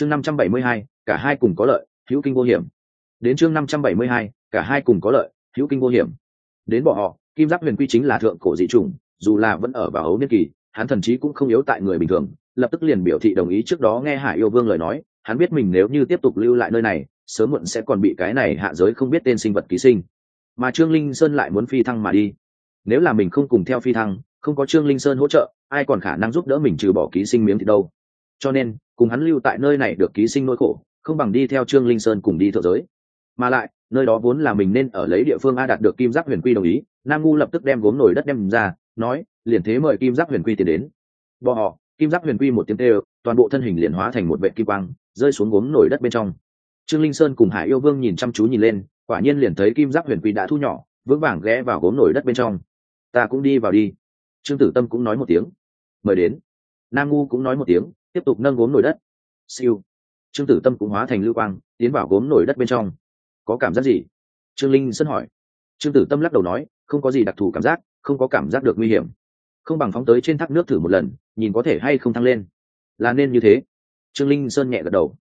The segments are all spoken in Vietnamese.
chương năm trăm bảy mươi hai, cả hai cùng có lợi, hữu kinh vô hiểm. Đến chương năm trăm bảy mươi hai, cả hai cùng có lợi, hữu kinh vô hiểm. Đến bỏ họ, kim giáp huyền quy chính là thượng cổ dị chủng, dù là vẫn ở vào ấu niên kỳ, hắn thần chí cũng không yếu tại người bình thường, lập tức liền biểu thị đồng ý trước đó nghe hải yêu vương lời nói, hắn biết mình nếu như tiếp tục lưu lại nơi này, sớm muộn sẽ còn bị cái này hạ giới không biết tên sinh vật ký sinh. Mà trương linh sơn lại muốn phi thăng mà đi. Nếu là mình không cùng theo phi thăng, không có trương linh sơn hỗ trợ, ai còn khả năng giúp đỡ mình trừ bỏ ký sinh miếng thì đâu? Cho nên, cùng hắn lưu tại nơi này được ký sinh nỗi khổ, không bằng đi theo trương linh sơn cùng đi thượng giới. Mà lại, nơi đó vốn là mình nên ở lấy địa phương a đạt được kim giác huyền quy đồng ý, nam ngu lập tức đem gốm nổi đất đem ra, nói, liền thế mời kim giác huyền quy tiến đến. Bò họ, kim giác huyền quy một tiếng tê toàn bộ thân hình liền hóa thành một vệ kim quang, rơi xuống gốm nổi đất bên trong. Trương linh sơn cùng hải yêu vương nhìn chăm chú nhìn lên, quả nhiên liền thấy kim giác huyền quy đã thu nhỏ, vững vàng ghé vào gốm nổi đất bên trong. Ta cũng đi vào đi. Trương tử tâm cũng nói một tiếng. Mời đến. Nam ngu cũng nói một tiếng tiếp tục nâng gốm nổi đất. Siêu. Trương tử tâm cũng hóa thành lưu quang, tiến vào gốm nổi đất bên trong. Có cảm giác gì? Trương linh sân hỏi. Trương tử tâm lắc đầu nói, không có gì đặc thù cảm giác, không có cảm giác được nguy hiểm. Không bằng phóng tới trên thác nước thử một lần, nhìn có thể hay không thăng lên. Là nên như thế. Trương linh sơn nhẹ gật đầu.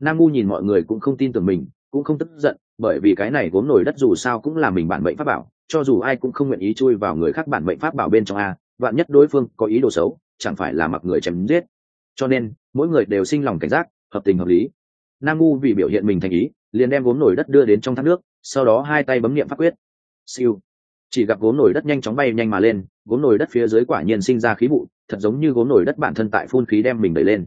Nam ngu nhìn mọi người cũng không tin tưởng mình, cũng không tức giận, bởi vì cái này gốm nổi đất dù sao cũng là mình bản mệnh pháp bảo, cho dù ai cũng không nguyện ý chui vào người khác bản mệnh pháp bảo bên trong a, vạn nhất đối phương có ý đồ xấu, chẳng phải là mặc người chém giết cho nên, mỗi người đều sinh lòng cảnh giác, hợp tình hợp lý. Nam ngu vì biểu hiện mình thành ý, liền đem gốm nổi đất đưa đến trong thác nước, sau đó hai tay bấm nghiệm pháp quyết. Siêu. Chỉ gặp gốm nổi đất nhanh chóng bay nhanh mà lên, gốm nổi đất phía dưới quả nhiên sinh ra khí vụ, thật giống như gốm nổi đất bản thân tại phun khí đem mình đẩy lên.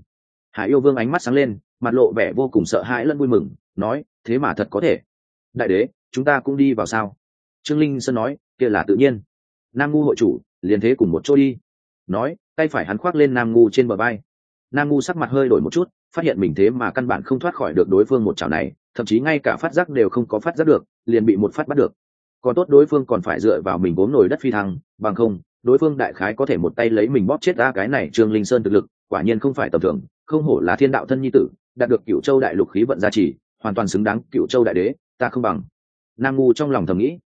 Hải yêu vương ánh mắt sáng lên, mặt lộ vẻ vô cùng sợ hãi lẫn vui mừng, nói, thế mà thật có thể. Đại đế, chúng ta cũng đi vào sao? Trương linh sơn nói, kia là tự nhiên. Nam ngu hội chủ, liền thế cùng một chỗ đi. Nói, tay phải hắn khoác lên nam ngu trên bờ bay nam ngu sắc mặt hơi đổi một chút, phát hiện mình thế mà căn bản không thoát khỏi được đối phương một chảo này, thậm chí ngay cả phát giác đều không có phát giác được, liền bị một phát bắt được. Còn tốt đối phương còn phải dựa vào mình bốn nổi đất phi thăng, bằng không, đối phương đại khái có thể một tay lấy mình bóp chết ra cái này trương linh sơn thực lực, quả nhiên không phải tầm thường, không hổ là thiên đạo thân nhi tử, đạt được cựu châu đại lục khí vận gia trì, hoàn toàn xứng đáng cựu châu đại đế, ta không bằng. Nam ngu trong lòng thầm nghĩ.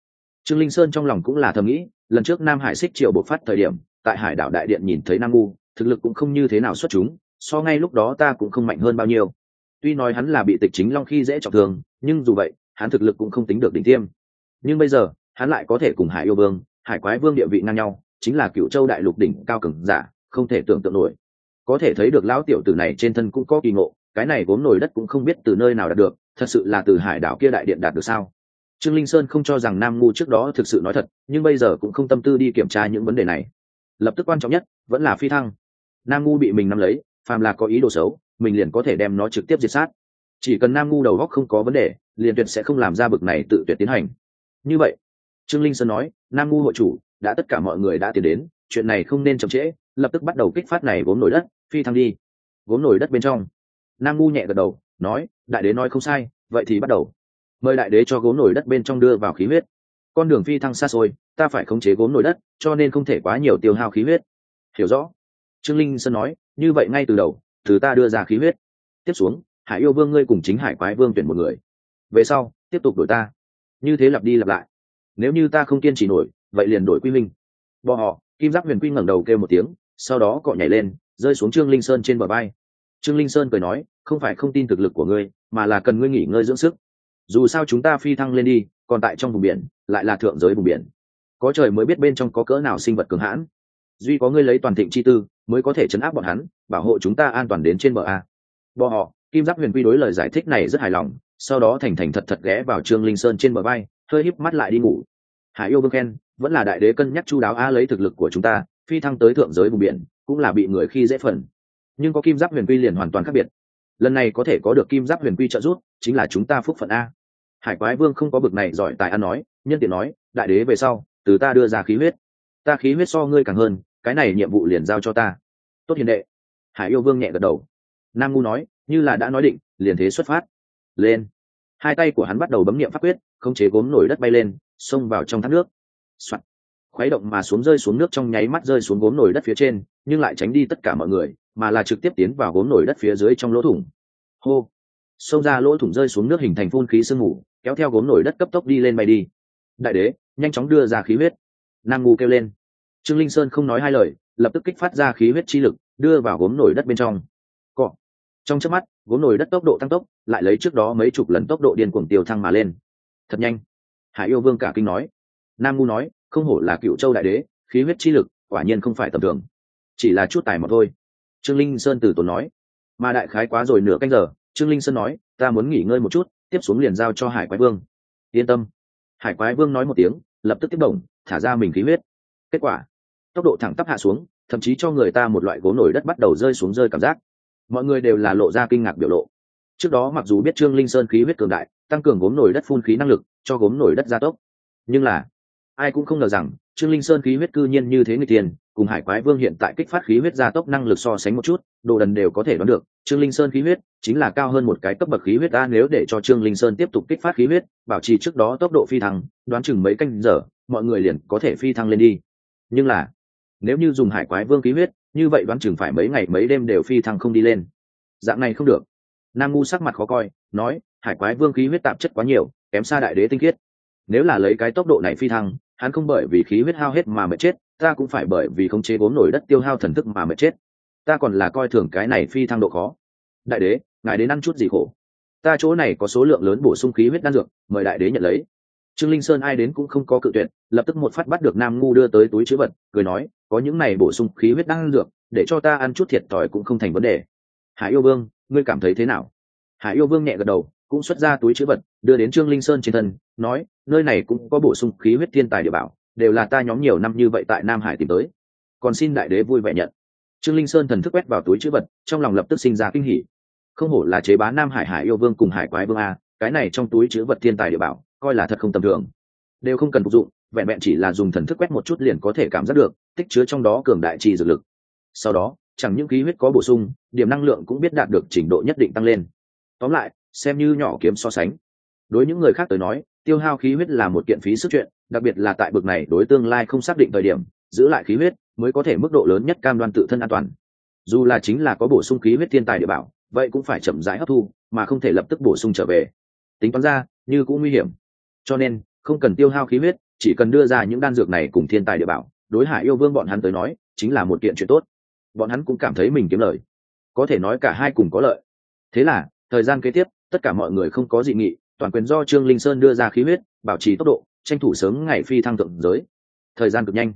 Trương linh sơn trong lòng cũng là thầm nghĩ, lần trước nam hải xích triệu bộc phát thời điểm, tại hải đảo đại điện nhìn thấy nam ngu, thực lực cũng không như thế nào xuất chúng so ngay lúc đó ta cũng không mạnh hơn bao nhiêu. Tuy nói hắn là bị tịch chính long khi dễ trọng thương, nhưng dù vậy, hắn thực lực cũng không tính được đỉnh tiêm. Nhưng bây giờ, hắn lại có thể cùng hải yêu vương, hải quái vương địa vị ngang nhau, chính là cựu châu đại lục đỉnh cao cường giả, không thể tưởng tượng nổi. Có thể thấy được lão tiểu tử này trên thân cũng có kỳ ngộ, cái này gốm nổi đất cũng không biết từ nơi nào đạt được, thật sự là từ hải đảo kia đại điện đạt được sao? Trương linh sơn không cho rằng nam ngu trước đó thực sự nói thật, nhưng bây giờ cũng không tâm tư đi kiểm tra những vấn đề này. Lập tức quan trọng nhất, vẫn là phi thăng. Nam ngu bị mình nắm lấy phàm là có ý đồ xấu, mình liền có thể đem nó trực tiếp diệt sát. Chỉ cần nam ngu đầu góc không có vấn đề, liền tuyệt sẽ không làm ra bực này tự tuyệt tiến hành. Như vậy, trương linh sơn nói, nam ngu hội chủ, đã tất cả mọi người đã tiến đến, chuyện này không nên chậm trễ, lập tức bắt đầu kích phát này vốn nổi đất, phi thăng đi. Vốn nổi đất bên trong, nam ngu nhẹ gật đầu, nói, đại đế nói không sai, vậy thì bắt đầu. Mời đại đế cho gốm nổi đất bên trong đưa vào khí huyết. Con đường phi thăng xa xôi, ta phải khống chế gốm nổi đất, cho nên không thể quá nhiều tiêu hao khí huyết. Hiểu rõ. Trương linh sơn nói như vậy ngay từ đầu, thứ ta đưa ra khí huyết. Tiếp xuống, hải yêu vương ngươi cùng chính hải quái vương tuyển một người. Về sau, tiếp tục đổi ta. Như thế lặp đi lặp lại. Nếu như ta không kiên trì nổi, vậy liền đổi quy minh. Bò họ, kim giác huyền quy ngẩng đầu kêu một tiếng, sau đó cọ nhảy lên, rơi xuống trương linh sơn trên bờ bay trương linh sơn cười nói, không phải không tin thực lực của ngươi, mà là cần ngươi nghỉ ngơi dưỡng sức. Dù sao chúng ta phi thăng lên đi, còn tại trong vùng biển, lại là thượng giới vùng biển. Có trời mới biết bên trong có cỡ nào sinh vật cường hãn. Duy có ngươi lấy toàn thịnh chi tư mới có thể chấn áp bọn hắn, bảo hộ chúng ta an toàn đến trên bờ a. Bọ họ, kim Giáp huyền quy đối lời giải thích này rất hài lòng, sau đó thành thành thật thật ghé vào trương linh sơn trên bờ bay, hơi híp mắt lại đi ngủ. Hải yêu vương khen vẫn là đại đế cân nhắc chu đáo a lấy thực lực của chúng ta, phi thăng tới thượng giới vùng biển, cũng là bị người khi dễ phần. Nhưng có kim giáp huyền quy liền hoàn toàn khác biệt. Lần này có thể có được kim giáp huyền quy trợ giúp, chính là chúng ta phúc phận a. Hải quái vương không có bực này giỏi tài ăn nói, nhân tiện nói, đại đế về sau, từ ta đưa ra khí huyết. Ta khí huyết so ngươi càng hơn cái này nhiệm vụ liền giao cho ta. Tốt hiền đệ. Hải yêu vương nhẹ gật đầu. Nam ngu nói, như là đã nói định, liền thế xuất phát. Lên. Hai tay của hắn bắt đầu bấm nghiệm pháp quyết, không chế gốm nổi đất bay lên, xông vào trong thác nước、Soạn. khuấy động mà xuống rơi xuống nước trong nháy mắt rơi xuống gốm nổi đất phía trên, nhưng lại tránh đi tất cả mọi người, mà là trực tiếp tiến vào gốm nổi đất phía dưới trong lỗ thủng. Hô. Xông ra lỗ thủng rơi xuống nước hình thành phun khí sương mù, kéo theo gốm nổi đất cấp tốc đi lên bay đi. Đại đế, nhanh chóng đưa ra khí huyết. Nam ngu kêu lên trương linh sơn không nói hai lời, lập tức kích phát ra khí huyết chi lực, đưa vào gốm nổi đất bên trong. Cọ. Trong chớp mắt, gốm nồi đất tốc độ tăng tốc, lại lấy trước đó mấy chục lần tốc độ điên cuồng tiêu thăng mà lên. Thật nhanh. Hải yêu vương cả kinh nói. Nam ngu nói, không hổ là cựu châu đại đế, khí huyết chi lực, quả nhiên không phải tầm thường. Chỉ là chút tài mà thôi. Trương linh sơn từ tốn nói. Mà đại khái quá rồi nửa canh giờ, trương linh sơn nói, ta muốn nghỉ ngơi một chút, tiếp xuống liền giao cho hải quái vương. Yên tâm. Hải quái vương nói một tiếng, lập tức tiếp động, thả ra mình khí huyết. Kết quả tốc độ thẳng tắp hạ xuống, thậm chí cho người ta một loại gỗ nổi đất bắt đầu rơi xuống rơi cảm giác. Mọi người đều là lộ ra kinh ngạc biểu lộ. Trước đó mặc dù biết trương linh sơn khí huyết cường đại, tăng cường gốm nổi đất phun khí năng lực, cho gốm nổi đất gia tốc. Nhưng là, ai cũng không ngờ rằng, trương linh sơn khí huyết cư nhiên như thế người tiền, cùng hải quái vương hiện tại kích phát khí huyết gia tốc năng lực so sánh một chút, đồ đần đều có thể đoán được, trương linh sơn khí huyết chính là cao hơn một cái cấp bậc khí huyết ta nếu để cho trương linh sơn tiếp tục kích phát khí huyết, bảo trì trước đó tốc độ phi thăng, đoán chừng mấy canh giờ, mọi người liền có thể phi thăng lên đi. Nhưng là nếu như dùng hải quái vương khí huyết, như vậy đoán chừng phải mấy ngày mấy đêm đều phi thăng không đi lên. Dạng này không được. Nam ngu sắc mặt khó coi, nói, hải quái vương khí huyết tạp chất quá nhiều, kém xa đại đế tinh khiết. Nếu là lấy cái tốc độ này phi thăng, hắn không bởi vì khí huyết hao hết mà mệt chết, ta cũng phải bởi vì không chế vốn nổi đất tiêu hao thần thức mà mệt chết. Ta còn là coi thường cái này phi thăng độ khó. Đại đế, ngài đến ăn chút gì khổ? Ta chỗ này có số lượng lớn bổ sung khí huyết đan dược, mời đại đế nhận lấy trương linh sơn ai đến cũng không có cự tuyệt, lập tức một phát bắt được nam ngu đưa tới túi chữ vật, cười nói, có những này bổ sung khí huyết đang dược, để cho ta ăn chút thiệt thòi cũng không thành vấn đề. Hải yêu vương, ngươi cảm thấy thế nào? Hải yêu vương nhẹ gật đầu, cũng xuất ra túi chữ vật, đưa đến trương linh sơn trên thân, nói, nơi này cũng có bổ sung khí huyết thiên tài địa bảo, đều là ta nhóm nhiều năm như vậy tại nam hải tìm tới. Còn xin đại đế vui vẻ nhận. Trương linh sơn thần thức quét vào túi chữ vật, trong lòng lập tức sinh ra kinh hỉ. Không hổ là chế bá nam hải hải yêu vương cùng hải quái vương a, cái này trong túi chữ vật thiên tài địa bảo coi là thật không tầm thường. Đều không cần phục dụng, vẹn vẹn chỉ là dùng thần thức quét một chút liền có thể cảm giác được, tích chứa trong đó cường đại trì dược lực. Sau đó, chẳng những khí huyết có bổ sung, điểm năng lượng cũng biết đạt được trình độ nhất định tăng lên. Tóm lại, xem như nhỏ kiếm so sánh. Đối những người khác tới nói, tiêu hao khí huyết là một kiện phí sức chuyện, đặc biệt là tại bực này đối tương lai không xác định thời điểm, giữ lại khí huyết mới có thể mức độ lớn nhất cam đoan tự thân an toàn. Dù là chính là có bổ sung khí huyết thiên tài địa bảo, vậy cũng phải chậm rãi hấp thu, mà không thể lập tức bổ sung trở về. Tính toán ra, như cũng nguy hiểm cho nên, không cần tiêu hao khí huyết, chỉ cần đưa ra những đan dược này cùng thiên tài địa bảo, đối hạ yêu vương bọn hắn tới nói, chính là một kiện chuyện tốt. Bọn hắn cũng cảm thấy mình kiếm lời. Có thể nói cả hai cùng có lợi. Thế là, thời gian kế tiếp, tất cả mọi người không có dị nghị, toàn quyền do trương linh sơn đưa ra khí huyết, bảo trì tốc độ, tranh thủ sớm ngày phi thăng thượng giới. Thời gian cực nhanh.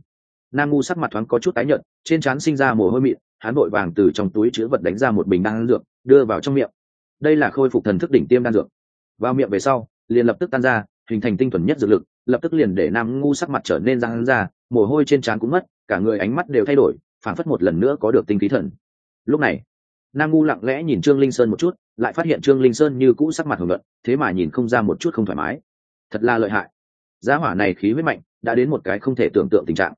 Nam ngu sắc mặt thoáng có chút tái nhợt, trên trán sinh ra mồ hôi mịn, hắn vội vàng từ trong túi chứa vật đánh ra một bình đan dược, đưa vào trong miệng. Đây là khôi phục thần thức đỉnh tiêm đan dược. Vào miệng về sau, liền lập tức tan ra hình thành tinh thuần nhất dược lực, lập tức liền để nam ngu sắc mặt trở nên răng ra, mồ hôi trên trán cũng mất, cả người ánh mắt đều thay đổi phản phất một lần nữa có được tinh khí thần. Lúc này, nam ngu lặng lẽ nhìn trương linh sơn một chút, lại phát hiện trương linh sơn như cũ sắc mặt hưởng luận thế mà nhìn không ra một chút không thoải mái. Thật là lợi hại. Giá hỏa này khí huyết mạnh, đã đến một cái không thể tưởng tượng tình trạng.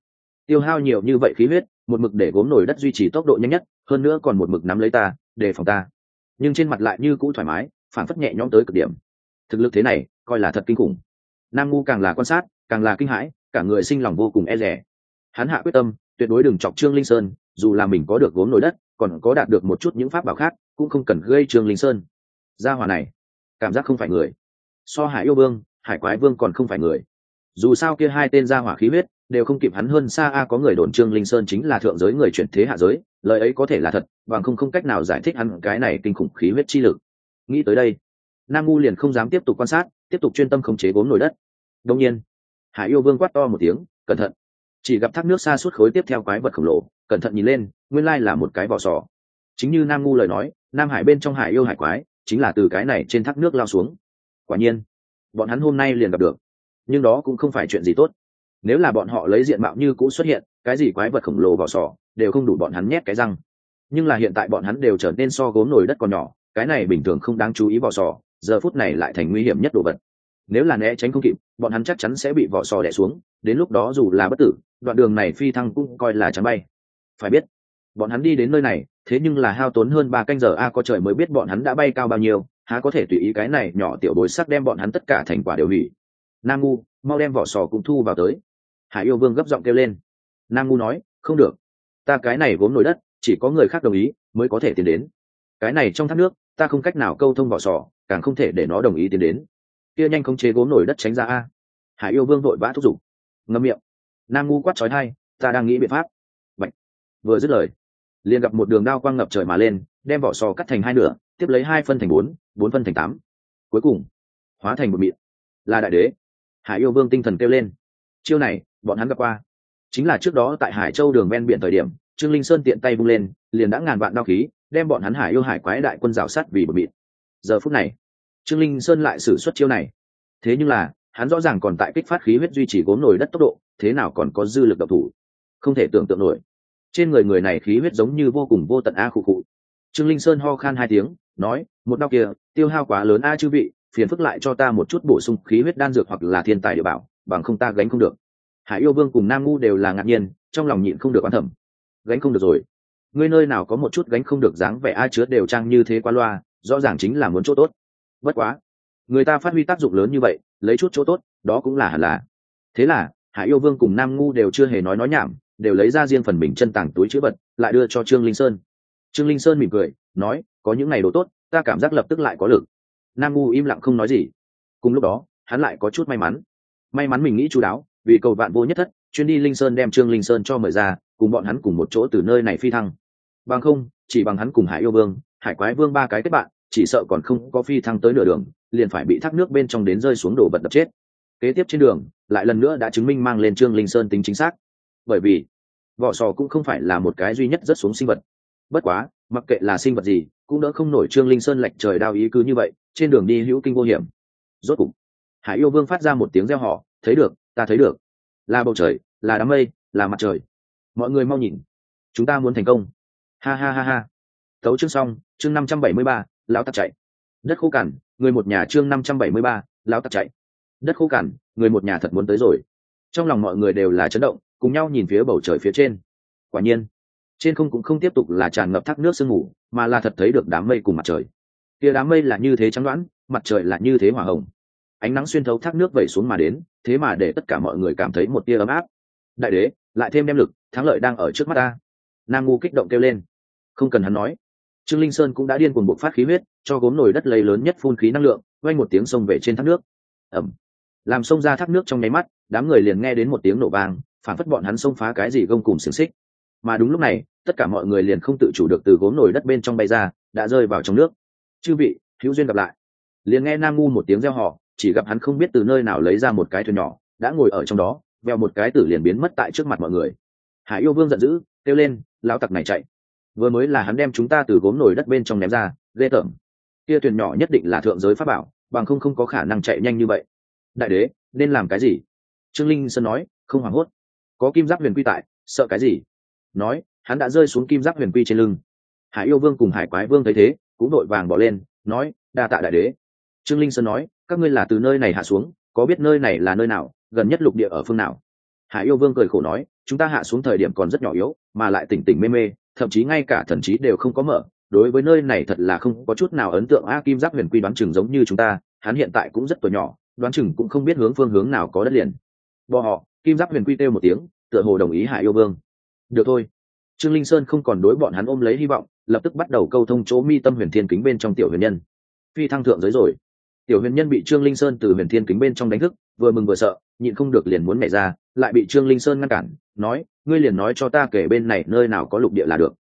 Tiêu hao nhiều như vậy khí huyết, một mực để gốm nổi đất duy trì tốc độ nhanh nhất, hơn nữa còn một mực nắm lấy ta, đề phòng ta. Nhưng trên mặt lại như cũ thoải mái phản phất nhẹ nhõm tới cực điểm. Thực lực thế này coi là thật kinh khủng. Nam ngu càng là quan sát, càng là kinh hãi, cả người sinh lòng vô cùng e rẻ hắn hạ quyết tâm, tuyệt đối đừng chọc trương linh sơn, dù là mình có được gốm nổi đất, còn có đạt được một chút những pháp bảo khác, cũng không cần gây trương linh sơn. Gia hỏa này, cảm giác không phải người. So hải yêu vương, hải quái vương còn không phải người. Dù sao kia hai tên gia hỏa khí huyết, đều không kịp hắn hơn xa a, có người đồn trương linh sơn chính là thượng giới người chuyển thế hạ giới, lời ấy có thể là thật, bằng không không cách nào giải thích hắn cái này kinh khủng khí huyết chi lực. Nghĩ tới đây nam ngu liền không dám tiếp tục quan sát, tiếp tục chuyên tâm khống chế gốm nổi đất. Đông nhiên, hải yêu vương quát to một tiếng, cẩn thận! Chỉ gặp thác nước xa suốt khối tiếp theo quái vật khổng lồ, cẩn thận nhìn lên, nguyên lai là một cái vỏ sò. Chính như nam ngu lời nói, nam hải bên trong hải yêu hải quái chính là từ cái này trên thác nước lao xuống. Quả nhiên, bọn hắn hôm nay liền gặp được. Nhưng đó cũng không phải chuyện gì tốt. Nếu là bọn họ lấy diện mạo như cũ xuất hiện, cái gì quái vật khổng lồ vỏ sò đều không đủ bọn hắn nhét cái răng. Nhưng là hiện tại bọn hắn đều trở nên so gốm nổi đất còn nhỏ, cái này bình thường không đáng chú ý vỏ sò giờ phút này lại thành nguy hiểm nhất đồ vật. Nếu là né tránh không kịp, bọn hắn chắc chắn sẽ bị vỏ sò đẻ xuống, đến lúc đó dù là bất tử, đoạn đường này phi thăng cũng coi là trắng bay. Phải biết, bọn hắn đi đến nơi này, thế nhưng là hao tốn hơn ba canh giờ, a, có trời mới biết bọn hắn đã bay cao bao nhiêu, há có thể tùy ý cái này nhỏ tiểu bồi sắc đem bọn hắn tất cả thành quả đều hủy. Nam ngu, mau đem vỏ sò cũng thu vào tới. Hải yêu vương gấp giọng kêu lên. Nam ngu nói, không được. Ta cái này vốn nổi đất, chỉ có người khác đồng ý mới có thể tiến đến. Cái này trong thác nước ta không cách nào câu thông vỏ sò càng không thể để nó đồng ý tiến đến. Kia nhanh không chế gốm nổi đất tránh ra a. Hải yêu vương vội vã thúc giục. Ngâm miệng. Nam ngu quát trói hai ta đang nghĩ biện pháp. Bạch. vừa dứt lời, liền gặp một đường đao quang ngập trời mà lên, đem vỏ sò cắt thành hai nửa, tiếp lấy hai phân thành bốn bốn phân thành tám. Cuối cùng, hóa thành một mịn. Là đại đế. Hải yêu vương tinh thần kêu lên. Chiêu này, bọn hắn gặp qua. Chính là trước đó tại hải châu đường ven biển thời điểm trương linh sơn tiện tay vung lên, liền đã ngàn vạn đao khí, đem bọn hắn hải yêu hải quái đại quân rào sát vì bờ mịt giờ phút này, trương linh sơn lại xử suất chiêu này. Thế nhưng là, hắn rõ ràng còn tại kích phát khí huyết duy trì gốm nổi đất tốc độ, thế nào còn có dư lực độc thủ? Không thể tưởng tượng nổi. Trên người người này khí huyết giống như vô cùng vô tận a khụ khụ. Trương linh sơn ho khan hai tiếng, nói, một đau kia, tiêu hao quá lớn a chư vị, phiền phức lại cho ta một chút bổ sung khí huyết đan dược hoặc là thiên tài địa bảo, bằng không ta gánh không được. Hải yêu vương cùng nam ngu đều là ngạc nhiên, trong lòng nhịn không được oán thẩm gánh không được rồi. Ngươi nơi nào có một chút gánh không được dáng vẻ a chứa đều trang như thế qua loa, rõ ràng chính là muốn chỗ tốt. Bất quá, người ta phát huy tác dụng lớn như vậy, lấy chút chỗ tốt, đó cũng là hẳn là. Thế là hải yêu vương cùng nam ngu đều chưa hề nói nói nhảm, đều lấy ra riêng phần mình chân tàng túi chữ vật, lại đưa cho trương linh sơn. Trương linh sơn mỉm cười, nói, có những ngày đồ tốt, ta cảm giác lập tức lại có lực. Nam ngu im lặng không nói gì. Cùng lúc đó, hắn lại có chút may mắn. May mắn mình nghĩ chú đáo, vì cầu vạn vô nhất thất chuyên đi linh sơn đem trương linh sơn cho mời ra, cùng bọn hắn cùng một chỗ từ nơi này phi thăng. Bằng không, chỉ bằng hắn cùng hải yêu vương, hải quái vương ba cái kết bạn, chỉ sợ còn không có phi thăng tới nửa đường, liền phải bị thác nước bên trong đến rơi xuống đổ bật đập chết. Kế tiếp trên đường, lại lần nữa đã chứng minh mang lên trương linh sơn tính chính xác. Bởi vì, vỏ sò cũng không phải là một cái duy nhất rất xuống sinh vật. Bất quá, mặc kệ là sinh vật gì, cũng đỡ không nổi trương linh sơn lệch trời đao ý cứ như vậy, trên đường đi hữu kinh vô hiểm. Rốt cục, hải yêu vương phát ra một tiếng reo họ thấy được, ta thấy được là bầu trời, là đám mây, là mặt trời. Mọi người mau nhìn. Chúng ta muốn thành công. Ha ha ha ha. Thấu chương xong, chương năm trăm bảy mươi ba, lão tặc chạy. Đất khô cằn, người một nhà chương năm trăm bảy mươi ba, lão tặc chạy. Đất khô cằn, người một nhà thật muốn tới rồi. Trong lòng mọi người đều là chấn động, cùng nhau nhìn phía bầu trời phía trên. Quả nhiên, trên không cũng không tiếp tục là tràn ngập thác nước sương mù, mà là thật thấy được đám mây cùng mặt trời. Kia đám mây là như thế trắng đoãn mặt trời là như thế hỏa hồng ánh nắng xuyên thấu thác nước vẩy xuống mà đến, thế mà để tất cả mọi người cảm thấy một tia ấm áp. Đại đế, lại thêm đem lực, thắng lợi đang ở trước mắt ta. Nam ngu kích động kêu lên. Không cần hắn nói. Trương linh sơn cũng đã điên cuồng bộc phát khí huyết, cho gốm nồi đất lấy lớn nhất phun khí năng lượng quanh một tiếng sông về trên thác nước. Ẩm. Làm xông ra thác nước trong nháy mắt, đám người liền nghe đến một tiếng nổ vang, phản phất bọn hắn xông phá cái gì gông cùng xiềng xích. Mà đúng lúc này, tất cả mọi người liền không tự chủ được từ gốm nồi đất bên trong bay ra, đã rơi vào trong nước. Chư vị, hữu duyên gặp lại. Liền nghe nam ngu một tiếng reo họ chỉ gặp hắn không biết từ nơi nào lấy ra một cái thuyền nhỏ, đã ngồi ở trong đó, veo một cái tử liền biến mất tại trước mặt mọi người. Hải yêu vương giận dữ, kêu lên, lão tặc này chạy. Vừa mới là hắn đem chúng ta từ gốm nồi đất bên trong ném ra, ghê tởm. Kia thuyền nhỏ nhất định là thượng giới pháp bảo, bằng không không có khả năng chạy nhanh như vậy. Đại đế, nên làm cái gì? Trương linh sơn nói, không hoảng hốt. Có kim giáp huyền quy tại, sợ cái gì? Nói, hắn đã rơi xuống kim giáp huyền quy trên lưng. Hải yêu vương cùng hải quái vương thấy thế, cũng đội vàng bỏ lên, nói, đa tạ đại đế. Trương linh sơn nói các ngươi là từ nơi này hạ xuống, có biết nơi này là nơi nào, gần nhất lục địa ở phương nào? Hạ yêu vương cười khổ nói, chúng ta hạ xuống thời điểm còn rất nhỏ yếu, mà lại tỉnh tỉnh mê mê, thậm chí ngay cả thần trí đều không có mở. Đối với nơi này thật là không có chút nào ấn tượng. A kim giáp huyền quy đoán chừng giống như chúng ta, hắn hiện tại cũng rất tuổi nhỏ, đoán chừng cũng không biết hướng phương hướng nào có đất liền. Bò họ, kim giáp huyền quy kêu một tiếng, tựa hồ đồng ý hạ yêu vương. Được thôi. Trương linh sơn không còn đối bọn hắn ôm lấy hy vọng, lập tức bắt đầu câu thông chỗ mi tâm huyền thiên kính bên trong tiểu huyền nhân. Phi thăng thượng giới rồi tiểu huyền nhân bị trương linh sơn từ huyền thiên kính bên trong đánh thức, vừa mừng vừa sợ, nhịn không được liền muốn nhảy ra, lại bị trương linh sơn ngăn cản, nói, ngươi liền nói cho ta kể bên này nơi nào có lục địa là được.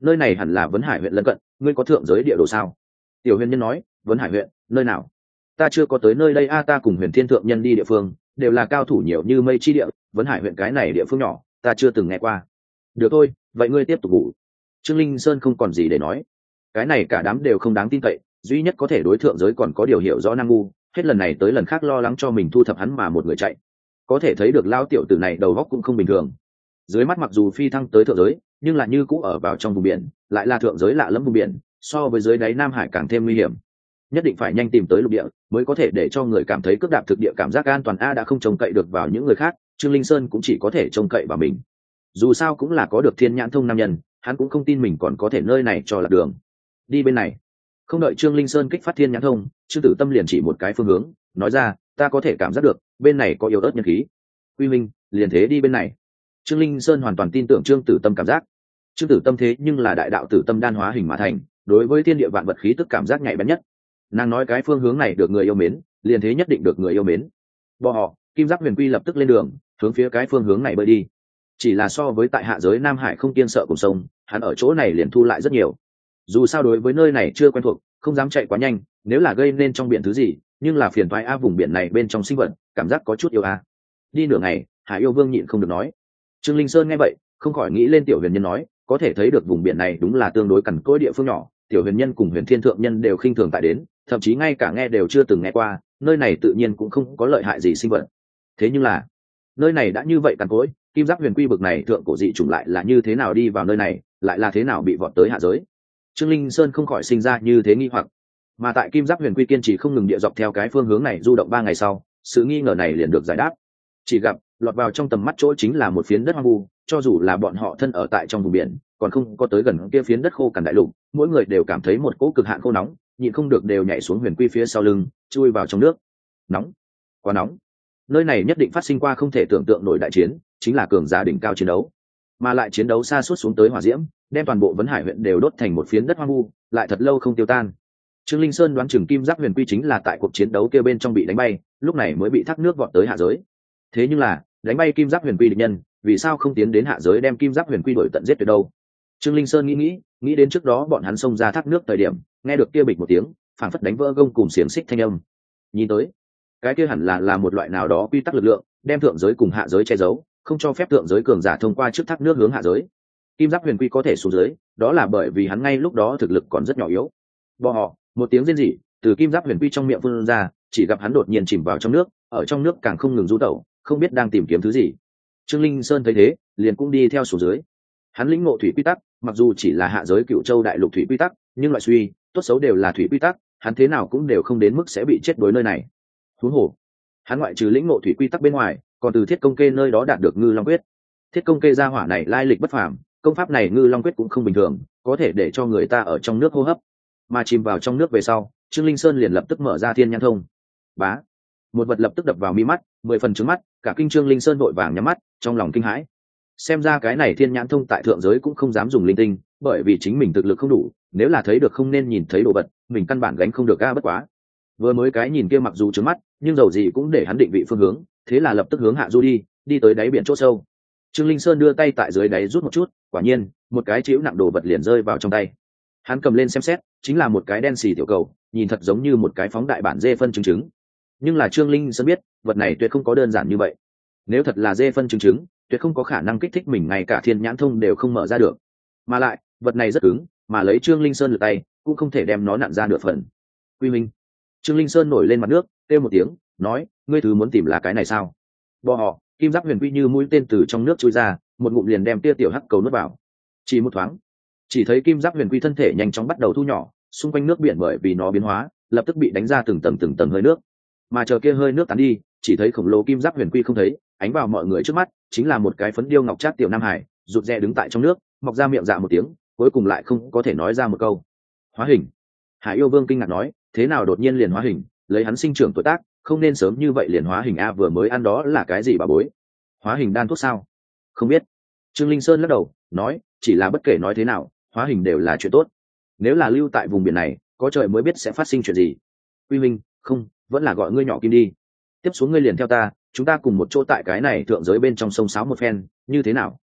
Nơi này hẳn là vấn hải huyện lân cận, ngươi có thượng giới địa đồ sao? Tiểu huyền nhân nói, vấn hải huyện, nơi nào? Ta chưa có tới nơi đây, a, ta cùng huyền thiên thượng nhân đi địa phương, đều là cao thủ nhiều như mây chi địa, vấn hải huyện cái này địa phương nhỏ, ta chưa từng nghe qua. Được thôi, vậy ngươi tiếp tục ngủ. Trương linh sơn không còn gì để nói. Cái này cả đám đều không đáng tin cậy duy nhất có thể đối thượng giới còn có điều hiểu rõ năng ngu, hết lần này tới lần khác lo lắng cho mình thu thập hắn mà một người chạy. Có thể thấy được lao tiểu tử này đầu góc cũng không bình thường. Dưới mắt mặc dù phi thăng tới thượng giới, nhưng là như cũ ở vào trong vùng biển, lại là thượng giới lạ lẫm vùng biển, so với dưới đáy nam hải càng thêm nguy hiểm. Nhất định phải nhanh tìm tới lục địa, mới có thể để cho người cảm thấy cướp đạp thực địa cảm giác an toàn a đã không trông cậy được vào những người khác, trương linh sơn cũng chỉ có thể trông cậy vào mình. Dù sao cũng là có được thiên nhãn thông nam nhân, hắn cũng không tin mình còn có thể nơi này cho lạc đường. Đi bên này không đợi trương linh sơn kích phát thiên nhãn thông, trương tử tâm liền chỉ một cái phương hướng, nói ra, ta có thể cảm giác được, bên này có yếu ớt nhân khí. Quy minh, liền thế đi bên này. Trương linh sơn hoàn toàn tin tưởng trương tử tâm cảm giác. Trương tử tâm thế nhưng là đại đạo tử tâm đan hóa hình mã thành, đối với thiên địa vạn vật khí tức cảm giác nhạy bén nhất. Nàng nói cái phương hướng này được người yêu mến, liền thế nhất định được người yêu mến. Bọ họ, kim giác huyền quy lập tức lên đường, hướng phía cái phương hướng này bơi đi. Chỉ là so với tại hạ giới nam hải không kiên sợ cùng sông, hắn ở chỗ này liền thu lại rất nhiều dù sao đối với nơi này chưa quen thuộc, không dám chạy quá nhanh, nếu là gây nên trong biển thứ gì, nhưng là phiền thoái a vùng biển này bên trong sinh vật, cảm giác có chút yêu a. Đi nửa ngày Hạ yêu vương nhịn không được nói. Trương linh sơn nghe vậy, không khỏi nghĩ lên tiểu huyền nhân nói, có thể thấy được vùng biển này đúng là tương đối cằn cỗi địa phương nhỏ, tiểu huyền nhân cùng huyền thiên thượng nhân đều khinh thường tại đến, thậm chí ngay cả nghe đều chưa từng nghe qua, nơi này tự nhiên cũng không có lợi hại gì sinh vật. Thế nhưng là, nơi này đã như vậy cằn cỗi, kim Giác huyền quy bực này thượng cổ dị chủng lại là như thế nào đi vào nơi này, lại là thế nào bị vọt tới hạ giới? Trương linh sơn không khỏi sinh ra như thế nghi hoặc. Mà tại kim giáp huyền quy kiên trì không ngừng địa dọc theo cái phương hướng này du động ba ngày sau, sự nghi ngờ này liền được giải đáp. Chỉ gặp, lọt vào trong tầm mắt chỗ chính là một phiến đất hoang vu, cho dù là bọn họ thân ở tại trong vùng biển, còn không có tới gần kia phiến đất khô cằn đại lục, mỗi người đều cảm thấy một cỗ cực hạn khô nóng, nhịn không được đều nhảy xuống huyền quy phía sau lưng, chui vào trong nước. Nóng. Quá nóng. Nơi này nhất định phát sinh qua không thể tưởng tượng nổi đại chiến, chính là cường giả đỉnh cao chiến đấu. Mà lại chiến đấu xa suốt xuống tới hỏa diễm đem toàn bộ vấn hải huyện đều đốt thành một phiến đất hoang vu, lại thật lâu không tiêu tan. Trương linh sơn đoán chừng kim giác huyền quy chính là tại cuộc chiến đấu kia bên trong bị đánh bay, lúc này mới bị thác nước vọt tới hạ giới. Thế nhưng là, đánh bay kim giác huyền quy địch nhân, vì sao không tiến đến hạ giới đem kim giác huyền quy đổi tận giết được đâu? Trương linh sơn nghĩ nghĩ nghĩ đến trước đó bọn hắn xông ra thác nước thời điểm, nghe được kia bịch một tiếng phản phất đánh vỡ gông cùng xiềng xích thanh âm. Nhìn tới, cái kia hẳn là là một loại nào đó quy tắc lực lượng, đem thượng giới cùng hạ giới che giấu, không cho phép thượng giới cường giả thông qua trước thác nước hướng hạ giới kim giáp huyền quy có thể xuống dưới, đó là bởi vì hắn ngay lúc đó thực lực còn rất nhỏ yếu. Bò họ, một tiếng rên rỉ, từ kim giáp huyền quy trong miệng vươn ra, chỉ gặp hắn đột nhiên chìm vào trong nước, ở trong nước càng không ngừng rú tẩu, không biết đang tìm kiếm thứ gì. Trương linh sơn thấy thế, liền cũng đi theo xuống dưới. Hắn lĩnh ngộ thủy quy tắc, mặc dù chỉ là hạ giới cựu châu đại lục thủy quy tắc, nhưng loại suy, tốt xấu đều là thủy quy tắc, hắn thế nào cũng đều không đến mức sẽ bị chết đối nơi này. Huống hồ, hắn ngoại trừ lĩnh ngộ thủy quy tắc bên ngoài, còn từ thiết công kê nơi đó đạt được ngư long quyết. Thiết công kê gia hỏa này lai lịch bất phàm công pháp này ngư long quyết cũng không bình thường, có thể để cho người ta ở trong nước hô hấp. Mà chìm vào trong nước về sau, trương linh sơn liền lập tức mở ra thiên nhãn thông. Bá! Một vật lập tức đập vào mi mắt, mười phần trứng mắt, cả kinh trương linh sơn vội vàng nhắm mắt, trong lòng kinh hãi. Xem ra cái này thiên nhãn thông tại thượng giới cũng không dám dùng linh tinh, bởi vì chính mình thực lực không đủ, nếu là thấy được không nên nhìn thấy đồ vật, mình căn bản gánh không được ga bất quá. Vừa mới cái nhìn kia mặc dù trứng mắt, nhưng dầu gì cũng để hắn định vị phương hướng, thế là lập tức hướng hạ du đi đi tới đáy biển c h ỗ sâu trương linh sơn đưa tay tại dưới đáy rút một chút, quả nhiên, một cái chịu nặng đồ vật liền rơi vào trong tay. Hắn cầm lên xem xét, chính là một cái đen xì tiểu cầu, nhìn thật giống như một cái phóng đại bản dê phân chứng chứng nhưng là trương linh sơn biết, vật này tuyệt không có đơn giản như vậy. Nếu thật là dê phân chứng chứng tuyệt không có khả năng kích thích mình, ngay cả thiên nhãn thông đều không mở ra được. Mà lại, vật này rất cứng, mà lấy trương linh sơn lượt tay, cũng không thể đem nó nặn ra nửa phần. Quy minh. Trương linh sơn nổi lên mặt nước, kêu một tiếng, nói, ngươi thứ muốn tìm là cái này sao? Bò họ kim giáp huyền quy như mũi tên từ trong nước chui ra, một ngụm liền đem tia tiểu hắc cầu nuốt vào. Chỉ một thoáng, chỉ thấy kim giáp huyền quy thân thể nhanh chóng bắt đầu thu nhỏ, xung quanh nước biển bởi vì nó biến hóa, lập tức bị đánh ra từng tầng từng tầng hơi nước. Mà chờ kia hơi nước tán đi, chỉ thấy khổng lồ kim giáp huyền quy không thấy, ánh vào mọi người trước mắt, chính là một cái phấn điêu ngọc trát tiểu nam hải, rụt rè đứng tại trong nước, mọc ra miệng dạ một tiếng, cuối cùng lại không có thể nói ra một câu. Hóa hình. Hải yêu vương kinh ngạc nói, thế nào đột nhiên liền hóa hình? Lấy hắn sinh trưởng tuổi tác không nên sớm như vậy liền hóa hình a vừa mới ăn đó là cái gì bà bối? Hóa hình đan thuốc sao? Không biết. Trương linh sơn lắc đầu, nói, chỉ là bất kể nói thế nào, hóa hình đều là chuyện tốt. Nếu là lưu tại vùng biển này, có trời mới biết sẽ phát sinh chuyện gì. Uy minh, không, vẫn là gọi ngươi nhỏ kim đi. Tiếp xuống ngươi liền theo ta, chúng ta cùng một chỗ tại cái này thượng giới bên trong sông sáo một phen, như thế nào?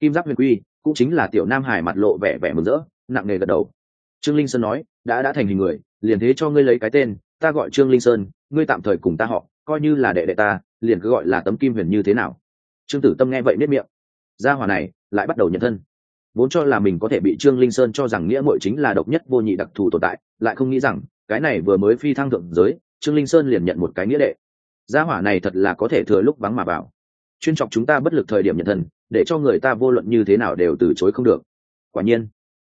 Kim giáp huyền quy, cũng chính là tiểu nam hải mặt lộ vẻ vẻ mừng rỡ, nặng nề gật đầu. Trương linh sơn nói, đã đã thành hình người, liền thế cho ngươi lấy cái tên ta gọi trương linh sơn, ngươi tạm thời cùng ta họ, coi như là đệ đệ ta, liền cứ gọi là tấm kim huyền như thế nào? Trương tử tâm nghe vậy nết miệng. Gia hỏa này lại bắt đầu nhận thân. Vốn cho là mình có thể bị trương linh sơn cho rằng nghĩa muội chính là độc nhất vô nhị đặc thù tồn tại, lại không nghĩ rằng, cái này vừa mới phi thăng thượng giới, trương linh sơn liền nhận một cái nghĩa đệ. Gia hỏa này thật là có thể thừa lúc vắng mà vào. Chuyên chọc chúng ta bất lực thời điểm nhận thân, để cho người ta vô luận như thế nào đều từ chối không được. Quả nhiên,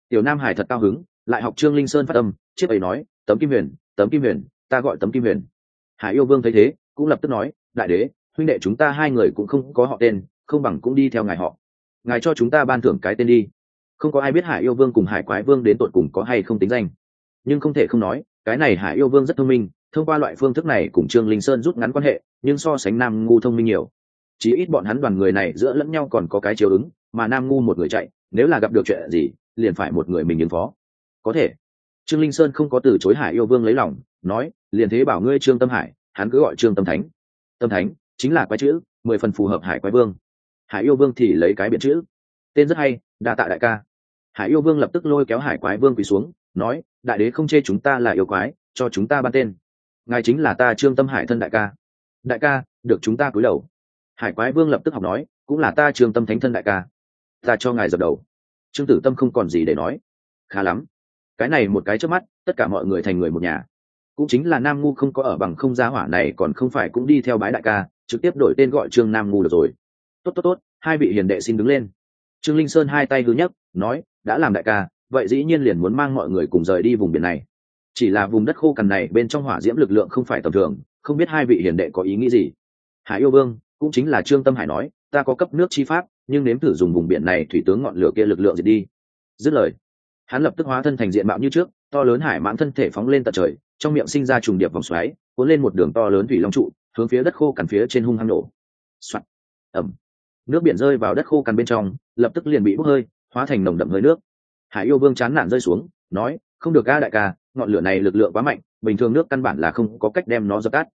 tiểu nam hải thật cao hứng, lại học trương linh sơn phát âm, chiếc ấy nói, tấm kim huyền, tấm kim huyền ta gọi tấm kim huyền. Hải yêu vương thấy thế, cũng lập tức nói, đại đế, huynh đệ chúng ta hai người cũng không có họ tên, không bằng cũng đi theo ngài họ. Ngài cho chúng ta ban thưởng cái tên đi. Không có ai biết hải yêu vương cùng hải quái vương đến tội cùng có hay không tính danh. Nhưng không thể không nói, cái này hải yêu vương rất thông minh, thông qua loại phương thức này cùng trương linh sơn rút ngắn quan hệ, nhưng so sánh nam ngu thông minh nhiều. Chí ít bọn hắn đoàn người này giữa lẫn nhau còn có cái chiều ứng, mà nam ngu một người chạy, nếu là gặp được chuyện gì, liền phải một người mình ứng phó. Có thể, trương linh sơn không có từ chối hải yêu vương lấy lòng nói, liền thế bảo ngươi trương tâm hải, hắn cứ gọi trương tâm thánh. Tâm thánh chính là quái chữ, mười phần phù hợp hải quái vương. Hải yêu vương thì lấy cái biện chữ. Tên rất hay, đa tạ đại ca. Hải yêu vương lập tức lôi kéo hải quái vương quỳ xuống, nói, đại đế không chê chúng ta là yêu quái, cho chúng ta ban tên. Ngài chính là ta trương tâm hải thân đại ca. Đại ca, được chúng ta cúi đầu. Hải quái vương lập tức học nói, cũng là ta trương tâm thánh thân đại ca. Ta cho ngài dập đầu. Trương tử tâm không còn gì để nói. Khá lắm. Cái này một cái trước mắt, tất cả mọi người thành người một nhà cũng chính là nam ngu không có ở bằng không gia hỏa này còn không phải cũng đi theo bái đại ca, trực tiếp đổi tên gọi trương nam ngu được rồi. Tốt tốt tốt, hai vị hiền đệ xin đứng lên. Trương linh sơn hai tay hư nhất nói, đã làm đại ca, vậy dĩ nhiên liền muốn mang mọi người cùng rời đi vùng biển này. Chỉ là vùng đất khô cằn này bên trong hỏa diễm lực lượng không phải tầm thường, không biết hai vị hiền đệ có ý nghĩ gì. Hải yêu vương, cũng chính là trương tâm hải nói, ta có cấp nước chi pháp, nhưng nếm thử dùng vùng biển này thủy tướng ngọn lửa kia lực lượng diệt đi. Dứt lời, hắn lập tức hóa thân thành diện mạo như trước, to lớn hải mãn thân thể phóng lên tận trời trong miệng sinh ra trùng điệp vòng xoáy, cuốn lên một đường to lớn thủy long trụ, hướng phía đất khô cằn phía trên hung hăng nổ. Soạn. ẩm nước biển rơi vào đất khô cằn bên trong, lập tức liền bị bốc hơi, hóa thành nồng đậm hơi nước. Hải yêu vương chán nản rơi xuống, nói, không được ca đại ca, ngọn lửa này lực lượng quá mạnh, bình thường nước căn bản là không có cách đem nó dập tắt.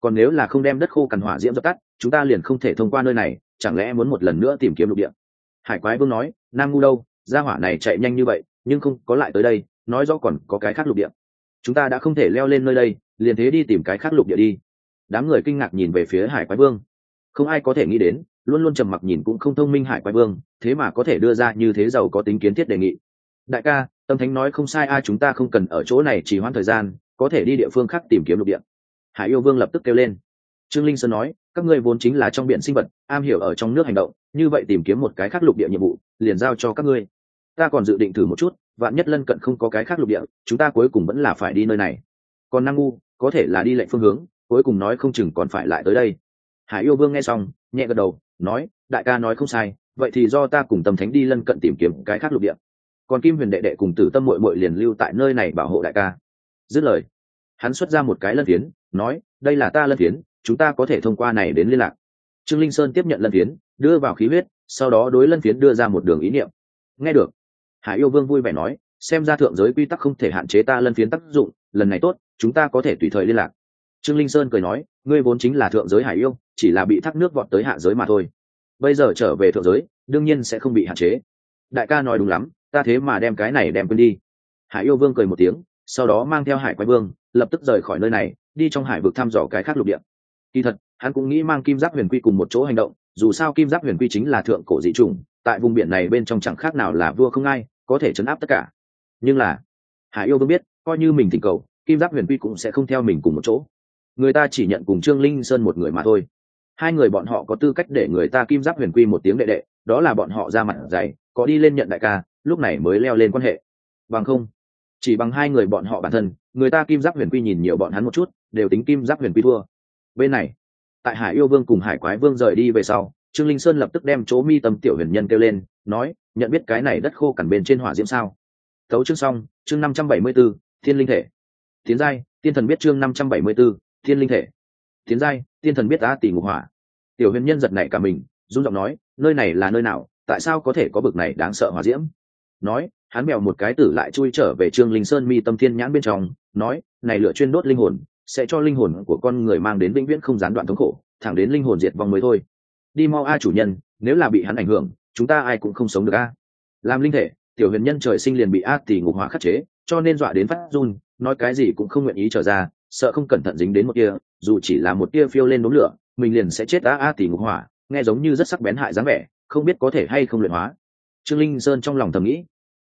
Còn nếu là không đem đất khô cằn hỏa diễm dập tắt, chúng ta liền không thể thông qua nơi này, chẳng lẽ muốn một lần nữa tìm kiếm lục địa? Hải quái vương nói, nam ngu đâu ra hỏa này chạy nhanh như vậy, nhưng không có lại tới đây, nói rõ còn có cái khác lục địa chúng ta đã không thể leo lên nơi đây, liền thế đi tìm cái khác lục địa đi. Đám người kinh ngạc nhìn về phía hải quái vương. Không ai có thể nghĩ đến, luôn luôn trầm mặc nhìn cũng không thông minh hải quái vương, thế mà có thể đưa ra như thế giàu có tính kiến thiết đề nghị. Đại ca, tâm thánh nói không sai ai chúng ta không cần ở chỗ này chỉ hoãn thời gian, có thể đi địa phương khác tìm kiếm lục địa. Hải yêu vương lập tức kêu lên. Trương linh sơn nói, các ngươi vốn chính là trong biển sinh vật, am hiểu ở trong nước hành động, như vậy tìm kiếm một cái khác lục địa nhiệm vụ, liền giao cho các ngươi ta còn dự định thử một chút, vạn nhất lân cận không có cái khác lục địa, chúng ta cuối cùng vẫn là phải đi nơi này. Còn năng ngu, có thể là đi lệnh phương hướng, cuối cùng nói không chừng còn phải lại tới đây. Hải yêu vương nghe xong, nhẹ gật đầu, nói, đại ca nói không sai, vậy thì do ta cùng tâm thánh đi lân cận tìm kiếm cái khác lục địa. Còn kim huyền đệ đệ cùng tử tâm mội mội liền lưu tại nơi này bảo hộ đại ca. Dứt lời, hắn xuất ra một cái lân phiến, nói, đây là ta lân phiến, chúng ta có thể thông qua này đến liên lạc. Trương linh sơn tiếp nhận lân phiến, đưa vào khí huyết, sau đó đối lân phiến đưa ra một đường ý niệm. Nghe được hải yêu vương vui vẻ nói, xem ra thượng giới quy tắc không thể hạn chế ta lân phiến tác dụng, lần này tốt, chúng ta có thể tùy thời liên lạc. Trương linh sơn cười nói, ngươi vốn chính là thượng giới hải yêu, chỉ là bị thác nước vọt tới hạ giới mà thôi. Bây giờ trở về thượng giới, đương nhiên sẽ không bị hạn chế. Đại ca nói đúng lắm, ta thế mà đem cái này đem quên đi. Hải yêu vương cười một tiếng, sau đó mang theo hải quái vương, lập tức rời khỏi nơi này, đi trong hải vực thăm dò cái khác lục địa. Kỳ thật, hắn cũng nghĩ mang kim giáp huyền quy cùng một chỗ hành động, dù sao kim giáp huyền quy chính là thượng cổ dị trùng tại vùng biển này bên trong chẳng khác nào là vua không ai có thể chấn áp tất cả. Nhưng là hải yêu vương biết, coi như mình thỉnh cầu, kim giáp huyền quy cũng sẽ không theo mình cùng một chỗ. Người ta chỉ nhận cùng trương linh sơn một người mà thôi. Hai người bọn họ có tư cách để người ta kim giáp huyền quy một tiếng đệ đệ, đó là bọn họ ra mặt dày có đi lên nhận đại ca, lúc này mới leo lên quan hệ. Bằng không, chỉ bằng hai người bọn họ bản thân, người ta kim giáp huyền quy nhìn nhiều bọn hắn một chút, đều tính kim giáp huyền quy thua. Bên này, tại hải yêu vương cùng hải quái vương rời đi về sau, trương linh sơn lập tức đem chỗ mi tâm tiểu huyền nhân kêu lên nói, nhận biết cái này đất khô cằn bên trên hỏa diễm sao? Thấu chương xong, chương năm trăm bảy mươi b ố thiên linh thể. Tiến giai, tiên thần biết chương năm trăm bảy mươi b ố thiên linh thể. Tiến giai, tiên thần biết á tỷ ngục hỏa. Tiểu huyền nhân giật này cả mình, run giọng nói, nơi này là nơi nào? Tại sao có thể có bực này đáng sợ hỏa diễm? Nói, hắn mèo một cái tử lại chui trở về trương linh sơn mi tâm thiên nhãn bên trong, nói, này lửa chuyên đốt linh hồn, sẽ cho linh hồn của con người mang đến vĩnh viễn không gián đoạn thống khổ, thẳng đến linh hồn diệt vong mới thôi. Đi mau a chủ nhân, nếu là bị hắn ảnh hưởng chúng ta ai cũng không sống được a. Làm linh thể, tiểu huyền nhân trời sinh liền bị a tỷ ngục hỏa khắc chế, cho nên dọa đến phát run, nói cái gì cũng không nguyện ý trở ra, sợ không cẩn thận dính đến một tia dù chỉ là một tia phiêu lên đốn lửa, mình liền sẽ chết a a tỷ ngục hỏa, nghe giống như rất sắc bén hại dáng vẻ, không biết có thể hay không luyện hóa. Trương linh sơn trong lòng thầm nghĩ,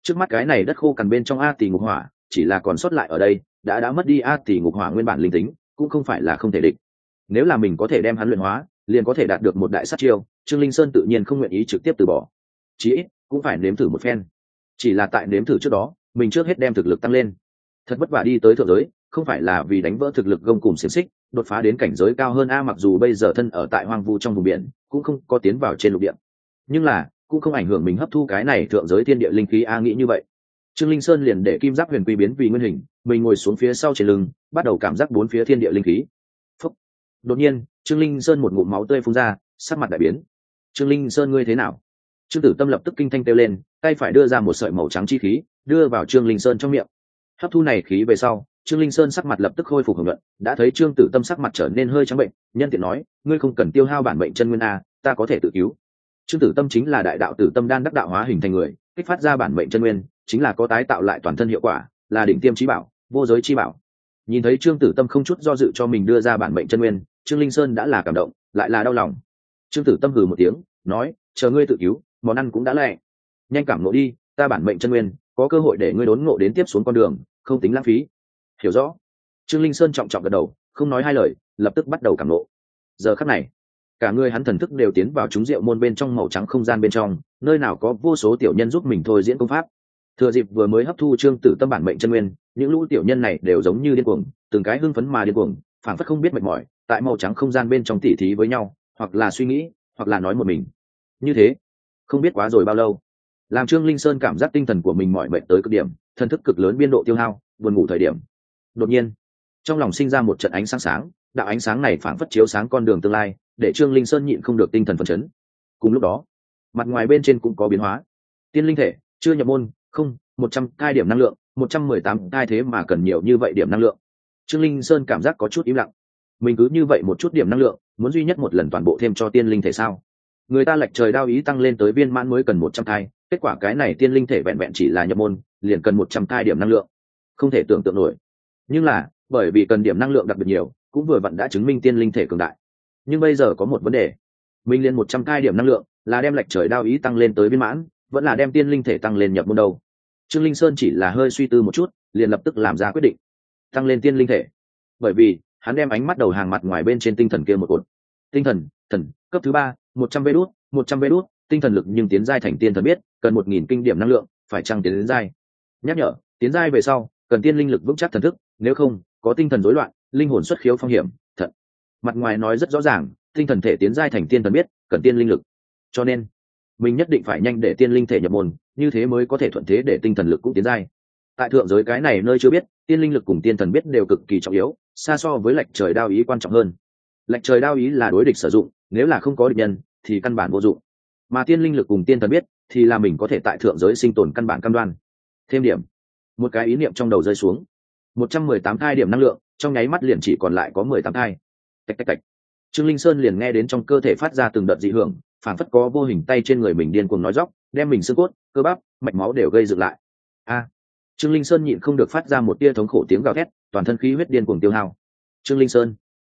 trước mắt cái này đất khô cằn bên trong a tỷ ngục hỏa, chỉ là còn sót lại ở đây, đã đã mất đi a tỷ ngục hỏa nguyên bản linh tính, cũng không phải là không thể địch. Nếu là mình có thể đem hắn luyện hóa, liền có thể đạt được một đại sát chiêu trương linh sơn tự nhiên không nguyện ý trực tiếp từ bỏ. Chí ít, cũng phải nếm thử một phen. Chỉ là tại nếm thử trước đó, mình trước hết đem thực lực tăng lên. Thật vất vả đi tới thượng giới, không phải là vì đánh vỡ thực lực gông cùng xiềng xích, đột phá đến cảnh giới cao hơn a mặc dù bây giờ thân ở tại hoang vu trong vùng biển, cũng không có tiến vào trên lục địa. Nhưng là, cũng không ảnh hưởng mình hấp thu cái này thượng giới thiên địa linh khí a nghĩ như vậy. Trương linh sơn liền để kim giáp huyền quy biến vì nguyên hình, mình ngồi xuống phía sau trên lưng, bắt đầu cảm giác bốn phía thiên địa linh khí. Phúc. đột nhiên, trương linh sơn một ngụm máu tươi phun ra, sắc mặt đại biến trương linh sơn ngươi thế nào? Trương tử tâm lập tức kinh thanh kêu lên, tay phải đưa ra một sợi màu trắng chi khí, đưa vào trương linh sơn trong miệng. Hấp thu này khí về sau, trương linh sơn sắc mặt lập tức khôi phục hưởng luận, đã thấy trương tử tâm sắc mặt trở nên hơi trắng bệnh, nhân tiện nói, ngươi không cần tiêu hao bản bệnh chân nguyên a, ta có thể tự cứu. Trương tử tâm chính là đại đạo tử tâm đan đắc đạo hóa hình thành người, kích phát ra bản mệnh chân nguyên, chính là có tái tạo lại toàn thân hiệu quả, là đỉnh tiêm trí bảo, vô giới chi bảo. Nhìn thấy trương tử tâm không chút do dự cho mình đưa ra bản mệnh chân nguyên, trương linh sơn đã là cảm động, lại là đau lòng trương tử tâm hừ một tiếng, nói, chờ ngươi tự cứu, món ăn cũng đã lẹ nhanh cảm ngộ đi, ta bản mệnh chân nguyên, có cơ hội để ngươi đốn ngộ đến tiếp xuống con đường, không tính lãng phí. Hiểu rõ. Trương linh sơn trọng trọng gật đầu, không nói hai lời, lập tức bắt đầu cảm ngộ. Giờ khắc này, cả người hắn thần thức đều tiến vào trúng rượu môn bên trong màu trắng không gian bên trong, nơi nào có vô số tiểu nhân giúp mình thôi diễn công pháp. Thừa dịp vừa mới hấp thu trương tử tâm bản mệnh chân nguyên, những lũ tiểu nhân này đều giống như điên cuồng, từng cái hưng phấn mà điên cuồng, phảng phất không biết mệt mỏi, tại màu trắng không gian bên trong tỉ thí với nhau hoặc là suy nghĩ, hoặc là nói một mình. Như thế, không biết quá rồi bao lâu. Làm trương linh sơn cảm giác tinh thần của mình mỏi mệt tới cực điểm thần thức cực lớn biên độ tiêu hao, buồn ngủ thời điểm. Đột nhiên, trong lòng sinh ra một trận ánh sáng sáng, đạo ánh sáng này phảng phất chiếu sáng con đường tương lai, để trương linh sơn nhịn không được tinh thần phấn chấn. Cùng lúc đó, mặt ngoài bên trên cũng có biến hóa. Tiên linh thể, chưa nhập môn, không, một trăm cai điểm năng lượng, một trăm mười tám cai thế mà cần nhiều như vậy điểm năng lượng. Trương linh sơn cảm giác có chút im lặng mình cứ như vậy một chút điểm năng lượng muốn duy nhất một lần toàn bộ thêm cho tiên linh thể sao? Người ta lệch trời đao ý tăng lên tới viên mãn mới cần một trăm thai, kết quả cái này tiên linh thể vẹn vẹn chỉ là nhập môn liền cần một trăm thai điểm năng lượng. Không thể tưởng tượng nổi. Nhưng là bởi vì cần điểm năng lượng đặc biệt nhiều cũng vừa vặn đã chứng minh tiên linh thể cường đại. Nhưng bây giờ có một vấn đề. Mình liền một trăm thai điểm năng lượng là đem lệch trời đao ý tăng lên tới viên mãn vẫn là đem tiên linh thể tăng lên nhập môn đâu. Trương linh sơn chỉ là hơi suy tư một chút liền lập tức làm ra quyết định. Tăng lên tiên linh thể. Bởi vì hắn đem ánh mắt đầu hàng mặt ngoài bên trên tinh thần kia một cột. Tinh thần thần, cấp thứ ba, một trăm vê đốt một trăm vê đốt tinh thần lực nhưng tiến giai thành tiên thần biết, cần một nghìn kinh điểm năng lượng, phải trăng tiến đến giai? Nhắc nhở, tiến giai về sau, cần tiên linh lực vững chắc thần thức, nếu không, có tinh thần rối loạn, linh hồn xuất khiếu phong hiểm, thật. Mặt ngoài nói rất rõ ràng, tinh thần thể tiến giai thành tiên thần biết, cần tiên linh lực. Cho nên, mình nhất định phải nhanh để tiên linh thể nhập môn, như thế mới có thể thuận thế để tinh thần lực cũng tiến giai. Tại thượng giới cái này nơi chưa biết, tiên linh lực cùng tiên thần biết đều cực kỳ trọng yếu xa so với lệch trời đao ý quan trọng hơn. Lệch trời đao ý là đối địch sử dụng, nếu là không có địch nhân, thì căn bản vô dụng. Mà tiên linh lực cùng tiên thần biết, thì là mình có thể tại thượng giới sinh tồn căn bản căn đoan. Thêm điểm. Một cái ý niệm trong đầu rơi xuống. Một trăm mười tám thai điểm năng lượng, trong nháy mắt liền chỉ còn lại có mười tám thai. Tạch tạch tạch. Trương linh sơn liền nghe đến trong cơ thể phát ra từng đợt dị hưởng phản phất có vô hình tay trên người mình điên cuồng nói dóc đem mình xương cốt, cơ bắp, mạch máu đều gây dựng lại. A. Trương linh sơn nhịn không được phát ra một tia thống khổ tiếng gào thét toàn thân khí huyết điên cuồng tiêu hao. Trương linh sơn.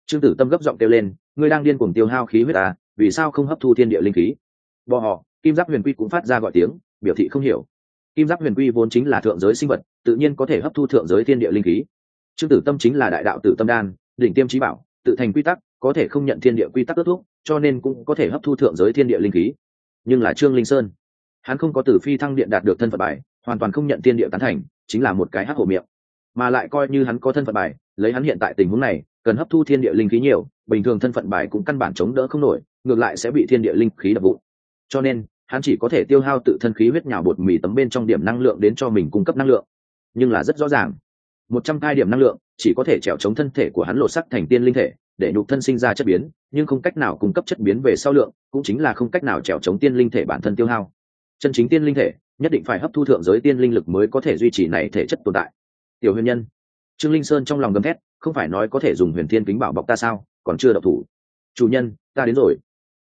Trương tử tâm gấp giọng kêu lên, ngươi đang điên cuồng tiêu hao khí huyết à vì sao không hấp thu thiên địa linh khí? Bọ họ, kim giáp huyền quy cũng phát ra gọi tiếng, biểu thị không hiểu. Kim giáp huyền quy vốn chính là thượng giới sinh vật, tự nhiên có thể hấp thu thượng giới thiên địa linh khí. Trương tử tâm chính là đại đạo tử tâm đan, đỉnh tiêm trí bảo, tự thành quy tắc, có thể không nhận thiên địa quy tắc kết thúc, cho nên cũng có thể hấp thu thượng giới thiên địa linh khí. Nhưng là trương linh sơn, hắn không có tử phi thăng điện đạt được thân phận bài, hoàn toàn không nhận thiên địa tán thành, chính là một cái hắc hổ miệng mà lại coi như hắn có thân phận bài, lấy hắn hiện tại tình huống này, cần hấp thu thiên địa linh khí nhiều, bình thường thân phận bài cũng căn bản chống đỡ không nổi, ngược lại sẽ bị thiên địa linh khí đập vụ cho nên, hắn chỉ có thể tiêu hao tự thân khí huyết nhào bột mì tấm bên trong điểm năng lượng đến cho mình cung cấp năng lượng. Nhưng là rất rõ ràng, một trăm hai điểm năng lượng chỉ có thể trèo chống thân thể của hắn lột sắc thành tiên linh thể, để nhục thân sinh ra chất biến, nhưng không cách nào cung cấp chất biến về sau lượng, cũng chính là không cách nào trèo chống tiên linh thể bản thân tiêu hao. Chân chính tiên linh thể, nhất định phải hấp thu thượng giới tiên linh lực mới có thể duy trì này thể chất tồn tại tiểu huyền nhân. Trương linh sơn trong lòng gầm thét, không phải nói có thể dùng huyền thiên kính bảo bọc ta sao, còn chưa độc thủ. Chủ nhân, ta đến rồi.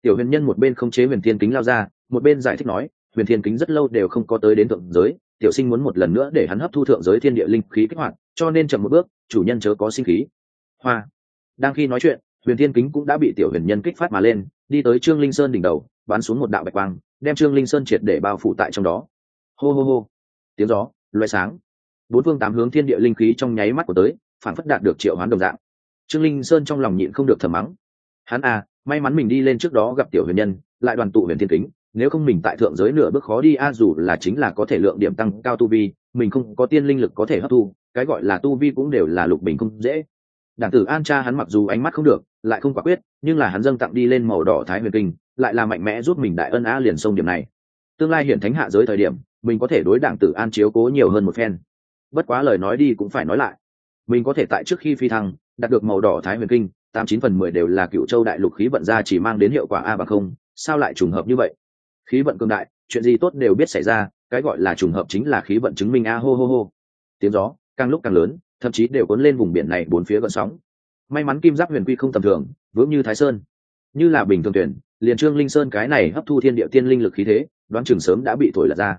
Tiểu huyền nhân một bên không chế huyền thiên kính lao ra, một bên giải thích nói, huyền thiên kính rất lâu đều không có tới đến thượng giới, tiểu sinh muốn một lần nữa để hắn hấp thu thượng giới thiên địa linh khí kích hoạt, cho nên chậm một bước, chủ nhân chớ có sinh khí. Hoa. Đang khi nói chuyện, huyền thiên kính cũng đã bị tiểu huyền nhân kích phát mà lên, đi tới trương linh sơn đỉnh đầu, bắn xuống một đạo bạch quang, đem trương linh sơn triệt để bao phủ tại trong đó. Hô hô hô. Tiếng gió loay sáng bốn phương tám hướng thiên địa linh khí trong nháy mắt của tới phản phất đạt được triệu hoán đồng dạng. Trương linh sơn trong lòng nhịn không được thầm mắng. Hắn à may mắn mình đi lên trước đó gặp tiểu huyền nhân, lại đoàn tụ huyền thiên kính, nếu không mình tại thượng giới nửa bước khó đi, a, dù là chính là có thể lượng điểm tăng cao tu vi, mình không có tiên linh lực có thể hấp thu, cái gọi là tu vi cũng đều là lục bình không dễ. Đảng tử an cha hắn mặc dù ánh mắt không được, lại không quả quyết, nhưng là hắn dâng tặng đi lên màu đỏ thái huyền kinh, lại là mạnh mẽ giúp mình đại ân a liền sông điểm này. Tương lai hiển thánh hạ giới thời điểm, mình có thể đối đảng tử an chiếu cố nhiều hơn một phen bất quá lời nói đi cũng phải nói lại. Mình có thể tại trước khi phi thăng, đạt được màu đỏ thái huyền kinh, tám chín phần mười đều là cựu châu đại lục khí vận ra chỉ mang đến hiệu quả a bằng không, sao lại trùng hợp như vậy? Khí vận cương đại, chuyện gì tốt đều biết xảy ra, cái gọi là trùng hợp chính là khí vận chứng minh a hô hô hô. Tiếng gió, càng lúc càng lớn, thậm chí đều cuốn lên vùng biển này bốn phía gợn sóng. May mắn kim giáp huyền quy không tầm thường, vững như thái sơn. Như là bình thường tuyển, liền trương linh sơn cái này hấp thu thiên địa tiên linh lực khí thế, đoán chừng sớm đã bị thổi lật ra.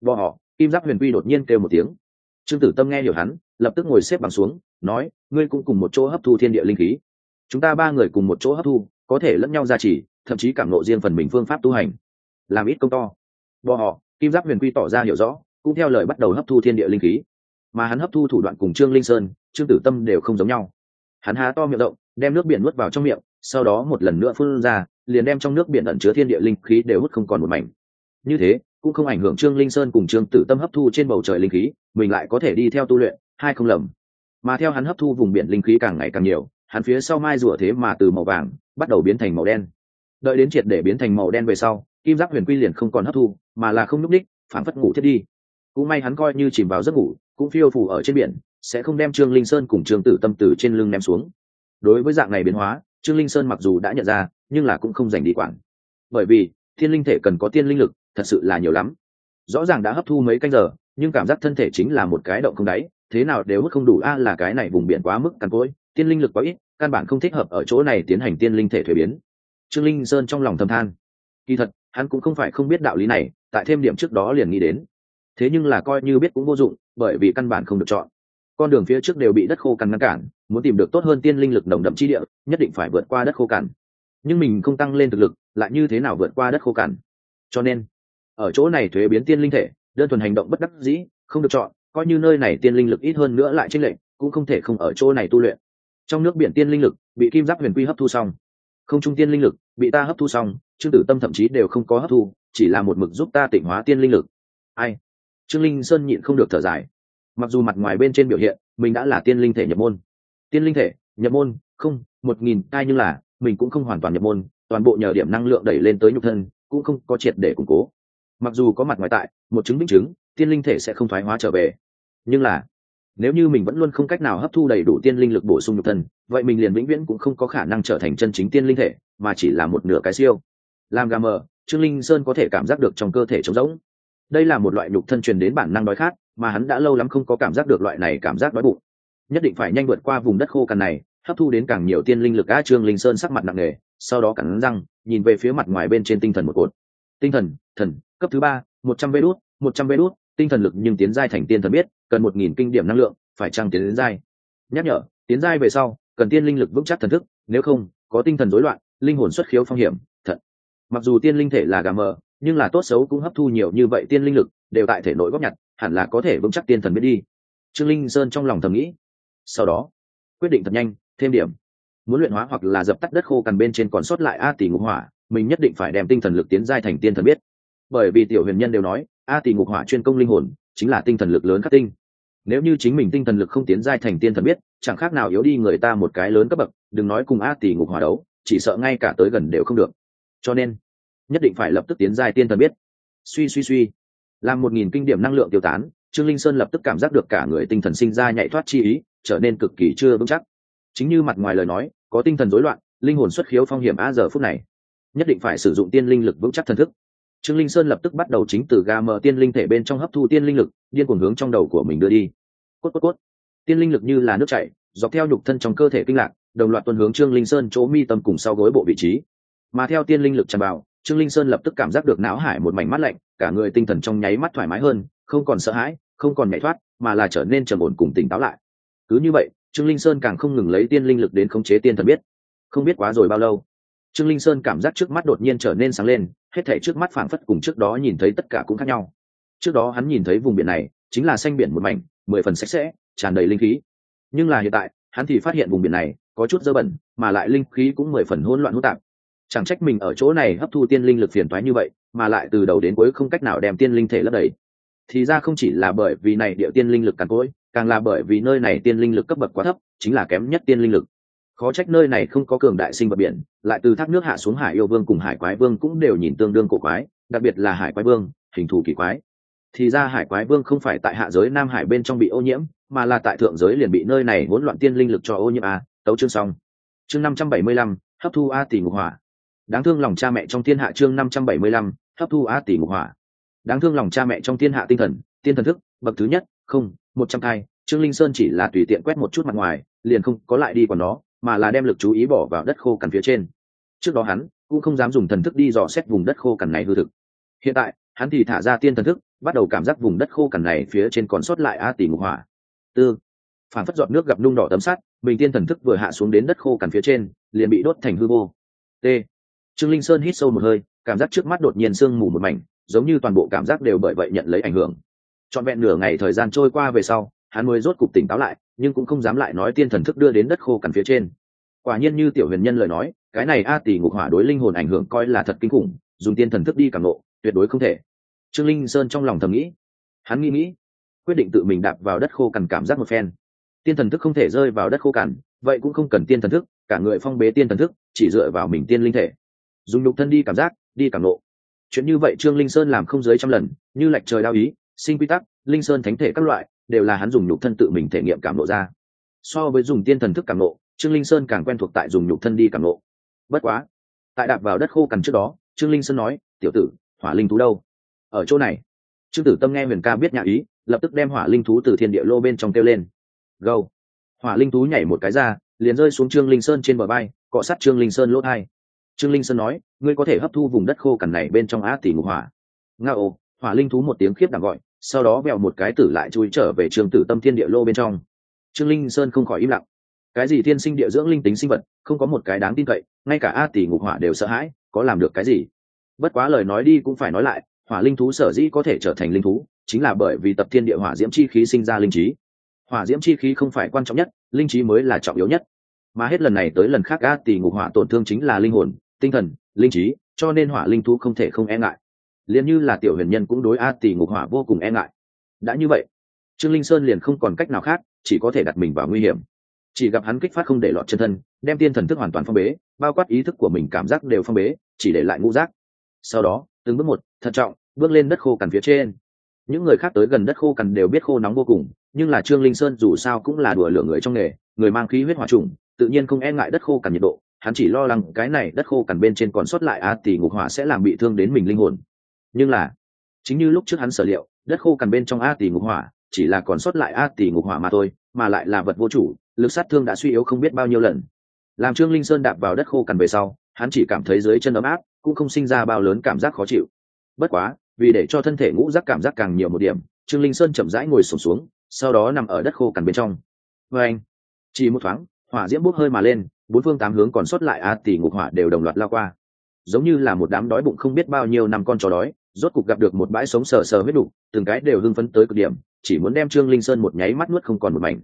Bọ họ, kim giáp huyền quy đột nhiên kêu một tiếng trương tử tâm nghe hiểu hắn, lập tức ngồi xếp bằng xuống, nói, ngươi cũng cùng một chỗ hấp thu thiên địa linh khí. Chúng ta ba người cùng một chỗ hấp thu, có thể lẫn nhau gia trì, thậm chí cảm nộ riêng phần mình phương pháp tu hành. Làm ít công to. Bò họ, kim giáp huyền quy tỏ ra hiểu rõ, cũng theo lời bắt đầu hấp thu thiên địa linh khí. Mà hắn hấp thu thủ đoạn cùng trương linh sơn, trương tử tâm đều không giống nhau. Hắn há to miệng rộng, đem nước biển nuốt vào trong miệng, sau đó một lần nữa phun ra, liền đem trong nước biển ẩn chứa thiên địa linh khí đều hút không còn một mảnh. Như thế cũng không ảnh hưởng trương linh sơn cùng trương tử tâm hấp thu trên bầu trời linh khí, mình lại có thể đi theo tu luyện, hai không lầm. Mà theo hắn hấp thu vùng biển linh khí càng ngày càng nhiều, hắn phía sau mai rùa thế mà từ màu vàng, bắt đầu biến thành màu đen. Đợi đến triệt để biến thành màu đen về sau, kim giác huyền quy liền không còn hấp thu, mà là không n ú c ních phản phất ngủ thiết đi. Cũng may hắn coi như chìm vào giấc ngủ, cũng phiêu phủ ở trên biển, sẽ không đem trương linh sơn cùng trương tử tâm tử trên lưng ném xuống. Đối với dạng này biến hóa, trương linh sơn mặc dù đã nhận ra, nhưng là cũng không dành đi quản. Bởi vì, thiên linh thể cần có tiên linh lực thật sự là nhiều lắm. Rõ ràng đã hấp thu mấy canh giờ, nhưng cảm giác thân thể chính là một cái động không đáy, thế nào đều hút không đủ, a, là cái này vùng biển quá mức cằn cỗi, tiên linh lực quá ít, căn bản không thích hợp ở chỗ này tiến hành tiên linh thể thuế biến. Trương linh sơn trong lòng thầm than. Kỳ thật, hắn cũng không phải không biết đạo lý này, tại thêm điểm trước đó liền nghĩ đến. Thế nhưng là coi như biết cũng vô dụng, bởi vì căn bản không được chọn. Con đường phía trước đều bị đất khô cằn ngăn cản, muốn tìm được tốt hơn tiên linh lực nồng đậm chi địa, nhất định phải vượt qua đất khô cằn. Nhưng mình không tăng lên thực lực, lại như thế nào vượt qua đất khô cằn? Cho nên ở chỗ này thuế biến tiên linh thể, đơn thuần hành động bất đắc dĩ, không được chọn, coi như nơi này tiên linh lực ít hơn nữa lại tranh lệch, cũng không thể không ở chỗ này tu luyện. Trong nước biển tiên linh lực, bị kim giáp huyền quy hấp thu xong. Không trung tiên linh lực, bị ta hấp thu xong, trương tử tâm thậm chí đều không có hấp thu, chỉ là một mực giúp ta tỉnh hóa tiên linh lực. Ai? Trương linh sơn nhịn không được thở dài. Mặc dù mặt ngoài bên trên biểu hiện, mình đã là tiên linh thể nhập môn. Tiên linh thể, nhập môn, không, một nghìn, ai nhưng là, mình cũng không hoàn toàn nhập môn, toàn bộ nhờ điểm năng lượng đẩy lên tới nhục thân, cũng không có triệt để củng cố mặc dù có mặt ngoài tại, một chứng minh chứng, tiên linh thể sẽ không thoái hóa trở về. Nhưng là, nếu như mình vẫn luôn không cách nào hấp thu đầy đủ tiên linh lực bổ sung nhục thân, vậy mình liền vĩnh viễn cũng không có khả năng trở thành chân chính tiên linh thể, mà chỉ là một nửa cái siêu. Làm gà mờ, trương linh sơn có thể cảm giác được trong cơ thể trống rỗng. Đây là một loại nhục thân truyền đến bản năng đói khát, mà hắn đã lâu lắm không có cảm giác được loại này cảm giác đói bụng. Nhất định phải nhanh vượt qua vùng đất khô cằn này, hấp thu đến càng nhiều tiên linh lực a trương linh sơn sắc mặt nặng nề, sau đó cắn răng, nhìn về phía mặt ngoài bên trên tinh thần một cột tinh thần thần, cấp thứ ba, một trăm vê đốt một trăm vê đốt tinh thần lực nhưng tiến giai thành tiên thần biết, cần một nghìn kinh điểm năng lượng, phải trăng tiến đến giai? Nhắc nhở, tiến giai về sau, cần tiên linh lực vững chắc thần thức, nếu không, có tinh thần rối loạn, linh hồn xuất khiếu phong hiểm thật mặc dù tiên linh thể là gà mờ, nhưng là tốt xấu cũng hấp thu nhiều như vậy tiên linh lực, đều tại thể nội góp nhặt, hẳn là có thể vững chắc tiên thần biết đi. Trương linh sơn trong lòng thầm nghĩ. Sau đó, quyết định thật nhanh, thêm điểm. Muốn luyện hóa hoặc là dập tắt đất khô cằn bên trên còn sót lại a tỷ ngục hỏa mình nhất định phải đem tinh thần lực tiến giai thành tiên thần biết. Bởi vì tiểu huyền nhân đều nói, a tỷ ngục hỏa chuyên công linh hồn, chính là tinh thần lực lớn khắc tinh. Nếu như chính mình tinh thần lực không tiến giai thành tiên thần biết, chẳng khác nào yếu đi người ta một cái lớn cấp bậc, đừng nói cùng a tỷ ngục hỏa đấu, chỉ sợ ngay cả tới gần đều không được. Cho nên, nhất định phải lập tức tiến giai tiên thần biết. Suy suy suy. Làm một nghìn kinh điểm năng lượng tiêu tán, trương linh sơn lập tức cảm giác được cả người tinh thần sinh ra nhạy thoát chi ý, trở nên cực kỳ chưa vững chắc. Chính như mặt ngoài lời nói, có tinh thần rối loạn, linh hồn xuất khiếu phong hiểm a giờ phút này nhất định phải sử dụng tiên linh lực vững chắc thần thức. Trương linh sơn lập tức bắt đầu chính từ ga mờ tiên linh thể bên trong hấp thu tiên linh lực, điên cuồng hướng trong đầu của mình đưa đi. Cốt cốt cốt. Tiên linh lực như là nước chảy, dọc theo nhục thân trong cơ thể kinh lạc, đồng loạt tuần hướng trương linh sơn chỗ mi tâm cùng sau gối bộ vị trí. Mà theo tiên linh lực tràn vào, trương linh sơn lập tức cảm giác được não hải một mảnh mắt lạnh, cả người tinh thần trong nháy mắt thoải mái hơn, không còn sợ hãi, không còn nhảy thoát, mà là trở nên trầm ổn cùng tỉnh táo lại. Cứ như vậy, trương linh sơn càng không ngừng lấy tiên linh lực đến khống chế tiên thần biết. Không biết quá rồi bao lâu trương linh sơn cảm giác trước mắt đột nhiên trở nên sáng lên, hết thể trước mắt phảng phất cùng trước đó nhìn thấy tất cả cũng khác nhau. Trước đó hắn nhìn thấy vùng biển này, chính là xanh biển một mảnh, mười phần sạch sẽ, tràn đầy linh khí. Nhưng là hiện tại, hắn thì phát hiện vùng biển này có chút dơ bẩn, mà lại linh khí cũng mười phần hỗn loạn hỗn tạp. Chẳng trách mình ở chỗ này hấp thu tiên linh lực phiền toái như vậy, mà lại từ đầu đến cuối không cách nào đem tiên linh thể lấp đầy. Thì ra không chỉ là bởi vì này địa tiên linh lực càn cỗi, càng là bởi vì nơi này tiên linh lực cấp bậc quá thấp, chính là kém nhất tiên linh lực khó trách nơi này không có cường đại sinh vật biển, lại từ thác nước hạ xuống hải yêu vương cùng hải quái vương cũng đều nhìn tương đương cổ quái, đặc biệt là hải quái vương, hình thù kỳ quái. Thì ra hải quái vương không phải tại hạ giới nam hải bên trong bị ô nhiễm, mà là tại thượng giới liền bị nơi này hỗn loạn tiên linh lực cho ô nhiễm a. Tấu chương xong. Chương năm trăm bảy mươi lăm, hấp thu a tỷ ngục hỏa. Đáng thương lòng cha mẹ trong thiên hạ chương năm trăm bảy mươi lăm, hấp thu a tỷ ngục hỏa. Đáng thương lòng cha mẹ trong thiên hạ tinh thần, tiên thần thức, bậc thứ nhất, không, một trăm thai, trương linh sơn chỉ là tùy tiện quét một chút mặt ngoài, liền không có lại đi còn nó mà là đem lực chú ý bỏ vào đất khô cằn phía trên. Trước đó hắn cũng không dám dùng thần thức đi dò xét vùng đất khô cằn này hư thực. Hiện tại, hắn thì thả ra tiên thần thức, bắt đầu cảm giác vùng đất khô cằn này phía trên còn sót lại a tỷ ngục hỏa. Tư. Phản phất giọt nước gặp nung đỏ tấm sắt, bình tiên thần thức vừa hạ xuống đến đất khô cằn phía trên, liền bị đốt thành hư vô. T. Trương linh sơn hít sâu một hơi, cảm giác trước mắt đột nhiên sương mù một mảnh, giống như toàn bộ cảm giác đều bởi vậy nhận lấy ảnh hưởng. Trọn vẹn nửa ngày thời gian trôi qua về sau, hắn mới rốt cục tỉnh táo lại nhưng cũng không dám lại nói tiên thần thức đưa đến đất khô cằn phía trên. Quả nhiên như tiểu huyền nhân lời nói, cái này a tỷ ngục hỏa đối linh hồn ảnh hưởng coi là thật kinh khủng, dùng tiên thần thức đi cảm nộ tuyệt đối không thể. Trương linh sơn trong lòng thầm nghĩ. Hắn nghĩ nghĩ, quyết định tự mình đạp vào đất khô cằn cảm giác một phen. Tiên thần thức không thể rơi vào đất khô cằn, vậy cũng không cần tiên thần thức, cả người phong bế tiên thần thức, chỉ dựa vào mình tiên linh thể. Dùng nhục thân đi cảm giác, đi cảm nộ chuyện như vậy trương linh sơn làm không dưới trăm lần, như lạch trời đao ý, sinh quy tắc, linh sơn thánh thể các loại đều là hắn dùng nhục thân tự mình thể nghiệm cảm lộ ra. So với dùng tiên thần thức cảm lộ trương linh sơn càng quen thuộc tại dùng nhục thân đi cảm lộ bất quá, tại đạp vào đất khô cằn trước đó, trương linh sơn nói, tiểu tử, hỏa linh thú đâu? Ở chỗ này. Trương tử tâm nghe huyền ca biết nhà ý, lập tức đem hỏa linh thú từ thiên địa lô bên trong kêu lên. Gâu hỏa linh thú nhảy một cái ra, liền rơi xuống trương linh sơn trên bờ bay cọ sát trương linh sơn lỗ thai. Trương linh sơn nói, ngươi có thể hấp thu vùng đất khô cằn này bên trong á tỷ ngục hỏa. Nga ô hỏa linh thú một tiếng khiếp đảm gọi sau đó vẹo một cái tử lại chui trở về trường tử tâm thiên địa lô bên trong. Trương linh sơn không khỏi im lặng. Cái gì thiên sinh địa dưỡng linh tính sinh vật, không có một cái đáng tin cậy, ngay cả a tỷ ngục hỏa đều sợ hãi, có làm được cái gì? Bất quá lời nói đi cũng phải nói lại, hỏa linh thú sở dĩ có thể trở thành linh thú, chính là bởi vì tập thiên địa hỏa diễm chi khí sinh ra linh trí. Hỏa diễm chi khí không phải quan trọng nhất, linh trí mới là trọng yếu nhất. Mà hết lần này tới lần khác, a tỷ ngục hỏa tổn thương chính là linh hồn, tinh thần, linh trí, cho nên hỏa linh thú không thể không e ngại liền như là tiểu huyền nhân cũng đối a tỷ ngục hỏa vô cùng e ngại. Đã như vậy, trương linh sơn liền không còn cách nào khác, chỉ có thể đặt mình vào nguy hiểm. Chỉ gặp hắn kích phát không để lọt chân thân, đem tiên thần thức hoàn toàn phong bế, bao quát ý thức của mình cảm giác đều phong bế, chỉ để lại ngũ giác. Sau đó, từng bước một, thận trọng, bước lên đất khô cằn phía trên. Những người khác tới gần đất khô cằn đều biết khô nóng vô cùng, nhưng là trương linh sơn dù sao cũng là đùa lửa người trong nghề, người mang khí huyết hỏa trùng, tự nhiên không e ngại đất khô cằn nhiệt độ. Hắn chỉ lo lắng cái này đất khô cằn bên trên còn sót lại a tỷ ngục hỏa sẽ làm bị thương đến mình linh hồn nhưng là, chính như lúc trước hắn sở liệu, đất khô cằn bên trong a tỷ ngục hỏa, chỉ là còn sót lại a tỷ ngục hỏa mà thôi, mà lại là vật vô chủ, lực sát thương đã suy yếu không biết bao nhiêu lần. Làm trương linh sơn đạp vào đất khô cằn về sau, hắn chỉ cảm thấy dưới chân ấm áp, cũng không sinh ra bao lớn cảm giác khó chịu. Bất quá, vì để cho thân thể ngũ giác cảm giác càng nhiều một điểm, trương linh sơn chậm rãi ngồi sổm xuống, sau đó nằm ở đất khô cằn bên trong. Vê anh, chỉ một thoáng, hỏa diễm bốc hơi mà lên, bốn phương tám hướng còn sót lại a tỷ ngục hỏa đều đồng loạt lao qua. Giống như là một đám đói bụng không biết bao nhiêu năm con chó đói rốt cục gặp được một bãi sống sờ sờ huyết đủ, từng cái đều hưng phấn tới cực điểm chỉ muốn đem trương linh sơn một nháy mắt nuốt không còn một mảnh.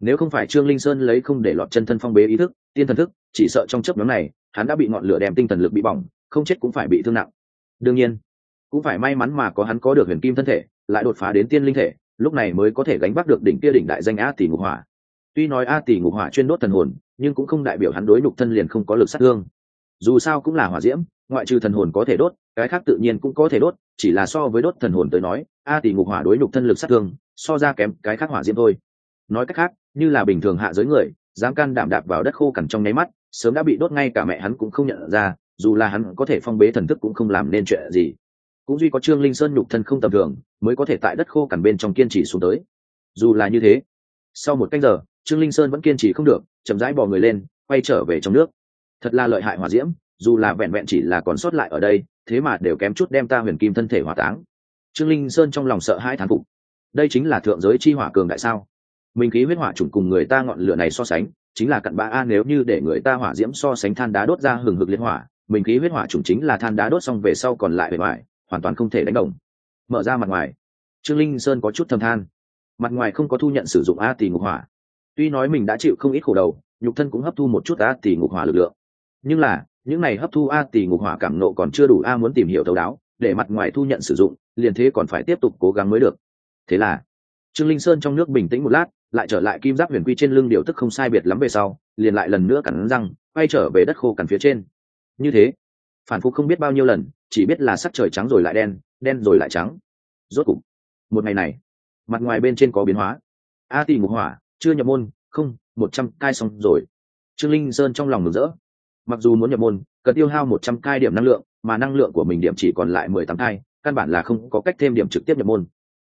Nếu không phải trương linh sơn lấy không để lọt chân thân phong bế ý thức tiên thần thức chỉ sợ trong chớp nhoáng này hắn đã bị ngọn lửa đem tinh thần lực bị bỏng không chết cũng phải bị thương nặng. Đương nhiên cũng phải may mắn mà có hắn có được huyền kim thân thể lại đột phá đến tiên linh thể lúc này mới có thể gánh vác được đỉnh kia đỉnh đại danh a tỷ ngục hỏa. Tuy nói a tỷ ngục hỏa chuyên đốt thần hồn nhưng cũng không đại biểu hắn đối nhục thân liền không có lực sát thương. Dù sao cũng là hỏa diễm ngoại trừ thần hồn có thể đốt cái khác tự nhiên cũng có thể đốt, chỉ là so với đốt thần hồn tới nói, a tỷ ngục hỏa đối nhục thân lực sát thương, so ra kém cái khác hỏa diễm thôi. Nói cách khác, như là bình thường hạ giới người, dám can đảm đạp vào đất khô cằn trong nháy mắt, sớm đã bị đốt ngay cả mẹ hắn cũng không nhận ra, dù là hắn có thể phong bế thần thức cũng không làm nên chuyện gì. Cũng duy có trương linh sơn nhục thân không tầm thường, mới có thể tại đất khô cằn bên trong kiên trì xuống tới. Dù là như thế, sau một canh giờ, trương linh sơn vẫn kiên trì không được, chậm rãi bỏ người lên, quay trở về trong nước. Thật là lợi hại hỏa diễm, dù là vẹn vẹn chỉ là còn sót lại ở đây thế mà đều kém chút đem ta huyền kim thân thể hỏa táng. Trương linh sơn trong lòng sợ hai thán phục. Đây chính là thượng giới chi hỏa cường đại sao? Mình khí huyết hỏa trùng cùng người ta ngọn lửa này so sánh, chính là cặn bã a, nếu như để người ta hỏa diễm so sánh than đá đốt ra hừng hực liên hỏa, mình khí huyết hỏa trùng chính là than đá đốt xong về sau còn lại bề ngoài, hoàn toàn không thể đánh đồng. Mở ra mặt ngoài. Trương linh sơn có chút thâm than. Mặt ngoài không có thu nhận sử dụng a tỷ ngục hỏa. Tuy nói mình đã chịu không ít khổ đầu, nhục thân cũng hấp thu một chút a tỷ ngục hỏa lực lượng. Nhưng là những này hấp thu a tỷ ngục hỏa cảm nộ còn chưa đủ a muốn tìm hiểu thấu đáo, để mặt ngoài thu nhận sử dụng, liền thế còn phải tiếp tục cố gắng mới được. Thế là, trương linh sơn trong nước bình tĩnh một lát, lại trở lại kim giáp huyền quy trên lưng điều tức không sai biệt lắm về sau, liền lại lần nữa cắn răng, quay trở về đất khô cằn phía trên. Như thế, phản phục không biết bao nhiêu lần, chỉ biết là sắc trời trắng rồi lại đen đen rồi lại trắng. Rốt cục, một ngày này, mặt ngoài bên trên có biến hóa. A tỷ ngục hỏa, chưa nhập môn, không, một trăm cai xong rồi. Trương linh sơn trong lòng mừng rỡ mặc dù muốn nhập môn, cần tiêu hao một trăm cai điểm năng lượng, mà năng lượng của mình điểm chỉ còn lại mười tám cai, căn bản là không có cách thêm điểm trực tiếp nhập môn.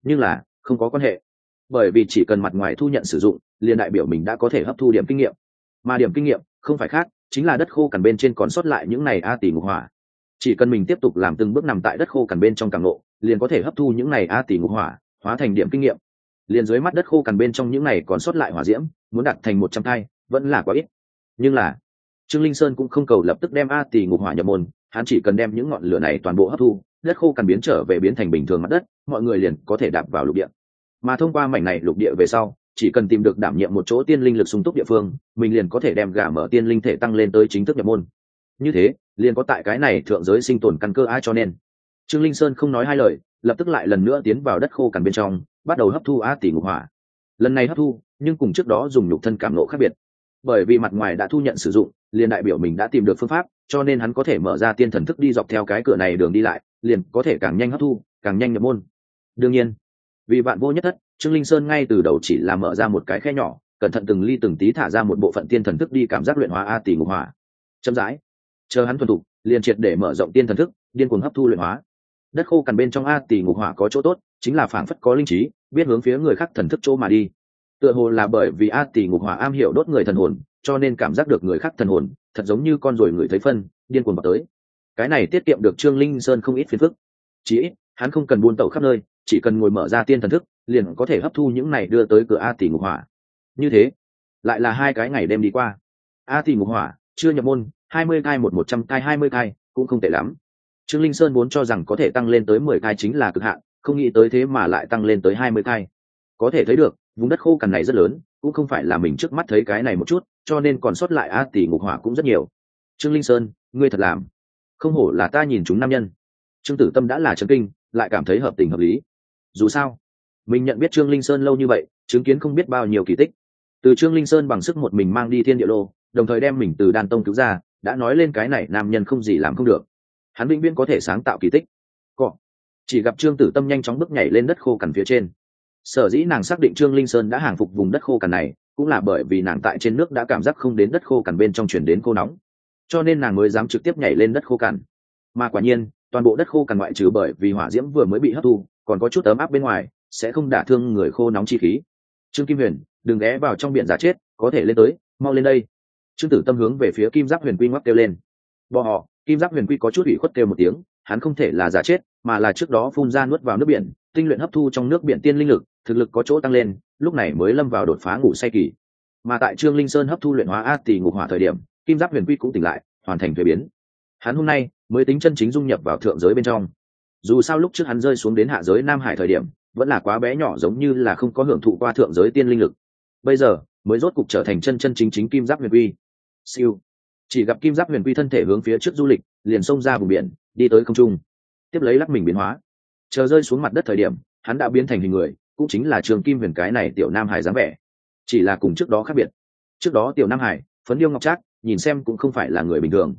Nhưng là, không có quan hệ. Bởi vì chỉ cần mặt ngoài thu nhận sử dụng, liền đại biểu mình đã có thể hấp thu điểm kinh nghiệm. Mà điểm kinh nghiệm, không phải khác, chính là đất khô cằn bên trên còn sót lại những này a tỷ ngục hỏa. Chỉ cần mình tiếp tục làm từng bước nằm tại đất khô cằn bên trong càng lộ, liền có thể hấp thu những này a tỷ ngục hỏa, hóa thành điểm kinh nghiệm. Liền dưới mắt đất khô cằn bên trong những này còn sót lại hỏa diễm, muốn đặt thành một trăm thai vẫn là quá ít. Nhưng là trương linh sơn cũng không cầu lập tức đem a tỷ ngục hỏa nhập môn, hắn chỉ cần đem những ngọn lửa này toàn bộ hấp thu, đất khô cằn biến trở về biến thành bình thường mặt đất, mọi người liền có thể đạp vào lục địa. Mà thông qua mảnh này lục địa về sau, chỉ cần tìm được đảm nhiệm một chỗ tiên linh lực sung túc địa phương, mình liền có thể đem gà mở tiên linh thể tăng lên tới chính thức nhập môn. Như thế, liền có tại cái này thượng giới sinh tồn căn cơ ai cho nên. Trương linh sơn không nói hai lời, lập tức lại lần nữa tiến vào đất khô cằn bên trong, bắt đầu hấp thu a tỷ ngục hỏa. Lần này hấp thu, nhưng cùng trước đó dùng nhục thân cảm nộ khác biệt. Bởi vì mặt ngoài đã thu nhận sử dụng liền đại biểu mình đã tìm được phương pháp, cho nên hắn có thể mở ra tiên thần thức đi dọc theo cái cửa này đường đi lại, liền có thể càng nhanh hấp thu, càng nhanh nhập môn. Đương nhiên, vì bạn vô nhất thất, trương linh sơn ngay từ đầu chỉ là mở ra một cái khe nhỏ, cẩn thận từng ly từng tí thả ra một bộ phận tiên thần thức đi cảm giác luyện hóa a tỷ ngục hỏa. Chậm rãi, chờ hắn thuần thục, liền triệt để mở rộng tiên thần thức, điên cuồng hấp thu luyện hóa. Đất khô cằn bên trong a tỷ ngục hỏa có chỗ tốt, chính là phảng phất có linh trí, biết hướng phía người khác thần thức chỗ mà đi. Tựa hồ là bởi vì a tỷ ngục hỏa am hiểu đốt người thần hồn cho nên cảm giác được người khác thần hồn, thật giống như con ruồi người thấy phân, điên cuồng vào tới. Cái này tiết kiệm được trương linh sơn không ít phiền phức. Chỉ ít, hắn không cần buôn tẩu khắp nơi, chỉ cần ngồi mở ra tiên thần thức, liền có thể hấp thu những này đưa tới cửa a tỷ ngục hỏa. Như thế, lại là hai cái ngày đêm đi qua. A tỷ ngục hỏa, chưa nhập môn, hai mươi cai một một trăm cai, hai mươi cai, cũng không tệ lắm. Trương linh sơn vốn cho rằng có thể tăng lên tới mười cai chính là cực hạn, không nghĩ tới thế mà lại tăng lên tới hai mươi cai. Có thể thấy được, vùng đất khô cằn này rất lớn, cũng không phải là mình trước mắt thấy cái này một chút cho nên còn sót lại a tỷ ngục hỏa cũng rất nhiều. Trương linh sơn, ngươi thật làm. Không hổ là ta nhìn chúng nam nhân. Trương tử tâm đã là trấn kinh, lại cảm thấy hợp tình hợp lý. Dù sao, mình nhận biết trương linh sơn lâu như vậy, chứng kiến không biết bao nhiêu kỳ tích. Từ trương linh sơn bằng sức một mình mang đi thiên địa lô, đồng thời đem mình từ đan tông cứu ra, đã nói lên cái này nam nhân không gì làm không được. Hắn vĩnh viễn có thể sáng tạo kỳ tích. Cọ. Chỉ gặp trương tử tâm nhanh chóng bước nhảy lên đất khô cằn phía trên. Sở dĩ nàng xác định trương linh sơn đã hàng phục vùng đất khô cằn này cũng là bởi vì nàng tại trên nước đã cảm giác không đến đất khô cằn bên trong chuyển đến khô nóng, cho nên nàng mới dám trực tiếp nhảy lên đất khô cằn. Mà quả nhiên, toàn bộ đất khô cằn ngoại trừ bởi vì hỏa diễm vừa mới bị hấp thu, còn có chút ấm áp bên ngoài, sẽ không đả thương người khô nóng chi khí. Trương kim huyền, đừng ghé vào trong biển giả chết, có thể lên tới, mau lên đây. Trương tử tâm hướng về phía kim giáp huyền quy ngoắc kêu lên. Bò họ, kim giáp huyền quy có chút ủy khuất kêu một tiếng, hắn không thể là giả chết, mà là trước đó phun ra nuốt vào nước biển, tinh luyện hấp thu trong nước biển tiên linh lực, thực lực có chỗ tăng lên lúc này mới lâm vào đột phá ngủ say kỳ. Mà tại trương linh sơn hấp thu luyện hóa a tỷ ngục hỏa thời điểm, kim giáp huyền quy cũng tỉnh lại, hoàn thành thuế biến. Hắn hôm nay mới tính chân chính dung nhập vào thượng giới bên trong. Dù sao lúc trước hắn rơi xuống đến hạ giới nam hải thời điểm, vẫn là quá bé nhỏ giống như là không có hưởng thụ qua thượng giới tiên linh lực. Bây giờ, mới rốt cục trở thành chân chân chính chính kim giáp huyền quy. Siêu. Chỉ gặp kim giáp huyền quy thân thể hướng phía trước du lịch, liền xông ra vùng biển, đi tới không trung. Tiếp lấy lắc mình biến hóa. Chờ rơi xuống mặt đất thời điểm, hắn đã biến thành hình người cũng chính là trường kim huyền cái này tiểu nam hải dáng vẻ. Chỉ là cùng trước đó khác biệt. Trước đó tiểu nam hải, phấn điêu ngọc trác, nhìn xem cũng không phải là người bình thường.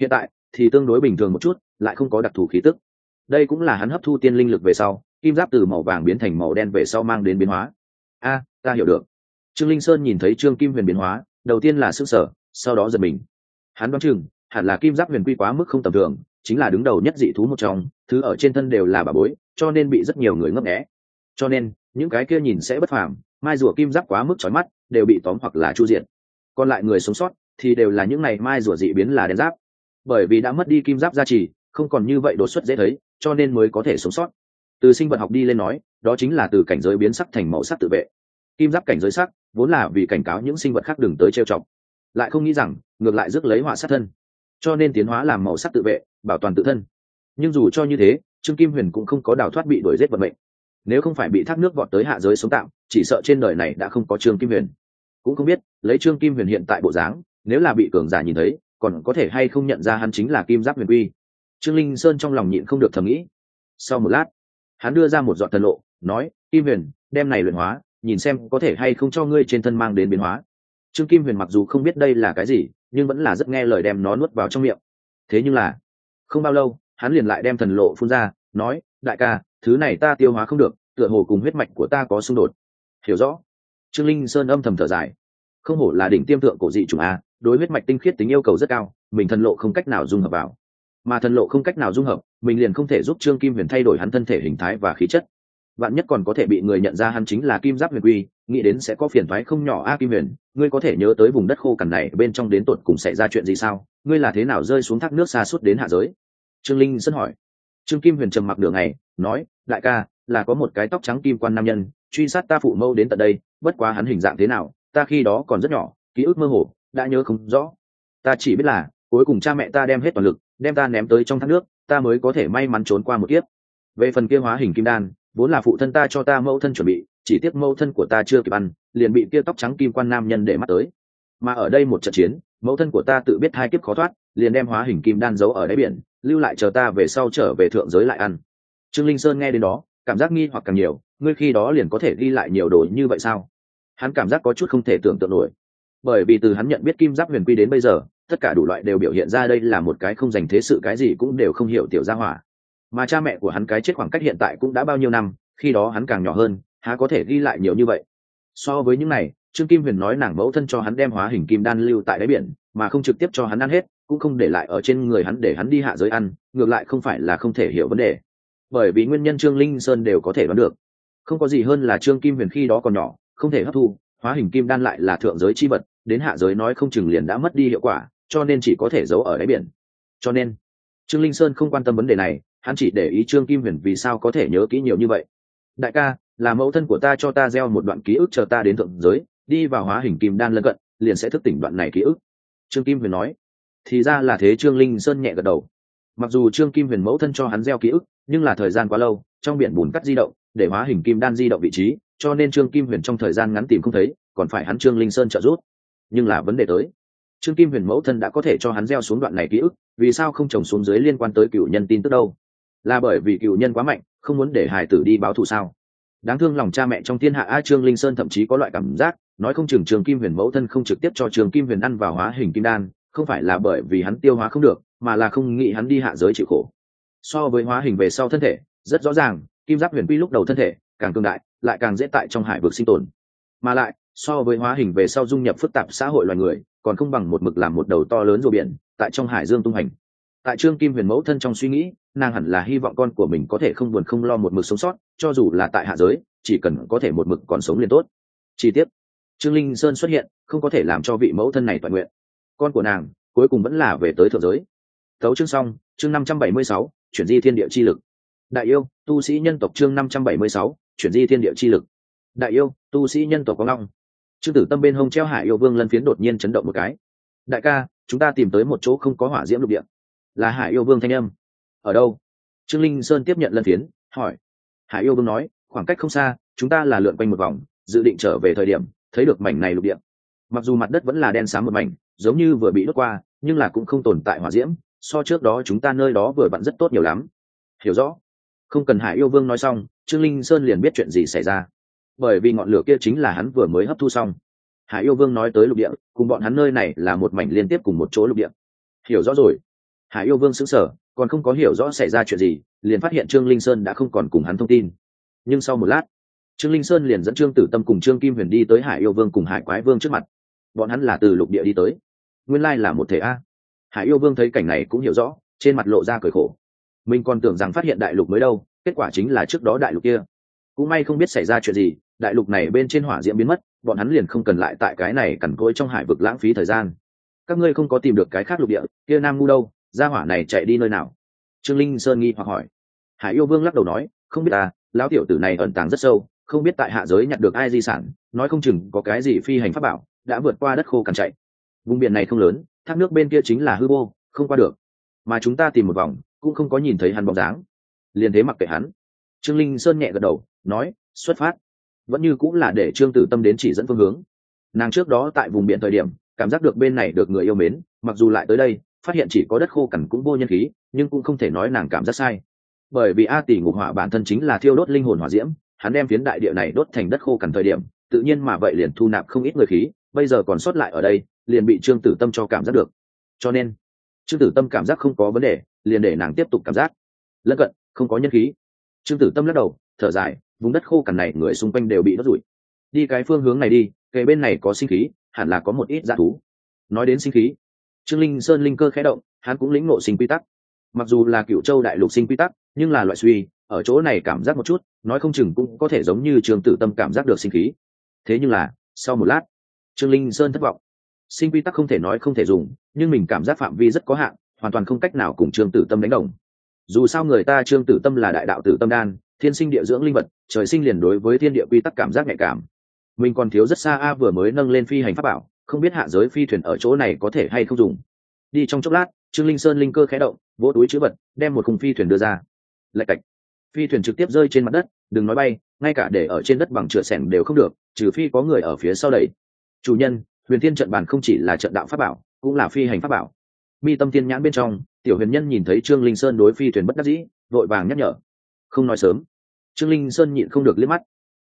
Hiện tại thì tương đối bình thường một chút, lại không có đặc thù khí tức. Đây cũng là hắn hấp thu tiên linh lực về sau, kim giáp từ màu vàng biến thành màu đen về sau mang đến biến hóa. A, ta hiểu được. Trương linh sơn nhìn thấy trương kim huyền biến hóa, đầu tiên là s ư sở sau đó giật mình. Hắn đoán chừng, hẳn là kim giáp huyền quy quá mức không tầm thường, chính là đứng đầu nhất dị thú một trong, thứ ở trên thân đều là bà bối, cho nên bị rất nhiều người ngấp nghé cho nên, những cái kia nhìn sẽ bất phàm, mai rùa kim giáp quá mức trói mắt, đều bị tóm hoặc là chu diện còn lại người sống sót, thì đều là những ngày mai rùa dị biến là đen giáp. Bởi vì đã mất đi kim giáp gia trì, không còn như vậy đột xuất dễ thấy, cho nên mới có thể sống sót. Từ sinh vật học đi lên nói, đó chính là từ cảnh giới biến sắc thành màu sắc tự vệ. Kim giáp cảnh giới sắc, vốn là vì cảnh cáo những sinh vật khác đừng tới trêu chọc. Lại không nghĩ rằng, ngược lại rước lấy họa sát thân. Cho nên tiến hóa làm màu sắc tự vệ, bảo toàn tự thân. Nhưng dù cho như thế, trương kim huyền cũng không có đào thoát bị đuổi giết vận mệnh nếu không phải bị thác nước vọt tới hạ giới sống tạm, chỉ sợ trên đời này đã không có trương kim huyền. Cũng không biết, lấy trương kim huyền hiện tại bộ dáng, nếu là bị cường giả nhìn thấy, còn có thể hay không nhận ra hắn chính là kim giáp huyền quy. Trương linh sơn trong lòng nhịn không được thầm nghĩ. Sau một lát, hắn đưa ra một dọn thần lộ, nói, kim huyền, đem này luyện hóa, nhìn xem có thể hay không cho ngươi trên thân mang đến biến hóa. Trương kim huyền mặc dù không biết đây là cái gì, nhưng vẫn là rất nghe lời đem nó nuốt vào trong miệng. Thế nhưng là, không bao lâu, hắn liền lại đem thần lộ phun ra, nói, đại ca thứ này ta tiêu hóa không được, tựa hồ cùng huyết mạch của ta có xung đột. Hiểu rõ? Trương linh sơn âm thầm thở dài. Không hổ là đỉnh tiêm thượng cổ dị chủng a, đối huyết mạch tinh khiết tính yêu cầu rất cao, mình thần lộ không cách nào dung hợp vào. Mà thần lộ không cách nào dung hợp, mình liền không thể giúp trương kim huyền thay đổi hắn thân thể hình thái và khí chất. Bạn nhất còn có thể bị người nhận ra hắn chính là kim giáp huyền quy, nghĩ đến sẽ có phiền thoái không nhỏ a kim huyền, ngươi có thể nhớ tới vùng đất khô cằn này bên trong đến tột cùng xảy ra chuyện gì sao? Ngươi là thế nào rơi xuống thác nước xa suốt đến hạ giới? Trương linh sân hỏi. Trương kim huyền trầm mặc đường này nói, đại ca, là có một cái tóc trắng kim quan nam nhân, truy sát ta phụ mâu đến tận đây, bất quá hắn hình dạng thế nào, ta khi đó còn rất nhỏ, ký ức mơ hồ, đã nhớ không rõ. Ta chỉ biết là, cuối cùng cha mẹ ta đem hết toàn lực, đem ta ném tới trong thác nước, ta mới có thể may mắn trốn qua một kiếp. Về phần kia hóa hình kim đan, vốn là phụ thân ta cho ta mẫu thân chuẩn bị, chỉ tiếc mẫu thân của ta chưa kịp ăn, liền bị kia tóc trắng kim quan nam nhân để mắt tới. Mà ở đây một trận chiến, mẫu thân của ta tự biết hai kiếp khó thoát, liền đem hóa hình kim đan giấu ở đáy biển, lưu lại chờ ta về sau trở về thượng giới lại ăn trương linh sơn nghe đến đó, cảm giác nghi hoặc càng nhiều, ngươi khi đó liền có thể ghi lại nhiều đồ như vậy sao? Hắn cảm giác có chút không thể tưởng tượng nổi. Bởi vì từ hắn nhận biết kim giáp huyền quy đến bây giờ, tất cả đủ loại đều biểu hiện ra đây là một cái không dành thế sự, cái gì cũng đều không hiểu tiểu gia hỏa. Mà cha mẹ của hắn cái chết khoảng cách hiện tại cũng đã bao nhiêu năm, khi đó hắn càng nhỏ hơn, há có thể ghi lại nhiều như vậy? So với những này, trương kim huyền nói nàng mẫu thân cho hắn đem hóa hình kim đan lưu tại đáy biển, mà không trực tiếp cho hắn ăn hết, cũng không để lại ở trên người hắn để hắn đi hạ giới ăn, ngược lại không phải là không thể hiểu vấn đề bởi vì nguyên nhân trương linh sơn đều có thể đoán được. Không có gì hơn là trương kim huyền khi đó còn nhỏ, không thể hấp thu, hóa hình kim đan lại là thượng giới chi vật, đến hạ giới nói không chừng liền đã mất đi hiệu quả, cho nên chỉ có thể giấu ở đáy biển. Cho nên, trương linh sơn không quan tâm vấn đề này, hắn chỉ để ý trương kim huyền vì sao có thể nhớ kỹ nhiều như vậy. Đại ca, là mẫu thân của ta cho ta gieo một đoạn ký ức chờ ta đến thượng giới, đi vào hóa hình kim đan lân cận, liền sẽ thức tỉnh đoạn này ký ức. Trương kim huyền nói. Thì ra là thế, trương linh sơn nhẹ gật đầu mặc dù trương kim huyền mẫu thân cho hắn gieo ký ức, nhưng là thời gian quá lâu, trong biển bùn cắt di động, để hóa hình kim đan di động vị trí, cho nên trương kim huyền trong thời gian ngắn tìm không thấy, còn phải hắn trương linh sơn trợ giúp. Nhưng là vấn đề tới, trương kim huyền mẫu thân đã có thể cho hắn gieo xuống đoạn này ký ức, vì sao không trồng xuống dưới liên quan tới cựu nhân tin tức đâu? Là bởi vì cựu nhân quá mạnh, không muốn để hải tử đi báo thù sao? Đáng thương lòng cha mẹ trong thiên hạ a trương linh sơn thậm chí có loại cảm giác, nói không chừng trường kim huyền mẫu thân không trực tiếp cho trường kim huyền ăn vào hóa hình kim đan, không phải là bởi vì hắn tiêu hóa không được mà là không nghĩ hắn đi hạ giới chịu khổ. So với hóa hình về sau thân thể, rất rõ ràng, kim giáp huyền quy lúc đầu thân thể, càng cường đại, lại càng dễ tại trong hải vực sinh tồn. Mà lại, so với hóa hình về sau dung nhập phức tạp xã hội loài người, còn không bằng một mực làm một đầu to lớn rùa biển, tại trong hải dương tung hành. Tại trương kim huyền mẫu thân trong suy nghĩ, nàng hẳn là hy vọng con của mình có thể không buồn không lo một mực sống sót, cho dù là tại hạ giới, chỉ cần có thể một mực còn sống liền tốt. Chi tiết. Trương linh sơn xuất hiện, không có thể làm cho vị mẫu thân này toàn nguyện. Con của nàng, cuối cùng vẫn là về tới thượng giới thấu chương xong, chương năm trăm bảy mươi sáu, chuyển di thiên địa chi lực. Đại yêu, tu sĩ nhân tộc chương năm trăm bảy mươi sáu, chuyển di thiên địa chi lực. Đại yêu, tu sĩ nhân tộc có long trương tử tâm bên hông treo hải yêu vương lân phiến đột nhiên chấn động một cái. Đại ca, chúng ta tìm tới một chỗ không có hỏa diễm lục địa. Là hải yêu vương thanh âm. Ở đâu? Trương linh sơn tiếp nhận lân phiến, hỏi. Hải yêu vương nói, khoảng cách không xa, chúng ta là lượn quanh một vòng, dự định trở về thời điểm, thấy được mảnh này lục địa. Mặc dù mặt đất vẫn là đen xám một mảnh, giống như vừa bị đốt qua, nhưng là cũng không tồn tại hỏa diễm so trước đó chúng ta nơi đó vừa bận rất tốt nhiều lắm. Hiểu rõ. Không cần hải yêu vương nói xong, trương linh sơn liền biết chuyện gì xảy ra. Bởi vì ngọn lửa kia chính là hắn vừa mới hấp thu xong. Hải yêu vương nói tới lục địa, cùng bọn hắn nơi này là một mảnh liên tiếp cùng một chỗ lục địa. Hiểu rõ rồi. Hải yêu vương xứng sở còn không có hiểu rõ xảy ra chuyện gì, liền phát hiện trương linh sơn đã không còn cùng hắn thông tin. Nhưng sau một lát, trương linh sơn liền dẫn trương tử tâm cùng trương kim huyền đi tới hải yêu vương cùng hải quái vương trước mặt. Bọn hắn là từ lục địa đi tới. Nguyên lai là một thể a hải yêu vương thấy cảnh này cũng hiểu rõ trên mặt lộ ra cười khổ. Mình còn tưởng rằng phát hiện đại lục mới đâu kết quả chính là trước đó đại lục kia. Cũng may không biết xảy ra chuyện gì đại lục này bên trên hỏa diễm biến mất bọn hắn liền không cần lại tại cái này cằn cỗi trong hải vực lãng phí thời gian. Các ngươi không có tìm được cái khác lục địa kia nam ngu đâu ra hỏa này chạy đi nơi nào? Trương linh sơn nghi hoặc hỏi. Hải yêu vương lắc đầu nói không biết à, lão tiểu tử này ẩn tàng rất sâu không biết tại hạ giới nhặt được ai di sản nói không chừng có cái gì phi hành pháp bảo đã vượt qua đất khô cằn chạy. Vùng biển này không lớn thác nước bên kia chính là hư vô, không qua được. Mà chúng ta tìm một vòng, cũng không có nhìn thấy hắn bóng dáng. Liền thế mặc kệ hắn. Trương linh sơn nhẹ gật đầu, nói, xuất phát. Vẫn như cũng là để trương tử tâm đến chỉ dẫn phương hướng. Nàng trước đó tại vùng biển thời điểm, cảm giác được bên này được người yêu mến, mặc dù lại tới đây, phát hiện chỉ có đất khô cằn cũng vô nhân khí, nhưng cũng không thể nói nàng cảm giác sai. Bởi vì a tỷ ngục hỏa bản thân chính là thiêu đốt linh hồn hỏa diễm, hắn đem phiến đại địa này đốt thành đất khô cằn thời điểm, tự nhiên mà vậy liền thu nạp không ít người khí, bây giờ còn sót lại ở đây liền bị trương tử tâm cho cảm giác được. Cho nên, trương tử tâm cảm giác không có vấn đề, liền để nàng tiếp tục cảm giác. Lân cận, không có nhân khí. Trương tử tâm lắc đầu, thở dài, vùng đất khô cằn này người xung quanh đều bị đốt rủi đi cái phương hướng này đi, kề bên này có sinh khí, hẳn là có một ít g thú. Nói đến sinh khí, trương linh sơn linh cơ khẽ động, hắn cũng lĩnh ngộ sinh quy tắc. Mặc dù là cựu châu đại lục sinh quy tắc, nhưng là loại suy, ở chỗ này cảm giác một chút, nói không chừng cũng có thể giống như trường tử tâm cảm giác được sinh khí. Thế nhưng là, sau một lát, trương linh sơn thất vọng sinh quy tắc không thể nói không thể dùng, nhưng mình cảm giác phạm vi rất có hạn, hoàn toàn không cách nào cùng trương tử tâm đánh đồng. Dù sao người ta trương tử tâm là đại đạo tử tâm đan, thiên sinh địa dưỡng linh vật, trời sinh liền đối với thiên địa quy tắc cảm giác nhạy cảm. Mình còn thiếu rất xa a vừa mới nâng lên phi hành pháp bảo, không biết hạ giới phi thuyền ở chỗ này có thể hay không dùng. Đi trong chốc lát, trương linh sơn linh cơ khé động, vỗ túi chữ vật, đem một khung phi thuyền đưa ra. Lạch cạch. Phi thuyền trực tiếp rơi trên mặt đất, đừng nói bay, ngay cả để ở trên đất bằng chửa sẻng đều không được, trừ phi có người ở phía sau đẩy. Chủ nhân huyền thiên trận bàn không chỉ là trận đạo pháp bảo, cũng là phi hành pháp bảo. Mi tâm tiên nhãn bên trong, tiểu huyền nhân nhìn thấy trương linh sơn đối phi thuyền bất đắc dĩ, vội vàng nhắc nhở. Không nói sớm. Trương linh sơn nhịn không được liếc mắt.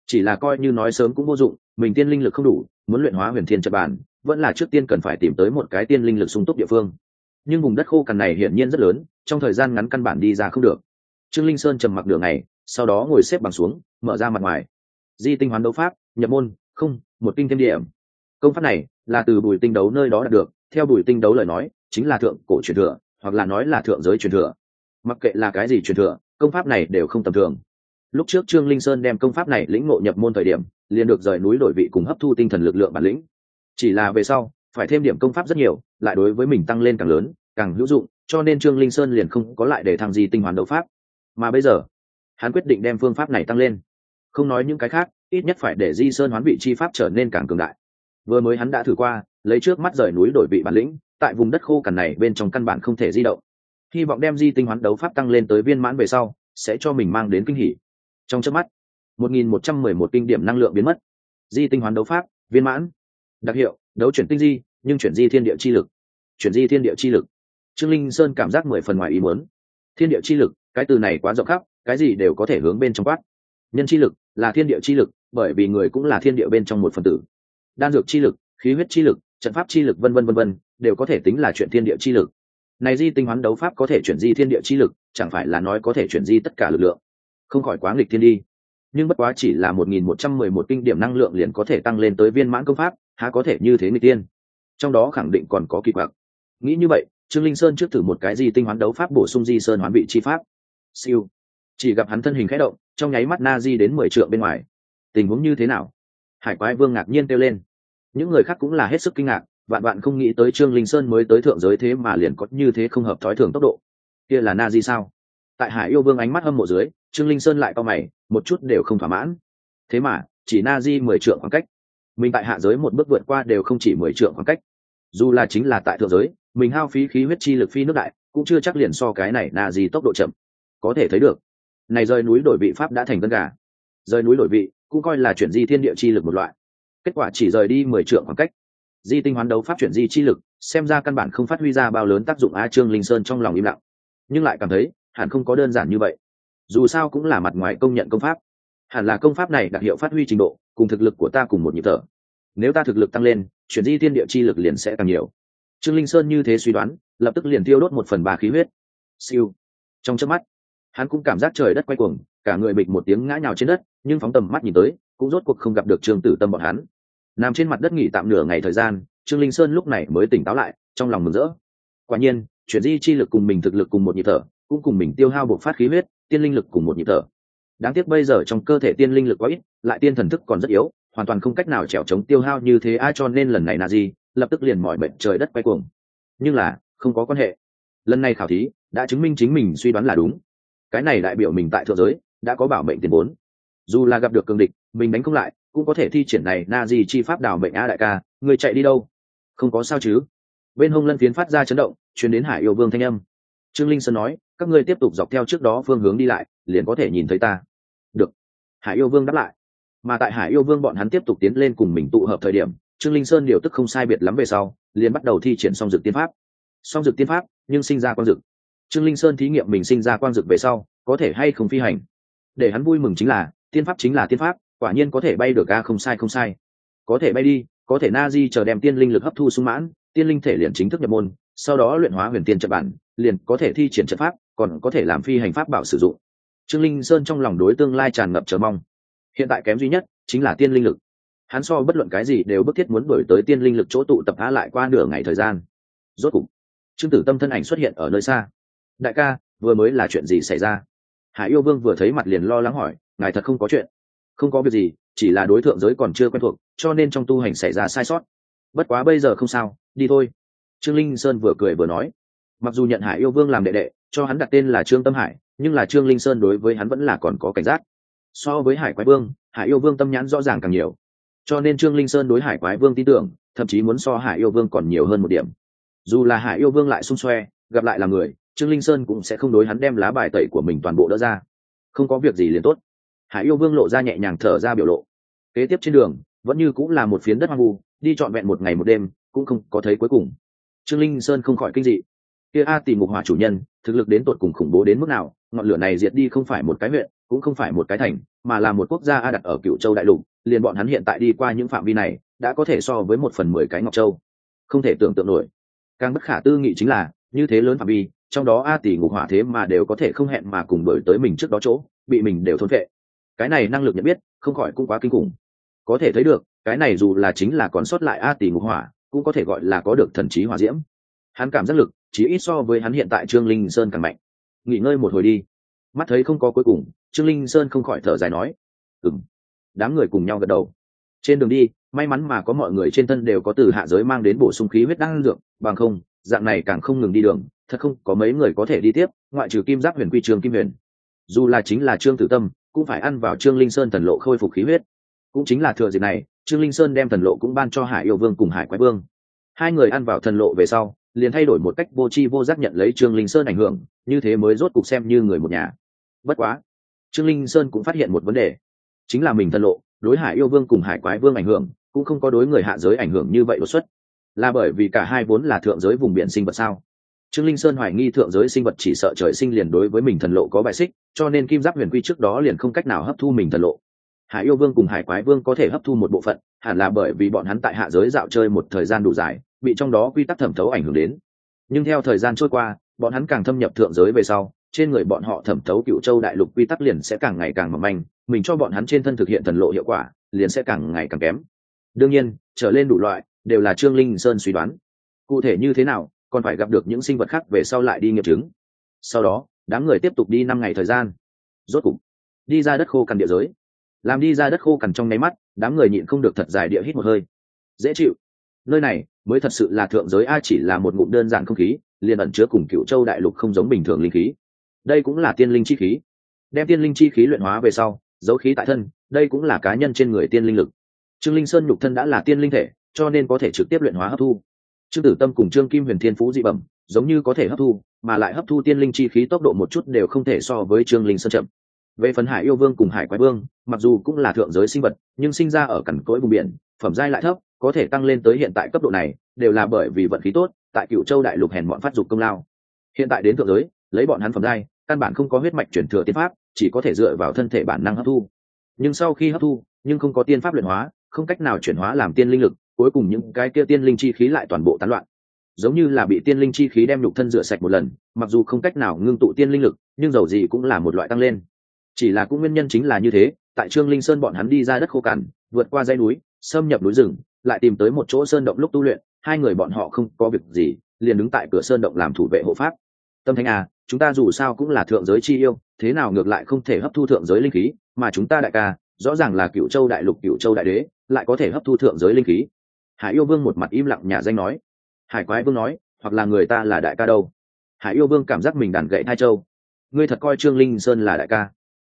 Chỉ là coi như nói sớm cũng vô dụng, mình tiên linh lực không đủ, muốn luyện hóa huyền thiên trận bàn, vẫn là trước tiên cần phải tìm tới một cái tiên linh lực sung túc địa phương. Nhưng vùng đất khô cằn này hiển nhiên rất lớn, trong thời gian ngắn căn bản đi ra không được. Trương linh sơn trầm mặc đường này sau đó ngồi xếp bằng xuống, mở ra mặt ngoài. Di tinh hoán đấu pháp, nhập môn, không, một kinh thêm điểm. Công pháp này là từ bùi tinh đấu nơi đó đạt được, theo bùi tinh đấu lời nói, chính là thượng cổ truyền thừa, hoặc là nói là thượng giới truyền thừa. Mặc kệ là cái gì truyền thừa, công pháp này đều không tầm thường. Lúc trước trương linh sơn đem công pháp này lĩnh ngộ nhập môn thời điểm, liền được rời núi đổi vị cùng hấp thu tinh thần lực lượng bản lĩnh. Chỉ là về sau, phải thêm điểm công pháp rất nhiều, lại đối với mình tăng lên càng lớn, càng hữu dụng, cho nên trương linh sơn liền không có lại để thăng gì tinh hoàn đấu pháp. Mà bây giờ, hắn quyết định đem phương pháp này tăng lên. Không nói những cái khác, ít nhất phải để di sơn hoán vị chi pháp trở nên càng cường đại vừa mới hắn đã thử qua, lấy trước mắt rời núi đổi vị bản lĩnh, tại vùng đất khô cằn này bên trong căn bản không thể di động. Hy vọng đem di tinh hoán đấu pháp tăng lên tới viên mãn về sau, sẽ cho mình mang đến kinh hỉ. Trong trước mắt, một nghìn một trăm mười một kinh điểm năng lượng biến mất. Di tinh hoán đấu pháp, viên mãn. Đặc hiệu, đấu chuyển tinh di, nhưng chuyển di thiên địa chi lực. Chuyển di thiên địa chi lực. Trương linh sơn cảm giác mười phần ngoài ý muốn. Thiên địa chi lực, cái từ này quá rộng khắp, cái gì đều có thể hướng bên trong quát. Nhân chi lực là thiên địa chi lực, bởi vì người cũng là thiên địa bên trong một phần tử đan dược chi lực, khí huyết chi lực, trận pháp chi lực, vân vân vân vân, đều có thể tính là chuyện thiên địa chi lực. Này di tinh hoán đấu pháp có thể chuyển di thiên địa chi lực, chẳng phải là nói có thể chuyển di tất cả lực lượng? Không khỏi quá nghịch thiên đi. Nhưng bất quá chỉ là một nghìn một trăm mười một kinh điểm năng lượng liền có thể tăng lên tới viên mãn công pháp, há có thể như thế nghịch tiên trong đó khẳng định còn có kỳ quặc. Nghĩ như vậy, trương linh sơn trước thử một cái di tinh hoán đấu pháp bổ sung di sơn hoán vị chi pháp. Siêu. Chỉ gặp hắn thân hình khẽ động, trong nháy mắt na di đến mười trượng bên ngoài. Tình huống như thế nào? Hải quái vương ngạc nhiên kêu lên. Những người khác cũng là hết sức kinh ngạc, vạn bạn không nghĩ tới trương linh sơn mới tới thượng giới thế mà liền có như thế không hợp thói thường tốc độ. Kia là na di sao? Tại hải yêu vương ánh mắt hâm mộ dưới, trương linh sơn lại co mày, một chút đều không thỏa mãn. Thế mà, chỉ na di mười trượng khoảng cách. Mình tại hạ giới một bước vượt qua đều không chỉ mười trượng khoảng cách. Dù là chính là tại thượng giới, mình hao phí khí huyết chi lực phi nước đại, cũng chưa chắc liền so cái này na di tốc độ chậm. Có thể thấy được, này rời núi đổi vị pháp đã thành tân gà. Rời núi đổi vị cũng coi là chuyển di thiên địa chi lực một loại. Kết quả chỉ rời đi mười trượng khoảng cách. Di tinh hoán đấu pháp chuyển di chi lực, xem ra căn bản không phát huy ra bao lớn tác dụng a trương linh sơn trong lòng im lặng. Nhưng lại cảm thấy, hẳn không có đơn giản như vậy. Dù sao cũng là mặt ngoài công nhận công pháp. Hẳn là công pháp này đặc hiệu phát huy trình độ, cùng thực lực của ta cùng một nhịp thở. Nếu ta thực lực tăng lên, chuyển di thiên địa chi lực liền sẽ càng nhiều. Trương linh sơn như thế suy đoán, lập tức liền tiêu đốt một phần ba khí huyết. Siêu. Trong chớp mắt hắn cũng cảm giác trời đất quay cuồng, cả người bịch một tiếng ngã nhào trên đất, nhưng phóng tầm mắt nhìn tới, cũng rốt cuộc không gặp được trương tử tâm bọn hắn. Nằm trên mặt đất nghỉ tạm nửa ngày thời gian, trương linh sơn lúc này mới tỉnh táo lại, trong lòng mừng rỡ. Quả nhiên, chuyển di chi lực cùng mình thực lực cùng một nhịp thở, cũng cùng mình tiêu hao buộc phát khí huyết, tiên linh lực cùng một nhịp thở. Đáng tiếc bây giờ trong cơ thể tiên linh lực quá ít, lại tiên thần thức còn rất yếu, hoàn toàn không cách nào trèo chống tiêu hao như thế ai cho nên lần này là gì, lập tức liền mọi bệnh trời đất quay cuồng. Nhưng là, không có quan hệ. Lần này khảo thí, đã chứng minh chính mình suy đoán là đúng cái này đại biểu mình tại thượng giới, đã có bảo mệnh tiền vốn. Dù là gặp được cường địch, mình đánh không lại, cũng có thể thi triển này na gì chi pháp đào mệnh a đại ca, người chạy đi đâu? Không có sao chứ? Bên hông lân phiến phát ra chấn động chuyển đến hải yêu vương thanh âm. Trương linh sơn nói, các ngươi tiếp tục dọc theo trước đó phương hướng đi lại, liền có thể nhìn thấy ta. Được. Hải yêu vương đáp lại. Mà tại hải yêu vương bọn hắn tiếp tục tiến lên cùng mình tụ hợp thời điểm, trương linh sơn điều tức không sai biệt lắm về sau, liền bắt đầu thi triển song dược tiên pháp. Song dược tiên pháp, nhưng sinh ra con dực trương linh sơn thí nghiệm mình sinh ra quang dực về sau, có thể hay không phi hành. Để hắn vui mừng chính là, tiên pháp chính là tiên pháp, quả nhiên có thể bay được a không sai không sai. Có thể bay đi, có thể na di chờ đem tiên linh lực hấp thu sung mãn, tiên linh thể liền chính thức nhập môn, sau đó luyện hóa huyền tiên trận bản, liền có thể thi triển trận pháp, còn có thể làm phi hành pháp bảo sử dụng. Trương linh sơn trong lòng đối tương lai tràn ngập chờ mong. Hiện tại kém duy nhất chính là tiên linh lực. Hắn so bất luận cái gì đều bức thiết muốn đổi tới tiên linh lực chỗ tụ tập há lại qua nửa ngày thời gian. Rốt cục, trương tử tâm thân ảnh xuất hiện ở nơi xa đại ca, vừa mới là chuyện gì xảy ra? Hải yêu vương vừa thấy mặt liền lo lắng hỏi, ngài thật không có chuyện? Không có việc gì, chỉ là đối tượng giới còn chưa quen thuộc, cho nên trong tu hành xảy ra sai sót. Bất quá bây giờ không sao, đi thôi. Trương linh sơn vừa cười vừa nói. Mặc dù nhận hải yêu vương làm đệ đệ, cho hắn đặt tên là trương tâm hải, nhưng là trương linh sơn đối với hắn vẫn là còn có cảnh giác. So với hải quái vương hải yêu vương tâm nhãn rõ ràng càng nhiều. Cho nên trương linh sơn đối hải quái vương tin tưởng, thậm chí muốn so hải yêu vương còn nhiều hơn một điểm. Dù là hải yêu vương lại xung xoe, gặp lại là người trương linh sơn cũng sẽ không đối hắn đem lá bài tẩy của mình toàn bộ đỡ ra. Không có việc gì liền tốt. Hải yêu vương lộ ra nhẹ nhàng thở ra biểu lộ. Kế tiếp trên đường, vẫn như cũng là một phiến đất hoang vu, đi trọn vẹn một ngày một đêm, cũng không có thấy cuối cùng. Trương linh sơn không khỏi kinh dị. Kia a tìm mục hỏa chủ nhân, thực lực đến tột cùng khủng bố đến mức nào, ngọn lửa này diệt đi không phải một cái huyện, cũng không phải một cái thành, mà là một quốc gia a đặt ở cựu châu đại lục, liền bọn hắn hiện tại đi qua những phạm vi này, đã có thể so với một phần mười cái ngọc châu. Không thể tưởng tượng nổi. Càng bất khả tư nghị chính là, như thế lớn phạm vi trong đó a tỷ ngục hỏa thế mà đều có thể không hẹn mà cùng đổi tới mình trước đó chỗ, bị mình đều thôn vệ cái này năng lực nhận biết, không khỏi cũng quá kinh khủng. Có thể thấy được, cái này dù là chính là còn sót lại a tỷ ngục hỏa, cũng có thể gọi là có được thần trí hỏa diễm. Hắn cảm giác lực chỉ ít so với hắn hiện tại trương linh sơn càng mạnh. Nghỉ ngơi một hồi đi. Mắt thấy không có cuối cùng, trương linh sơn không khỏi thở dài nói. Ừng đám người cùng nhau gật đầu. Trên đường đi, may mắn mà có mọi người trên thân đều có từ hạ giới mang đến bổ sung khí huyết đan dược, bằng không, dạng này càng không ngừng đi đường thật không, có mấy người có thể đi tiếp, ngoại trừ kim giáp huyền quy trường kim huyền. Dù là chính là trương tử tâm, cũng phải ăn vào trương linh sơn thần lộ khôi phục khí huyết. Cũng chính là thừa dịp này, trương linh sơn đem thần lộ cũng ban cho hải yêu vương cùng hải quái vương. Hai người ăn vào thần lộ về sau, liền thay đổi một cách vô tri vô giác nhận lấy trương linh sơn ảnh hưởng, như thế mới rốt cục xem như người một nhà. Bất quá, trương linh sơn cũng phát hiện một vấn đề. Chính là mình thần lộ, đối hải yêu vương cùng hải quái vương ảnh hưởng, cũng không có đối người hạ giới ảnh hưởng như vậy đột xuất. Là bởi vì cả hai vốn là thượng giới vùng biển sinh vật sao? Trương linh sơn hoài nghi thượng giới sinh vật chỉ sợ trời sinh liền đối với mình thần lộ có bài xích, cho nên kim giáp huyền quy trước đó liền không cách nào hấp thu mình thần lộ. Hải yêu vương cùng hải quái vương có thể hấp thu một bộ phận, hẳn là bởi vì bọn hắn tại hạ giới dạo chơi một thời gian đủ dài, bị trong đó quy tắc thẩm thấu ảnh hưởng đến. Nhưng theo thời gian trôi qua, bọn hắn càng thâm nhập thượng giới về sau, trên người bọn họ thẩm thấu cựu châu đại lục quy tắc liền sẽ càng ngày càng mỏng manh, mình cho bọn hắn trên thân thực hiện thần lộ hiệu quả, liền sẽ càng ngày càng kém. Đương nhiên, trở lên đủ loại, đều là trương linh sơn suy đoán. Cụ thể như thế nào còn phải gặp được những sinh vật khác về sau lại đi nghiệm chứng. Sau đó, đám người tiếp tục đi năm ngày thời gian. Rốt cục, đi ra đất khô cằn địa giới. Làm đi ra đất khô cằn trong nháy mắt, đám người nhịn không được thật dài địa hít một hơi. Dễ chịu. Nơi này mới thật sự là thượng giới, a chỉ là một ngụm đơn giản không khí, liền ẩn chứa cùng cựu châu đại lục không giống bình thường linh khí. Đây cũng là tiên linh chi khí. Đem tiên linh chi khí luyện hóa về sau dấu khí tại thân, đây cũng là cá nhân trên người tiên linh lực. Trương linh sơn nhục thân đã là tiên linh thể, cho nên có thể trực tiếp luyện hóa hấp thu trương tử tâm cùng trương kim huyền thiên phú dị bẩm, giống như có thể hấp thu, mà lại hấp thu tiên linh chi khí tốc độ một chút đều không thể so với trương linh sơn chậm. Về phần hải yêu vương cùng hải quái vương, mặc dù cũng là thượng giới sinh vật, nhưng sinh ra ở cằn cỗi vùng biển, phẩm giai lại thấp, có thể tăng lên tới hiện tại cấp độ này, đều là bởi vì vận khí tốt, tại cựu châu đại lục hèn bọn phát dục công lao. Hiện tại đến thượng giới, lấy bọn hắn phẩm giai, căn bản không có huyết mạch chuyển thừa tiên pháp, chỉ có thể dựa vào thân thể bản năng hấp thu. Nhưng sau khi hấp thu, nhưng không có tiên pháp luyện hóa, không cách nào chuyển hóa làm tiên linh lực cuối cùng những cái kia tiên linh chi khí lại toàn bộ tán loạn. Giống như là bị tiên linh chi khí đem nhục thân rửa sạch một lần, mặc dù không cách nào ngưng tụ tiên linh lực, nhưng dầu gì cũng là một loại tăng lên. Chỉ là cũng nguyên nhân chính là như thế, tại trương linh sơn bọn hắn đi ra đất khô cằn, vượt qua dãy núi, xâm nhập núi rừng, lại tìm tới một chỗ sơn động lúc tu luyện, hai người bọn họ không có việc gì, liền đứng tại cửa sơn động làm thủ vệ hộ pháp. Tâm thánh à chúng ta dù sao cũng là thượng giới chi yêu, thế nào ngược lại không thể hấp thu thượng giới linh khí, mà chúng ta đại ca, rõ ràng là cựu châu đại lục cựu châu đại đế, lại có thể hấp thu thượng giới linh khí hải yêu vương một mặt im lặng nhà danh nói. Hải quái vương nói, hoặc là người ta là đại ca đâu? Hải yêu vương cảm giác mình đàn gậy thai châu. Ngươi thật coi trương linh sơn là đại ca.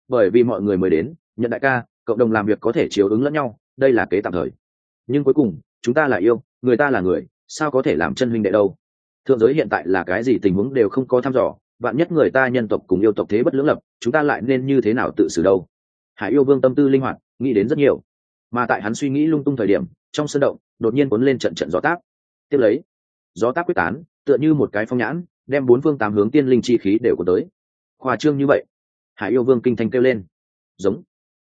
Bởi vì mọi người mới đến, nhận đại ca, cộng đồng làm việc có thể chiếu ứng lẫn nhau, đây là kế tạm thời. Nhưng cuối cùng, chúng ta là yêu, người ta là người, sao có thể làm chân huynh đệ đâu? Thượng giới hiện tại là cái gì tình huống đều không có thăm dò, vạn nhất người ta nhân tộc cùng yêu tộc thế bất lưỡng lập, chúng ta lại nên như thế nào tự xử đâu? Hải yêu vương tâm tư linh hoạt, nghĩ đến rất nhiều. Mà tại hắn suy nghĩ lung tung thời điểm, trong sân động đột nhiên cuốn lên trận trận gió táp. Tiếp lấy, gió táp quyết tán, tựa như một cái phong nhãn, đem bốn phương tám hướng tiên linh chi khí đều có tới. Khoa trương như vậy, hải yêu vương kinh thanh kêu lên. Giống.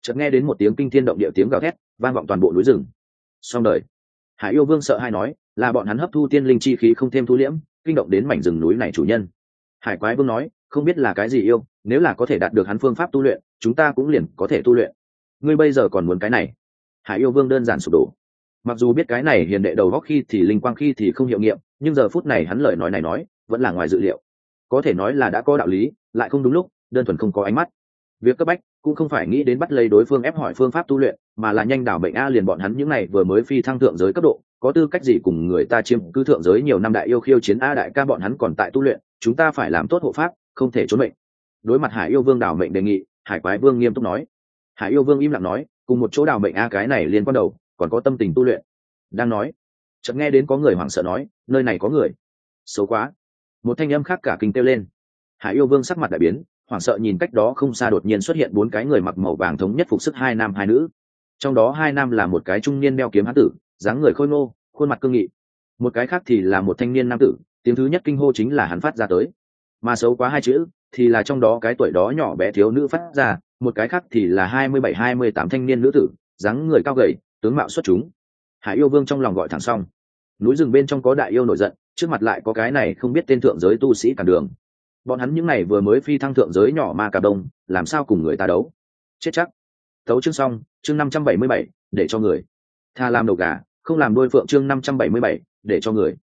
Chợt nghe đến một tiếng kinh thiên động địa tiếng gào thét, vang vọng toàn bộ núi rừng. Xong đời. Hải yêu vương sợ hay nói, là bọn hắn hấp thu tiên linh chi khí không thêm thu liễm, kinh động đến mảnh rừng núi này chủ nhân. Hải quái vương nói, không biết là cái gì yêu, nếu là có thể đạt được hắn phương pháp tu luyện, chúng ta cũng liền có thể tu luyện. Ngươi bây giờ còn muốn cái này? Hải yêu vương đơn giản sụp đổ mặc dù biết cái này hiền đệ đầu góc khi thì linh quang khi thì không hiệu nghiệm, nhưng giờ phút này hắn lời nói này nói, vẫn là ngoài dự liệu. Có thể nói là đã có đạo lý, lại không đúng lúc, đơn thuần không có ánh mắt. Việc cấp bách cũng không phải nghĩ đến bắt lấy đối phương ép hỏi phương pháp tu luyện, mà là nhanh đảo bệnh a liền bọn hắn những này vừa mới phi thăng thượng giới cấp độ, có tư cách gì cùng người ta chiếm cứ thượng giới nhiều năm đại yêu khiêu chiến a đại ca bọn hắn còn tại tu luyện, chúng ta phải làm tốt hộ pháp, không thể trốn mệnh. Đối mặt hải yêu vương đảo mệnh đề nghị, hải quái vương nghiêm túc nói. Hải yêu vương im lặng nói, cùng một chỗ đảo mệnh a cái này liên quan đầu còn có tâm tình tu luyện. Đang nói, chợt nghe đến có người hoảng sợ nói, nơi này có người. Xấu quá. Một thanh âm khác cả kinh kêu lên. Hải yêu vương sắc mặt đại biến, hoảng sợ nhìn cách đó không xa đột nhiên xuất hiện bốn cái người mặc màu vàng thống nhất phục sức hai nam hai nữ. Trong đó hai nam là một cái trung niên đeo kiếm hán tử, dáng người khôi ngô, khuôn mặt cương nghị. Một cái khác thì là một thanh niên nam tử, tiếng thứ nhất kinh hô chính là hắn phát ra tới. Mà xấu quá hai chữ, thì là trong đó cái tuổi đó nhỏ bé thiếu nữ phát ra, một cái khác thì là hai mươi bảy, hai mươi tám thanh niên nữ tử, dáng người cao gầy tướng mạo xuất chúng. Hải yêu vương trong lòng gọi thẳng xong. Núi rừng bên trong có đại yêu nổi giận, trước mặt lại có cái này không biết tên thượng giới tu sĩ cản đường. Bọn hắn những n à y vừa mới phi thăng thượng giới nhỏ ma cà đông, làm sao cùng người ta đấu? Chết chắc. Thấu chương xong, chương năm trăm bảy mươi bảy, để cho người. Tha làm đầu gà, không làm đôi phượng chương năm trăm bảy mươi bảy, để cho người.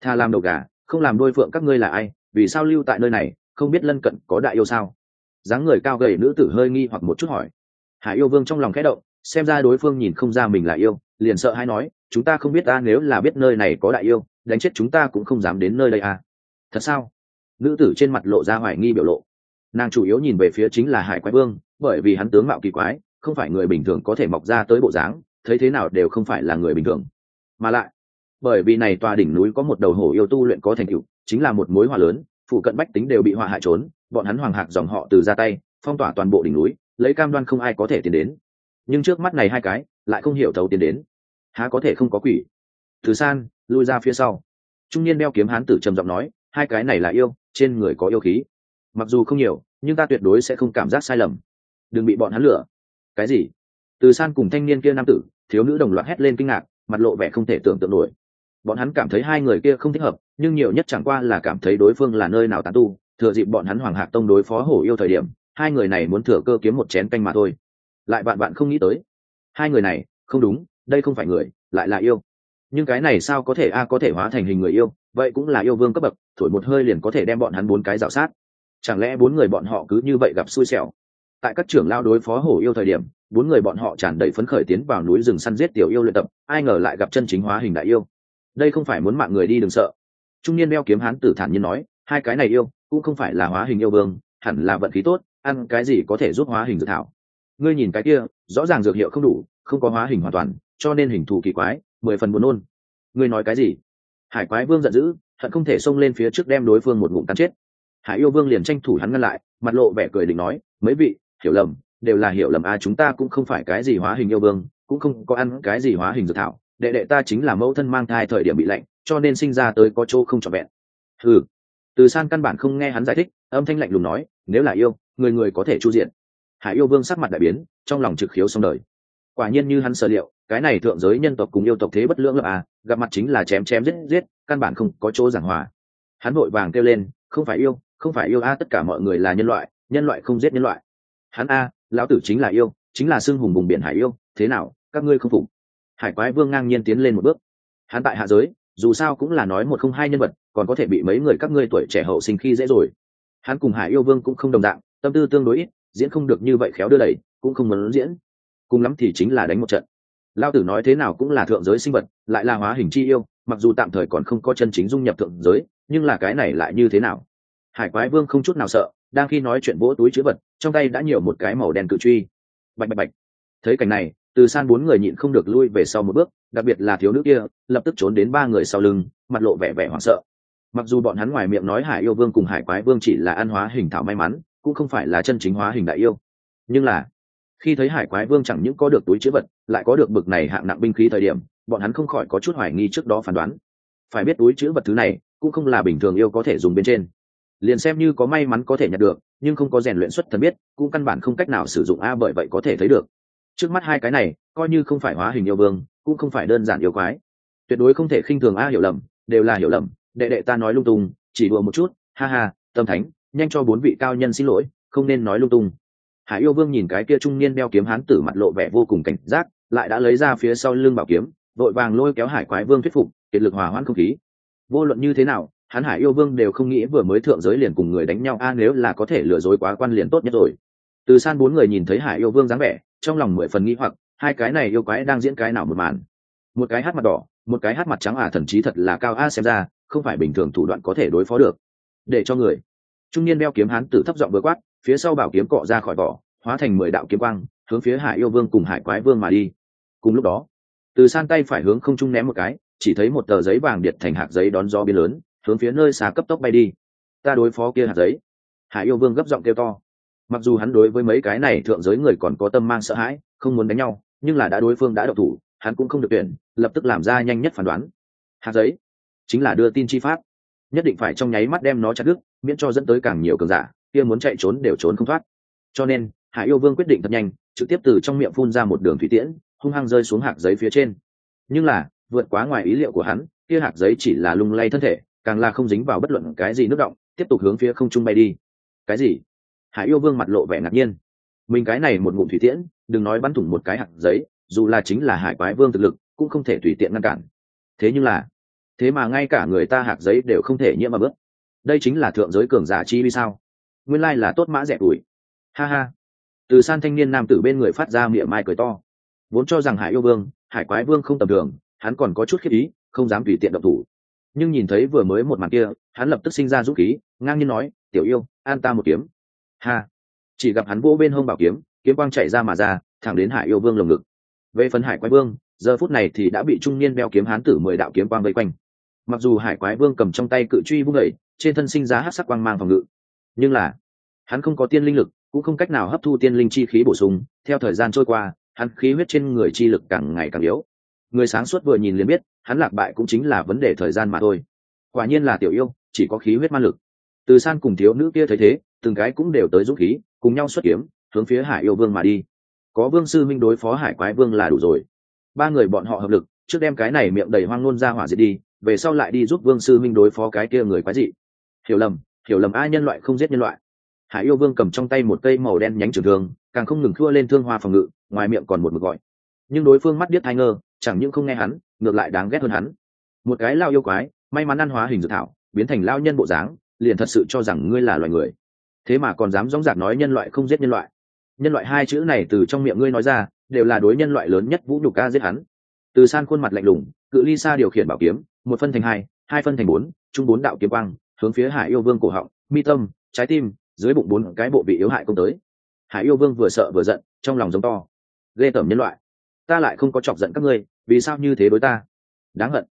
Tha làm đầu gà, không làm đôi phượng các ngươi là ai, vì sao lưu tại nơi này, không biết lân cận có đại yêu sao? Dáng người cao gầy nữ tử hơi nghi hoặc một chút hỏi. Hải yêu vương trong lòng khẽ động xem ra đối phương nhìn không ra mình là yêu, liền sợ hay nói, chúng ta không biết ta nếu là biết nơi này có đại yêu, đánh chết chúng ta cũng không dám đến nơi đây à. Thật sao? Nữ tử trên mặt lộ ra hoài nghi biểu lộ. Nàng chủ yếu nhìn về phía chính là hải quái vương, bởi vì hắn tướng mạo kỳ quái, không phải người bình thường có thể mọc ra tới bộ dáng, thấy thế nào đều không phải là người bình thường. Mà lại, bởi vì này tòa đỉnh núi có một đầu hổ yêu tu luyện có thành tựu, chính là một mối họa lớn, phụ cận bách tính đều bị họa hại trốn, bọn hắn hoàng hạc dòng họ từ ra tay, phong tỏa toàn bộ đỉnh núi, lấy cam đoan không ai có thể tiến đến nhưng trước mắt này hai cái lại không hiểu thấu tiến đến. Há có thể không có quỷ? Từ san lui ra phía sau. Trung niên đeo kiếm hán tử trầm giọng nói, hai cái này là yêu, trên người có yêu khí. Mặc dù không nhiều, nhưng ta tuyệt đối sẽ không cảm giác sai lầm. Đừng bị bọn hắn lửa cái gì? Từ san cùng thanh niên kia nam tử, thiếu nữ đồng loạt hét lên kinh ngạc, mặt lộ vẻ không thể tưởng tượng nổi. Bọn hắn cảm thấy hai người kia không thích hợp, nhưng nhiều nhất chẳng qua là cảm thấy đối phương là nơi nào tán tu, thừa dịp bọn hắn hoàng hạc tông đối phó hổ yêu thời điểm, hai người này muốn thừa cơ kiếm một chén canh mà thôi lại bạn bạn không nghĩ tới. Hai người này, không đúng, đây không phải người, lại là yêu. Nhưng cái này sao có thể a, có thể hóa thành hình người yêu, vậy cũng là yêu vương cấp bậc, thổi một hơi liền có thể đem bọn hắn bốn cái rào sát. Chẳng lẽ bốn người bọn họ cứ như vậy gặp xui xẻo? Tại các trưởng lao đối phó hổ yêu thời điểm, bốn người bọn họ tràn đầy phấn khởi tiến vào núi rừng săn giết tiểu yêu luyện tập, ai ngờ lại gặp chân chính hóa hình đại yêu. Đây không phải muốn mạng người đi đừng sợ. Trung niên đeo kiếm hán tử thản nhiên nói, hai cái này yêu, cũng không phải là hóa hình yêu vương, hẳn là vận khí tốt, ăn cái gì có thể giúp hóa hình dự thảo ngươi nhìn cái kia rõ ràng dược hiệu không đủ không có hóa hình hoàn toàn cho nên hình thù kỳ quái mười phần buồn nôn. Ngươi nói cái gì? Hải quái vương giận dữ hận không thể xông lên phía trước đem đối phương một ngụm cắn chết. Hải yêu vương liền tranh thủ hắn ngăn lại mặt lộ vẻ cười định nói mấy vị hiểu lầm đều là hiểu lầm a à, chúng ta cũng không phải cái gì hóa hình yêu vương cũng không có ăn cái gì hóa hình dược thảo đệ đệ ta chính là mẫu thân mang thai thời điểm bị lạnh cho nên sinh ra tới có chỗ không trọn vẹn. Ừ từ san căn bản không nghe hắn giải thích âm thanh lạnh lùng nói nếu là yêu người người có thể chu diện hải yêu vương sắc mặt đại biến, trong lòng trực khiếu xong đời. Quả nhiên như hắn sở liệu, cái này thượng giới nhân tộc cùng yêu tộc thế bất lưỡng lập à gặp mặt chính là chém chém giết giết, căn bản không có chỗ giảng hòa. Hắn vội vàng kêu lên, không phải yêu, không phải yêu a, tất cả mọi người là nhân loại nhân loại không giết nhân loại. Hắn a, lão tử chính là yêu, chính là xương hùng vùng biển hải yêu, thế nào, các ngươi không phục? Hải quái vương ngang nhiên tiến lên một bước. Hắn tại hạ giới, dù sao cũng là nói một không hai nhân vật, còn có thể bị mấy người các ngươi tuổi trẻ hậu sinh khi dễ rồi. Hắn cùng hải yêu vương cũng không đồng dạng, tâm tư tương đối ít diễn không được như vậy khéo đưa đẩy, cũng không muốn diễn. Cùng lắm thì chính là đánh một trận. Lao tử nói thế nào cũng là thượng giới sinh vật, lại là hóa hình chi yêu, mặc dù tạm thời còn không có chân chính dung nhập thượng giới, nhưng là cái này lại như thế nào? Hải quái vương không chút nào sợ, đang khi nói chuyện vỗ túi chữ vật, trong tay đã nhiều một cái màu đen cự truy. Bạch bạch bạch. Thấy cảnh này, từ san bốn người nhịn không được lui về sau một bước, đặc biệt là thiếu nữ kia, lập tức trốn đến ba người sau lưng, mặt lộ vẻ vẻ hoảng sợ. Mặc dù bọn hắn ngoài miệng nói hải yêu vương cùng hải quái vương chỉ là ăn hóa hình thảo may mắn cũng không phải là chân chính hóa hình đại yêu. Nhưng là, khi thấy hải quái vương chẳng những có được túi chữ vật, lại có được bực này hạng nặng binh khí thời điểm, bọn hắn không khỏi có chút hoài nghi trước đó phán đoán. Phải biết túi chữ vật thứ này, cũng không là bình thường yêu có thể dùng bên trên. Liền xem như có may mắn có thể nhận được, nhưng không có rèn luyện xuất thần biết, cũng căn bản không cách nào sử dụng a bởi vậy có thể thấy được. Trước mắt hai cái này, coi như không phải hóa hình yêu vương, cũng không phải đơn giản yêu quái. Tuyệt đối không thể khinh thường a hiểu lầm, đều là hiểu lầm. Đệ đệ ta nói lung tung, chỉ đùa một chút, ha ha, tâm thánh nhanh cho bốn vị cao nhân xin lỗi, không nên nói lung tung. Hải yêu vương nhìn cái kia trung niên đeo kiếm hán tử mặt lộ vẻ vô cùng cảnh giác, lại đã lấy ra phía sau lưng bảo kiếm, vội vàng lôi kéo hải quái vương thuyết phục, kiệt lực hòa hoãn không khí. Vô luận như thế nào, hắn hải yêu vương đều không nghĩ vừa mới thượng giới liền cùng người đánh nhau, a, nếu là có thể lừa dối quá quan liền tốt nhất rồi. Từ san bốn người nhìn thấy hải yêu vương dáng vẻ, trong lòng mười phần nghĩ hoặc, hai cái này yêu quái đang diễn cái nào một màn. Một cái hát mặt đỏ, một cái hát mặt trắng à thần chí thật là cao a, xem ra, không phải bình thường thủ đoạn có thể đối phó được. Để cho người trung niên đeo kiếm hán tử thấp giọng vừa quát, phía sau bảo kiếm cọ ra khỏi vỏ, hóa thành mười đạo kiếm quang, hướng phía hải yêu vương cùng hải quái vương mà đi. Cùng lúc đó, từ san tay phải hướng không trung ném một cái, chỉ thấy một tờ giấy vàng điệt thành hạt giấy đón gió biến lớn, hướng phía nơi xa cấp tốc bay đi. Ta đối phó kia hạt giấy. Hải yêu vương gấp giọng kêu to. Mặc dù hắn đối với mấy cái này thượng giới người còn có tâm mang sợ hãi, không muốn đánh nhau, nhưng là đã đối phương đã độc thủ, hắn cũng không được tuyển, lập tức làm ra nhanh nhất phán đoán. Hạt giấy chính là đưa tin chi pháp. Nhất định phải trong nháy mắt đem nó chặt đứt miễn cho dẫn tới càng nhiều cường giả, kia muốn chạy trốn đều trốn không thoát. Cho nên hải yêu vương quyết định thật nhanh, trực tiếp từ trong miệng phun ra một đường thủy tiễn, hung hăng rơi xuống hạt giấy phía trên. Nhưng là, vượt quá ngoài ý liệu của hắn, kia hạt giấy chỉ là lung lay thân thể, càng là không dính vào bất luận cái gì nước động, tiếp tục hướng phía không trung bay đi. Cái gì? Hải yêu vương mặt lộ vẻ ngạc nhiên. Mình cái này một ngụm thủy tiễn, đừng nói bắn thủng một cái hạt giấy, dù là chính là hải quái vương thực lực, cũng không thể tùy tiện ngăn cản. Thế nhưng là, thế mà ngay cả người ta hạt giấy đều không thể nhiễm mà bước đây chính là thượng giới cường giả chi vì sao? Nguyên lai là tốt mã rẻ tuổi ha ha. Từ san thanh niên nam tử bên người phát ra miệng mai cười to. Vốn cho rằng hải yêu vương, hải quái vương không tầm thường, hắn còn có chút khiếp ý, không dám tùy tiện động thủ. Nhưng nhìn thấy vừa mới một màn kia, hắn lập tức sinh ra dũng khí, ngang nhiên nói, tiểu yêu, an ta một kiếm. Ha. Chỉ gặp hắn vỗ bên hông bảo kiếm kiếm quang chạy ra mà ra, thẳng đến hải yêu vương lồng ngực. Về phần hải quái vương, giờ phút này thì đã bị trung niên đeo kiếm hán tử mười đạo kiếm quang vây quanh mặc dù hải quái vương cầm trong tay cự truy vung đẩy trên thân sinh ra hát sắc quang mang phòng ngự. Nhưng là, hắn không có tiên linh lực, cũng không cách nào hấp thu tiên linh chi khí bổ sung. Theo thời gian trôi qua, hắn khí huyết trên người chi lực càng ngày càng yếu. Người sáng suốt vừa nhìn liền biết, hắn lạc bại cũng chính là vấn đề thời gian mà thôi. Quả nhiên là tiểu yêu, chỉ có khí huyết man lực. Từ san cùng thiếu nữ kia thấy thế, từng cái cũng đều tới giúp khí, cùng nhau xuất kiếm, hướng phía hải yêu vương mà đi. Có vương sư minh đối phó hải quái vương là đủ rồi. Ba người bọn họ hợp lực, trước đem cái này miệng đầy hoang nôn ra hỏa diệt đi về sau lại đi giúp vương sư minh đối phó cái kia người quái dị. Hiểu lầm hiểu lầm ai nhân loại không giết nhân loại. Hải yêu vương cầm trong tay một cây màu đen nhánh trường thương, càng không ngừng thua lên thương hoa phòng ngự, ngoài miệng còn một mực gọi. Nhưng đối phương mắt biết thai ngơ chẳng những không nghe hắn, ngược lại đáng ghét hơn hắn. Một cái lao yêu quái, may mắn ăn hóa hình dự thảo, biến thành lao nhân bộ dáng, liền thật sự cho rằng ngươi là loài người. Thế mà còn dám dóng dạc nói nhân loại không giết nhân loại. Nhân loại hai chữ này từ trong miệng ngươi nói ra, đều là đối nhân loại lớn nhất vũ nhục ca giết hắn. Từ san khuôn mặt lạnh lùng, cự ly xa điều khiển bảo kiếm một phân thành hai hai phân thành bốn, chung bốn đạo kiếm quang, hướng phía hải yêu vương cổ họng, mi tâm, trái tim, dưới bụng bốn cái bộ bị yếu hại công tới. Hải yêu vương vừa sợ vừa giận, trong lòng giống to. Ghê tởm nhân loại, ta lại không có chọc giận các ngươi, vì sao như thế đối ta? Đáng hận.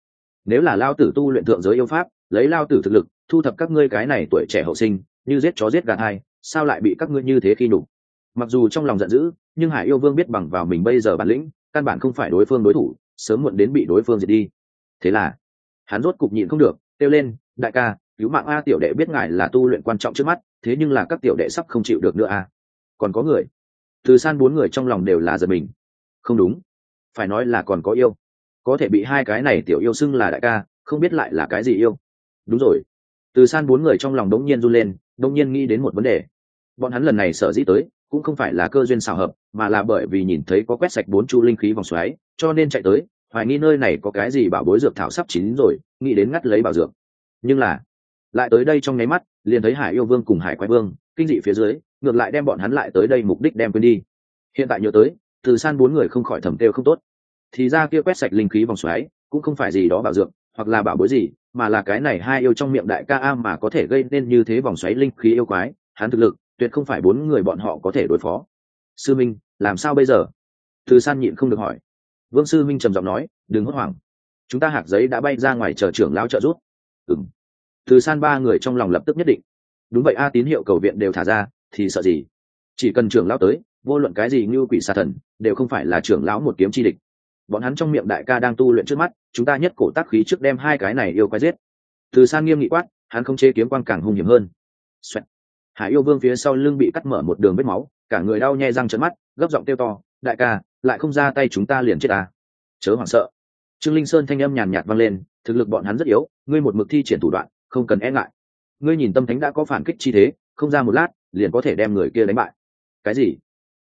Nếu là lao tử tu luyện thượng giới yêu pháp, lấy lao tử thực lực, thu thập các ngươi cái này tuổi trẻ hậu sinh, như giết chó giết gà thai, sao lại bị các ngươi như thế khi nhục? Mặc dù trong lòng giận dữ, nhưng hải yêu vương biết bằng vào mình bây giờ bản lĩnh, căn bản không phải đối phương đối thủ, sớm muộn đến bị đối phương diệt đi. Thế là hắn rốt cục nhịn không được, kêu lên, đại ca, cứu mạng a tiểu đệ biết ngài là tu luyện quan trọng trước mắt, thế nhưng là các tiểu đệ sắp không chịu được nữa a. Còn có người? Từ san bốn người trong lòng đều là giật mình. Không đúng. Phải nói là còn có yêu. Có thể bị hai cái này tiểu yêu xưng là đại ca, không biết lại là cái gì yêu. Đúng rồi. Từ san bốn người trong lòng đống nhiên run lên, đống nhiên nghĩ đến một vấn đề. Bọn hắn lần này sợ dĩ tới, cũng không phải là cơ duyên xào hợp, mà là bởi vì nhìn thấy có quét sạch bốn chu linh khí vòng xoáy, cho nên chạy tới hoài nghi nơi này có cái gì bảo bối dược thảo sắp chín rồi, nghĩ đến ngắt lấy bảo dược. Nhưng là, lại tới đây trong nháy mắt, liền thấy hải yêu vương cùng hải quái vương, kinh dị phía dưới, ngược lại đem bọn hắn lại tới đây mục đích đem quên đi. Hiện tại nhớ tới, từ san bốn người không khỏi thẩm têu không tốt. Thì ra kia quét sạch linh khí vòng xoáy, cũng không phải gì đó bảo dược, hoặc là bảo bối gì, mà là cái này hai yêu trong miệng đại ca a mà có thể gây nên như thế vòng xoáy linh khí yêu quái, hắn thực lực, tuyệt không phải bốn người bọn họ có thể đối phó. Sư minh, làm sao bây giờ? Từ san nhịn không được hỏi vương sư minh trầm giọng nói, đừng hốt hoảng. Chúng ta hạc giấy đã bay ra ngoài chờ trưởng lão trợ giúp. Ừng từ san ba người trong lòng lập tức nhất định. Đúng vậy a, tín hiệu cầu viện đều thả ra, thì sợ gì? Chỉ cần trưởng lão tới, vô luận cái gì như quỷ xà thần, đều không phải là trưởng lão một kiếm chi địch. Bọn hắn trong miệng đại ca đang tu luyện trước mắt, chúng ta nhất cổ tác khí trước đem hai cái này yêu quái giết. Từ san nghiêm nghị quát, hắn không chế kiếm quang càng hung hiểm hơn. Xoẹt. hải yêu vương phía sau lưng bị cắt mở một đường vết máu, cả người đau nhè răng trợn mắt, gấp giọng kêu to, đại ca lại không ra tay chúng ta liền chết à. chớ hoảng sợ. Trương linh sơn thanh âm nhàn nhạt vang lên, thực lực bọn hắn rất yếu, ngươi một mực thi triển thủ đoạn, không cần e ngại. Ngươi nhìn tâm thánh đã có phản kích chi thế, không ra một lát, liền có thể đem người kia đánh bại. Cái gì?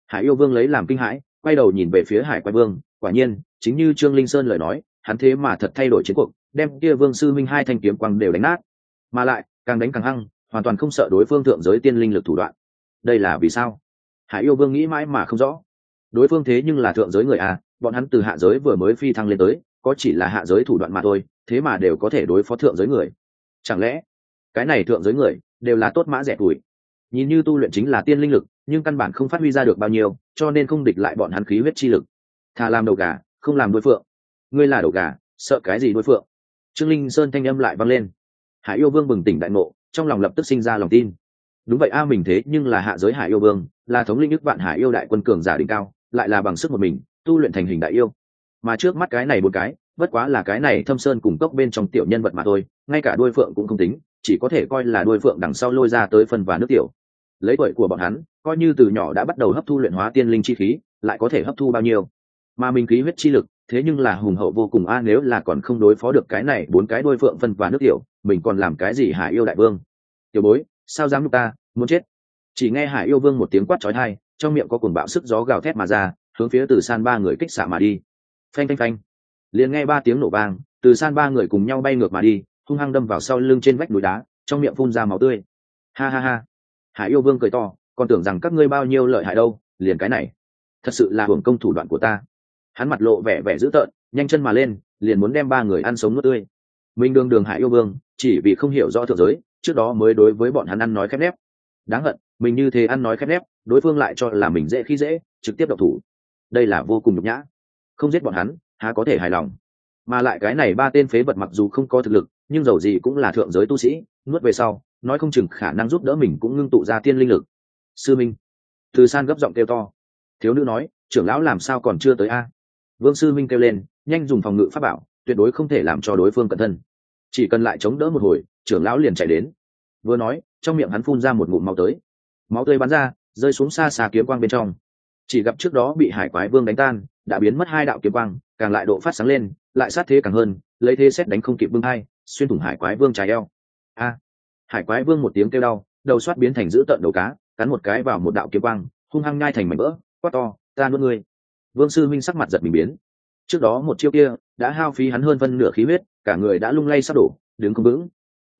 Hải yêu vương lấy làm kinh hãi, quay đầu nhìn về phía hải quái vương, quả nhiên, chính như trương linh sơn lời nói, hắn thế mà thật thay đổi chiến cuộc, đem kia vương sư minh hai thanh kiếm quang đều đánh nát. Mà lại, càng đánh càng hăng, hoàn toàn không sợ đối phương thượng giới tiên linh lực thủ đoạn. Đây là vì sao? Hải yêu vương nghĩ mãi mà không rõ đối phương thế nhưng là thượng giới người à bọn hắn từ hạ giới vừa mới phi thăng lên tới, có chỉ là hạ giới thủ đoạn mà thôi, thế mà đều có thể đối phó thượng giới người. Chẳng lẽ, cái này thượng giới người đều là tốt mã rẻ tuổi? Nhìn như tu luyện chính là tiên linh lực, nhưng căn bản không phát huy ra được bao nhiêu, cho nên không địch lại bọn hắn khí huyết chi lực. Thà làm đầu gà, không làm đối phượng. Ngươi là đầu gà, sợ cái gì đối phượng? Trương linh sơn thanh âm lại vang lên. Hải yêu vương bừng tỉnh đại ngộ, trong lòng lập tức sinh ra lòng tin. Đúng vậy a, mình thế nhưng là hạ giới hải yêu vương, là thống linh ức vạn hải yêu đại quân cường giả đỉnh cao lại là bằng sức một mình, tu luyện thành hình đại yêu. Mà trước mắt cái này một cái, bất quá là cái này thâm sơn cùng cốc bên trong tiểu nhân vật mà thôi, ngay cả đuôi phượng cũng không tính, chỉ có thể coi là đuôi phượng đằng sau lôi ra tới phần và nước tiểu. Lấy tuổi của bọn hắn, coi như từ nhỏ đã bắt đầu hấp thu luyện hóa tiên linh chi khí, lại có thể hấp thu bao nhiêu? Mà mình khí huyết chi lực, thế nhưng là hùng hậu vô cùng a, nếu là còn không đối phó được cái này bốn cái đôi phượng phân và nước tiểu, mình còn làm cái gì hải yêu đại vương? Tiểu bối, sao dám lúc ta? Muốn chết. Chỉ nghe hải yêu vương một tiếng quát trói thai trong miệng có cuồng bạo sức gió gào thét mà ra, hướng phía từ san ba người kích xạ mà đi. Phanh phanh phanh. Liền nghe ba tiếng nổ vang, từ san ba người cùng nhau bay ngược mà đi, hung hăng đâm vào sau lưng trên vách núi đá, trong miệng phun ra máu tươi. Ha ha ha. Hải yêu vương cười to còn tưởng rằng các ngươi bao nhiêu lợi hại đâu, liền cái này. Thật sự là hưởng công thủ đoạn của ta. Hắn mặt lộ vẻ vẻ dữ tợn, nhanh chân mà lên, liền muốn đem ba người ăn sống nuốt tươi. Minh đường đường hải yêu vương, chỉ vì không hiểu rõ thượng giới, trước đó mới đối với bọn hắn ăn nói khép nép. Đáng hận mình như thế ăn nói khép nép, đối phương lại cho là mình dễ khi dễ, trực tiếp độc thủ. Đây là vô cùng nhục nhã. Không giết bọn hắn, há có thể hài lòng. Mà lại cái này ba tên phế vật mặc dù không có thực lực, nhưng dầu gì cũng là thượng giới tu sĩ, nuốt về sau, nói không chừng khả năng giúp đỡ mình cũng ngưng tụ ra tiên linh lực. Sư minh. Từ san gấp giọng kêu to. Thiếu nữ nói, trưởng lão làm sao còn chưa tới a? Vương sư minh kêu lên, nhanh dùng phòng ngự pháp bảo, tuyệt đối không thể làm cho đối phương cẩn thân. Chỉ cần lại chống đỡ một hồi, trưởng lão liền chạy đến. Vừa nói, trong miệng hắn phun ra một ngụm máu tới máu tươi bắn ra, rơi xuống xa xa kiếm quang bên trong. Chỉ gặp trước đó bị hải quái vương đánh tan, đã biến mất hai đạo kiếm quang, càng lại độ phát sáng lên, lại sát thế càng hơn, lấy thế xét đánh không kịp vương hai xuyên thủng hải quái vương trái eo. A! Hải quái vương một tiếng kêu đau, đầu xoát biến thành dữ tợn đầu cá, cắn một cái vào một đạo kiếm quang, hung hăng nhai thành mảnh vỡ, quát to, ta nuốt ngươi! Vương sư minh sắc mặt giật mình biến. Trước đó một chiêu kia, đã hao phí hắn hơn phân nửa khí huyết, cả người đã lung lay sắp đổ, đứng không vững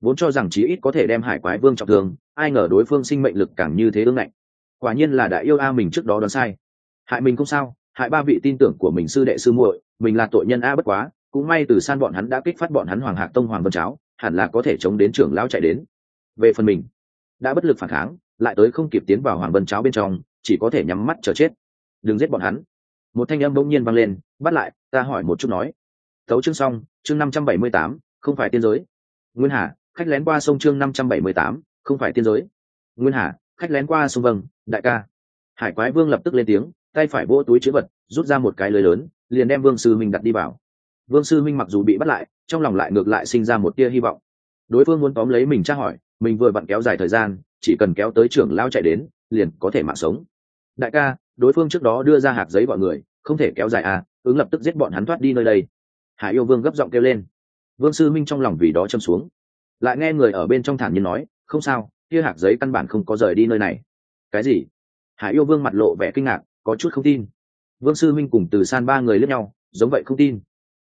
vốn cho rằng chí ít có thể đem hải quái vương trọng thương, ai ngờ đối phương sinh mệnh lực càng như thế ương ngạnh. Quả nhiên là đại yêu a mình trước đó đoán sai. Hại mình không sao, hại ba vị tin tưởng của mình sư đệ sư muội, mình là tội nhân a bất quá, cũng may từ san bọn hắn đã kích phát bọn hắn hoàng hạc tông hoàng vân cháo, hẳn là có thể chống đến trưởng lão chạy đến. Về phần mình, đã bất lực phản kháng, lại tới không kịp tiến vào hoàng vân cháo bên trong, chỉ có thể nhắm mắt chờ chết. Đừng giết bọn hắn. Một thanh âm bỗng nhiên vang lên, bắt lại, ta hỏi một chút nói. Thấu chương xong, chương năm trăm bảy mươi tám, không phải tiên giới. Nguyên hà khách lén qua sông chương năm trăm bảy mươi tám, không phải tiên giới. Nguyên hà, khách lén qua sông vâng đại ca. Hải quái vương lập tức lên tiếng, tay phải vỗ túi chữ vật, rút ra một cái lưới lớn, liền đem vương sư minh đặt đi vào. Vương sư minh mặc dù bị bắt lại, trong lòng lại ngược lại sinh ra một tia hy vọng. Đối phương muốn tóm lấy mình tra hỏi, mình vừa vặn kéo dài thời gian, chỉ cần kéo tới trưởng lao chạy đến, liền có thể mạng sống. Đại ca, đối phương trước đó đưa ra hạt giấy bọn người, không thể kéo dài à ứng lập tức giết bọn hắn thoát đi nơi đây. Hải yêu vương gấp giọng kêu lên. Vương sư minh trong lòng vì đó châm xuống lại nghe người ở bên trong thản nhiên nói, không sao, kia hạt giấy căn bản không có rời đi nơi này. Cái gì? Hải yêu vương mặt lộ vẻ kinh ngạc, có chút không tin. Vương sư minh cùng từ san ba người lướt nhau, giống vậy không tin.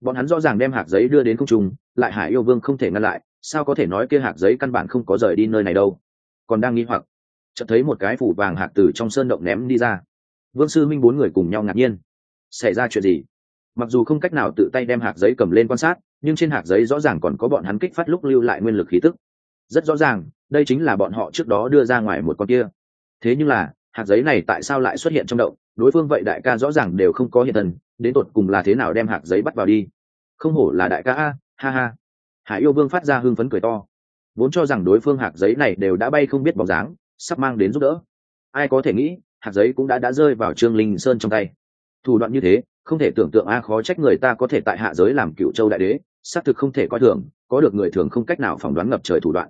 Bọn hắn rõ ràng đem hạt giấy đưa đến công trùng lại hải yêu vương không thể ngăn lại, sao có thể nói kia hạt giấy căn bản không có rời đi nơi này đâu? Còn đang nghi hoặc, chợt thấy một cái phủ vàng hạt từ trong sơn động ném đi ra. Vương sư minh bốn người cùng nhau ngạc nhiên. Xảy ra chuyện gì? Mặc dù không cách nào tự tay đem hạt giấy cầm lên quan sát nhưng trên hạt giấy rõ ràng còn có bọn hắn kích phát lúc lưu lại nguyên lực khí tức. Rất rõ ràng, đây chính là bọn họ trước đó đưa ra ngoài một con kia. Thế nhưng là, hạt giấy này tại sao lại xuất hiện trong động? Đối phương vậy đại ca rõ ràng đều không có hiện thân, đến tột cùng là thế nào đem hạt giấy bắt vào đi? Không hổ là đại ca a, ha ha. Hải yêu vương phát ra hưng phấn cười to. Vốn cho rằng đối phương hạt giấy này đều đã bay không biết bóng dáng, sắp mang đến giúp đỡ. Ai có thể nghĩ, hạt giấy cũng đã đã rơi vào trương linh sơn trong tay. Thủ đoạn như thế không thể tưởng tượng a khó trách người ta có thể tại hạ giới làm cựu châu đại đế, xác thực không thể coi thường, có được người thường không cách nào phỏng đoán ngập trời thủ đoạn.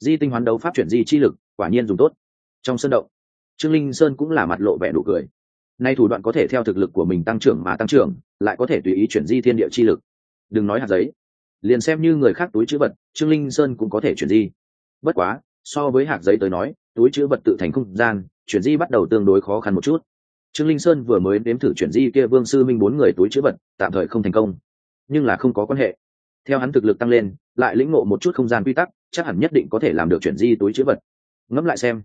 Di tinh hoán đấu pháp chuyển di chi lực, quả nhiên dùng tốt. Trong sân động, trương linh sơn cũng là mặt lộ vẻ nụ cười. Nay thủ đoạn có thể theo thực lực của mình tăng trưởng mà tăng trưởng, lại có thể tùy ý chuyển di thiên địa chi lực. Đừng nói hạt giấy. Liền xem như người khác túi chữ vật, trương linh sơn cũng có thể chuyển di. Bất quá, so với hạt giấy tới nói, túi chữ vật tự thành không gian, chuyển di bắt đầu tương đối khó khăn một chút trương linh sơn vừa mới đếm thử chuyển di kia vương sư minh bốn người túi chữ vật, tạm thời không thành công. Nhưng là không có quan hệ. Theo hắn thực lực tăng lên, lại lĩnh ngộ một chút không gian quy tắc, chắc hẳn nhất định có thể làm được chuyển di túi chữ vật. Ngẫm lại xem.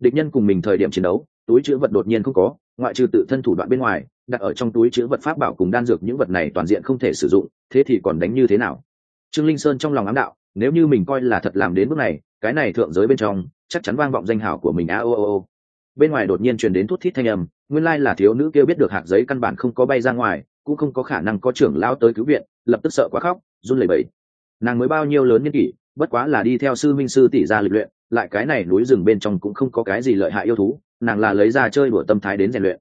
Địch nhân cùng mình thời điểm chiến đấu, túi chữ vật đột nhiên không có, ngoại trừ tự thân thủ đoạn bên ngoài, đặt ở trong túi chữ vật pháp bảo cùng đan dược những vật này toàn diện không thể sử dụng, thế thì còn đánh như thế nào? Trương linh sơn trong lòng ám đạo, nếu như mình coi là thật làm đến bước này, cái này thượng giới bên trong, chắc chắn vang vọng danh hảo của mình a ô o o. Bên ngoài đột nhiên truyền đến thút thít thanh âm nguyên lai là thiếu nữ kia biết được hạt giấy căn bản không có bay ra ngoài, cũng không có khả năng có trưởng lao tới cứu viện, lập tức sợ quá khóc, run lẩy bẩy. Nàng mới bao nhiêu lớn nhân kỷ, bất quá là đi theo sư minh sư tỷ ra lịch luyện, lại cái này núi rừng bên trong cũng không có cái gì lợi hại yêu thú, nàng là lấy ra chơi đùa tâm thái đến rèn luyện.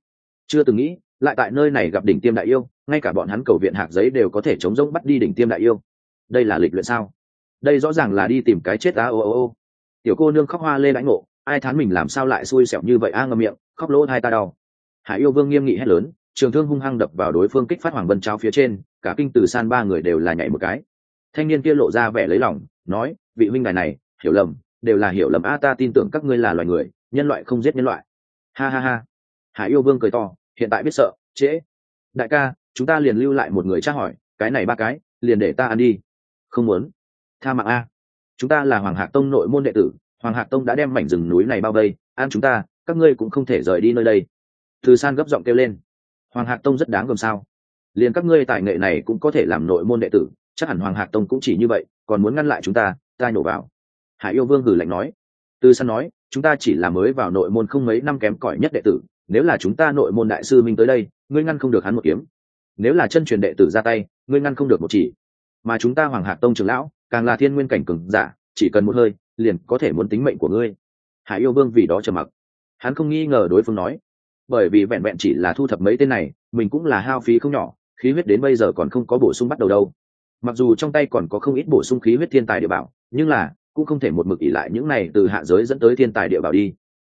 Chưa từng nghĩ, lại tại nơi này gặp đỉnh tiêm đại yêu, ngay cả bọn hắn cầu viện hạt giấy đều có thể chống rỗng bắt đi đỉnh tiêm đại yêu. Đây là lịch luyện sao? Đây rõ ràng là đi tìm cái chết á ô ô ô. Tiểu cô nương khóc hoa lê lãnh ngộ, ai thán mình làm sao lại xui xẻo như vậy a ngâm miệng, khóc lỗ hai ta đau hải yêu vương nghiêm nghị hét lớn, trường thương hung hăng đập vào đối phương kích phát hoàng vân trao phía trên, cả kinh từ san ba người đều là nhảy một cái. Thanh niên kia lộ ra vẻ lấy lòng, nói, vị huynh đài này, hiểu lầm, đều là hiểu lầm a, ta tin tưởng các ngươi là loài người, nhân loại không giết nhân loại. Ha ha ha. Hải yêu vương cười to, hiện tại biết sợ, trễ. Đại ca, chúng ta liền lưu lại một người tra hỏi, cái này ba cái, liền để ta ăn đi. Không muốn. Tha mạng a. Chúng ta là hoàng hạc tông nội môn đệ tử, hoàng hạc tông đã đem mảnh rừng núi này bao vây, ăn chúng ta, các ngươi cũng không thể rời đi nơi đây từ san gấp giọng kêu lên. Hoàng hạc tông rất đáng gồm sao? Liền các ngươi tài nghệ này cũng có thể làm nội môn đệ tử, chắc hẳn hoàng hạc tông cũng chỉ như vậy, còn muốn ngăn lại chúng ta ta nhổ vào. Hải yêu vương hử lạnh nói. Từ san nói, chúng ta chỉ là mới vào nội môn không mấy năm kém cỏi nhất đệ tử, nếu là chúng ta nội môn đại sư minh tới đây, ngươi ngăn không được hắn một kiếm. Nếu là chân truyền đệ tử ra tay, ngươi ngăn không được một chỉ. Mà chúng ta hoàng hạc tông trưởng lão, càng là thiên nguyên cảnh cừng giả, chỉ cần một hơi, liền có thể muốn tính mệnh của ngươi. Hải yêu vương vì đó trầm mặc. Hắn không nghi ngờ đối phương nói bởi vì vẹn vẹn chỉ là thu thập mấy tên này, mình cũng là hao phí không nhỏ, khí huyết đến bây giờ còn không có bổ sung bắt đầu đâu. Mặc dù trong tay còn có không ít bổ sung khí huyết thiên tài địa bảo, nhưng là, cũng không thể một mực ỉ lại những này từ hạ giới dẫn tới thiên tài địa bảo đi.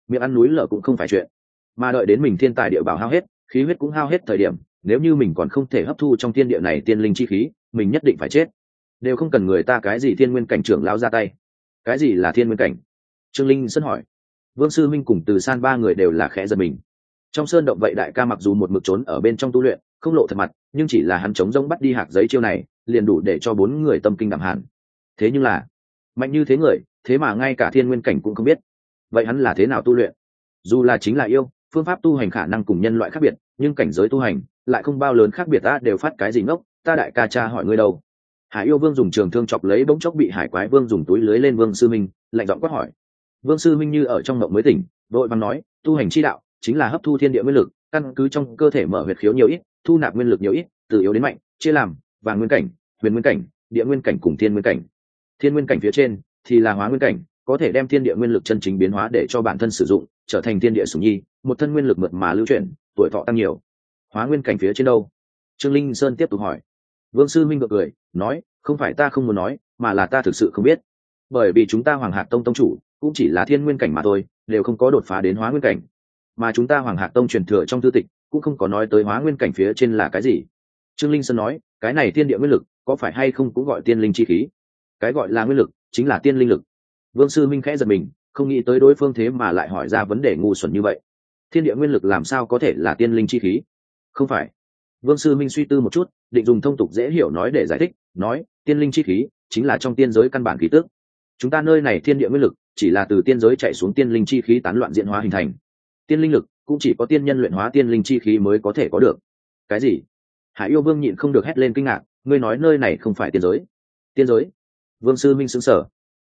Miệng ăn núi lở cũng không phải chuyện. Mà đợi đến mình thiên tài địa bảo hao hết, khí huyết cũng hao hết thời điểm, nếu như mình còn không thể hấp thu trong thiên địa này tiên linh chi khí, mình nhất định phải chết. Đều không cần người ta cái gì thiên nguyên cảnh trưởng lao ra tay. Cái gì là thiên nguyên cảnh? Trương linh sân hỏi. Vương sư minh cùng từ san ba người đều là khẽ giật mình trong sơn động vậy đại ca mặc dù một mực trốn ở bên trong tu luyện, không lộ thật mặt, nhưng chỉ là hắn chống rông bắt đi hạt giấy chiêu này, liền đủ để cho bốn người tâm kinh đảm hẳn. Thế nhưng là, mạnh như thế người, thế mà ngay cả thiên nguyên cảnh cũng không biết. Vậy hắn là thế nào tu luyện? Dù là chính là yêu, phương pháp tu hành khả năng cùng nhân loại khác biệt, nhưng cảnh giới tu hành lại không bao lớn khác biệt, ta đều phát cái gì ngốc, ta đại ca cha hỏi ngươi đâu? Hải yêu vương dùng trường thương chọc lấy bỗng chốc bị hải quái vương dùng túi lưới lên vương sư minh, lạnh giọng quát hỏi. Vương sư minh như ở trong mộng mới tỉnh đội văn nói, tu hành chi đạo chính là hấp thu thiên địa nguyên lực, căn cứ trong cơ thể mở huyệt khiếu nhiều ít, thu nạp nguyên lực nhiều ít, từ yếu đến mạnh, chia làm và nguyên cảnh, huyền nguyên cảnh, địa nguyên cảnh cùng thiên nguyên cảnh. Thiên nguyên cảnh phía trên thì là hóa nguyên cảnh, có thể đem thiên địa nguyên lực chân chính biến hóa để cho bản thân sử dụng, trở thành thiên địa sủng nhi, một thân nguyên lực mượt mà lưu chuyển, tuổi thọ tăng nhiều. Hóa nguyên cảnh phía trên đâu? Trương linh sơn tiếp tục hỏi. Vương sư minh ngược cười, nói, không phải ta không muốn nói, mà là ta thực sự không biết. Bởi vì chúng ta hoàng hạc tông tông chủ cũng chỉ là thiên nguyên cảnh mà thôi, đều không có đột phá đến hóa nguyên cảnh mà chúng ta hoàng hạc tông truyền thừa trong thư tịch cũng không có nói tới hóa nguyên cảnh phía trên là cái gì. Trương linh sơn nói, cái này thiên địa nguyên lực có phải hay không cũng gọi tiên linh chi khí? Cái gọi là nguyên lực chính là tiên linh lực. Vương sư minh khẽ giật mình, không nghĩ tới đối phương thế mà lại hỏi ra vấn đề ngu xuẩn như vậy. Thiên địa nguyên lực làm sao có thể là tiên linh chi khí? Không phải. Vương sư minh suy tư một chút, định dùng thông tục dễ hiểu nói để giải thích, nói, tiên linh chi khí chính là trong tiên giới căn bản khí tước. Chúng ta nơi này thiên địa nguyên lực chỉ là từ tiên giới chạy xuống tiên linh chi khí tán loạn diện hóa hình thành tiên linh lực, cũng chỉ có tiên nhân luyện hóa tiên linh chi khí mới có thể có được. Cái gì? Hải yêu vương nhịn không được hét lên kinh ngạc, ngươi nói nơi này không phải tiên giới. Tiên giới? Vương sư minh xứng sở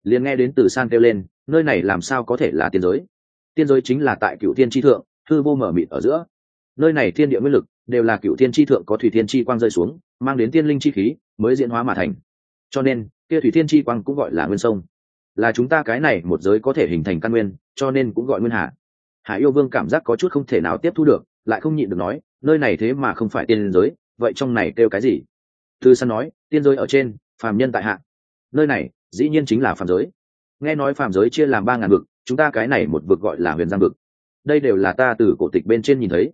liền nghe đến từ san kêu lên, nơi này làm sao có thể là tiên giới? Tiên giới chính là tại cựu tiên tri thượng thư vô mở mịt ở giữa. Nơi này thiên địa nguyên lực đều là cựu tiên tri thượng có thủy thiên chi quang rơi xuống, mang đến tiên linh chi khí mới diễn hóa mà thành. Cho nên, kia thủy thiên chi quang cũng gọi là nguyên sông. Là chúng ta cái này một giới có thể hình thành căn nguyên, cho nên cũng gọi nguyên hạ hải yêu vương cảm giác có chút không thể nào tiếp thu được, lại không nhịn được nói, nơi này thế mà không phải tiên giới, vậy trong này kêu cái gì? Thư săn nói, tiên giới ở trên, phàm nhân tại hạ. Nơi này, dĩ nhiên chính là phàm giới. Nghe nói phàm giới chia làm ba ngàn vực, chúng ta cái này một vực gọi là huyền giang vực. Đây đều là ta từ cổ tịch bên trên nhìn thấy.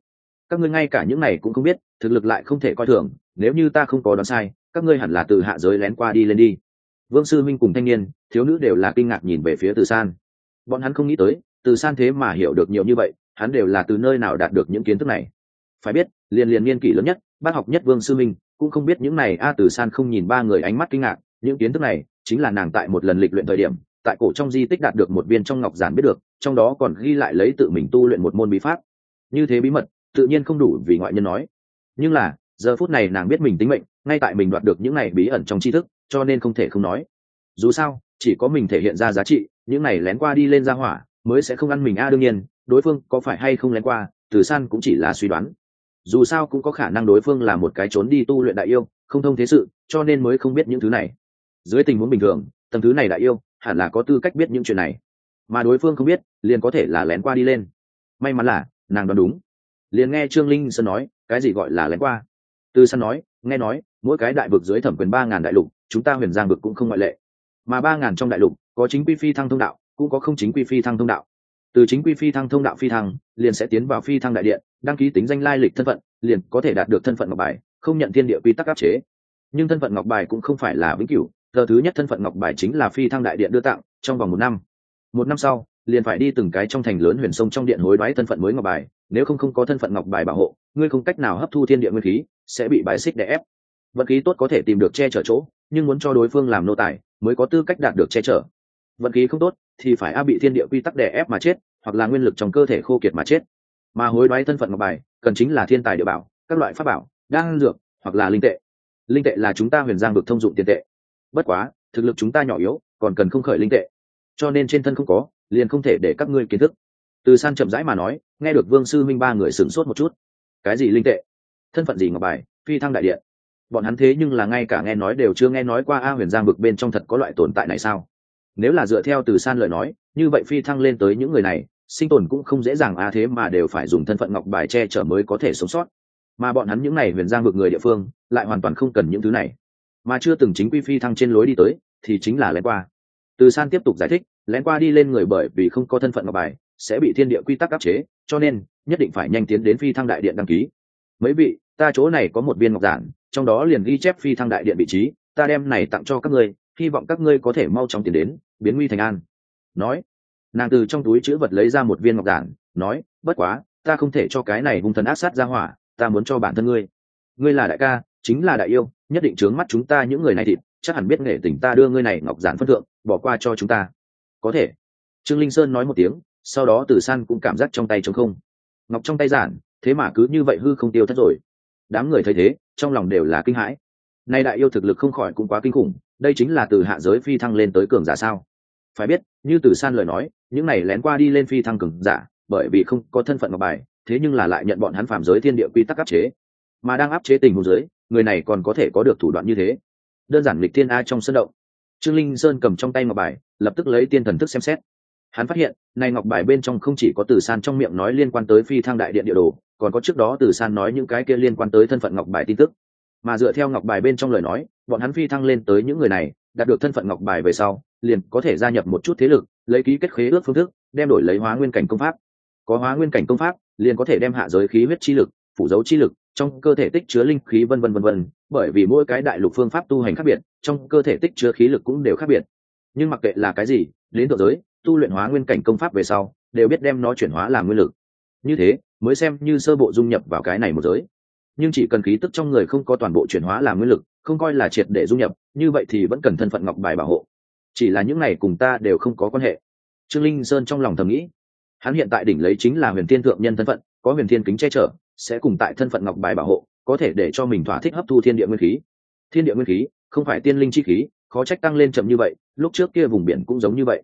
Các ngươi ngay cả những này cũng không biết, thực lực lại không thể coi thường, nếu như ta không có đoán sai, các ngươi hẳn là từ hạ giới lén qua đi lên đi. Vương sư minh cùng thanh niên, thiếu nữ đều là kinh ngạc nhìn về phía từ san. Bọn hắn không nghĩ tới từ san thế mà hiểu được nhiều như vậy, hắn đều là từ nơi nào đạt được những kiến thức này. Phải biết, liền liền niên kỷ lớn nhất, bác học nhất vương sư minh, cũng không biết những này a từ san không nhìn ba người ánh mắt kinh ngạc, những kiến thức này chính là nàng tại một lần lịch luyện thời điểm, tại cổ trong di tích đạt được một viên trong ngọc giản biết được, trong đó còn ghi lại lấy tự mình tu luyện một môn bí pháp. Như thế bí mật, tự nhiên không đủ vì ngoại nhân nói. Nhưng là, giờ phút này nàng biết mình tính mệnh, ngay tại mình đoạt được những này bí ẩn trong tri thức, cho nên không thể không nói. Dù sao, chỉ có mình thể hiện ra giá trị, những này lén qua đi lên ra hỏa mới sẽ không ăn mình. A, đương nhiên, đối phương có phải hay không lén qua, từ san cũng chỉ là suy đoán. Dù sao cũng có khả năng đối phương là một cái trốn đi tu luyện đại yêu, không thông thế sự, cho nên mới không biết những thứ này. Dưới tình huống bình thường, tầng thứ này đại yêu, hẳn là có tư cách biết những chuyện này. Mà đối phương không biết, liền có thể là lén qua đi lên. May mắn là, nàng đoán đúng. Liền nghe trương linh sơn nói, cái gì gọi là lén qua? Từ san nói, nghe nói, mỗi cái đại vực dưới thẩm quyền ba ngàn đại lục, chúng ta huyền giang vực cũng không ngoại lệ. Mà ba ngàn trong đại lục, có chính quy phi thăng thông đạo cũng có không chính quy phi thăng thông đạo. Từ chính quy phi thăng thông đạo phi thăng, liền sẽ tiến vào phi thăng đại điện, đăng ký tính danh lai lịch thân phận, liền có thể đạt được thân phận ngọc bài, không nhận thiên địa quy tắc áp chế. Nhưng thân phận ngọc bài cũng không phải là vĩnh cửu giờ thứ nhất thân phận ngọc bài chính là phi thăng đại điện đưa tặng, trong vòng một năm. Một năm sau, liền phải đi từng cái trong thành lớn huyền sông trong điện hối đoái thân phận mới ngọc bài, nếu không không có thân phận ngọc bài bảo hộ, ngươi không cách nào hấp thu thiên địa nguyên khí, sẽ bị bài xích đè ép. Vận khí tốt có thể tìm được che chở chỗ, nhưng muốn cho đối phương làm nô tài, mới có tư cách đạt được che chở. Vận khí không tốt thì phải a bị thiên địa quy tắc đè ép mà chết, hoặc là nguyên lực trong cơ thể khô kiệt mà chết. Mà hối đoái thân phận ngọc bài, cần chính là thiên tài địa bảo, các loại pháp bảo, đan dược, hoặc là linh tệ. Linh tệ là chúng ta huyền giang được thông dụng tiền tệ. Bất quá, thực lực chúng ta nhỏ yếu, còn cần không khởi linh tệ. Cho nên trên thân không có, liền không thể để các ngươi kiến thức. Từ san chậm rãi mà nói, nghe được vương sư minh ba người sửng sốt một chút. Cái gì linh tệ? Thân phận gì ngọc bài? Phi thăng đại điện. Bọn hắn thế nhưng là ngay cả nghe nói đều chưa nghe nói qua a huyền giang vực bên trong thật có loại tồn tại này sao? Nếu là dựa theo từ san lời nói, như vậy phi thăng lên tới những người này, sinh tồn cũng không dễ dàng a thế mà đều phải dùng thân phận ngọc bài che chở mới có thể sống sót. Mà bọn hắn những n à y huyền giang vực người địa phương, lại hoàn toàn không cần những thứ này. Mà chưa từng chính quy phi thăng trên lối đi tới, thì chính là lén qua. Từ san tiếp tục giải thích, lén qua đi lên người bởi vì không có thân phận ngọc bài, sẽ bị thiên địa quy tắc áp chế, cho nên, nhất định phải nhanh tiến đến phi thăng đại điện đăng ký. Mấy vị, ta chỗ này có một viên ngọc giản, trong đó liền ghi chép phi thăng đại điện vị trí, ta đem này tặng cho các ngươi hy vọng các ngươi có thể mau chóng tiến đến, biến nguy thành an. Nói, nàng từ trong túi chữ vật lấy ra một viên ngọc giản, nói, bất quá, ta không thể cho cái này hung thần ác sát ra hỏa, ta muốn cho bản thân ngươi. Ngươi là đại ca, chính là đại yêu, nhất định trướng mắt chúng ta những người này thịt, chắc hẳn biết nghệ tình ta đưa ngươi này ngọc giản phân thượng, bỏ qua cho chúng ta. Có thể. Trương linh sơn nói một tiếng, sau đó từ san cũng cảm giác trong tay trống không. Ngọc trong tay giản, thế mà cứ như vậy hư không tiêu thất rồi. Đám người thấy thế, trong lòng đều là kinh hãi nay đại yêu thực lực không khỏi cũng quá kinh khủng, đây chính là từ hạ giới phi thăng lên tới cường giả sao? Phải biết, như từ san lời nói, những này lén qua đi lên phi thăng cường giả, bởi vì không có thân phận ngọc bài, thế nhưng là lại nhận bọn hắn phạm giới thiên địa quy tắc áp chế. Mà đang áp chế tình huống giới, người này còn có thể có được thủ đoạn như thế. Đơn giản lịch thiên a trong sân động. Trương linh sơn cầm trong tay ngọc bài, lập tức lấy tiên thần thức xem xét. Hắn phát hiện, này ngọc bài bên trong không chỉ có từ san trong miệng nói liên quan tới phi thăng đại điện địa đồ, còn có trước đó từ san nói những cái kia liên quan tới thân phận ngọc bài tin tức mà dựa theo ngọc bài bên trong lời nói, bọn hắn phi thăng lên tới những người này, đạt được thân phận ngọc bài về sau, liền có thể gia nhập một chút thế lực, lấy ký kết khế ước phương thức, đem đổi lấy hóa nguyên cảnh công pháp. Có hóa nguyên cảnh công pháp, liền có thể đem hạ giới khí huyết chi lực, phủ dấu chi lực, trong cơ thể tích chứa linh khí vân vân vân vân, bởi vì mỗi cái đại lục phương pháp tu hành khác biệt, trong cơ thể tích chứa khí lực cũng đều khác biệt. Nhưng mặc kệ là cái gì, đến thượng giới, tu luyện hóa nguyên cảnh công pháp về sau, đều biết đem nó chuyển hóa làm nguyên lực. Như thế, mới xem như sơ bộ dung nhập vào cái này một giới nhưng chỉ cần khí tức trong người không có toàn bộ chuyển hóa làm nguyên lực, không coi là triệt để dung nhập, như vậy thì vẫn cần thân phận ngọc bài bảo hộ. Chỉ là những này cùng ta đều không có quan hệ. Trương linh sơn trong lòng thầm nghĩ, hắn hiện tại đỉnh lấy chính là huyền thiên thượng nhân thân phận, có huyền thiên kính che chở, sẽ cùng tại thân phận ngọc bài bảo hộ, có thể để cho mình thỏa thích hấp thu thiên địa nguyên khí. Thiên địa nguyên khí, không phải tiên linh chi khí, khó trách tăng lên chậm như vậy, lúc trước kia vùng biển cũng giống như vậy.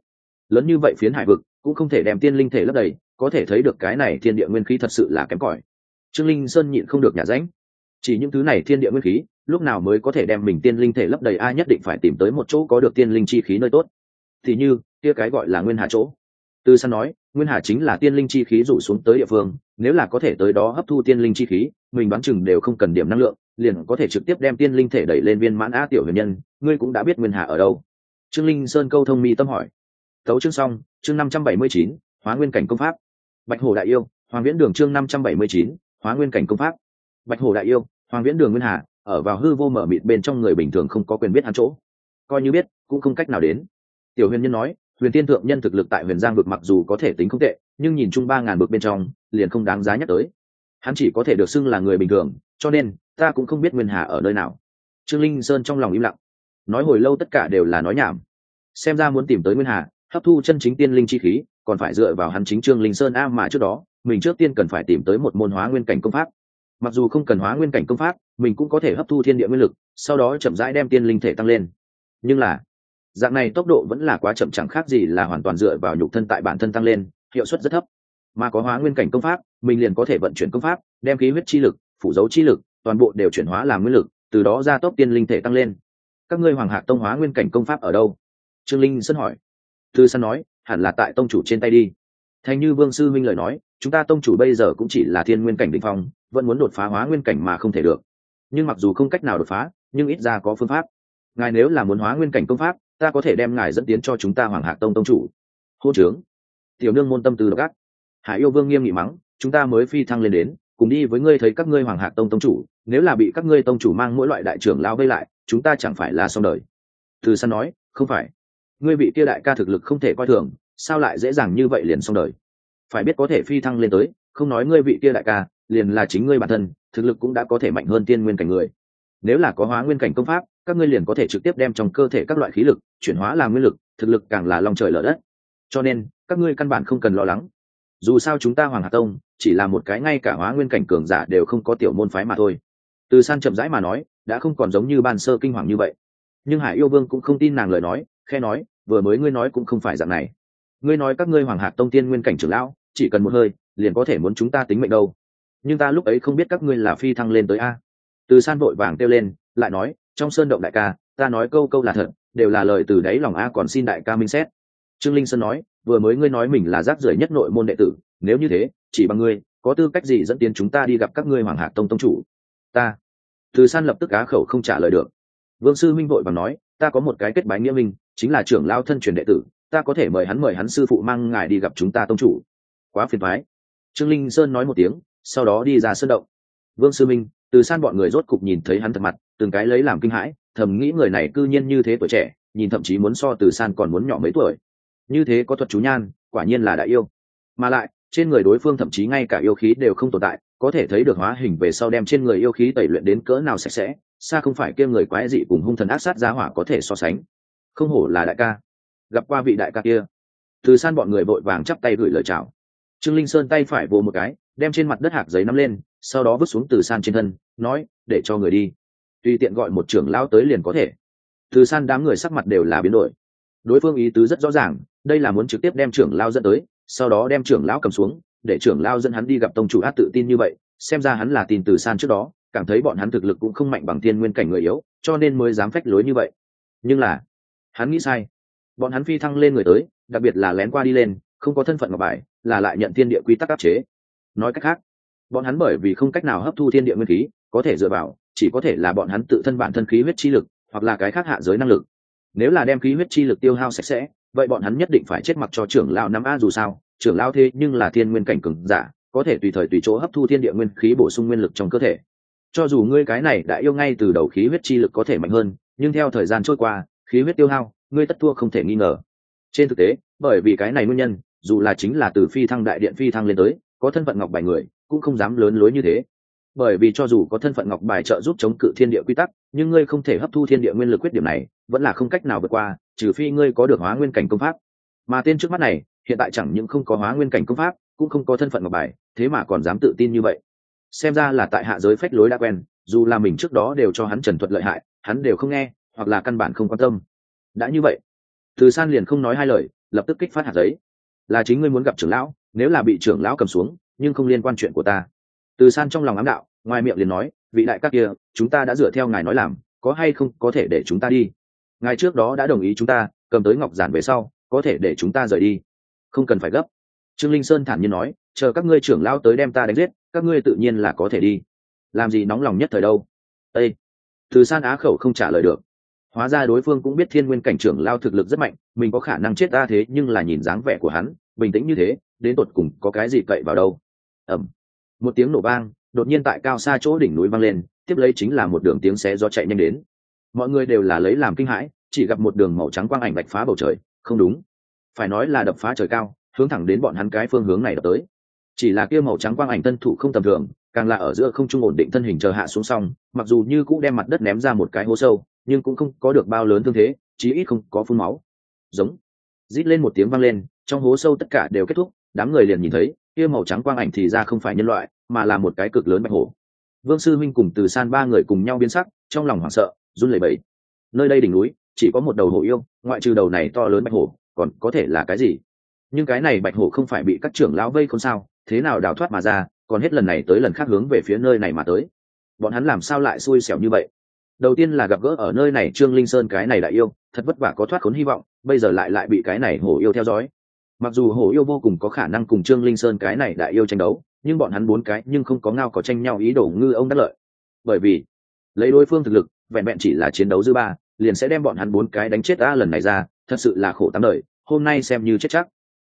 Lớn như vậy phiến hải vực, cũng không thể đem tiên linh thể lấp đầy, có thể thấy được cái này thiên địa nguyên khí thật sự là kém cỏi trương linh sơn nhịn không được nhả ránh. Chỉ những thứ này thiên địa nguyên khí, lúc nào mới có thể đem mình tiên linh thể lấp đầy, ai nhất định phải tìm tới một chỗ có được tiên linh chi khí nơi tốt. Thì như, kia cái gọi là nguyên hà chỗ. Tư san nói, nguyên hà chính là tiên linh chi khí rủ xuống tới địa phương, nếu là có thể tới đó hấp thu tiên linh chi khí, mình đoán chừng đều không cần điểm năng lượng, liền có thể trực tiếp đem tiên linh thể đẩy lên viên mãn a tiểu huyền nhân, ngươi cũng đã biết nguyên hà ở đâu. Trương linh sơn câu thông mi tâm hỏi. Tấu chương xong, chương năm trăm bảy mươi chín, hóa nguyên cảnh công pháp. Bạch hồ đại yêu, hoàng viễn đường chương năm trăm bảy mươi chín hóa nguyên cảnh công pháp. Bạch hồ đại yêu, hoàng viễn đường nguyên hà, ở vào hư vô mở mịt bên trong người bình thường không có quyền biết hắn chỗ. Coi như biết, cũng không cách nào đến. Tiểu huyền nhân nói, huyền tiên thượng nhân thực lực tại huyền giang vực mặc dù có thể tính không tệ, nhưng nhìn chung ba ngàn bực bên trong, liền không đáng giá nhắc tới. Hắn chỉ có thể được xưng là người bình thường, cho nên, ta cũng không biết nguyên hà ở nơi nào. Trương linh sơn trong lòng im lặng. Nói hồi lâu tất cả đều là nói nhảm. Xem ra muốn tìm tới nguyên hà, hấp thu chân chính tiên linh chi khí, còn phải dựa vào hắn chính trương linh sơn a mà trước đó mình trước tiên cần phải tìm tới một môn hóa nguyên cảnh công pháp. Mặc dù không cần hóa nguyên cảnh công pháp, mình cũng có thể hấp thu thiên địa nguyên lực, sau đó chậm rãi đem tiên linh thể tăng lên. Nhưng là, dạng này tốc độ vẫn là quá chậm chẳng khác gì là hoàn toàn dựa vào nhục thân tại bản thân tăng lên, hiệu suất rất thấp. Mà có hóa nguyên cảnh công pháp, mình liền có thể vận chuyển công pháp, đem khí huyết chi lực, phủ dấu chi lực, toàn bộ đều chuyển hóa làm nguyên lực, từ đó ra tốc tiên linh thể tăng lên. Các ngươi hoàng hạc tông hóa nguyên cảnh công pháp ở đâu? Trương linh sân hỏi. Thư săn nói, hẳn là tại tông chủ trên tay đi thành như vương sư minh lời nói, chúng ta tông chủ bây giờ cũng chỉ là thiên nguyên cảnh định phong, vẫn muốn đột phá hóa nguyên cảnh mà không thể được. Nhưng mặc dù không cách nào đột phá, nhưng ít ra có phương pháp. Ngài nếu là muốn hóa nguyên cảnh công pháp, ta có thể đem ngài dẫn tiến cho chúng ta hoàng hạc tông tông chủ. Hô trướng, tiểu nương môn tâm tư độc ác. Hải yêu vương nghiêm nghị mắng, chúng ta mới phi thăng lên đến, cùng đi với ngươi thấy các ngươi hoàng hạc tông tông chủ, nếu là bị các ngươi tông chủ mang mỗi loại đại trưởng lao vây lại, chúng ta chẳng phải là xong đời. Từ săn nói, không phải. Ngươi bị kia đại ca thực lực không thể coi thường sao lại dễ dàng như vậy liền xong đời? Phải biết có thể phi thăng lên tới, không nói ngươi vị kia đại ca, liền là chính ngươi bản thân, thực lực cũng đã có thể mạnh hơn tiên nguyên cảnh người. Nếu là có hóa nguyên cảnh công pháp, các ngươi liền có thể trực tiếp đem trong cơ thể các loại khí lực chuyển hóa làm nguyên lực, thực lực càng là lòng trời lở đất. Cho nên, các ngươi căn bản không cần lo lắng. Dù sao chúng ta hoàng hà tông, chỉ là một cái ngay cả hóa nguyên cảnh cường giả đều không có tiểu môn phái mà thôi. Từ san chậm rãi mà nói, đã không còn giống như ban sơ kinh hoàng như vậy. Nhưng hải yêu vương cũng không tin nàng lời nói khe nói, vừa mới ngươi nói cũng không phải dạng này ngươi nói các ngươi hoàng hạc tông tiên nguyên cảnh trưởng lão, chỉ cần một hơi, liền có thể muốn chúng ta tính mệnh đâu. Nhưng ta lúc ấy không biết các ngươi là phi thăng lên tới a. Từ san vội vàng kêu lên, lại nói, trong sơn động đại ca, ta nói câu câu là thật, đều là lời từ đáy lòng a còn xin đại ca minh xét. Trương linh sơn nói, vừa mới ngươi nói mình là rác rưởi nhất nội môn đệ tử, nếu như thế, chỉ bằng ngươi, có tư cách gì dẫn tiến chúng ta đi gặp các ngươi hoàng hạc tông tông chủ? Ta. Từ san lập tức á khẩu không trả lời được. Vương sư minh vội và nói, ta có một cái kết bái nghĩa minh, chính là trưởng lao thân truyền đệ tử ta có thể mời hắn mời hắn sư phụ mang ngài đi gặp chúng ta tông chủ. Quá phiền thoái. Trương linh sơn nói một tiếng, sau đó đi ra sân động. Vương sư minh, từ san bọn người rốt cục nhìn thấy hắn thật mặt, từng cái lấy làm kinh hãi, thầm nghĩ người này cư nhiên như thế tuổi trẻ, nhìn thậm chí muốn so từ san còn muốn nhỏ mấy tuổi. Như thế có thuật chú nhan, quả nhiên là đại yêu. Mà lại, trên người đối phương thậm chí ngay cả yêu khí đều không tồn tại, có thể thấy được hóa hình về sau đem trên người yêu khí tẩy luyện đến cỡ nào sạch sẽ, xa không phải kia người quái dị cùng hung thần ác sát giá hỏa có thể so sánh. Không hổ là đại ca gặp qua vị đại ca kia. Từ san bọn người vội vàng chắp tay gửi lời chào. Trương linh sơn tay phải vô một cái, đem trên mặt đất hạt giấy nắm lên, sau đó vứt xuống từ san trên thân, nói, để cho người đi. Tùy tiện gọi một trưởng lão tới liền có thể. Từ san đám người sắc mặt đều là biến đổi. Đối phương ý tứ rất rõ ràng, đây là muốn trực tiếp đem trưởng lão dẫn tới, sau đó đem trưởng lão cầm xuống, để trưởng lão dẫn hắn đi gặp tông chủ hát tự tin như vậy, xem ra hắn là tin từ san trước đó, cảm thấy bọn hắn thực lực cũng không mạnh bằng tiên nguyên cảnh người yếu, cho nên mới dám phách lối như vậy. Nhưng là, hắn nghĩ sai bọn hắn phi thăng lên người tới, đặc biệt là lén qua đi lên, không có thân phận ngọc bài, là lại nhận thiên địa quy tắc áp chế. Nói cách khác, bọn hắn bởi vì không cách nào hấp thu thiên địa nguyên khí, có thể dựa vào, chỉ có thể là bọn hắn tự thân bản thân khí huyết chi lực, hoặc là cái khác hạ giới năng lực. Nếu là đem khí huyết chi lực tiêu hao sạch sẽ, vậy bọn hắn nhất định phải chết mặc cho trưởng lão năm a dù sao. Trưởng lão thế nhưng là thiên nguyên cảnh cường giả, có thể tùy thời tùy chỗ hấp thu thiên địa nguyên khí bổ sung nguyên lực trong cơ thể. Cho dù ngươi cái này đã yêu ngay từ đầu khí huyết chi lực có thể mạnh hơn, nhưng theo thời gian trôi qua, khí huyết tiêu hao ngươi tất thua không thể nghi ngờ. Trên thực tế, bởi vì cái này nguyên nhân, dù là chính là từ phi thăng đại điện phi thăng lên tới, có thân phận ngọc bài người, cũng không dám lớn lối như thế. Bởi vì cho dù có thân phận ngọc bài trợ giúp chống cự thiên địa quy tắc, nhưng ngươi không thể hấp thu thiên địa nguyên lực quyết điểm này, vẫn là không cách nào vượt qua, trừ phi ngươi có được hóa nguyên cảnh công pháp. Mà tên trước mắt này, hiện tại chẳng những không có hóa nguyên cảnh công pháp, cũng không có thân phận ngọc bài, thế mà còn dám tự tin như vậy. Xem ra là tại hạ giới phách lối đã quen, dù là mình trước đó đều cho hắn trần thuật lợi hại, hắn đều không nghe, hoặc là căn bản không quan tâm đã như vậy. Từ san liền không nói hai lời, lập tức kích phát hạt giấy. Là chính ngươi muốn gặp trưởng lão, nếu là bị trưởng lão cầm xuống, nhưng không liên quan chuyện của ta. Từ san trong lòng ám đạo, ngoài miệng liền nói, vị đại các kia, chúng ta đã dựa theo ngài nói làm, có hay không có thể để chúng ta đi? Ngài trước đó đã đồng ý chúng ta, cầm tới ngọc giản về sau, có thể để chúng ta rời đi. Không cần phải gấp. Trương linh sơn thản nhiên nói, chờ các ngươi trưởng lão tới đem ta đánh giết, các ngươi tự nhiên là có thể đi. Làm gì nóng lòng nhất thời đâu? Ây từ san á khẩu không trả lời được hóa ra đối phương cũng biết thiên nguyên cảnh trưởng lao thực lực rất mạnh, mình có khả năng chết ta thế nhưng là nhìn dáng vẻ của hắn, bình tĩnh như thế, đến tột cùng có cái gì cậy vào đâu. Ẩm một tiếng nổ vang, đột nhiên tại cao xa chỗ đỉnh núi vang lên, tiếp lấy chính là một đường tiếng xé do chạy nhanh đến. Mọi người đều là lấy làm kinh hãi, chỉ gặp một đường màu trắng quang ảnh bạch phá bầu trời, không đúng. Phải nói là đập phá trời cao, hướng thẳng đến bọn hắn cái phương hướng này đập tới. Chỉ là kia màu trắng quang ảnh tân thủ không tầm thường, càng là ở giữa không trung ổn định thân hình chờ hạ xuống xong, mặc dù như cũng đem mặt đất ném ra một cái hố sâu nhưng cũng không có được bao lớn thương thế, chí ít không có phun máu. Giống. Rít lên một tiếng vang lên, trong hố sâu tất cả đều kết thúc, đám người liền nhìn thấy, kia màu trắng quang ảnh thì ra không phải nhân loại, mà là một cái cực lớn bạch hổ. Vương sư minh cùng từ san ba người cùng nhau biến sắc, trong lòng hoảng sợ, run lẩy bẩy. Nơi đây đỉnh núi, chỉ có một đầu hổ yêu, ngoại trừ đầu này to lớn bạch hổ, còn có thể là cái gì? Nhưng cái này bạch hổ không phải bị các trưởng lão vây không sao, thế nào đào thoát mà ra, còn hết lần này tới lần khác hướng về phía nơi này mà tới. Bọn hắn làm sao lại xui xẻo như vậy? Đầu tiên là gặp gỡ ở nơi này trương linh sơn cái này đại yêu, thật vất vả có thoát khốn hy vọng, bây giờ lại lại bị cái này hổ yêu theo dõi. Mặc dù hổ yêu vô cùng có khả năng cùng trương linh sơn cái này đại yêu tranh đấu, nhưng bọn hắn bốn cái nhưng không có ngao có tranh nhau ý đồ ngư ông đắc lợi. Bởi vì, lấy đối phương thực lực, vẹn vẹn chỉ là chiến đấu dư ba, liền sẽ đem bọn hắn bốn cái đánh chết a lần này ra, thật sự là khổ tám đời, hôm nay xem như chết chắc.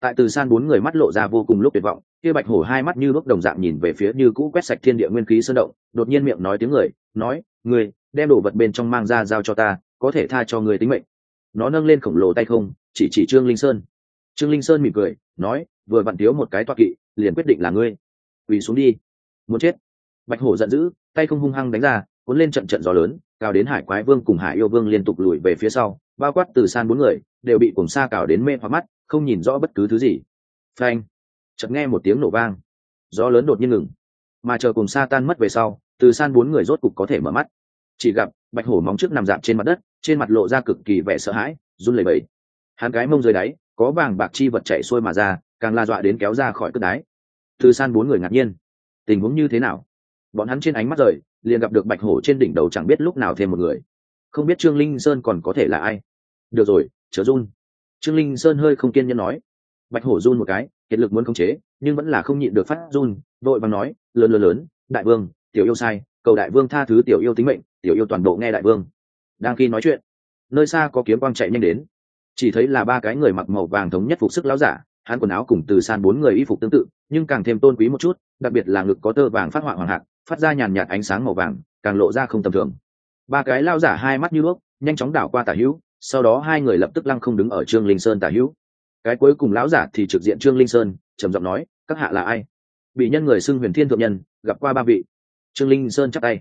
Tại từ san bốn người mắt lộ ra vô cùng lúc tuyệt vọng, kia bạch hổ hai mắt như bước đồng dạng nhìn về phía như cũ quét sạch thiên địa nguyên khí sơn động, đột nhiên miệng nói tiếng người, nói người đem đồ vật bên trong mang ra giao cho ta, có thể tha cho người tính mệnh. Nó nâng lên khổng lồ tay không, chỉ chỉ trương linh sơn. Trương linh sơn mỉm cười, nói, vừa vặn thiếu một cái toa kỵ, liền quyết định là ngươi. Quỳ xuống đi. Muốn chết. Bạch hổ giận dữ, tay không hung hăng đánh ra, cuốn lên trận trận gió lớn cao đến hải quái vương cùng hải yêu vương liên tục lùi về phía sau, bao quát từ san bốn người, đều bị cùng xa cào đến mê hoặc mắt, không nhìn rõ bất cứ thứ gì. Phanh. Chợt nghe một tiếng nổ vang. Gió lớn đột nhiên ngừng. Mà chờ cùng xa tan mất về sau, từ san bốn người rốt cục có thể mở mắt chỉ gặp bạch hổ móng trước nằm dạp trên mặt đất, trên mặt lộ ra cực kỳ vẻ sợ hãi, run lẩy bẩy. Hắn cái mông dưới đáy, có vàng bạc chi vật chạy xuôi mà ra, càng la dọa đến kéo ra khỏi cất đáy. Từ san bốn người ngạc nhiên. Tình huống như thế nào? Bọn hắn trên ánh mắt rời, liền gặp được bạch hổ trên đỉnh đầu chẳng biết lúc nào thêm một người. Không biết trương linh sơn còn có thể là ai? Được rồi, chớ run. Trương linh sơn hơi không kiên nhẫn nói. Bạch hổ run một cái, kiệt lực muốn khống chế, nhưng vẫn là không nhịn được phát run, vội vàng nói, lớn lớn lớn, đại vương, tiểu yêu sai cầu đại vương tha thứ tiểu yêu tính mệnh, tiểu yêu toàn bộ nghe đại vương. Đang khi nói chuyện, nơi xa có kiếm quang chạy nhanh đến. Chỉ thấy là ba cái người mặc màu vàng thống nhất phục sức láo giả, hắn quần áo cùng từ san bốn người y phục tương tự, nhưng càng thêm tôn quý một chút, đặc biệt là ngực có tơ vàng phát họa hoàng hạc, phát ra nhàn nhạt ánh sáng màu vàng, càng lộ ra không tầm thường. Ba cái lao giả hai mắt như bước nhanh chóng đảo qua tả hữu, sau đó hai người lập tức lăng không đứng ở trương linh sơn tả hữu. Cái cuối cùng lão giả thì trực diện trương linh sơn, trầm giọng nói, các hạ là ai? Bị nhân người xưng huyền thiên thượng nhân, gặp qua ba vị trương linh sơn chắp tay.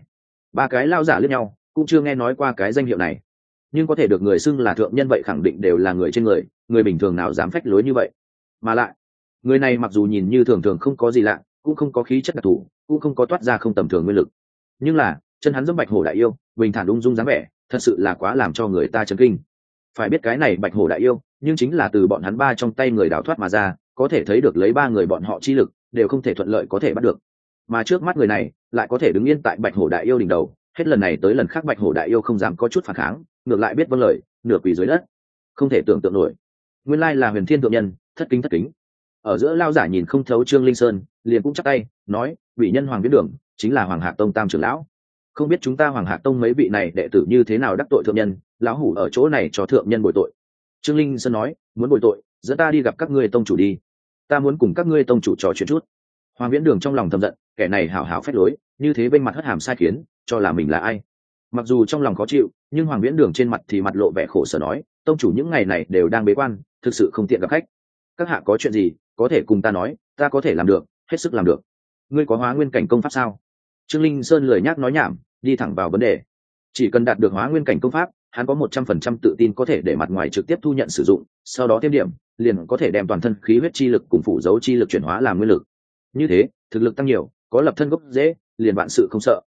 Ba cái lao giả lướt nhau, cũng chưa nghe nói qua cái danh hiệu này. Nhưng có thể được người xưng là thượng nhân vậy khẳng định đều là người trên người người bình thường nào dám phách lối như vậy. Mà lại, người này mặc dù nhìn như thường thường không có gì lạ, cũng không có khí chất đặc thù, cũng không có toát ra không tầm thường nguyên lực. Nhưng là, chân hắn dẫm bạch hổ đại yêu, bình thản ung dung dáng vẻ, thật sự là quá làm cho người ta chấn kinh. Phải biết cái này bạch hổ đại yêu, nhưng chính là từ bọn hắn ba trong tay người đào thoát mà ra, có thể thấy được lấy ba người bọn họ chi lực, đều không thể thuận lợi có thể bắt được mà trước mắt người này lại có thể đứng yên tại bạch hổ đại yêu đỉnh đầu, hết lần này tới lần khác bạch hổ đại yêu không dám có chút phản kháng, ngược lại biết vâng lời, nửa quỳ dưới đất. Không thể tưởng tượng nổi. Nguyên lai là huyền thiên thượng nhân, thất kính thất kính. Ở giữa lao giả nhìn không thấu trương linh sơn, liền cũng chắc tay, nói, vị nhân hoàng viễn đường, chính là hoàng hạc tông tam trưởng lão. Không biết chúng ta hoàng hạc tông mấy vị này đệ tử như thế nào đắc tội thượng nhân, lão hủ ở chỗ này cho thượng nhân bồi tội. Trương linh sơn nói, muốn bồi tội, dẫn ta đi gặp các ngươi tông chủ đi. Ta muốn cùng các ngươi tông chủ trò chuyện chút. Hoàng viễn đường trong lòng thầm giận kẻ này hảo hảo phép lối, như thế bên mặt hất hàm sai khiến, cho là mình là ai. Mặc dù trong lòng khó chịu, nhưng hoàng viễn đường trên mặt thì mặt lộ vẻ khổ sở nói, tông chủ những ngày này đều đang bế quan, thực sự không tiện gặp khách. Các hạ có chuyện gì, có thể cùng ta nói, ta có thể làm được, hết sức làm được. Ngươi có hóa nguyên cảnh công pháp sao? Trương linh sơn lười nhác nói nhảm, đi thẳng vào vấn đề. Chỉ cần đạt được hóa nguyên cảnh công pháp, hắn có một trăm phần trăm tự tin có thể để mặt ngoài trực tiếp thu nhận sử dụng, sau đó thêm điểm, liền có thể đem toàn thân khí huyết chi lực cùng phủ dấu chi lực chuyển hóa làm nguyên lực. Như thế, thực lực tăng nhiều có lập thân gốc dễ liền vạn sự không sợ.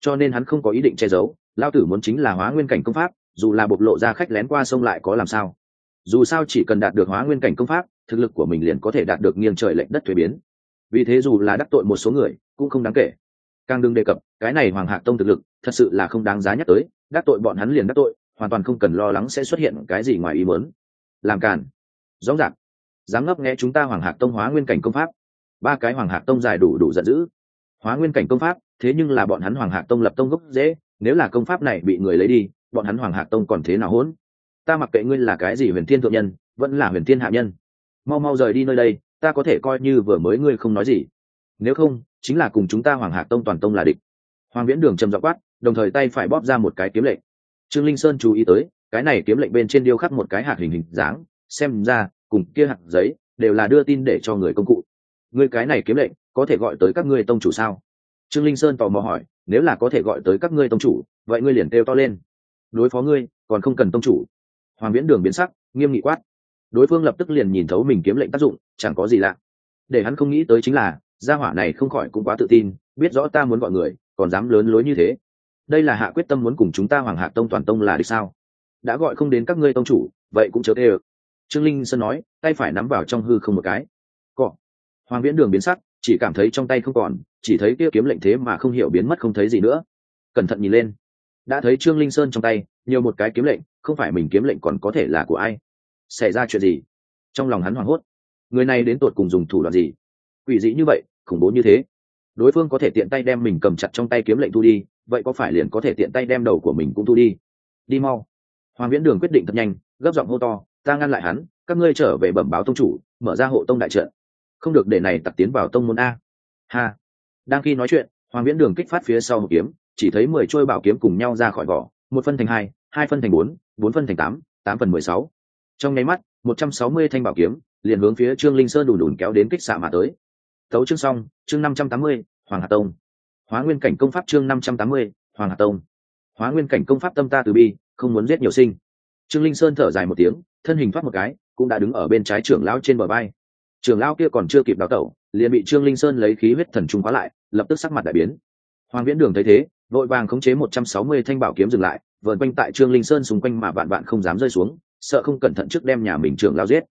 Cho nên hắn không có ý định che giấu lao tử muốn chính là hóa nguyên cảnh công pháp, dù là bộc lộ ra khách lén qua sông lại có làm sao? Dù sao chỉ cần đạt được hóa nguyên cảnh công pháp, thực lực của mình liền có thể đạt được nghiêng trời lệnh đất thuế biến. Vì thế dù là đắc tội một số người, cũng không đáng kể. Càng đừng đề cập, cái này hoàng hạ tông thực lực, thật sự là không đáng giá nhắc tới, đắc tội bọn hắn liền đắc tội, hoàn toàn không cần lo lắng sẽ xuất hiện cái gì ngoài ý muốn. Làm càn. Rõ ràng. Dám ngấp nghe chúng ta hoàng hạc tông hóa nguyên cảnh công pháp. Ba cái hoàng hạc tông dài đủ đủ giận dữ hóa nguyên cảnh công pháp, thế nhưng là bọn hắn hoàng hạc tông lập tông gốc dễ, nếu là công pháp này bị người lấy đi, bọn hắn hoàng hạc tông còn thế nào hỗn? Ta mặc kệ ngươi là cái gì huyền thiên thượng nhân, vẫn là huyền thiên hạ nhân. Mau mau rời đi nơi đây, ta có thể coi như vừa mới ngươi không nói gì. Nếu không, chính là cùng chúng ta hoàng hạc tông toàn tông là địch. Hoàng viễn đường trầm dọc quát, đồng thời tay phải bóp ra một cái kiếm lệnh. Trương linh sơn chú ý tới, cái này kiếm lệnh bên trên điêu khắc một cái hạt hình hình dáng, xem ra, cùng kia hạt giấy, đều là đưa tin để cho người công cụ. Ngươi cái này kiếm lệnh có thể gọi tới các ngươi tông chủ sao? Trương linh sơn tò mò hỏi, nếu là có thể gọi tới các ngươi tông chủ, vậy ngươi liền kêu to lên. Đối phó ngươi, còn không cần tông chủ. Hoàng viễn đường biến sắc, nghiêm nghị quát. Đối phương lập tức liền nhìn thấu mình kiếm lệnh tác dụng, chẳng có gì lạ. Để hắn không nghĩ tới chính là, gia hỏa này không khỏi cũng quá tự tin, biết rõ ta muốn gọi người, còn dám lớn lối như thế. Đây là hạ quyết tâm muốn cùng chúng ta hoàng hạ tông toàn tông là địch sao? Đã gọi không đến các ngươi tông chủ, vậy cũng chớ tê ơ trương linh sơn nói, tay phải nắm vào trong hư không một cái. Cọ. Hoàng viễn đường biến sắc chỉ cảm thấy trong tay không còn, chỉ thấy kia kiếm lệnh thế mà không hiểu biến mất không thấy gì nữa. Cẩn thận nhìn lên. Đã thấy trương linh sơn trong tay, nhiều một cái kiếm lệnh, không phải mình kiếm lệnh còn có thể là của ai? Xảy ra chuyện gì? Trong lòng hắn hoảng hốt. Người này đến tột cùng dùng thủ đoạn gì? Quỷ dị như vậy, khủng bố như thế. Đối phương có thể tiện tay đem mình cầm chặt trong tay kiếm lệnh thu đi, vậy có phải liền có thể tiện tay đem đầu của mình cũng thu đi? Đi mau. Hoàng viễn đường quyết định thật nhanh, gấp giọng hô to, ta ngăn lại hắn, các ngươi trở về bẩm báo tông chủ, mở ra hộ tông đại trận không được để này tặc tiến vào tông môn a. Ha. Đang khi nói chuyện, hoàng viễn đường kích phát phía sau một kiếm, chỉ thấy mười trôi bảo kiếm cùng nhau ra khỏi vỏ, một phân thành hai hai phân thành bốn bốn phân thành tám tám phần mười sáu. Trong nháy mắt, một trăm sáu mươi thanh bảo kiếm liền hướng phía trương linh sơn đùn đùn kéo đến kích xạ mà tới. Tấu chương xong, chương năm trăm tám mươi, hoàng hà tông. Hóa nguyên cảnh công pháp chương năm trăm tám mươi, hoàng hà tông. Hóa nguyên cảnh công pháp tâm ta từ bi, không muốn giết nhiều sinh. Trương linh sơn thở dài một tiếng, thân hình thoát một cái, cũng đã đứng ở bên trái trưởng lão trên bờ bay trưởng lão kia còn chưa kịp đào tẩu, liền bị trương linh sơn lấy khí huyết thần trung khóa lại, lập tức sắc mặt đại biến. Hoàng viễn đường thấy thế, vội vàng khống chế một trăm sáu mươi thanh bảo kiếm dừng lại vợn quanh tại trương linh sơn xung quanh mà vạn bạn không dám rơi xuống, sợ không cẩn thận trước đem nhà mình trưởng lão giết.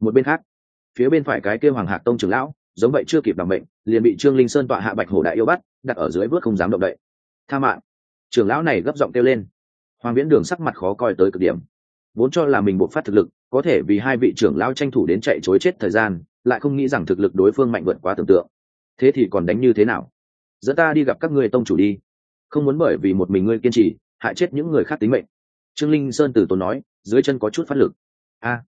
Một bên khác, phía bên phải cái kêu hoàng hạc tông trưởng lão, giống vậy chưa kịp bằng bệnh liền bị trương linh sơn tọa hạ bạch hổ đại yêu bắt, đặt ở dưới bước không dám động đậy. Tha mạng. Trưởng lão này gấp giọng kêu lên. Hoàng viễn đường sắc mặt khó coi tới cực điểm. Vốn cho là mình buộc phát thực lực, có thể vì hai vị trưởng lão tranh thủ đến chạy chối chết thời gian lại không nghĩ rằng thực lực đối phương mạnh vượt quá tưởng tượng. Thế thì còn đánh như thế nào? Dẫn ta đi gặp các ngươi tông chủ đi. Không muốn bởi vì một mình ngươi kiên trì, hại chết những người khác tính mệnh. Trương linh sơn từ tốn nói, dưới chân có chút phát lực. A,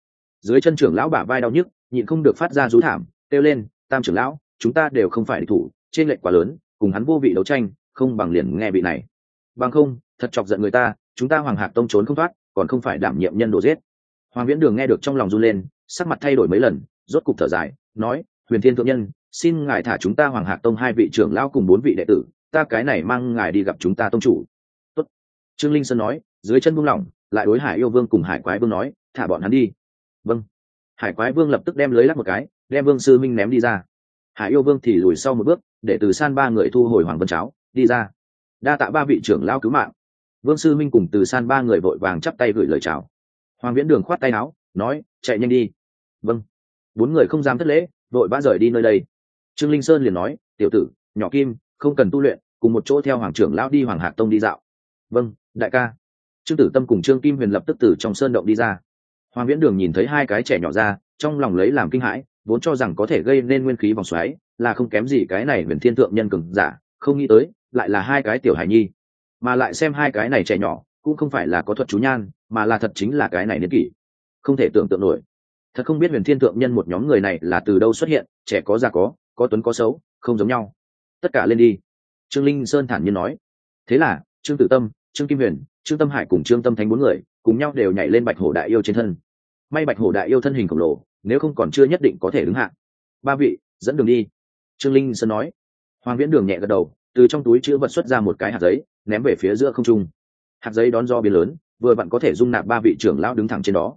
dưới chân trưởng lão bả vai đau nhức, nhịn không được phát ra rú thảm, kêu lên, tam trưởng lão, chúng ta đều không phải địch thủ, trên lệnh quá lớn, cùng hắn vô vị đấu tranh, không bằng liền nghe vị này. Bằng không, thật chọc giận người ta, chúng ta hoàng hạc tông trốn không thoát, còn không phải đảm nhiệm nhân đồ giết. Hoàng viễn đường nghe được trong lòng run lên, sắc mặt thay đổi mấy lần rốt cục thở dài, nói, huyền thiên thượng nhân, xin ngài thả chúng ta hoàng hạc tông hai vị trưởng lão cùng bốn vị đệ tử, ta cái này mang ngài đi gặp chúng ta tông chủ. Tốt. trương linh sơn nói, dưới chân buông lỏng, lại đối hải yêu vương cùng hải quái vương nói, thả bọn hắn đi. Vâng. Hải quái vương lập tức đem lưới lắc một cái, đem vương sư minh ném đi ra. Hải yêu vương thì lùi sau một bước, để từ san ba người thu hồi hoàng vân cháo, đi ra. Đa tạ ba vị trưởng lao cứu mạng. Vương sư minh cùng từ san ba người vội vàng chắp tay gửi lời chào. Hoàng viễn đường khoát tay áo, nói, chạy nhanh đi. Vâng bốn người không dám thất lễ, vội vã rời đi nơi đây. Trương linh sơn liền nói, tiểu tử, nhỏ kim, không cần tu luyện, cùng một chỗ theo hoàng trưởng lão đi hoàng hạc tông đi dạo. Vâng đại ca. Trương tử tâm cùng trương kim huyền lập tức từ trong sơn động đi ra. Hoàng viễn đường nhìn thấy hai cái trẻ nhỏ ra, trong lòng lấy làm kinh hãi, vốn cho rằng có thể gây nên nguyên khí vòng xoáy, là không kém gì cái này huyền thiên thượng nhân cường giả, không nghĩ tới, lại là hai cái tiểu hải nhi. Mà lại xem hai cái này trẻ nhỏ, cũng không phải là có thuật chú nhan, mà là thật chính là cái này niên kỷ. Không thể tưởng tượng nổi thật không biết huyền thiên thượng nhân một nhóm người này là từ đâu xuất hiện, trẻ có già có có tuấn có xấu, không giống nhau. Tất cả lên đi. Trương linh sơn thản nhiên nói. Thế là, trương tử tâm, trương kim huyền, trương tâm hải cùng trương tâm thánh bốn người, cùng nhau đều nhảy lên bạch hổ đại yêu trên thân. May bạch hổ đại yêu thân hình khổng lồ, nếu không còn chưa nhất định có thể đứng hạng ba vị, dẫn đường đi. Trương linh sơn nói. Hoàng viễn đường nhẹ gật đầu, từ trong túi chữ vật xuất ra một cái hạt giấy, ném về phía giữa không trung. Hạt giấy đón do biến lớn, vừa vặn có thể dung nạp ba vị trưởng lão đứng thẳng trên đó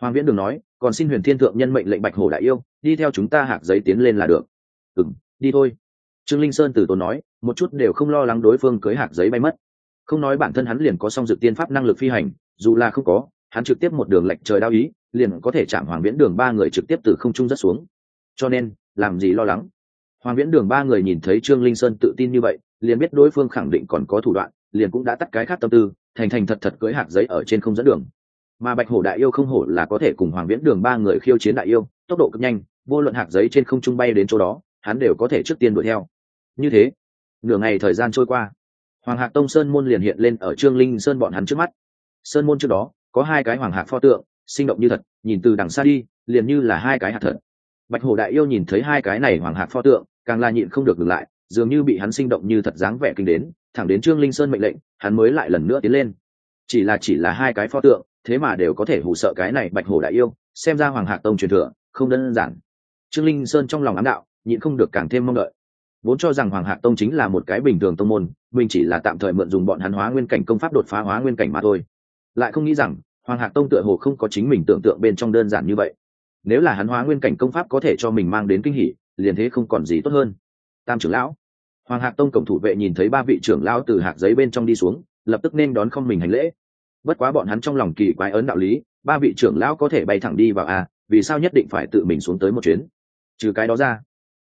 hoàng viễn đường nói, còn xin huyền thiên thượng nhân mệnh lệnh bạch hổ đại yêu, đi theo chúng ta hạc giấy tiến lên là được. Ừ m đi thôi. Trương linh sơn từ tốn nói, một chút đều không lo lắng đối phương cưới hạc giấy bay mất. Không nói bản thân hắn liền có song dự tiên pháp năng lực phi hành, dù là không có, hắn trực tiếp một đường lệch trời đao ý, liền có thể chạm hoàng viễn đường ba người trực tiếp từ không trung rất xuống. Cho nên, làm gì lo lắng? Hoàng viễn đường ba người nhìn thấy trương linh sơn tự tin như vậy, liền biết đối phương khẳng định còn có thủ đoạn, liền cũng đã tắt cái khác tâm tư, thành thành thật thật cưới hạt giấy ở trên không dẫn đường mà bạch hổ đại yêu không hổ là có thể cùng hoàng viễn đường ba người khiêu chiến đại yêu, tốc độ cực nhanh, vô luận hạt giấy trên không trung bay đến chỗ đó, hắn đều có thể trước tiên đuổi theo. Như thế, nửa ngày thời gian trôi qua. Hoàng hạc tông sơn môn liền hiện lên ở trương linh sơn bọn hắn trước mắt. Sơn môn trước đó, có hai cái hoàng hạc pho tượng, sinh động như thật, nhìn từ đằng xa đi, liền như là hai cái hạt thật. Bạch hổ đại yêu nhìn thấy hai cái này hoàng hạc pho tượng, càng là nhịn không được ngừng lại, dường như bị hắn sinh động như thật dáng vẻ kinh đến, thẳng đến trương linh sơn mệnh lệnh, hắn mới lại lần nữa tiến lên. Chỉ là chỉ là hai cái pho tượng thế mà đều có thể hù sợ cái này bạch hổ đại yêu, xem ra hoàng hạc tông truyền thừa, không đơn giản. Trương linh sơn trong lòng ám đạo, nhịn không được càng thêm mong đợi. Vốn cho rằng hoàng hạc tông chính là một cái bình thường tông môn, mình chỉ là tạm thời mượn dùng bọn hắn hóa nguyên cảnh công pháp đột phá hóa nguyên cảnh mà thôi. Lại không nghĩ rằng, hoàng hạc tông tựa hồ không có chính mình tưởng tượng bên trong đơn giản như vậy. Nếu là hắn hóa nguyên cảnh công pháp có thể cho mình mang đến kinh hỉ, liền thế không còn gì tốt hơn. Tam trưởng lão. Hoàng hạc tông cổng thủ vệ nhìn thấy ba vị trưởng lão từ hạc giấy bên trong đi xuống, lập tức nên đón không mình hành lễ bất quá bọn hắn trong lòng kỳ quái ấn đạo lý, ba vị trưởng lão có thể bay thẳng đi vào a, vì sao nhất định phải tự mình xuống tới một chuyến? Trừ cái đó ra,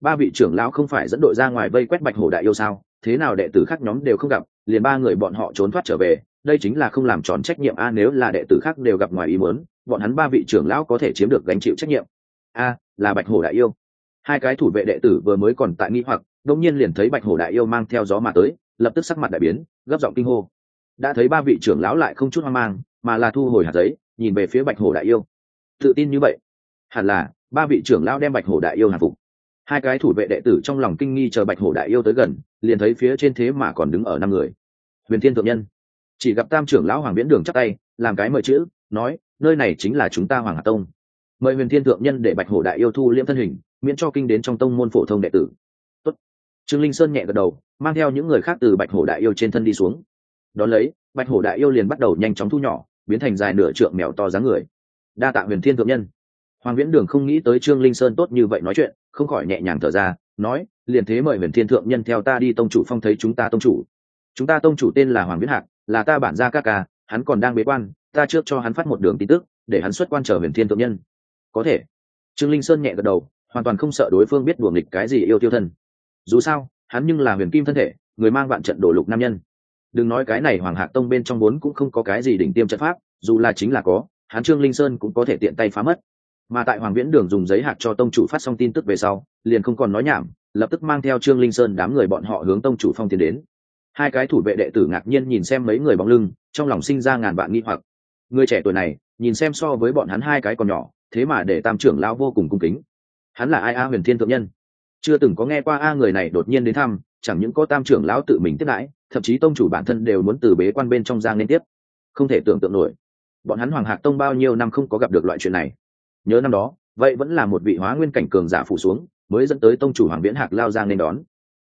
ba vị trưởng lão không phải dẫn đội ra ngoài vây quét bạch hổ đại yêu sao? Thế nào đệ tử khác nhóm đều không gặp, liền ba người bọn họ trốn thoát trở về, đây chính là không làm tròn trách nhiệm a, nếu là đệ tử khác đều gặp ngoài ý muốn, bọn hắn ba vị trưởng lão có thể chiếm được gánh chịu trách nhiệm. A, là bạch hổ đại yêu. Hai cái thủ vệ đệ tử vừa mới còn tại nghi hoặc đông nhiên liền thấy bạch hổ đại yêu mang theo gió mà tới, lập tức sắc mặt đại biến, gấp giọng kinh hô đã thấy ba vị trưởng lão lại không chút hoang mang, mà là thu hồi hạt giấy, nhìn về phía bạch hổ đại yêu. Tự tin như vậy? Hẳn là, ba vị trưởng lão đem bạch hổ đại yêu hạ phục. Hai cái thủ vệ đệ tử trong lòng kinh nghi chờ bạch hổ đại yêu tới gần, liền thấy phía trên thế mà còn đứng ở năm người. Huyền thiên thượng nhân. Chỉ gặp tam trưởng lão hoàng viễn đường chắc tay, làm cái mời chữ, nói, nơi này chính là chúng ta hoàng hà tông. Mời huyền thiên thượng nhân để bạch hổ đại yêu thu liễm thân hình, miễn cho kinh đến trong tông môn phổ thông đệ tử. Tốt. trương linh sơn nhẹ gật đầu, mang theo những người khác từ bạch hổ đại yêu trên thân đi xuống đón lấy, bạch hổ đại yêu liền bắt đầu nhanh chóng thu nhỏ, biến thành dài nửa trượng mèo to dáng người. Đa tạ huyền thiên thượng nhân. Hoàng viễn đường không nghĩ tới trương linh sơn tốt như vậy nói chuyện, không khỏi nhẹ nhàng thở ra, nói, liền thế mời huyền thiên thượng nhân theo ta đi tông chủ phong thấy chúng ta tông chủ. Chúng ta tông chủ tên là hoàng viễn hạc, là ta bản gia ca ca, hắn còn đang bế quan, ta trước cho hắn phát một đường tin tức, để hắn xuất quan trở huyền thiên thượng nhân. Có thể. Trương linh sơn nhẹ gật đầu, hoàn toàn không sợ đối phương biết đùa nghịch cái gì yêu tiêu thân. Dù sao, hắn nhưng là huyền kim thân thể, người mang vạn trận đổ lục nam nhân đừng nói cái này hoàng hạc tông bên trong vốn cũng không có cái gì đỉnh tiêm trận pháp, dù là chính là có hán trương linh sơn cũng có thể tiện tay phá mất. Mà tại hoàng viễn đường dùng giấy hạt cho tông chủ phát xong tin tức về sau, liền không còn nói nhảm, lập tức mang theo trương linh sơn đám người bọn họ hướng tông chủ phong tiến đến. Hai cái thủ vệ đệ tử ngạc nhiên nhìn xem mấy người bóng lưng, trong lòng sinh ra ngàn vạn nghi hoặc. Người trẻ tuổi này, nhìn xem so với bọn hắn hai cái còn nhỏ, thế mà để tam trưởng lão vô cùng cung kính. Hắn là ai a huyền thiên thượng nhân? Chưa từng có nghe qua a người này đột nhiên đến thăm, chẳng những có tam trưởng lão tự mình tiếp đãi thậm chí tông chủ bản thân đều muốn từ bế quan bên trong giang liên tiếp. Không thể tưởng tượng nổi. Bọn hắn hoàng hạc tông bao nhiêu năm không có gặp được loại chuyện này. Nhớ năm đó, vậy vẫn là một vị hóa nguyên cảnh cường giả phủ xuống, mới dẫn tới tông chủ hoàng viễn hạc lao giang nên đón.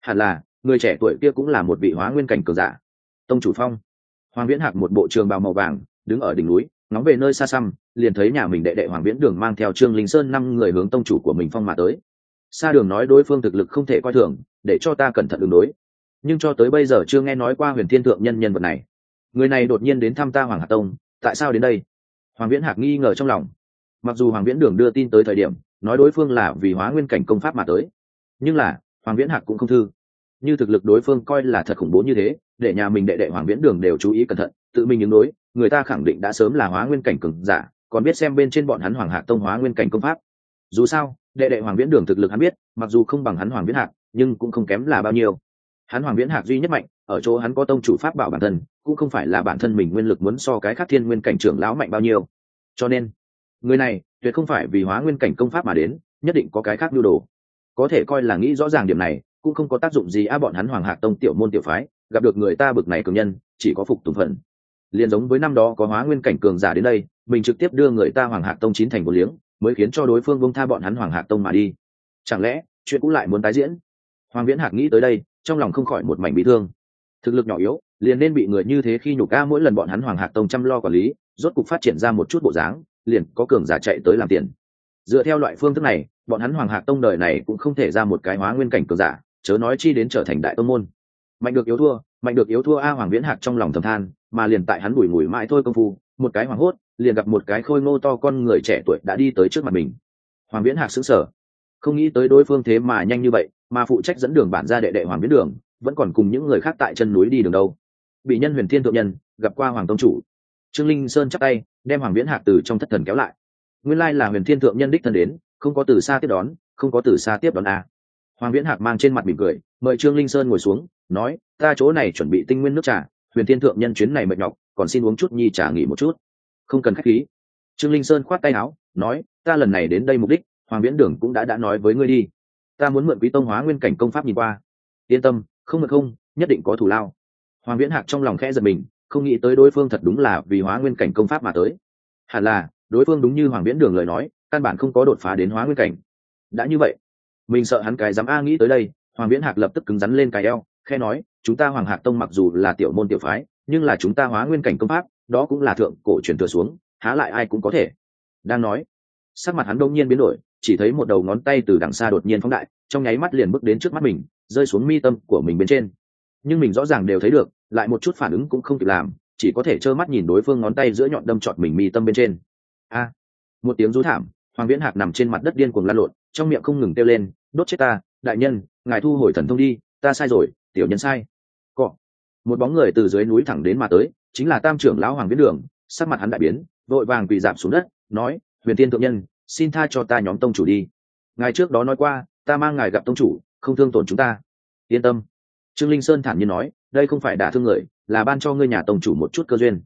Hẳn là, người trẻ tuổi kia cũng là một vị hóa nguyên cảnh cường giả. Tông chủ phong. Hoàng viễn hạc một bộ trường bào màu vàng, đứng ở đỉnh núi, ngóng về nơi xa xăm, liền thấy nhà mình đệ đệ hoàng viễn đường mang theo trương linh sơn năm người hướng tông chủ của mình phong mà tới. Xa đường nói đối phương thực lực không thể coi thường, để cho ta cẩn thận đường đối nhưng cho tới bây giờ chưa nghe nói qua huyền thiên thượng nhân nhân vật này. Người này đột nhiên đến thăm ta hoàng Hạc tông, tại sao đến đây? Hoàng viễn hạc nghi ngờ trong lòng. Mặc dù hoàng viễn đường đưa tin tới thời điểm, nói đối phương là vì hóa nguyên cảnh công pháp mà tới, nhưng là, hoàng viễn hạc cũng không thư. Như thực lực đối phương coi là thật khủng bố như thế, để nhà mình đệ đệ hoàng viễn đường đều chú ý cẩn thận, tự mình ứng đối, người ta khẳng định đã sớm là hóa nguyên cảnh cường giả, còn biết xem bên trên bọn hắn hoàng hạc tông hóa nguyên cảnh công pháp. Dù sao, đệ đệ hoàng viễn đường thực lực hắn biết, mặc dù không bằng hắn hoàng viễn hạc, nhưng cũng không kém là bao nhiêu hắn hoàng viễn hạc duy nhất mạnh, ở chỗ hắn có tông chủ pháp bảo bản thân, cũng không phải là bản thân mình nguyên lực muốn so cái khác thiên nguyên cảnh trưởng lão mạnh bao nhiêu. Cho nên, người này tuyệt không phải vì hóa nguyên cảnh công pháp mà đến, nhất định có cái khác nhu đồ. Có thể coi là nghĩ rõ ràng điểm này, cũng không có tác dụng gì a bọn hắn hoàng hạc tông tiểu môn tiểu phái, gặp được người ta bực này cường nhân, chỉ có phục tùng phận. Liền giống với năm đó có hóa nguyên cảnh cường giả đến đây, mình trực tiếp đưa người ta hoàng hạc tông chín thành một liếng, mới khiến cho đối phương bông tha bọn hắn hoàng hạc tông mà đi. Chẳng lẽ, chuyện cũng lại muốn tái diễn? Hoàng viễn hạc nghĩ tới đây, trong lòng không khỏi một mảnh bị thương. Thực lực nhỏ yếu, liền nên bị người như thế khi nhục ca mỗi lần bọn hắn hoàng hạc tông chăm lo quản lý, rốt cục phát triển ra một chút bộ dáng, liền có cường giả chạy tới làm tiền. Dựa theo loại phương thức này, bọn hắn hoàng hạc tông đời này cũng không thể ra một cái hóa nguyên cảnh cường giả, chớ nói chi đến trở thành đại tông môn. Mạnh được yếu thua, mạnh được yếu thua a hoàng viễn hạc trong lòng thầm than, mà liền tại hắn bùi ngùi mãi thôi công phu, một cái hoàng hốt, liền gặp một cái khôi ngô to con người trẻ tuổi đã đi tới trước mặt mình. Hoàng viễn hạc xứng sở không nghĩ tới đối phương thế mà nhanh như vậy mà phụ trách dẫn đường bản ra đệ đệ hoàng viễn đường, vẫn còn cùng những người khác tại chân núi đi đường đâu. Bị nhân huyền thiên thượng nhân, gặp qua hoàng tông chủ. Trương linh sơn chắc tay, đem hoàng viễn hạc từ trong thất thần kéo lại. Nguyên lai là huyền thiên thượng nhân đích thân đến, không có từ xa tiếp đón, không có từ xa tiếp đón a hoàng viễn hạc mang trên mặt mỉm cười, mời trương linh sơn ngồi xuống, nói, ta chỗ này chuẩn bị tinh nguyên nước trà, huyền thiên thượng nhân chuyến này mệt nhọc, còn xin uống chút nhi trà nghỉ một chút. Không cần khách khí. Trương linh sơn khoát tay áo, nói, ta lần này đến đây mục đích, hoàng viễn đường cũng đã đã nói với ngươi đi ta muốn mượn quý tông hóa nguyên cảnh công pháp nhìn qua. Yên tâm, không mượn không, nhất định có thủ lao. Hoàng viễn hạc trong lòng khẽ giật mình, không nghĩ tới đối phương thật đúng là vì hóa nguyên cảnh công pháp mà tới. Hẳn là, đối phương đúng như hoàng viễn đường lời nói, căn bản không có đột phá đến hóa nguyên cảnh. Đã như vậy, mình sợ hắn cái dám a nghĩ tới đây, hoàng viễn hạc lập tức cứng rắn lên cái eo khe nói, chúng ta hoàng hạc tông mặc dù là tiểu môn tiểu phái, nhưng là chúng ta hóa nguyên cảnh công pháp, đó cũng là thượng cổ truyền thừa xuống, há lại ai cũng có thể. Đang nói, sắc mặt hắn đông nhiên biến đổi chỉ thấy một đầu ngón tay từ đằng xa đột nhiên phóng đại, trong nháy mắt liền bước đến trước mắt mình, rơi xuống mi tâm của mình bên trên. Nhưng mình rõ ràng đều thấy được, lại một chút phản ứng cũng không kịp làm, chỉ có thể trơ mắt nhìn đối phương ngón tay giữa nhọn đâm trọt mình mi tâm bên trên. A! Một tiếng rú thảm, hoàng viễn hạc nằm trên mặt đất điên cuồng lăn lộn, trong miệng không ngừng kêu lên, đốt chết ta, đại nhân, ngài thu hồi thần thông đi, ta sai rồi, tiểu nhân sai. Cọ. Một bóng người từ dưới núi thẳng đến mà tới, chính là tam trưởng lão hoàng viễn đường, sắc mặt hắn đại biến, vội vàng quỳ dạp xuống đất, nói, huyền tiên thượng nhân xin tha cho ta nhóm tông chủ đi. Ngài trước đó nói qua, ta mang ngài gặp tông chủ, không thương tổn chúng ta. Yên tâm. Trương linh sơn thản nhiên nói, đây không phải đả thương người, là ban cho ngươi nhà tông chủ một chút cơ duyên.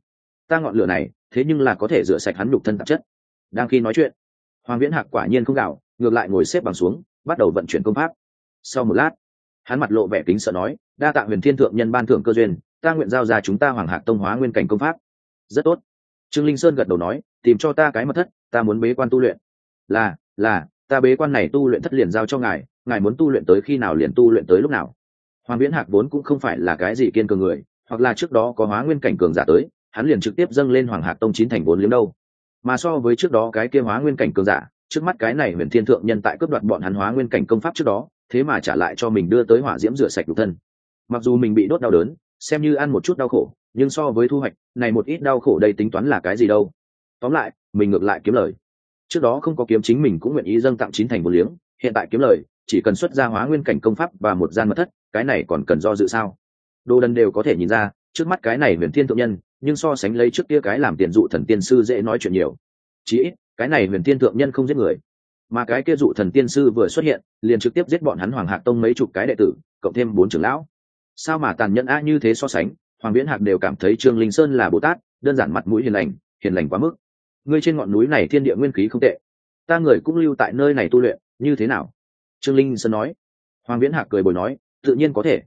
Ta ngọn lửa này, thế nhưng là có thể rửa sạch hắn nhục thân tạp chất. Đang khi nói chuyện, hoàng viễn hạc quả nhiên không gạo, ngược lại ngồi xếp bằng xuống, bắt đầu vận chuyển công pháp. Sau một lát, hắn mặt lộ vẻ kính sợ nói, đa tạ huyền thiên thượng nhân ban thưởng cơ duyên, ta nguyện giao ra chúng ta hoàng hạc tông hóa nguyên cảnh công pháp. Rất tốt. Trương linh sơn gật đầu nói, tìm cho ta cái mật thất, ta muốn bế quan tu luyện là là, ta bế quan này tu luyện thất liền giao cho ngài ngài muốn tu luyện tới khi nào liền tu luyện tới lúc nào. Hoàng viễn hạc vốn cũng không phải là cái gì kiên cường người, hoặc là trước đó có hóa nguyên cảnh cường giả tới, hắn liền trực tiếp dâng lên hoàng hạc tông chín thành vốn liếm đâu. Mà so với trước đó cái kia hóa nguyên cảnh cường giả, trước mắt cái này huyền thiên thượng nhân tại cướp đoạt bọn hắn hóa nguyên cảnh công pháp trước đó, thế mà trả lại cho mình đưa tới hỏa diễm rửa sạch đục thân. Mặc dù mình bị đốt đau đớn, xem như ăn một chút đau khổ, nhưng so với thu hoạch, này một ít đau khổ đây tính toán là cái gì đâu. Tóm lại, mình ngược lại kiếm lời trước đó không có kiếm chính mình cũng nguyện ý dâng tặng chín thành một liếng, hiện tại kiếm lời, chỉ cần xuất ra hóa nguyên cảnh công pháp và một gian mật thất, cái này còn cần do dự sao? Đồ đần đều có thể nhìn ra, trước mắt cái này huyền thiên thượng nhân, nhưng so sánh lấy trước kia cái làm tiền dụ thần tiên sư dễ nói chuyện nhiều. Chí ít, cái này huyền thiên thượng nhân không giết người. Mà cái kia dụ thần tiên sư vừa xuất hiện, liền trực tiếp giết bọn hắn hoàng hạc tông mấy chục cái đệ tử, cộng thêm bốn trưởng lão. Sao mà tàn nhẫn a như thế so sánh, hoàng viễn hạc đều cảm thấy trương linh sơn là bồ tát, đơn giản mặt mũi hiền lành hiền lành quá mức ngươi trên ngọn núi này thiên địa nguyên khí không tệ. Ta người cũng lưu tại nơi này tu luyện, như thế nào? Trương linh sơn nói. Hoàng viễn hạc cười bồi nói, tự nhiên có thể.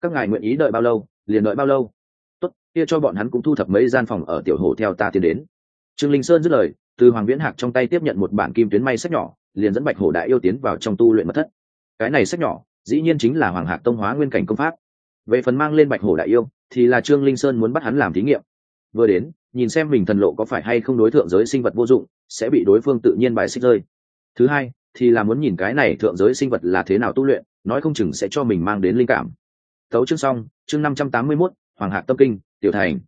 Các ngài nguyện ý đợi bao lâu, liền đợi bao lâu. Tốt, kia cho bọn hắn cũng thu thập mấy gian phòng ở tiểu hồ theo ta tiến đến. Trương linh sơn dứt lời, từ hoàng viễn hạc trong tay tiếp nhận một bản kim tuyến may sách nhỏ, liền dẫn bạch hổ đại yêu tiến vào trong tu luyện mật thất. Cái này sách nhỏ, dĩ nhiên chính là hoàng hạc tông hóa nguyên cảnh công pháp. Về phần mang lên bạch hổ đại yêu, thì là trương linh sơn muốn bắt hắn làm thí nghiệm. Vừa đến nhìn xem mình thần lộ có phải hay không đối tượng giới sinh vật vô dụng, sẽ bị đối phương tự nhiên bài xích rơi. Thứ hai, thì là muốn nhìn cái này thượng giới sinh vật là thế nào tu luyện, nói không chừng sẽ cho mình mang đến linh cảm. Tấu chương xong, chương năm trăm tám mươi mốt, hoàng hạc tâm kinh, tiểu thành.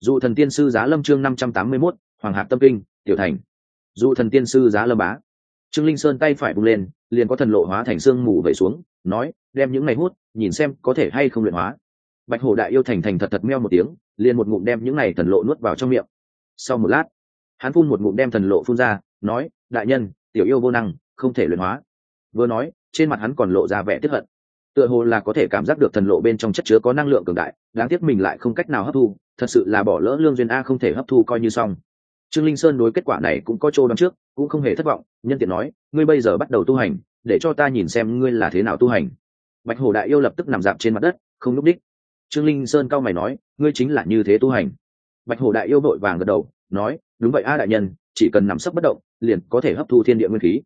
Dụ thần tiên sư giá lâm chương năm trăm tám mươi mốt, hoàng hạc tâm kinh, tiểu thành. Dụ thần tiên sư giá lâm bá. Trương linh sơn tay phải bung lên, liền có thần lộ hóa thành xương mù vẩy xuống, nói, đem những này hút, nhìn xem có thể hay không luyện hóa. Bạch hổ đại yêu thành thành thật thật meo một tiếng liền một ngụm đem những này thần lộ nuốt vào trong miệng. Sau một lát, hắn phun một ngụm đem thần lộ phun ra, nói, đại nhân, tiểu yêu vô năng, không thể luyện hóa. Vừa nói, trên mặt hắn còn lộ ra vẻ tiếp hận. Tựa hồ là có thể cảm giác được thần lộ bên trong chất chứa có năng lượng cường đại, đáng tiếc mình lại không cách nào hấp thu, thật sự là bỏ lỡ lương duyên a không thể hấp thu coi như xong. Trương linh sơn đối kết quả này cũng có chỗ đón trước, cũng không hề thất vọng, nhân tiện nói, ngươi bây giờ bắt đầu tu hành, để cho ta nhìn xem ngươi là thế nào tu hành. Bạch hồ đại yêu lập tức nằm dạp trên mặt đất, không lúc đích trương linh sơn cao mày nói, ngươi chính là như thế tu hành. Bạch hồ đại yêu vội vàng gật đầu, nói, đúng vậy a đại nhân, chỉ cần nằm sấp bất động, liền có thể hấp thu thiên địa nguyên khí.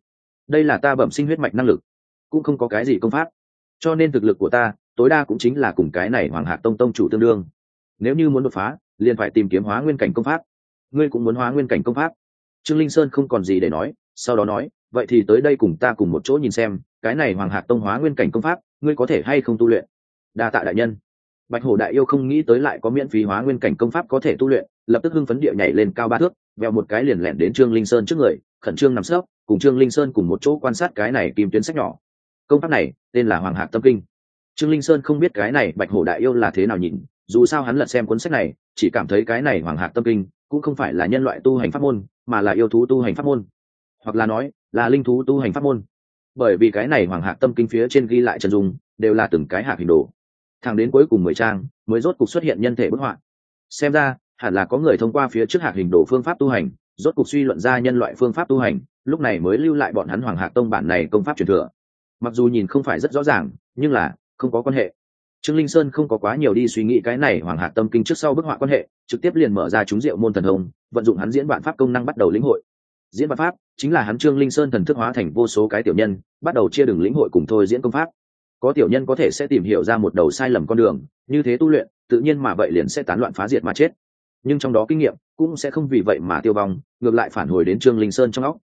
Đây là ta bẩm sinh huyết mạch năng lực, cũng không có cái gì công pháp. Cho nên thực lực của ta, tối đa cũng chính là cùng cái này hoàng hạc tông tông chủ tương đương. Nếu như muốn đột phá, liền phải tìm kiếm hóa nguyên cảnh công pháp. Ngươi cũng muốn hóa nguyên cảnh công pháp. Trương linh sơn không còn gì để nói, sau đó nói, vậy thì tới đây cùng ta cùng một chỗ nhìn xem, cái này hoàng hạc tông hóa nguyên cảnh công pháp, ngươi có thể hay không tu luyện? Đa tạ đại nhân bạch hổ đại yêu không nghĩ tới lại có miễn phí hóa nguyên cảnh công pháp có thể tu luyện, lập tức hưng phấn địa nhảy lên cao ba thước veo một cái liền lẹn đến trương linh sơn trước người, khẩn trương nằm sấp, cùng trương linh sơn cùng một chỗ quan sát cái này kim tuyến sách nhỏ. Công pháp này, tên là hoàng hạc tâm kinh. Trương linh sơn không biết cái này bạch hổ đại yêu là thế nào nhìn, dù sao hắn lật xem cuốn sách này, chỉ cảm thấy cái này hoàng hạc tâm kinh cũng không phải là nhân loại tu hành pháp môn, mà là yêu thú tu hành pháp môn. Hoặc là nói, là linh thú tu hành pháp môn. Bởi vì cái này hoàng hạc tâm kinh phía trên ghi lại chân dung, đều là từng cái hạc hình đồ thẳng đến cuối cùng mười trang, mới rốt cục xuất hiện nhân thể bức họa. Xem ra, hẳn là có người thông qua phía trước hạc hình đồ phương pháp tu hành, rốt cục suy luận ra nhân loại phương pháp tu hành, lúc này mới lưu lại bọn hắn hoàng hạc tông bản này công pháp truyền thừa. Mặc dù nhìn không phải rất rõ ràng, nhưng là, không có quan hệ. Trương linh sơn không có quá nhiều đi suy nghĩ cái này hoàng hạc tâm kinh trước sau bức họa quan hệ, trực tiếp liền mở ra chúng diệu môn thần hồng vận dụng hắn diễn bản pháp công năng bắt đầu lĩnh hội. Diễn bản pháp chính là hắn trương linh sơn thần thức hóa thành vô số cái tiểu nhân, bắt đầu chia đường lĩnh hội cùng thôi diễn công pháp có tiểu nhân có thể sẽ tìm hiểu ra một đầu sai lầm con đường, như thế tu luyện, tự nhiên mà vậy liền sẽ tán loạn phá diệt mà chết. Nhưng trong đó kinh nghiệm cũng sẽ không vì vậy mà tiêu vong, ngược lại phản hồi đến trương linh sơn trong óc.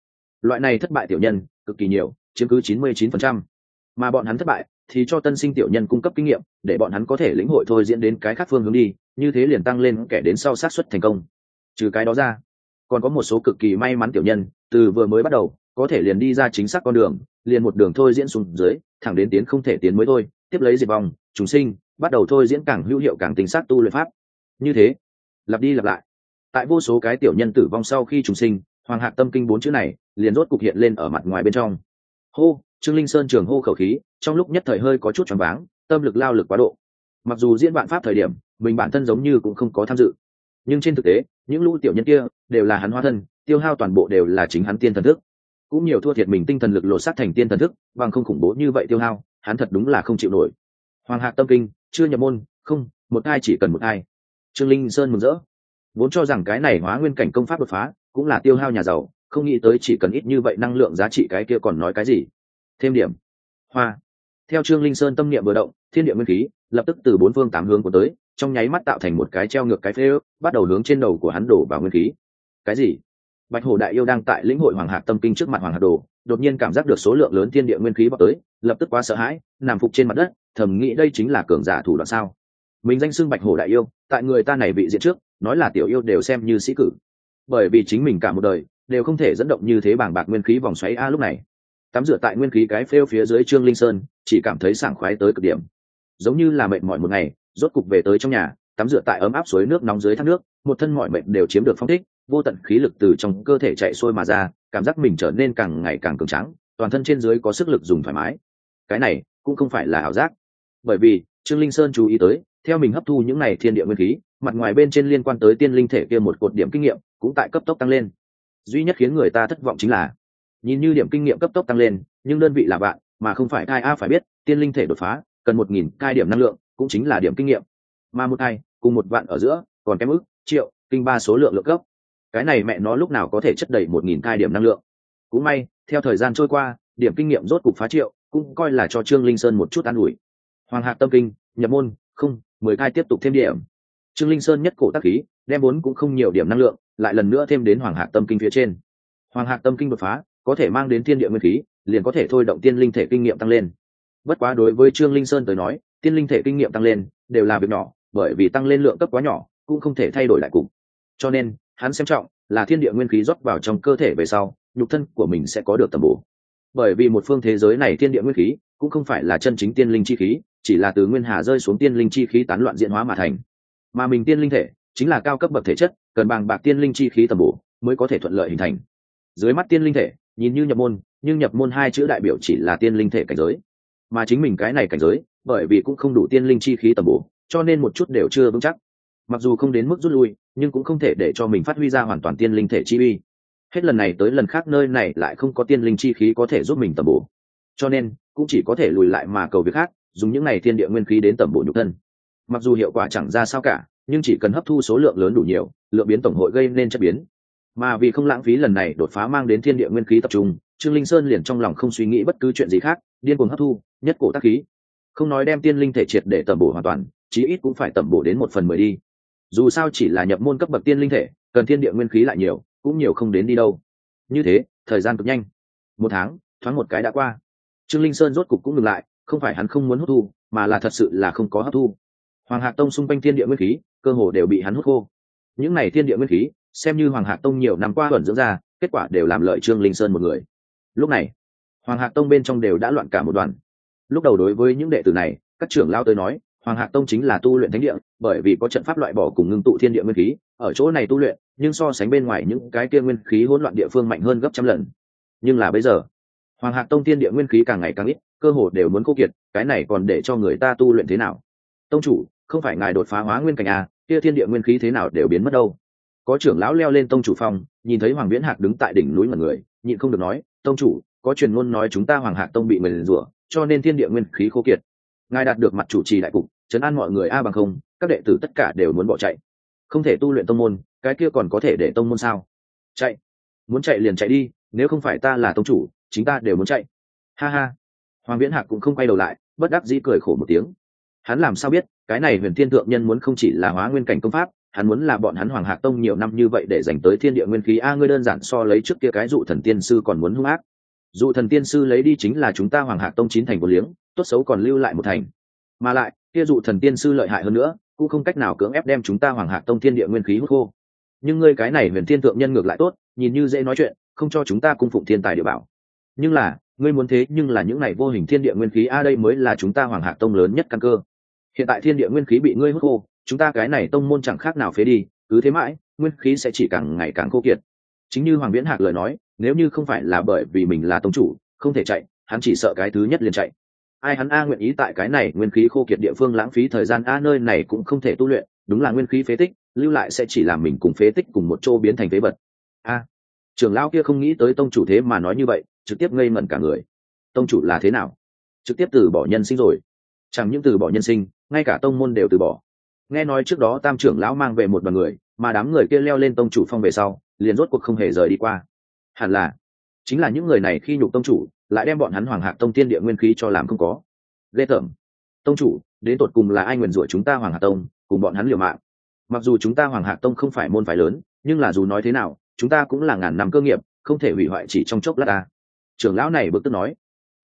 Loại này thất bại tiểu nhân, cực kỳ nhiều, chiếm cứ chín mươi chín phần trăm. Mà bọn hắn thất bại thì cho tân sinh tiểu nhân cung cấp kinh nghiệm, để bọn hắn có thể lĩnh hội thôi diễn đến cái khác phương hướng đi, như thế liền tăng lên kẻ đến sau sát xuất thành công. Trừ cái đó ra, còn có một số cực kỳ may mắn tiểu nhân, từ vừa mới bắt đầu, có thể liền đi ra chính xác con đường, liền một đường thôi diễn xuống dưới thẳng đến tiến không thể tiến mới thôi, tiếp lấy diệt vòng chúng sinh, bắt đầu thôi diễn càng hữu hiệu càng tính xác tu luyện pháp. Như thế, lặp đi lặp lại. Tại vô số cái tiểu nhân tử vong sau khi chúng sinh, hoàng hạc tâm kinh bốn chữ này liền rốt cục hiện lên ở mặt ngoài bên trong. Hô, trương linh sơn trường hô khẩu khí, trong lúc nhất thời hơi có chút choáng váng, tâm lực lao lực quá độ. Mặc dù diễn vạn pháp thời điểm, mình bản thân giống như cũng không có tham dự, nhưng trên thực tế, những lũ tiểu nhân kia đều là hắn hóa thân, tiêu hao toàn bộ đều là chính hắn tiên thần thức cũng nhiều thua thiệt mình tinh thần lực lột sát thành tiên thần thức, bằng không khủng bố như vậy tiêu hao, hắn thật đúng là không chịu nổi. Hoàng hạc tâm kinh, chưa nhập môn, không, một ai chỉ cần một ai. Trương linh sơn mừng rỡ. Vốn cho rằng cái này hóa nguyên cảnh công pháp đột phá, cũng là tiêu hao nhà giàu, không nghĩ tới chỉ cần ít như vậy năng lượng giá trị cái kia còn nói cái gì. Thêm điểm. Hoa. Theo trương linh sơn tâm niệm vừa động, thiên địa nguyên khí, lập tức từ bốn phương tám hướng của tới, trong nháy mắt tạo thành một cái treo ngược cái phê ước, bắt đầu hướng trên đầu của hắn đổ vào nguyên khí. Cái gì? Bạch hồ đại yêu đang tại lĩnh hội hoàng hạc tâm kinh trước mặt hoàng hạc đồ, đột nhiên cảm giác được số lượng lớn thiên địa nguyên khí bọc tới, lập tức quá sợ hãi, nằm phục trên mặt đất, thầm nghĩ đây chính là cường giả thủ đoạn sao. Mình danh xưng bạch hồ đại yêu, tại người ta này bị diện trước, nói là tiểu yêu đều xem như sĩ cử. Bởi vì chính mình cả một đời, đều không thể dẫn động như thế bảng bạc nguyên khí vòng xoáy a lúc này. Tắm rửa tại nguyên khí cái phêu phía dưới trương linh sơn, chỉ cảm thấy sảng khoái tới cực điểm. Giống như là mệt mỏi một ngày, rốt cục về tới trong nhà, tắm rửa tại ấm áp suối nước nóng dưới thác nước, một thân mọi mệnh đều chiếm được phong thích vô tận khí lực từ trong cơ thể chạy xuôi mà ra, cảm giác mình trở nên càng ngày càng cường trắng toàn thân trên dưới có sức lực dùng thoải mái. Cái này cũng không phải là ảo giác. Bởi vì, trương linh sơn chú ý tới, theo mình hấp thu những này thiên địa nguyên khí, mặt ngoài bên trên liên quan tới tiên linh thể kia một cột điểm kinh nghiệm, cũng tại cấp tốc tăng lên. Duy nhất khiến người ta thất vọng chính là, nhìn như điểm kinh nghiệm cấp tốc tăng lên, nhưng đơn vị là bạn, mà không phải ai a phải biết, tiên linh thể đột phá, cần một nghìn cai điểm năng lượng, cũng chính là điểm kinh nghiệm. Mà một hai cùng một vạn ở giữa, còn kém ức triệu, kinh ba số lượng lượng cấp cái này mẹ nó lúc nào có thể chất đầy một nghìn cai điểm năng lượng? Cũng may, theo thời gian trôi qua, điểm kinh nghiệm rốt cục phá triệu, cũng coi là cho trương linh sơn một chút an ủi. Hoàng hạc tâm kinh, nhập môn, không, mười cai tiếp tục thêm điểm. Trương linh sơn nhất cổ tác khí, đem vốn cũng không nhiều điểm năng lượng, lại lần nữa thêm đến hoàng hạc tâm kinh phía trên. Hoàng hạc tâm kinh đột phá, có thể mang đến thiên địa nguyên khí, liền có thể thôi động tiên linh thể kinh nghiệm tăng lên. Bất quá đối với trương linh sơn tới nói, tiên linh thể kinh nghiệm tăng lên, đều là việc nhỏ, bởi vì tăng lên lượng cấp quá nhỏ, cũng không thể thay đổi lại cùng. cho nên hắn xem trọng là thiên địa nguyên khí rót vào trong cơ thể về sau, nhục thân của mình sẽ có được tầm bổ. Bởi vì một phương thế giới này thiên địa nguyên khí cũng không phải là chân chính tiên linh chi khí, chỉ là từ nguyên hà rơi xuống tiên linh chi khí tán loạn diễn hóa mà thành. Mà mình tiên linh thể chính là cao cấp bậc thể chất, cần bằng bạc tiên linh chi khí tầm bổ mới có thể thuận lợi hình thành. Dưới mắt tiên linh thể, nhìn như nhập môn, nhưng nhập môn hai chữ đại biểu chỉ là tiên linh thể cảnh giới. Mà chính mình cái này cảnh giới, bởi vì cũng không đủ tiên linh chi khí tầm bổ, cho nên một chút đều chưa vững chắc mặc dù không đến mức rút lui, nhưng cũng không thể để cho mình phát huy ra hoàn toàn tiên linh thể chi uy. Hết lần này tới lần khác nơi này lại không có tiên linh chi khí có thể giúp mình tầm bổ. Cho nên, cũng chỉ có thể lùi lại mà cầu việc khác, dùng những này thiên địa nguyên khí đến tầm bổ nhục thân. Mặc dù hiệu quả chẳng ra sao cả, nhưng chỉ cần hấp thu số lượng lớn đủ nhiều, lượng biến tổng hội gây nên chất biến. Mà vì không lãng phí lần này đột phá mang đến thiên địa nguyên khí tập trung, trương linh sơn liền trong lòng không suy nghĩ bất cứ chuyện gì khác, điên cuồng hấp thu, nhất cổ tác khí. Không nói đem tiên linh thể triệt để tẩm bổ hoàn toàn, chí ít cũng phải tẩm bổ đến một phần mười đi dù sao chỉ là nhập môn cấp bậc tiên linh thể, cần thiên địa nguyên khí lại nhiều, cũng nhiều không đến đi đâu. Như thế, thời gian cực nhanh. Một tháng, thoáng một cái đã qua. Trương linh sơn rốt cục cũng ngừng lại, không phải hắn không muốn hấp thu, mà là thật sự là không có hấp thu. Hoàng hạc tông xung quanh thiên địa nguyên khí, cơ hồ đều bị hắn hút khô. Những này thiên địa nguyên khí, xem như hoàng hạc tông nhiều năm qua ẩn dưỡng ra, kết quả đều làm lợi trương linh sơn một người. Lúc này, hoàng hạc tông bên trong đều đã loạn cả một đoàn. Lúc đầu đối với những đệ tử này, các trưởng lao tới nói hoàng hạc tông chính là tu luyện thánh địa bởi vì có trận pháp loại bỏ cùng ngưng tụ thiên địa nguyên khí ở chỗ này tu luyện nhưng so sánh bên ngoài những cái kia nguyên khí hỗn loạn địa phương mạnh hơn gấp trăm lần. Nhưng là bây giờ hoàng hạc tông thiên địa nguyên khí càng ngày càng ít cơ hồ đều muốn khô kiệt cái này còn để cho người ta tu luyện thế nào? Tông chủ không phải ngài đột phá hóa nguyên cảnh à kia thiên địa nguyên khí thế nào đều biến mất đâu. Có trưởng lão leo lên tông chủ phòng, nhìn thấy hoàng viễn hạc đứng tại đỉnh núi mà người nhịn không được nói tông chủ có truyền ngôn nói chúng ta hoàng hạc tông bị người liền rủa cho nên thiên địa nguyên khí khô kiệt. Ngài đạt được mặt chủ trì đại cục chấn an mọi người a bằng không, các đệ tử tất cả đều muốn bỏ chạy. Không thể tu luyện tông môn, cái kia còn có thể để tông môn sao? Chạy. Muốn chạy liền chạy đi, nếu không phải ta là tông chủ, chính ta đều muốn chạy. Ha ha. Hoàng viễn hạc cũng không quay đầu lại, bất đắc dĩ cười khổ một tiếng. Hắn làm sao biết, cái này huyền thiên thượng nhân muốn không chỉ là hóa nguyên cảnh công pháp, hắn muốn là bọn hắn hoàng hạc tông nhiều năm như vậy để dành tới thiên địa nguyên khí. A, ngươi đơn giản so lấy trước kia cái dụ thần tiên sư còn muốn hung ác. Dụ thần tiên sư lấy đi chính là chúng ta hoàng hạc tông chín thành một liếng, tốt xấu còn lưu lại một thành. Mà lại kia dụ thần tiên sư lợi hại hơn nữa, cũng không cách nào cưỡng ép đem chúng ta hoàng hạc tông thiên địa nguyên khí hút khô. Nhưng ngươi cái này huyền thiên thượng nhân ngược lại tốt, nhìn như dễ nói chuyện, không cho chúng ta cung phụng thiên tài địa bảo. Nhưng là, ngươi muốn thế nhưng là những này vô hình thiên địa nguyên khí, a, đây mới là chúng ta hoàng hạc tông lớn nhất căn cơ. Hiện tại thiên địa nguyên khí bị ngươi hút khô, chúng ta cái này tông môn chẳng khác nào phế đi, cứ thế mãi, nguyên khí sẽ chỉ càng ngày càng khô kiệt. Chính như hoàng viễn hạc lời nói, nếu như không phải là bởi vì mình là tông chủ, không thể chạy, hắn chỉ sợ cái thứ nhất liền chạy ai hắn a nguyện ý tại cái này nguyên khí khô kiệt địa phương lãng phí thời gian a nơi này cũng không thể tu luyện, đúng là nguyên khí phế tích, lưu lại sẽ chỉ làm mình cùng phế tích cùng một chỗ biến thành phế vật. A, trưởng lão kia không nghĩ tới tông chủ thế mà nói như vậy, trực tiếp ngây mẩn cả người. Tông chủ là thế nào? Trực tiếp từ bỏ nhân sinh rồi. Chẳng những từ bỏ nhân sinh, ngay cả tông môn đều từ bỏ. Nghe nói trước đó tam trưởng lão mang về một đoàn người, mà đám người kia leo lên tông chủ phong về sau, liền rốt cuộc không hề rời đi qua. Hẳn là, chính là những người này khi nhục tông chủ lại đem bọn hắn hoàng hạc tông tiên địa nguyên khí cho làm không có. Ghê tởm. Tông chủ, đến tột cùng là ai nguyền rủa chúng ta hoàng hạc tông, cùng bọn hắn liều mạng? Mặc dù chúng ta hoàng hạc tông không phải môn phái lớn, nhưng là dù nói thế nào, chúng ta cũng là ngàn năm cơ nghiệp, không thể hủy hoại chỉ trong chốc lát ta. Trưởng lão này bực tức nói.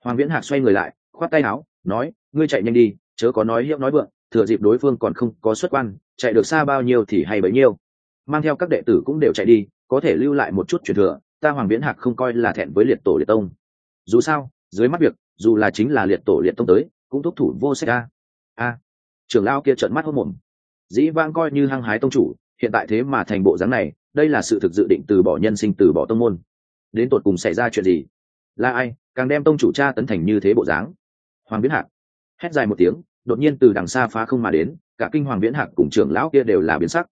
Hoàng viễn hạc xoay người lại, khoát tay áo, nói, ngươi chạy nhanh đi, chớ có nói hiệu nói vượng, thừa dịp đối phương còn không có xuất quan, chạy được xa bao nhiêu thì hay bấy nhiêu. Mang theo các đệ tử cũng đều chạy đi, có thể lưu lại một chút truyền thừa, ta hoàng viễn hạc không coi là thẹn với liệt tổ liệt tông dù sao, dưới mắt việc, dù là chính là liệt tổ liệt tông tới, cũng thúc thủ vô sách a. A. Trưởng lao kia trợn mắt hốt mồm. Dĩ vang coi như hăng hái tông chủ, hiện tại thế mà thành bộ dáng này, đây là sự thực dự định từ bỏ nhân sinh, từ bỏ tông môn. Đến tột cùng xảy ra chuyện gì? Là ai, càng đem tông chủ cha tấn thành như thế bộ dáng? Hoàng viễn hạc. Hét dài một tiếng, đột nhiên từ đằng xa phá không mà đến, cả kinh hoàng viễn hạc cùng trưởng lão kia đều là biến sắc.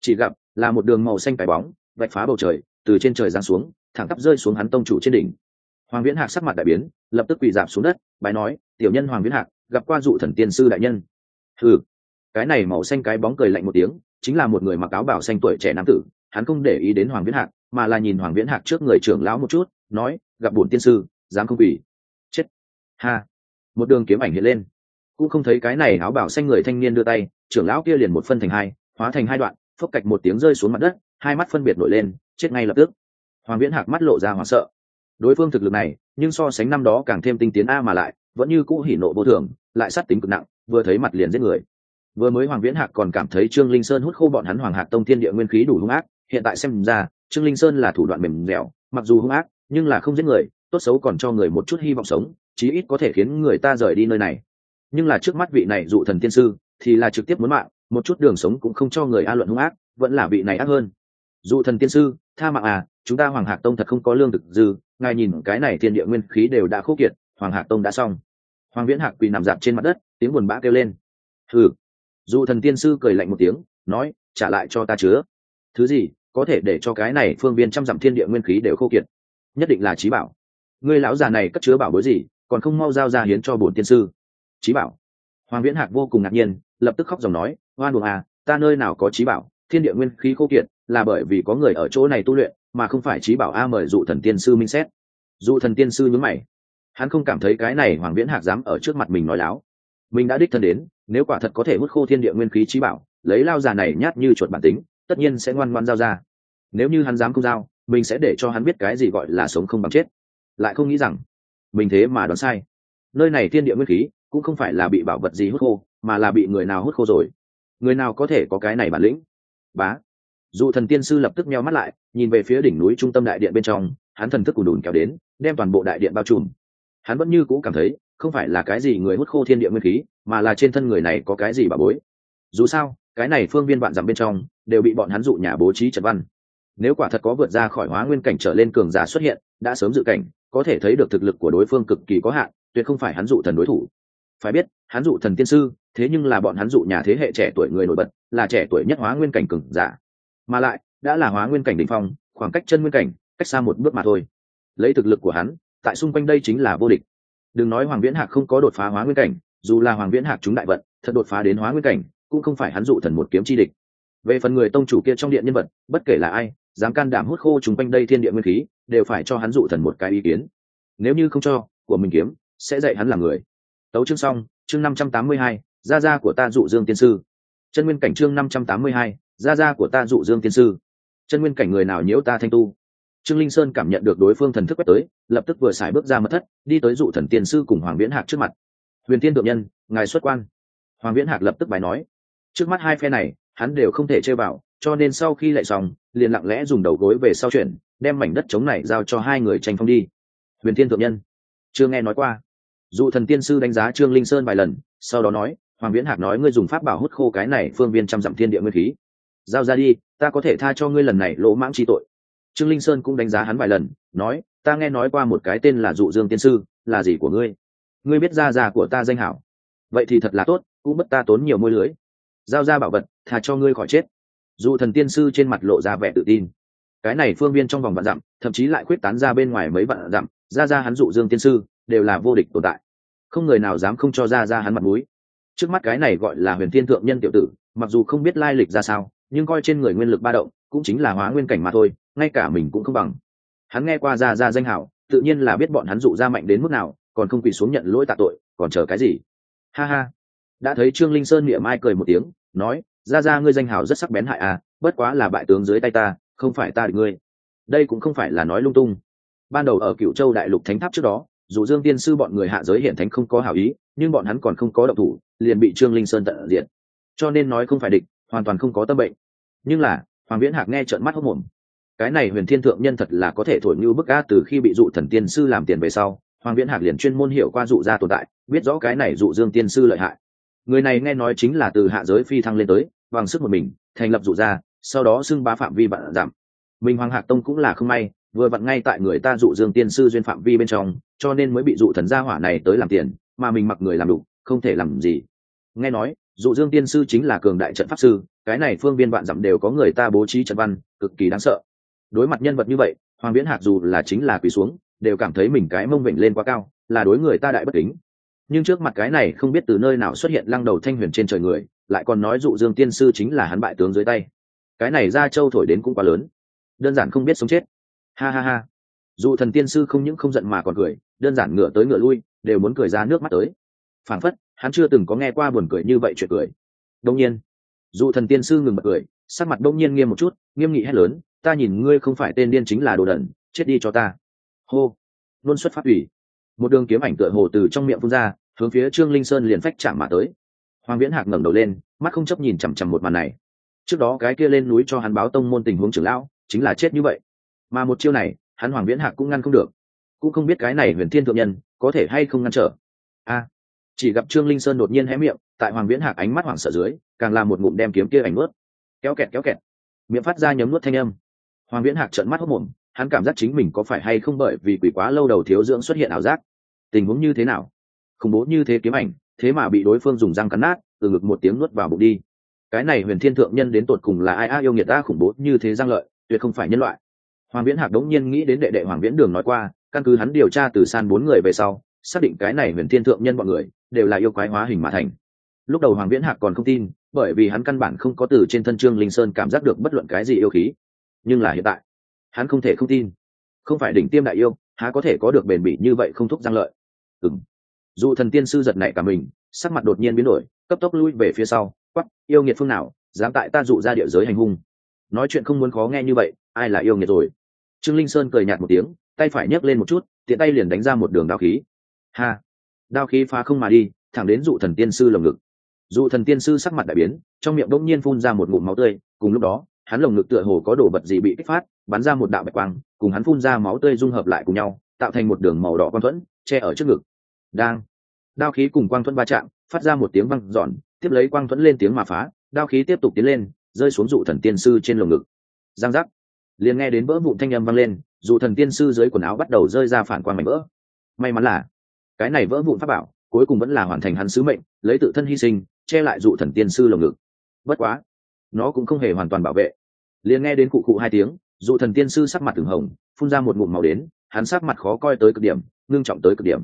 Chỉ gặp, là một đường màu xanh cái bóng, vạch phá bầu trời, từ trên trời giáng xuống, thẳng tắp rơi xuống hắn tông chủ trên đỉnh hoàng viễn hạc sắc mặt đại biến, lập tức quỳ giảm xuống đất, bái nói, tiểu nhân hoàng viễn hạc, gặp qua dụ thần tiên sư đại nhân. Ừ cái này màu xanh cái bóng cười lạnh một tiếng, chính là một người mặc áo bảo xanh tuổi trẻ nam tử, hắn không để ý đến hoàng viễn hạc, mà là nhìn hoàng viễn hạc trước người trưởng lão một chút, nói, gặp bổn tiên sư, dám không quỳ. Chết. Ha. Một đường kiếm ảnh hiện lên. Cũng không thấy cái này áo bảo xanh người thanh niên đưa tay, trưởng lão kia liền một phân thành hai, hóa thành hai đoạn, phốc cạch một tiếng rơi xuống mặt đất, hai mắt phân biệt nổi lên, chết ngay lập tức. Hoàng viễn hạc mắt lộ ra hoảng sợ đối phương thực lực này, nhưng so sánh năm đó càng thêm tinh tiến a mà lại, vẫn như cũ hỉ nộ vô thường, lại sát tính cực nặng, vừa thấy mặt liền giết người. Vừa mới hoàng viễn hạc còn cảm thấy trương linh sơn hút khô bọn hắn hoàng hạc tông thiên địa nguyên khí đủ hung ác, hiện tại xem ra, trương linh sơn là thủ đoạn mềm dẻo, mặc dù hung ác, nhưng là không giết người, tốt xấu còn cho người một chút hy vọng sống, chí ít có thể khiến người ta rời đi nơi này. Nhưng là trước mắt vị này dụ thần tiên sư, thì là trực tiếp muốn mạng, một chút đường sống cũng không cho người a luận hung ác, vẫn là vị này ác hơn. Dụ thần tiên sư, tha mạng à chúng ta hoàng hạc tông thật không có lương thực dư ngài nhìn cái này thiên địa nguyên khí đều đã khô kiệt, hoàng hạc tông đã xong. Hoàng viễn hạc quỳ nằm dạp trên mặt đất, tiếng buồn bã kêu lên. Ừ dụ thần tiên sư cười lạnh một tiếng, nói, trả lại cho ta chứa. Thứ gì, có thể để cho cái này phương viên trăm dặm thiên địa nguyên khí đều khô kiệt. Nhất định là trí bảo. Người lão già này cất chứa bảo bối gì, còn không mau giao ra hiến cho bổn tiên sư. Trí bảo? Hoàng viễn hạc vô cùng ngạc nhiên, lập tức khóc dòng nói, oan buồng à ta nơi nào có trí bảo, thiên địa nguyên khí khô kiệt, là bởi vì có người ở chỗ này tu luyện mà không phải trí bảo a mời dụ thần tiên sư minh xét. Dụ thần tiên sư nhớ mày. Hắn không cảm thấy cái này hoàng viễn hạc dám ở trước mặt mình nói láo. Mình đã đích thân đến, nếu quả thật có thể hút khô thiên địa nguyên khí trí bảo, lấy lao già này nhát như chuột bản tính, tất nhiên sẽ ngoan ngoan giao ra. Nếu như hắn dám không giao, mình sẽ để cho hắn biết cái gì gọi là sống không bằng chết. Lại không nghĩ rằng, mình thế mà đoán sai. Nơi này thiên địa nguyên khí, cũng không phải là bị bảo vật gì hút khô, mà là bị người nào hút khô rồi. Người nào có thể có cái này bản lĩnh? Bá dù thần tiên sư lập tức meo mắt lại, nhìn về phía đỉnh núi trung tâm đại điện bên trong, hắn thần thức cùn đùn kéo đến, đem toàn bộ đại điện bao trùm. Hắn vẫn như cũ cảm thấy, không phải là cái gì người hút khô thiên địa nguyên khí, mà là trên thân người này có cái gì bà bối. Dù sao, cái này phương viên vạn dặm bên trong, đều bị bọn hắn dụ nhà bố trí trật văn. Nếu quả thật có vượt ra khỏi hóa nguyên cảnh trở lên cường giả xuất hiện, đã sớm dự cảnh, có thể thấy được thực lực của đối phương cực kỳ có hạn, tuyệt không phải hắn dụ thần đối thủ. Phải biết, hắn dụ thần tiên sư, thế nhưng là bọn hắn dụ nhà thế hệ trẻ tuổi người nổi bật, là trẻ tuổi nhất hóa nguyên cảnh cường giả mà lại, đã là hóa nguyên cảnh đỉnh phong, khoảng cách chân nguyên cảnh, cách xa một bước mà thôi. Lấy thực lực của hắn, tại xung quanh đây chính là vô địch. Đừng nói hoàng viễn hạc không có đột phá hóa nguyên cảnh, dù là hoàng viễn hạc chúng đại vận, thật đột phá đến hóa nguyên cảnh, cũng không phải hắn dụ thần một kiếm chi địch. Về phần người tông chủ kia trong điện nhân vật, bất kể là ai, dám can đảm hút khô chúng quanh đây thiên địa nguyên khí, đều phải cho hắn dụ thần một cái ý kiến. Nếu như không cho, của mình kiếm, sẽ dạy hắn làm người. Tấu chương xong, chương năm trăm tám mươi hai, gia gia của ta dụ dương tiên sư. Chân nguyên cảnh chương năm trăm tám mươi hai gia gia của ta dụ dương tiên sư. Chân nguyên cảnh người nào nhiễu ta thanh tu? Trương linh sơn cảm nhận được đối phương thần thức quét tới, lập tức vừa xài bước ra mất thất, đi tới dụ thần tiên sư cùng hoàng viễn hạc trước mặt. Huyền tiên thượng nhân, ngài xuất quan. Hoàng viễn hạc lập tức bài nói. Trước mắt hai phe này, hắn đều không thể chơi vào, cho nên sau khi lại xong, liền lặng lẽ dùng đầu gối về sau chuyển, đem mảnh đất trống này giao cho hai người tranh phong đi. Huyền tiên thượng nhân, chưa nghe nói qua. Dụ thần tiên sư đánh giá trương linh sơn vài lần, sau đó nói, hoàng viễn hạc nói ngươi dùng pháp bảo hút khô cái này phương viên trăm dặm thiên địa nguyên khí giao ra đi, ta có thể tha cho ngươi lần này lỗ mãng chi tội. Trương linh sơn cũng đánh giá hắn vài lần, nói, ta nghe nói qua một cái tên là dụ dương tiên sư, là gì của ngươi? Ngươi biết ra già của ta danh hảo. Vậy thì thật là tốt, cũng bất ta tốn nhiều môi lưới. Giao ra bảo vật thà cho ngươi khỏi chết. Dụ thần tiên sư trên mặt lộ ra vẻ tự tin. Cái này phương viên trong vòng vạn dặm, thậm chí lại khuyết tán ra bên ngoài mấy vạn dặm ra ra hắn dụ dương tiên sư, đều là vô địch tồn tại. Không người nào dám không cho ra ra hắn mặt mũi. Trước mắt cái này gọi là huyền thiên thượng nhân tiểu tử, mặc dù không biết lai lịch ra sao nhưng coi trên người nguyên lực ba động, cũng chính là hóa nguyên cảnh mà thôi, ngay cả mình cũng không bằng. Hắn nghe qua ra ra danh hảo, tự nhiên là biết bọn hắn dụ ra mạnh đến mức nào, còn không quỳ xuống nhận lỗi tạ tội, còn chờ cái gì? Ha ha. Đã thấy trương linh sơn miệng mai cười một tiếng, nói, ra ra ngươi danh hảo rất sắc bén hại à bất quá là bại tướng dưới tay ta, không phải ta địch ngươi. Đây cũng không phải là nói lung tung. Ban đầu ở cựu châu đại lục thánh tháp trước đó, dù dương tiên sư bọn người hạ giới hiện thánh không có hảo ý, nhưng bọn hắn còn không có động thủ, liền bị trương linh sơn tận diện cho nên nói không phải địch hoàn toàn không có tâm bệnh. Nhưng là, hoàng viễn hạc nghe trợn mắt hốc mồm cái này huyền thiên thượng nhân thật là có thể thổi như bức a từ khi bị dụ thần tiên sư làm tiền về sau, hoàng viễn hạc liền chuyên môn hiểu qua dụ gia tồn tại, biết rõ cái này dụ dương tiên sư lợi hại. Người này nghe nói chính là từ hạ giới phi thăng lên tới, bằng sức một mình, thành lập dụ gia, sau đó xưng bá phạm vi vạn giảm. Mình hoàng hạc tông cũng là không may, vừa vặn ngay tại người ta dụ dương tiên sư duyên phạm vi bên trong, cho nên mới bị dụ thần gia hỏa này tới làm tiền, mà mình mặc người làm đủ, không thể làm gì. Nghe nói dụ dương tiên sư chính là cường đại trận pháp sư, cái này phương viên vạn dặm đều có người ta bố trí trận văn, cực kỳ đáng sợ. Đối mặt nhân vật như vậy, hoàng viễn hạc dù là chính là quỳ xuống, đều cảm thấy mình cái mông vịnh lên quá cao, là đối người ta đại bất kính. Nhưng trước mặt cái này không biết từ nơi nào xuất hiện lăng đầu thanh huyền trên trời người, lại còn nói dụ dương tiên sư chính là hắn bại tướng dưới tay. Cái này ra châu thổi đến cũng quá lớn. Đơn giản không biết sống chết. Ha ha ha. Dù thần tiên sư không những không giận mà còn cười, đơn giản ngựa tới ngựa lui, đều muốn cười ra nước mắt tới. Phảng phất hắn chưa từng có nghe qua buồn cười như vậy chuyện cười. Đông nhiên, dù thần tiên sư ngừng bật cười, sắc mặt đông nhiên nghiêm một chút, nghiêm nghị hét lớn, ta nhìn ngươi không phải tên điên chính là đồ đẩn chết đi cho ta. Hô, luôn xuất phát ủy. Một đường kiếm ảnh tựa hồ từ trong miệng phun ra, hướng phía trương linh sơn liền phách chạm mà tới. Hoàng viễn hạc ngẩng đầu lên, mắt không chấp nhìn chằm chằm một màn này. Trước đó cái kia lên núi cho hắn báo tông môn tình huống trưởng lão, chính là chết như vậy. Mà một chiêu này, hắn hoàng viễn hạc cũng ngăn không được. Cũng không biết cái này huyền thiên thượng nhân, có thể hay không ngăn trở. A chỉ gặp trương linh sơn đột nhiên hé miệng, tại hoàng viễn hạc ánh mắt hoảng sợ dưới, càng làm một ngụm đem kiếm kia ảnh nuốt. Kéo kẹt kéo kẹt. Miệng phát ra nhấm nuốt thanh âm. Hoàng viễn hạc trợn mắt hốc mồm, hắn cảm giác chính mình có phải hay không bởi vì quỷ quá lâu đầu thiếu dưỡng xuất hiện ảo giác. Tình huống như thế nào? Khủng bố như thế kiếm ảnh, thế mà bị đối phương dùng răng cắn nát, từ ngực một tiếng nuốt vào bụng đi. Cái này huyền thiên thượng nhân đến tột cùng là ai? A, yêu nghiệt ta khủng bố như thế giang lợi, tuyệt không phải nhân loại. Hoàng viễn hạc đống nhiên nghĩ đến đệ đệ hoàng viễn đường nói qua, căn cứ hắn điều tra từ san bốn người về sau, xác định cái này huyền thiên thượng nhân bọn người đều là yêu quái hóa hình mà thành. Lúc đầu hoàng viễn hạc còn không tin, bởi vì hắn căn bản không có từ trên thân trương linh sơn cảm giác được bất luận cái gì yêu khí. Nhưng là hiện tại, hắn không thể không tin. Không phải đỉnh tiêm đại yêu, há có thể có được bền bỉ như vậy không thúc giang lợi. Ừng dù thần tiên sư giật nảy cả mình, sắc mặt đột nhiên biến đổi, cấp tốc lui về phía sau quắp yêu nghiệt phương nào, dám tại ta dụ ra địa giới hành hung. Nói chuyện không muốn khó nghe như vậy, ai là yêu nghiệt rồi? Trương linh sơn cười nhạt một tiếng, tay phải nhấc lên một chút, tiện tay liền đánh ra một đường đao khí. Ha! Đao khí phá không mà đi, thẳng đến dụ thần tiên sư lồng ngực. Dụ thần tiên sư sắc mặt đại biến, trong miệng đ ỗ n g nhiên phun ra một ngụm máu tươi, cùng lúc đó, hắn lồng ngực tựa hồ có đồ vật gì bị kích phát, bắn ra một đạo bạch quang, cùng hắn phun ra máu tươi dung hợp lại cùng nhau, tạo thành một đường màu đỏ quang thuẫn, che ở trước ngực. Đang. Đao khí cùng quang thuẫn va chạm, phát ra một tiếng văng giòn tiếp lấy quang thuẫn lên tiếng mà phá, đao khí tiếp tục tiến lên, rơi xuống dụ thần tiên sư trên lồng ngực. Giang giác. Liền nghe đến vỡ vụn thanh â m vang lên, dụ thần tiên sư dưới quần áo bắt đầu rơi ra phản quang mảnh vỡ. May mắn là cái này vỡ vụn pháp bảo, cuối cùng vẫn là hoàn thành hắn sứ mệnh, lấy tự thân hy sinh, che lại dụ thần tiên sư lồng ngực. Bất quá, nó cũng không hề hoàn toàn bảo vệ. Liền nghe đến cụ cụ hai tiếng, dụ thần tiên sư sắc mặt từng hồng, phun ra một ngụm màu đến, hắn sắc mặt khó coi tới cực điểm, ngưng trọng tới cực điểm.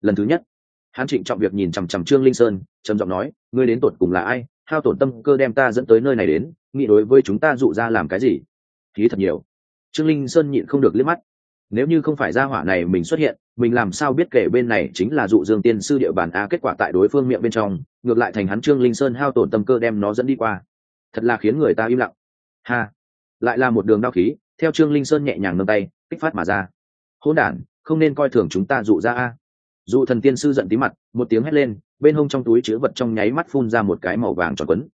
Lần thứ nhất, hắn trịnh trọng việc nhìn chằm chằm trương linh sơn, trầm giọng nói, ngươi đến tột cùng là ai? Hao tổn tâm cơ đem ta dẫn tới nơi này đến, nghĩ đối với chúng ta dụ ra làm cái gì? Khí thật nhiều. Trương linh sơn nhịn không được liếc mắt nếu như không phải gia hỏa này mình xuất hiện, mình làm sao biết kể bên này chính là dụ dương tiên sư địa bàn a, kết quả tại đối phương miệng bên trong, ngược lại thành hắn trương linh sơn hao tổn tâm cơ đem nó dẫn đi qua. Thật là khiến người ta im lặng. Ha. Lại là một đường đao khí, theo trương linh sơn nhẹ nhàng nâng tay, kích phát mà ra. Hỗn đản, không nên coi thường chúng ta dụ ra a. Dụ thần tiên sư giận tí mặt, một tiếng hét lên, bên hông trong túi chứa vật trong nháy mắt phun ra một cái màu vàng tròn quấn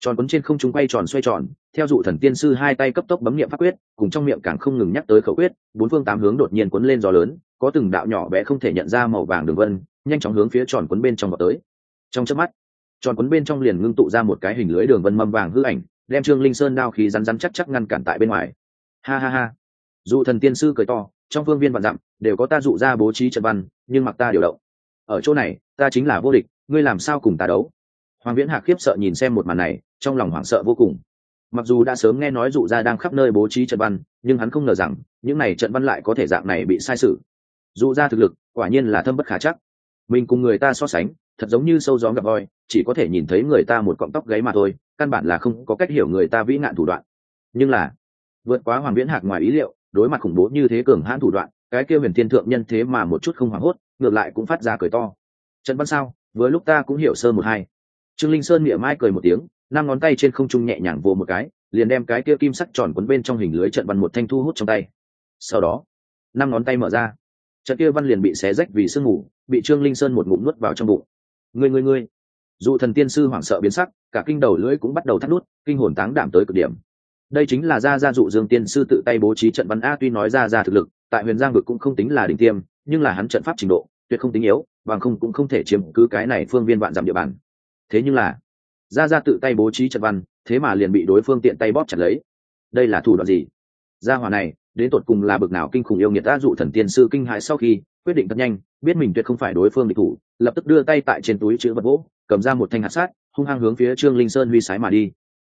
tròn quấn trên không trung quay tròn xoay tròn, theo dụ thần tiên sư hai tay cấp tốc bấm nghiệm pháp quyết, cùng trong miệng càng không ngừng nhắc tới khẩu quyết, bốn phương tám hướng đột nhiên quấn lên gió lớn, có từng đạo nhỏ bé không thể nhận ra màu vàng đường vân, nhanh chóng hướng phía tròn quấn bên trong vào tới. Trong chớp mắt, tròn quấn bên trong liền ngưng tụ ra một cái hình lưới đường vân mâm vàng hư ảnh, đem trương linh sơn đao khí rắn rắn chắc chắc ngăn cản tại bên ngoài. Ha ha ha. Dụ thần tiên sư cười to, trong phương viên vạn dặm, đều có ta dụ ra bố trí trận văn, nhưng mặc ta điều động. Ở chỗ này, ta chính là vô địch, ngươi làm sao cùng ta đấu? Hoàng viễn hạc khiếp sợ nhìn xem một màn này, trong lòng hoảng sợ vô cùng. Mặc dù đã sớm nghe nói dụ ra đang khắp nơi bố trí trận văn, nhưng hắn không ngờ rằng, những này trận văn lại có thể dạng này bị sai sự. Dụ ra thực lực, quả nhiên là thâm bất khả chắc. Mình cùng người ta so sánh, thật giống như sâu gió gặp voi, chỉ có thể nhìn thấy người ta một cọng tóc gáy mà thôi, căn bản là không có cách hiểu người ta vĩ nạn thủ đoạn. Nhưng là, vượt quá hoàng viễn hạc ngoài ý liệu, đối mặt khủng bố như thế cường hãn thủ đoạn, cái kia huyền thiên thượng nhân thế mà một chút không hoảng hốt, ngược lại cũng phát ra cười to. Trận văn sao? Với lúc ta cũng hiểu sơ một hai trương linh sơn miệng mai cười một tiếng, năm ngón tay trên không trung nhẹ nhàng vô một cái, liền đem cái kia kim sắc tròn quấn bên trong hình lưới trận văn một thanh thu hút trong tay. Sau đó, năm ngón tay mở ra. Trận kia văn liền bị xé rách vì sương mù, bị trương linh sơn một ngụm nuốt vào trong bụng. Người người người dù thần tiên sư hoảng sợ biến sắc, cả kinh đầu lưỡi cũng bắt đầu thắt nút, kinh hồn táng đảm tới cực điểm. Đây chính là gia gia dụ dương tiên sư tự tay bố trí trận văn a, tuy nói ra ra thực lực, tại huyền giang vực cũng không tính là đỉnh tiêm, nhưng là hắn trận pháp trình độ, tuyệt không tính yếu, bằng không cũng không thể chiếm cứ cái này phương viên vạn dặm địa bàn thế nhưng là, gia gia tự tay bố trí trận văn, thế mà liền bị đối phương tiện tay bóp chặt lấy. Đây là thủ đoạn gì? Gia hỏa này, đến tột cùng là bực nào kinh khủng yêu nghiệt ta dụ thần tiên sư kinh hãi sau khi, quyết định thật nhanh, biết mình tuyệt không phải đối phương địch thủ, lập tức đưa tay tại trên túi chữ vật gỗ, cầm ra một thanh hạt sát hung hăng hướng phía trương linh sơn huy sái mà đi.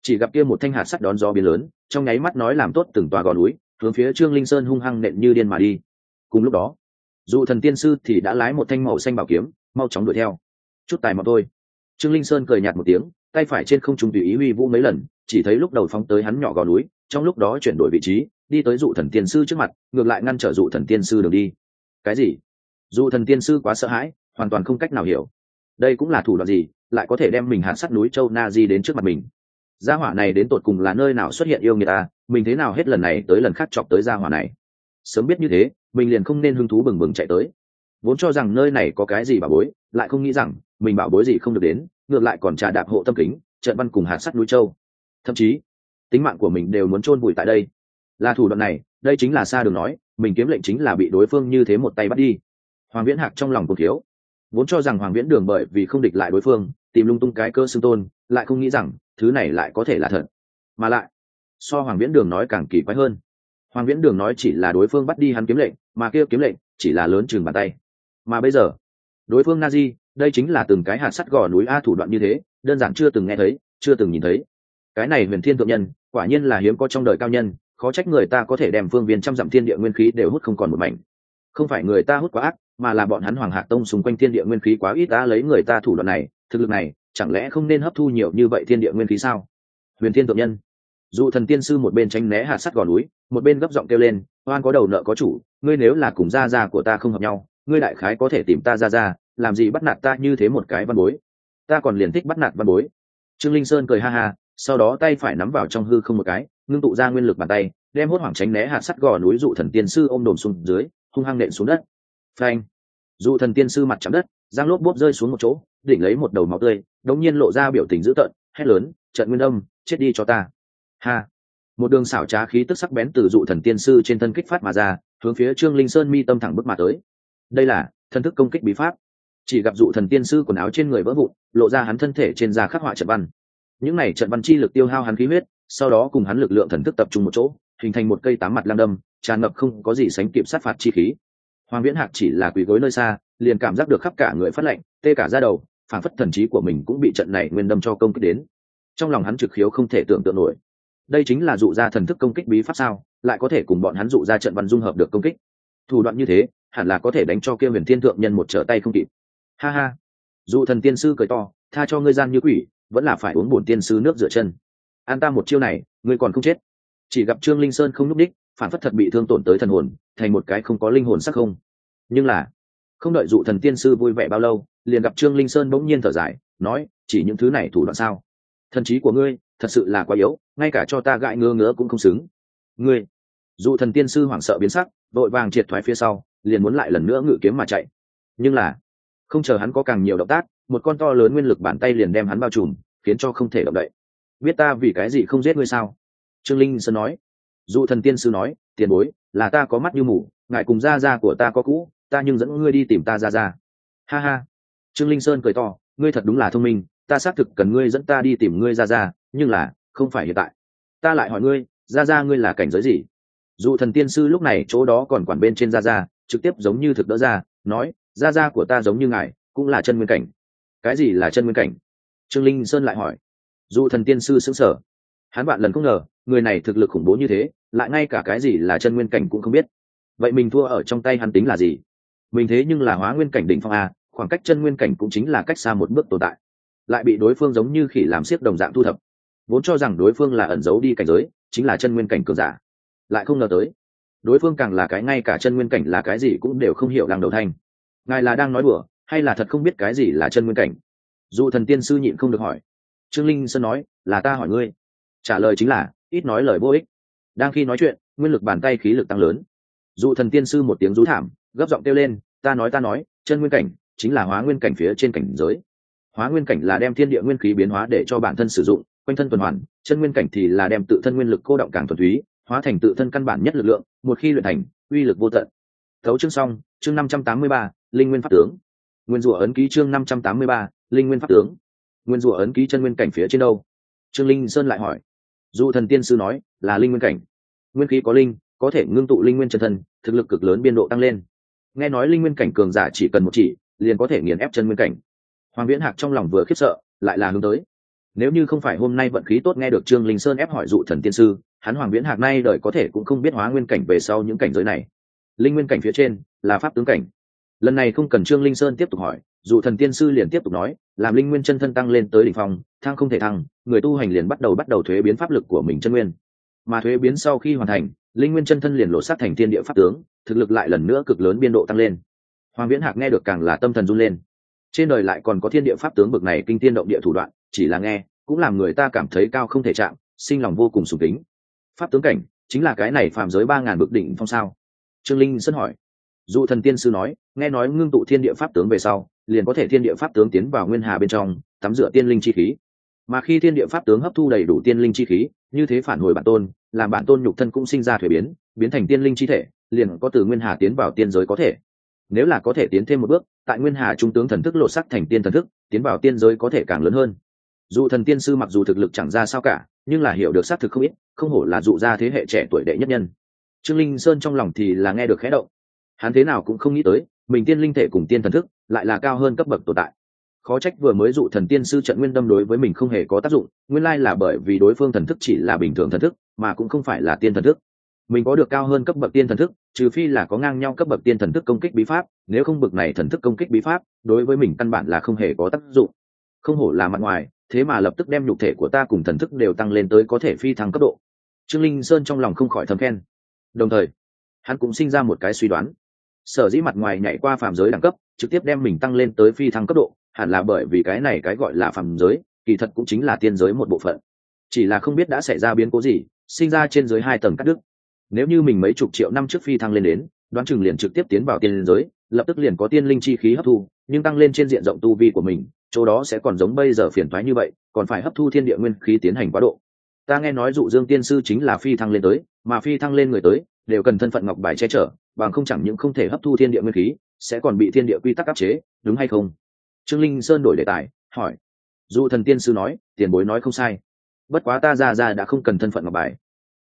Chỉ gặp kia một thanh hạt sắt đón gió biến lớn, trong nháy mắt nói làm tốt từng tòa gò núi, hướng phía trương linh sơn hung hăng nện như điên mà đi. Cùng lúc đó dù thần tiên sư thì đã lái một thanh màu xanh bảo kiếm, mau chóng đuổi theo. Chút tài mọc thôi trương linh sơn cười nhạt một tiếng, tay phải trên không trung tùy ý huy vũ mấy lần, chỉ thấy lúc đầu phóng tới hắn nhỏ gò núi, trong lúc đó chuyển đổi vị trí, đi tới dụ thần tiên sư trước mặt, ngược lại ngăn trở dụ thần tiên sư đường đi. Cái gì? Dụ thần tiên sư quá sợ hãi, hoàn toàn không cách nào hiểu. Đây cũng là thủ đoạn gì, lại có thể đem mình hạt sắt núi châu na di đến trước mặt mình? Gia hỏa này đến tột cùng là nơi nào xuất hiện yêu người ta? Mình thế nào hết lần này tới lần khác chọc tới gia hỏa này? Sớm biết như thế, mình liền không nên hứng thú bừng bừng chạy tới. Vốn cho rằng nơi này có cái gì bảo bối lại không nghĩ rằng mình bảo bối gì không được đến, ngược lại còn trà đạp hộ tâm kính, trận văn cùng hạt sắt núi châu. Thậm chí, tính mạng của mình đều muốn chôn vùi tại đây. Là thủ đoạn này, đây chính là xa đường nói, mình kiếm lệnh chính là bị đối phương như thế một tay bắt đi. Hoàng viễn hạc trong lòng cùng thiếu. Vốn cho rằng hoàng viễn đường bởi vì không địch lại đối phương, tìm lung tung cái cơ xương tôn, lại không nghĩ rằng thứ này lại có thể là thật. Mà lại, so hoàng viễn đường nói càng kỳ quái hơn. Hoàng viễn đường nói chỉ là đối phương bắt đi hắn kiếm lệnh, mà kia kiếm lệnh chỉ là lớn chừng bàn tay. Mà bây giờ đối phương na di đây chính là từng cái hạt sắt gò núi a thủ đoạn như thế, đơn giản chưa từng nghe thấy, chưa từng nhìn thấy. Cái này huyền thiên thượng nhân, quả nhiên là hiếm có trong đời cao nhân, khó trách người ta có thể đem phương viên trăm dặm thiên địa nguyên khí đều hút không còn một mảnh. Không phải người ta hút quá ác, mà là bọn hắn hoàng hạc tông xung quanh thiên địa nguyên khí quá ít đã lấy người ta thủ đoạn này, thực lực này, chẳng lẽ không nên hấp thu nhiều như vậy thiên địa nguyên khí sao? Huyền thiên thượng nhân. Dù thần tiên sư một bên tránh né hạt sắt gò núi, một bên gấp giọng kêu lên, oan có đầu nợ có chủ, ngươi nếu là cùng gia gia của ta không hợp nhau, ngươi đại khái có thể tìm ta ra ra làm gì bắt nạt ta như thế một cái văn bối? Ta còn liền thích bắt nạt văn bối. Trương linh sơn cười ha ha, sau đó tay phải nắm vào trong hư không một cái, ngưng tụ ra nguyên lực bàn tay, đem hốt hoảng tránh né hạt sắt gò núi dụ thần tiên sư ôm đồm xuống dưới, hung hăng nện xuống đất. Phanh! Dụ thần tiên sư mặt chạm đất giang lốp bốp rơi xuống một chỗ, đỉnh lấy một đầu máu tươi, đống nhiên lộ ra biểu tình dữ tợn, hét lớn, trận nguyên âm, chết đi cho ta. Ha! Một đường xảo trá khí tức sắc bén từ dụ thần tiên sư trên thân kích phát mà ra, hướng phía trương linh sơn mi tâm thẳng bước mà tới. Đây là thân thức công kích bí pháp chỉ gặp dụ thần tiên sư quần áo trên người vỡ vụn, lộ ra hắn thân thể trên da khắc họa trận văn. Những này trận văn chi lực tiêu hao hắn khí huyết, sau đó cùng hắn lực lượng thần thức tập trung một chỗ, hình thành một cây tám mặt lam đâm, tràn ngập không có gì sánh kịp sát phạt chi khí. Hoàng viễn hạc chỉ là quỳ gối nơi xa, liền cảm giác được khắp cả người phát lệnh tê cả ra đầu phản phất thần trí của mình cũng bị trận này nguyên đâm cho công kích đến. Trong lòng hắn trực khiếu không thể tưởng tượng nổi. Đây chính là dụ ra thần thức công kích bí pháp sao, lại có thể cùng bọn hắn dụ ra trận văn dung hợp được công kích. Thủ đoạn như thế, hẳn là có thể đánh cho kia huyền thiên thượng nhân một trở tay không kịp ha ha. Dụ thần tiên sư cười to, tha cho ngươi gian như quỷ, vẫn là phải uống bổn tiên sư nước rửa chân. An ta một chiêu này, ngươi còn không chết. Chỉ gặp trương linh sơn không nhúc đích, phản phất thật bị thương tổn tới thần hồn, thành một cái không có linh hồn sắc không. Nhưng là, không đợi dụ thần tiên sư vui vẻ bao lâu, liền gặp trương linh sơn bỗng nhiên thở dài, nói, chỉ những thứ này thủ đoạn sao? Thần trí của ngươi, thật sự là quá yếu, ngay cả cho ta gãi ngơ ngứa cũng không xứng. Ngươi, dụ thần tiên sư hoảng sợ biến sắc, vội vàng triệt thoái phía sau, liền muốn lại lần nữa ngự kiếm mà chạy. Nhưng là không chờ hắn có càng nhiều động tác, một con to lớn nguyên lực bàn tay liền đem hắn bao trùm, khiến cho không thể động đậy. Biết ta vì cái gì không giết ngươi sao? Trương linh sơn nói. Dụ thần tiên sư nói, tiền bối, là ta có mắt như mù, ngài cùng gia gia của ta có cũ, ta nhưng dẫn ngươi đi tìm ta ra ra ha ha. Trương linh sơn cười to, ngươi thật đúng là thông minh, ta xác thực cần ngươi dẫn ta đi tìm ngươi ra ra nhưng là, không phải hiện tại. Ta lại hỏi ngươi ra ra ngươi là cảnh giới gì? Dù thần tiên sư lúc này chỗ đó còn quản bên trên ra ra trực tiếp giống như thực đỡ ra nói, da da của ta giống như ngài, cũng là chân nguyên cảnh. Cái gì là chân nguyên cảnh? Trương linh sơn lại hỏi. Dù thần tiên sư sững sờ, hắn bạn lần không ngờ, người này thực lực khủng bố như thế, lại ngay cả cái gì là chân nguyên cảnh cũng không biết. Vậy mình thua ở trong tay hắn tính là gì? Mình thế nhưng là hóa nguyên cảnh đỉnh phong a, khoảng cách chân nguyên cảnh cũng chính là cách xa một bước tồn tại. Lại bị đối phương giống như khỉ làm siết đồng dạng thu thập. Vốn cho rằng đối phương là ẩn giấu đi cảnh giới, chính là chân nguyên cảnh cường giả. Lại không ngờ tới đối phương càng là cái ngay cả chân nguyên cảnh là cái gì cũng đều không hiểu làng đầu thanh. Ngài là đang nói đùa, hay là thật không biết cái gì là chân nguyên cảnh? Dù thần tiên sư nhịn không được hỏi. Trương linh sơn nói, là ta hỏi ngươi. Trả lời chính là, ít nói lời vô ích. Đang khi nói chuyện, nguyên lực bàn tay khí lực tăng lớn. Dù thần tiên sư một tiếng rú thảm, gấp giọng kêu lên, ta nói ta nói, chân nguyên cảnh chính là hóa nguyên cảnh phía trên cảnh giới. Hóa nguyên cảnh là đem thiên địa nguyên khí biến hóa để cho bản thân sử dụng, quanh thân tuần hoàn, chân nguyên cảnh thì là đem tự thân nguyên lực cô động càng thuần túy hóa thành tự thân căn bản nhất lực lượng, một khi luyện thành, uy lực vô tận. Thấu chương xong, chương năm trăm tám mươi ba, linh nguyên pháp tướng. Nguyên rủa ấn ký chương năm trăm tám mươi ba, linh nguyên pháp tướng. Nguyên rủa ấn ký chân nguyên cảnh phía trên đâu? Trương linh sơn lại hỏi. Dù thần tiên sư nói là linh nguyên cảnh. Nguyên khí có linh, có thể ngưng tụ linh nguyên chân thân, thực lực cực lớn biên độ tăng lên. Nghe nói linh nguyên cảnh cường giả chỉ cần một chỉ, liền có thể nghiền ép chân nguyên cảnh. Hoàng viễn hạc trong lòng vừa khiếp sợ, lại là hướng tới. Nếu như không phải hôm nay vận khí tốt nghe được trương linh sơn ép hỏi dụ thần tiên sư hắn hoàng viễn hạc nay đời có thể cũng không biết hóa nguyên cảnh về sau những cảnh giới này. Linh nguyên cảnh phía trên là pháp tướng cảnh. Lần này không cần trương linh sơn tiếp tục hỏi, dù thần tiên sư liền tiếp tục nói, làm linh nguyên chân thân tăng lên tới đỉnh phong thang không thể thăng, người tu hành liền bắt đầu bắt đầu thuế biến pháp lực của mình chân nguyên. Mà thuế biến sau khi hoàn thành, linh nguyên chân thân liền lộ sát thành thiên địa pháp tướng, thực lực lại lần nữa cực lớn biên độ tăng lên. Hoàng viễn hạc nghe được càng là tâm thần run lên. Trên đời lại còn có thiên địa pháp tướng bực này kinh tiên động địa thủ đoạn, chỉ là nghe, cũng làm người ta cảm thấy cao không thể chạm, sinh lòng vô cùng sùng kính pháp tướng cảnh, chính là cái này phạm giới ba ngàn bực đỉnh phong sao? Trương linh sân hỏi. Dụ thần tiên sư nói, nghe nói ngưng tụ thiên địa pháp tướng về sau, liền có thể thiên địa pháp tướng tiến vào nguyên hà bên trong, tắm rửa tiên linh chi khí. Mà khi thiên địa pháp tướng hấp thu đầy đủ tiên linh chi khí, như thế phản hồi bản tôn, làm bản tôn nhục thân cũng sinh ra thuế biến biến thành tiên linh chi thể, liền có từ nguyên hà tiến vào tiên giới có thể. Nếu là có thể tiến thêm một bước, tại nguyên hà trung tướng thần thức lộ sắc thành tiên thần thức, tiến vào tiên giới có thể càng lớn hơn. Dù thần tiên sư mặc dù thực lực chẳng ra sao cả, nhưng là hiểu được xác thực không ít không hổ là dụ ra thế hệ trẻ tuổi đệ nhất nhân. Trương linh sơn trong lòng thì là nghe được khẽ động. Hắn thế nào cũng không nghĩ tới, mình tiên linh thể cùng tiên thần thức lại là cao hơn cấp bậc tồn tại. Khó trách vừa mới dụ thần tiên sư trận nguyên đâm đối với mình không hề có tác dụng, nguyên lai là bởi vì đối phương thần thức chỉ là bình thường thần thức, mà cũng không phải là tiên thần thức. Mình có được cao hơn cấp bậc tiên thần thức, trừ phi là có ngang nhau cấp bậc tiên thần thức công kích bí pháp, nếu không bậc này thần thức công kích bí pháp, đối với mình căn bản là không hề có tác dụng. Không hổ là mặt ngoài, thế mà lập tức đem nhục thể của ta cùng thần thức đều tăng lên tới có thể phi thăng cấp độ trương linh sơn trong lòng không khỏi thầm khen. Đồng thời, hắn cũng sinh ra một cái suy đoán. Sở dĩ mặt ngoài nhảy qua phàm giới đẳng cấp, trực tiếp đem mình tăng lên tới phi thăng cấp độ, hẳn là bởi vì cái này cái gọi là phàm giới, kỳ thật cũng chính là tiên giới một bộ phận. Chỉ là không biết đã xảy ra biến cố gì, sinh ra trên dưới hai tầng cắt đứt. Nếu như mình mấy chục triệu năm trước phi thăng lên đến, đoán chừng liền trực tiếp tiến vào tiên giới, lập tức liền có tiên linh chi khí hấp thu, nhưng tăng lên trên diện rộng tu vi của mình, chỗ đó sẽ còn giống bây giờ phiền thoái như vậy, còn phải hấp thu thiên địa nguyên khí tiến hành quá độ ta nghe nói dụ dương tiên sư chính là phi thăng lên tới, mà phi thăng lên người tới, đều cần thân phận ngọc bài che chở, bằng không chẳng những không thể hấp thu thiên địa nguyên khí, sẽ còn bị thiên địa quy tắc áp chế, đúng hay không? Trương linh sơn đổi đề tài, hỏi. Dụ thần tiên sư nói, tiền bối nói không sai. Bất quá ta ra ra đã không cần thân phận ngọc bài.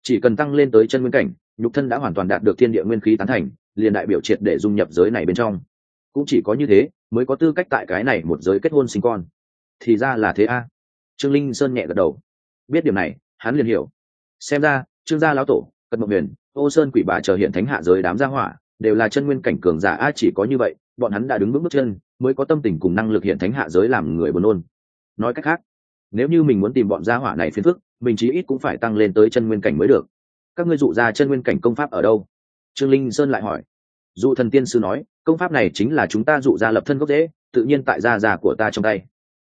Chỉ cần tăng lên tới chân nguyên cảnh, nhục thân đã hoàn toàn đạt được thiên địa nguyên khí tán thành, liền đại biểu triệt để dung nhập giới này bên trong. Cũng chỉ có như thế, mới có tư cách tại cái này một giới kết hôn sinh con. Thì ra là thế a. Trương linh sơn nhẹ gật đầu. Biết điểm này hắn liền hiểu. Xem ra, trương gia lão tổ cận mộng huyền, ô sơn quỷ bà chờ hiện thánh hạ giới đám gia hỏa, đều là chân nguyên cảnh cường giả, a, chỉ có như vậy, bọn hắn đã đứng vững bước chân, mới có tâm tình cùng năng lực hiện thánh hạ giới làm người buồn nôn. Nói cách khác, nếu như mình muốn tìm bọn gia hỏa này phiền phức, mình chí ít cũng phải tăng lên tới chân nguyên cảnh mới được. Các ngươi dụ ra chân nguyên cảnh công pháp ở đâu? Trương linh sơn lại hỏi. Dụ thần tiên sư nói, công pháp này chính là chúng ta dụ ra lập thân gốc dễ tự nhiên tại gia già của ta trong tay.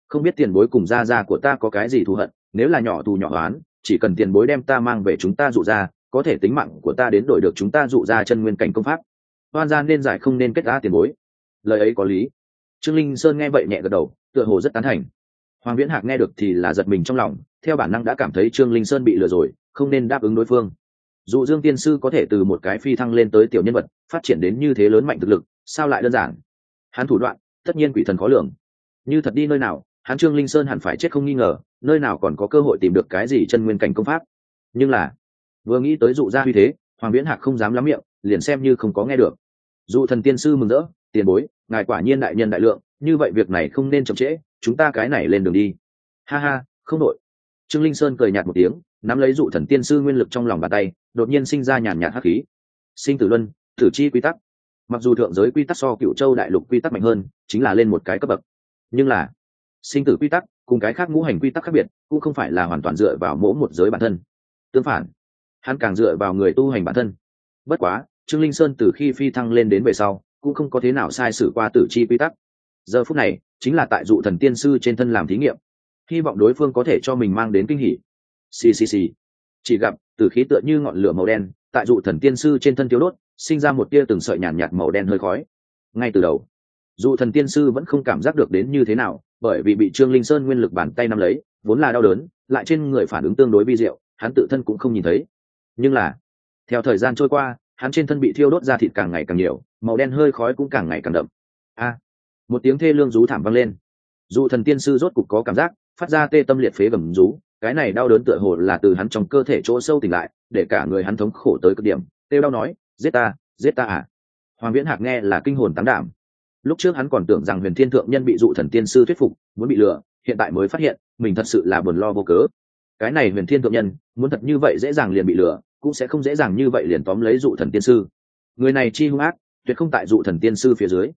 Không biết tiền bối cùng gia gia của ta có cái gì thù hận, nếu là nhỏ thù nhỏ oán chỉ cần tiền bối đem ta mang về chúng ta dụ ra, có thể tính mạng của ta đến đổi được chúng ta dụ ra chân nguyên cảnh công pháp. Oan gia nên giải không nên kết ra tiền bối. Lời ấy có lý. Trương linh sơn nghe vậy nhẹ gật đầu, tựa hồ rất tán thành. Hoàng viễn hạc nghe được thì là giật mình trong lòng, theo bản năng đã cảm thấy trương linh sơn bị lừa rồi, không nên đáp ứng đối phương. Dù dương tiên sư có thể từ một cái phi thăng lên tới tiểu nhân vật, phát triển đến như thế lớn mạnh thực lực, sao lại đơn giản? Hắn thủ đoạn, tất nhiên quỷ thần khó lường. Như thật đi nơi nào, hắn trương linh sơn hẳn phải chết không nghi ngờ nơi nào còn có cơ hội tìm được cái gì chân nguyên cảnh công pháp. Nhưng là, vừa nghĩ tới dụ gia huy thế, hoàng viễn hạc không dám lắm miệng, liền xem như không có nghe được. Dụ thần tiên sư mừng rỡ, tiền bối, ngài quả nhiên đại nhân đại lượng, như vậy việc này không nên chậm trễ, chúng ta cái này lên đường đi. Ha ha, không đội trương linh sơn cười nhạt một tiếng, nắm lấy dụ thần tiên sư nguyên lực trong lòng bàn tay, đột nhiên sinh ra nhàn nhạt hắc khí. Sinh tử luân, tử chi quy tắc. Mặc dù thượng giới quy tắc so cựu châu đại lục quy tắc mạnh hơn, chính là lên một cái cấp bậc. Nhưng là, sinh tử quy tắc cùng cái khác ngũ hành quy tắc khác biệt cũng không phải là hoàn toàn dựa vào mỗi một giới bản thân. Tương phản hắn càng dựa vào người tu hành bản thân. Bất quá trương linh sơn từ khi phi thăng lên đến về sau cũng không có thế nào sai sử qua tử chi quy tắc. Giờ phút này chính là tại dụ thần tiên sư trên thân làm thí nghiệm. Hy vọng đối phương có thể cho mình mang đến kinh hỉ. Ccc chỉ gặp từ khí tựa như ngọn lửa màu đen tại dụ thần tiên sư trên thân thiếu đốt sinh ra một tia từng sợi nhàn nhạt, nhạt màu đen hơi khói. Ngay từ đầu dụ thần tiên sư vẫn không cảm giác được đến như thế nào bởi vì bị trương linh sơn nguyên lực bàn tay nắm lấy, vốn là đau đớn, lại trên người phản ứng tương đối vi diệu, hắn tự thân cũng không nhìn thấy. Nhưng là, theo thời gian trôi qua, hắn trên thân bị thiêu đốt ra thịt càng ngày càng nhiều, màu đen hơi khói cũng càng ngày càng đậm. A, một tiếng thê lương rú thảm vang lên. Dù thần tiên sư rốt cục có cảm giác, phát ra tê tâm liệt phế gầm rú, cái này đau đớn tựa hồ là từ hắn trong cơ thể chỗ sâu tỉnh lại, để cả người hắn thống khổ tới cực điểm têu đau nói, giết ta giết ta à. Hoàng viễn hạc nghe là kinh hồn tán đảm lúc trước hắn còn tưởng rằng huyền thiên thượng nhân bị dụ thần tiên sư thuyết phục, muốn bị lừa, hiện tại mới phát hiện, mình thật sự là buồn lo vô cớ. Cái này huyền thiên thượng nhân, muốn thật như vậy dễ dàng liền bị lừa, cũng sẽ không dễ dàng như vậy liền tóm lấy dụ thần tiên sư. Người này chi hung ác, tuyệt không tại dụ thần tiên sư phía dưới.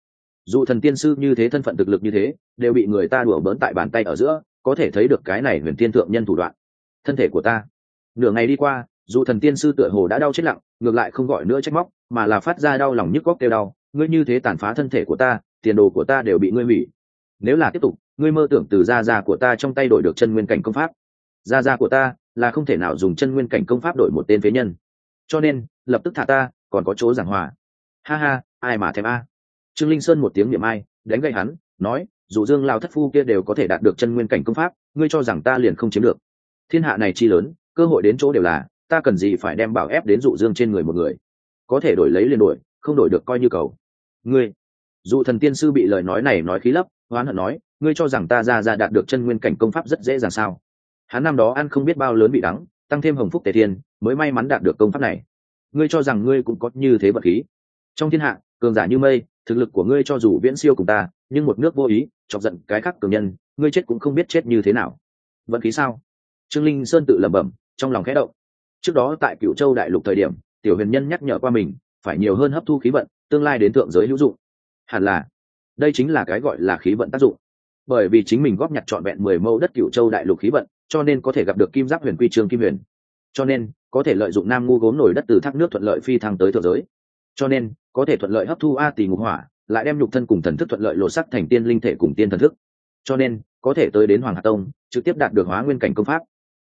Dụ thần tiên sư như thế thân phận thực lực như thế, đều bị người ta đùa bỡn tại bàn tay ở giữa, có thể thấy được cái này huyền thiên thượng nhân thủ đoạn. Thân thể của ta. Nửa ngày đi qua, dụ thần tiên sư tựa hồ đã đau chết lặng, ngược lại không gọi nữa trách móc, mà là phát ra đau lòng nhức góc kêu đau ngươi như thế tàn phá thân thể của ta, tiền đồ của ta đều bị ngươi hủy. Nếu là tiếp tục, ngươi mơ tưởng từ gia gia của ta trong tay đổi được chân nguyên cảnh công pháp. Gia gia của ta là không thể nào dùng chân nguyên cảnh công pháp đổi một tên phế nhân. Cho nên, lập tức thả ta, còn có chỗ giảng hòa. Ha ha, ai mà thèm a? Trương linh sơn một tiếng niệm ai, đánh gậy hắn, nói, dù dương lao thất phu kia đều có thể đạt được chân nguyên cảnh công pháp, ngươi cho rằng ta liền không chiếm được. Thiên hạ này chi lớn, cơ hội đến chỗ đều là, ta cần gì phải đem bảo ép đến dụ dương trên người một người. Có thể đổi lấy liền đổi, không đổi được coi như cầu ngươi, dù thần tiên sư bị lời nói này nói khí lấp hoán hận nói, ngươi cho rằng ta ra ra đạt được chân nguyên cảnh công pháp rất dễ dàng sao? Hắn năm đó ăn không biết bao lớn bị đắng, tăng thêm hồng phúc tề thiên, mới may mắn đạt được công pháp này. Ngươi cho rằng ngươi cũng có như thế vật khí. Trong thiên hạ, cường giả như mây, thực lực của ngươi cho dù viễn siêu cùng ta, nhưng một nước vô ý, chọc giận cái khác cường nhân, ngươi chết cũng không biết chết như thế nào. Vận khí sao? Trương linh sơn tự lẩm bẩm, trong lòng khẽ động. Trước đó tại cựu châu đại lục thời điểm, tiểu huyền nhân nhắc nhở qua mình, phải nhiều hơn hấp thu khí vận tương lai đến thượng giới hữu dụng. Hẳn là, đây chính là cái gọi là khí vận tác dụng. Bởi vì chính mình góp nhặt trọn vẹn mười mẫu đất cựu châu đại lục khí vận, cho nên có thể gặp được kim giáp huyền quy trương kim huyền. Cho nên, có thể lợi dụng nam ngu gốm nổi đất từ thác nước thuận lợi phi thăng tới thượng giới. Cho nên, có thể thuận lợi hấp thu a tỷ ngục hỏa, lại đem nhục thân cùng thần thức thuận lợi lột sắc thành tiên linh thể cùng tiên thần thức. Cho nên, có thể tới đến hoàng hà tông, trực tiếp đạt được hóa nguyên cảnh công pháp,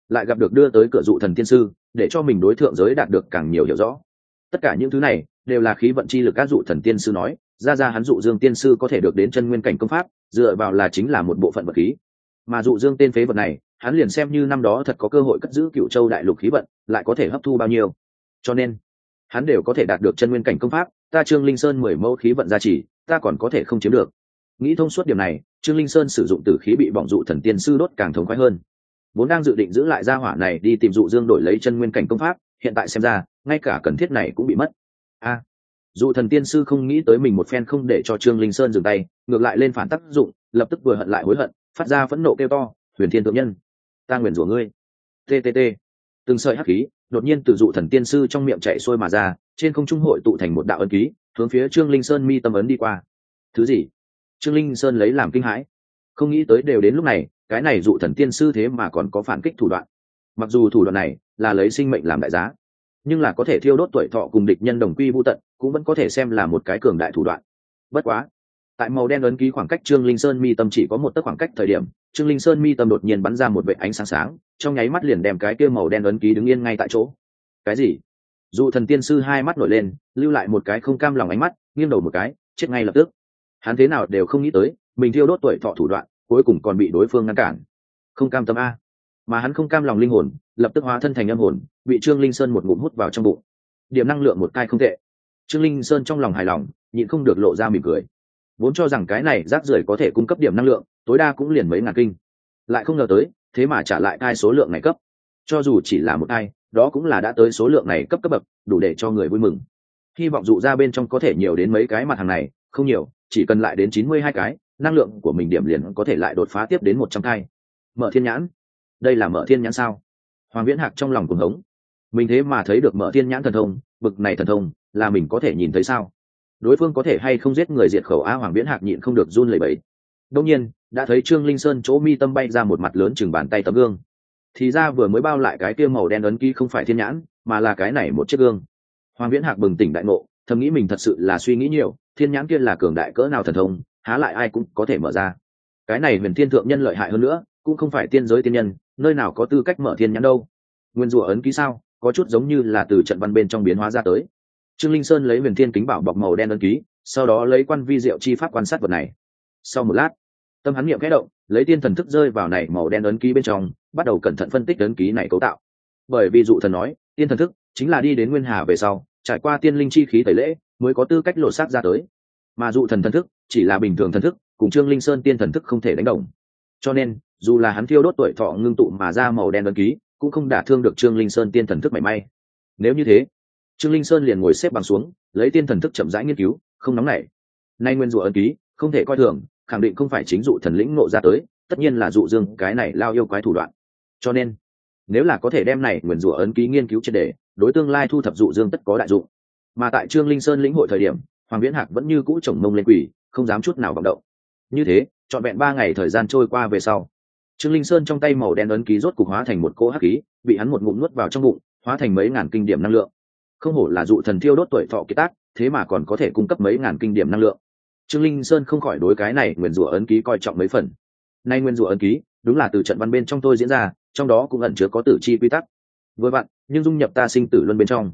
lại gặp được đưa tới cửa dụ thần tiên sư, để cho mình đối thượng giới đạt được càng nhiều hiểu rõ tất cả những thứ này đều là khí vận chi lực các dụ thần tiên sư nói, ra ra hắn dụ dương tiên sư có thể được đến chân nguyên cảnh công pháp, dựa vào là chính là một bộ phận vật khí. Mà dụ dương tên phế vật này, hắn liền xem như năm đó thật có cơ hội cất giữ cựu châu đại lục khí vận, lại có thể hấp thu bao nhiêu. Cho nên, hắn đều có thể đạt được chân nguyên cảnh công pháp, ta trương linh sơn mười mẫu khí vận gia trì, ta còn có thể không chiếm được. Nghĩ thông suốt điểm này, trương linh sơn sử dụng tử khí bị bỏng dụ thần tiên sư đốt càng thống khoái hơn. Vốn đang dự định giữ lại gia hỏa này đi tìm dụ dương đổi lấy chân nguyên cảnh công pháp, hiện tại xem ra ngay cả cần thiết này cũng bị mất. A dụ thần tiên sư không nghĩ tới mình một phen không để cho trương linh sơn dừng tay, ngược lại lên phản tác dụng, lập tức vừa hận lại hối hận, phát ra phẫn nộ kêu to, huyền thiên thượng nhân, ta nguyền rủa ngươi. Ttt từng sợi hắc khí đột nhiên từ dụ thần tiên sư trong miệng chạy xuôi mà ra, trên không trung hội tụ thành một đạo ấn ký, hướng phía trương linh sơn mi tâm ấn đi qua. Thứ gì? Trương linh sơn lấy làm kinh hãi. Không nghĩ tới đều đến lúc này, cái này dụ thần tiên sư thế mà còn có phản kích thủ đoạn. Mặc dù thủ đoạn này là lấy sinh mệnh làm đại giá nhưng là có thể thiêu đốt tuổi thọ cùng địch nhân đồng quy vô tận, cũng vẫn có thể xem là một cái cường đại thủ đoạn. Bất quá, tại màu đen ấn ký khoảng cách trương linh sơn mi tâm chỉ có một tấc khoảng cách thời điểm, trương linh sơn mi tâm đột nhiên bắn ra một vệ ánh sáng sáng, trong nháy mắt liền đem cái kia màu đen ấn ký đứng yên ngay tại chỗ. Cái gì? Dù thần tiên sư hai mắt nổi lên, lưu lại một cái không cam lòng ánh mắt, nghiêng đầu một cái, chết ngay lập tức. Hắn thế nào đều không nghĩ tới, mình thiêu đốt tuổi thọ thủ đoạn, cuối cùng còn bị đối phương ngăn cản. Không cam tâm a. Mà hắn không cam lòng linh hồn lập tức hóa thân thành âm hồn, bị trương linh sơn một ngụm hút vào trong bụng. Điểm năng lượng một cai không tệ. Trương linh sơn trong lòng hài lòng, nhịn không được lộ ra mỉm cười. Vốn cho rằng cái này rác rưởi có thể cung cấp điểm năng lượng, tối đa cũng liền mấy ngàn kinh. Lại không ngờ tới, thế mà trả lại cai số lượng này cấp. Cho dù chỉ là một cai, đó cũng là đã tới số lượng này cấp cấp bậc, đủ để cho người vui mừng. Hy vọng dụ ra bên trong có thể nhiều đến mấy cái mặt hàng này, không nhiều, chỉ cần lại đến chín mươi hai cái, năng lượng của mình điểm liền có thể lại đột phá tiếp đến một trăm cai. Mở thiên nhãn. Đây là mở thiên nhãn sao? Hoàng viễn hạc trong lòng cuồng hống. Mình thế mà thấy được mở thiên nhãn thần thông, bực này thần thông, là mình có thể nhìn thấy sao? Đối phương có thể hay không giết người diệt khẩu a hoàng viễn hạc nhịn không được run lẩy bẩy. Đông nhiên, đã thấy trương linh sơn chỗ mi tâm bay ra một mặt lớn chừng bàn tay tấm gương. Thì ra vừa mới bao lại cái kia màu đen ấn ký không phải thiên nhãn, mà là cái này một chiếc gương. Hoàng viễn hạc bừng tỉnh đại ngộ, thầm nghĩ mình thật sự là suy nghĩ nhiều, thiên nhãn kia là cường đại cỡ nào thần thông, há lại ai cũng có thể mở ra. Cái này huyền thiên thượng nhân lợi hại hơn nữa, cũng không phải tiên giới tiên nhân nơi nào có tư cách mở thiên nhãn đâu? Nguyên rủa ấn ký sao? Có chút giống như là từ trận văn bên trong biến hóa ra tới. Trương linh sơn lấy huyền thiên kính bảo bọc màu đen ấn ký, sau đó lấy quan vi diệu chi pháp quan sát vật này. Sau một lát, tâm hắn nghiệm kẽ động, lấy tiên thần thức rơi vào này màu đen ấn ký bên trong, bắt đầu cẩn thận phân tích ấn ký này cấu tạo. Bởi vì dụ thần nói, tiên thần thức chính là đi đến nguyên hà về sau, trải qua tiên linh chi khí tẩy lễ, mới có tư cách lộ sát ra tới. Mà dụ thần thần thức chỉ là bình thường thần thức, cùng trương linh sơn tiên thần thức không thể đánh đồng cho nên, dù là hắn thiêu đốt tuổi thọ ngưng tụ mà ra màu đen ấn ký, cũng không đả thương được trương linh sơn tiên thần thức mảy may. Nếu như thế, trương linh sơn liền ngồi xếp bằng xuống, lấy tiên thần thức chậm rãi nghiên cứu, không nóng nảy. Nay nguyên rủa ấn ký, không thể coi thường, khẳng định không phải chính dụ thần lĩnh nộ ra tới, tất nhiên là dụ dương, cái này lao yêu quái thủ đoạn. Cho nên, nếu là có thể đem này nguyền rủa ấn ký nghiên cứu triệt đề đối tương lai thu thập dụ dương tất có đại dụng. Mà tại trương linh sơn lĩnh hội thời điểm, hoàng viễn hạc vẫn như cũ chồng mông lên quỷ, không dám chút nào vọng động. Như thế trọn vẹn ba ngày thời gian trôi qua về sau. Trương linh sơn trong tay màu đen ấn ký rốt cục hóa thành một cỗ hắc khí, bị hắn một ngụm nuốt vào trong bụng, hóa thành mấy ngàn kinh điểm năng lượng. Không hổ là dụ thần thiêu đốt tuổi thọ kiệt tác, thế mà còn có thể cung cấp mấy ngàn kinh điểm năng lượng. Trương linh sơn không khỏi đối cái này nguyền rủa ấn ký coi trọng mấy phần. Nay nguyên rủa ấn ký, đúng là từ trận văn bên trong tôi diễn ra, trong đó cũng ẩn chứa có tử chi quy tắc. Vừa vặn, nhưng dung nhập ta sinh tử luân bên trong.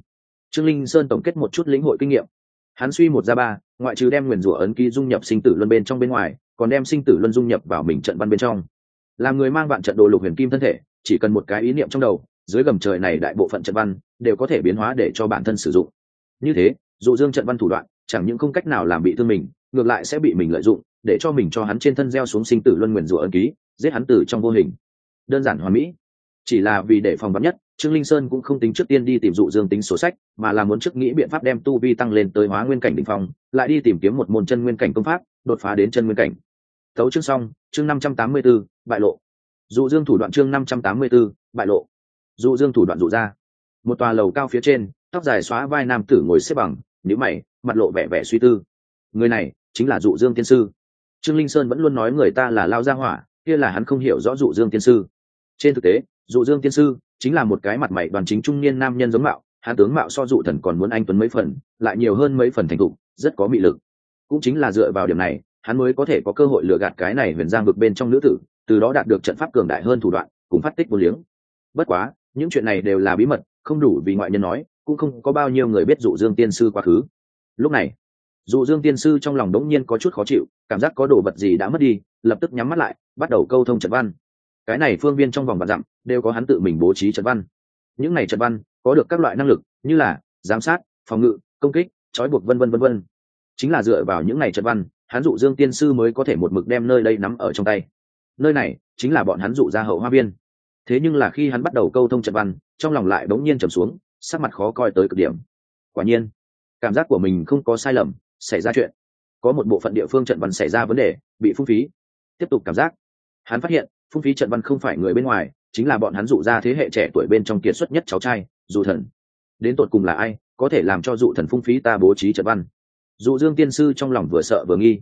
Trương linh sơn tổng kết một chút lĩnh hội kinh nghiệm. Hắn suy một ra ba, ngoại trừ đem nguyền rủa ấn ký dung nhập sinh tử luân bên trong bên ngoài còn đem sinh tử luân dung nhập vào mình trận văn bên trong. Làm người mang vạn trận đồ lục huyền kim thân thể, chỉ cần một cái ý niệm trong đầu, dưới gầm trời này đại bộ phận trận văn đều có thể biến hóa để cho bản thân sử dụng. Như thế, dụ dương trận văn thủ đoạn, chẳng những không cách nào làm bị thương mình, ngược lại sẽ bị mình lợi dụng, để cho mình cho hắn trên thân gieo xuống sinh tử luân nguyền rủa ân ký, giết hắn tử trong vô hình. Đơn giản hoàn mỹ. Chỉ là vì để phòng vắn nhất, trương linh sơn cũng không tính trước tiên đi tìm dụ dương tính sổ sách, mà là muốn trước nghĩ biện pháp đem tu vi tăng lên tới hóa nguyên cảnh đ ỉ n h phong, lại đi tìm kiếm một môn chân nguyên cảnh công pháp, đột phá đến chân nguyên cảnh tấu chương xong, chương năm trăm tám mươi b ố bại lộ. Dụ dương thủ đoạn chương năm trăm tám mươi b ố bại lộ. Dụ dương thủ đoạn dụ ra. Một tòa lầu cao phía trên, tóc dài xóa vai nam tử ngồi xếp bằng nhữ mày, mặt lộ vẻ vẻ suy tư. Người này chính là dụ dương tiên sư. Trương linh sơn vẫn luôn nói người ta là lao gia hỏa, kia là hắn không hiểu rõ dụ dương tiên sư. Trên thực tế, dụ dương tiên sư chính là một cái mặt mày đoàn chính trung niên nam nhân giống mạo, hắn tướng mạo so dụ thần còn muốn anh tuấn mấy phần, lại nhiều hơn mấy phần thành thục, rất có mị lực. Cũng chính là dựa vào điểm này hắn mới có thể có cơ hội lừa gạt cái này huyền giang vực bên trong nữ tử, từ đó đạt được trận pháp cường đại hơn thủ đoạn, cùng phát tích vô liếng. Bất quá, những chuyện này đều là bí mật, không đủ vì ngoại nhân nói, cũng không có bao nhiêu người biết dụ dương tiên sư quá khứ. Lúc này, dụ dương tiên sư trong lòng đống nhiên có chút khó chịu, cảm giác có đồ vật gì đã mất đi, lập tức nhắm mắt lại, bắt đầu câu thông trận văn. Cái này phương viên trong vòng vạn dặm, đều có hắn tự mình bố trí trận văn. Những này trận văn, có được các loại năng lực, như là giám sát, phòng ngự, công kích, trói buộc vân vân vân vân. Chính là dựa vào những này trận văn hắn dụ dương tiên sư mới có thể một mực đem nơi đây nắm ở trong tay. Nơi này chính là bọn hắn dụ ra hậu hoa viên. thế nhưng là khi hắn bắt đầu câu thông trận văn, trong lòng lại bỗng nhiên trầm xuống, sắc mặt khó coi tới cực điểm. Quả nhiên, cảm giác của mình không có sai lầm, xảy ra chuyện. Có một bộ phận địa phương trận văn xảy ra vấn đề, bị phung phí. Tiếp tục cảm giác, hắn phát hiện, phung phí trận văn không phải người bên ngoài, chính là bọn hắn dụ ra thế hệ trẻ tuổi bên trong kiệt xuất nhất cháu trai, dụ thần. Đến tột cùng là ai, có thể làm cho dụ thần phung phí ta bố trí trận văn? Dụ dương tiên sư trong lòng vừa sợ vừa nghi.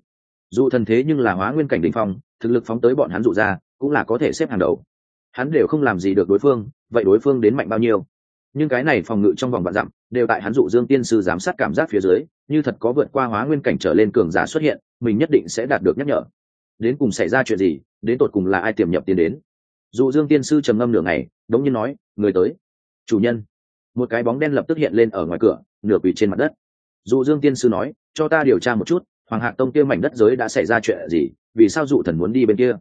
Dù thần thế nhưng là hóa nguyên cảnh đình phong, thực lực phóng tới bọn hắn dụ ra, cũng là có thể xếp hàng đầu. Hắn đều không làm gì được đối phương, vậy đối phương đến mạnh bao nhiêu? Nhưng cái này phòng ngự trong vòng vạn dặm, đều tại hắn dụ dương tiên sư giám sát cảm giác phía dưới, như thật có vượt qua hóa nguyên cảnh trở lên cường giả xuất hiện, mình nhất định sẽ đạt được nhắc nhở. Đến cùng xảy ra chuyện gì, đến tột cùng là ai tiềm nhập tiến đến? Dụ dương tiên sư trầm ngâm nửa ngày, đống nhiên nói, người tới, chủ nhân. Một cái bóng đen lập tức hiện lên ở ngoài cửa, nửa quỳ trên mặt đất dụ dương tiên sư nói, cho ta điều tra một chút, hoàng hạc tông kia mảnh đất giới đã xảy ra chuyện gì, vì sao dụ thần muốn đi bên kia?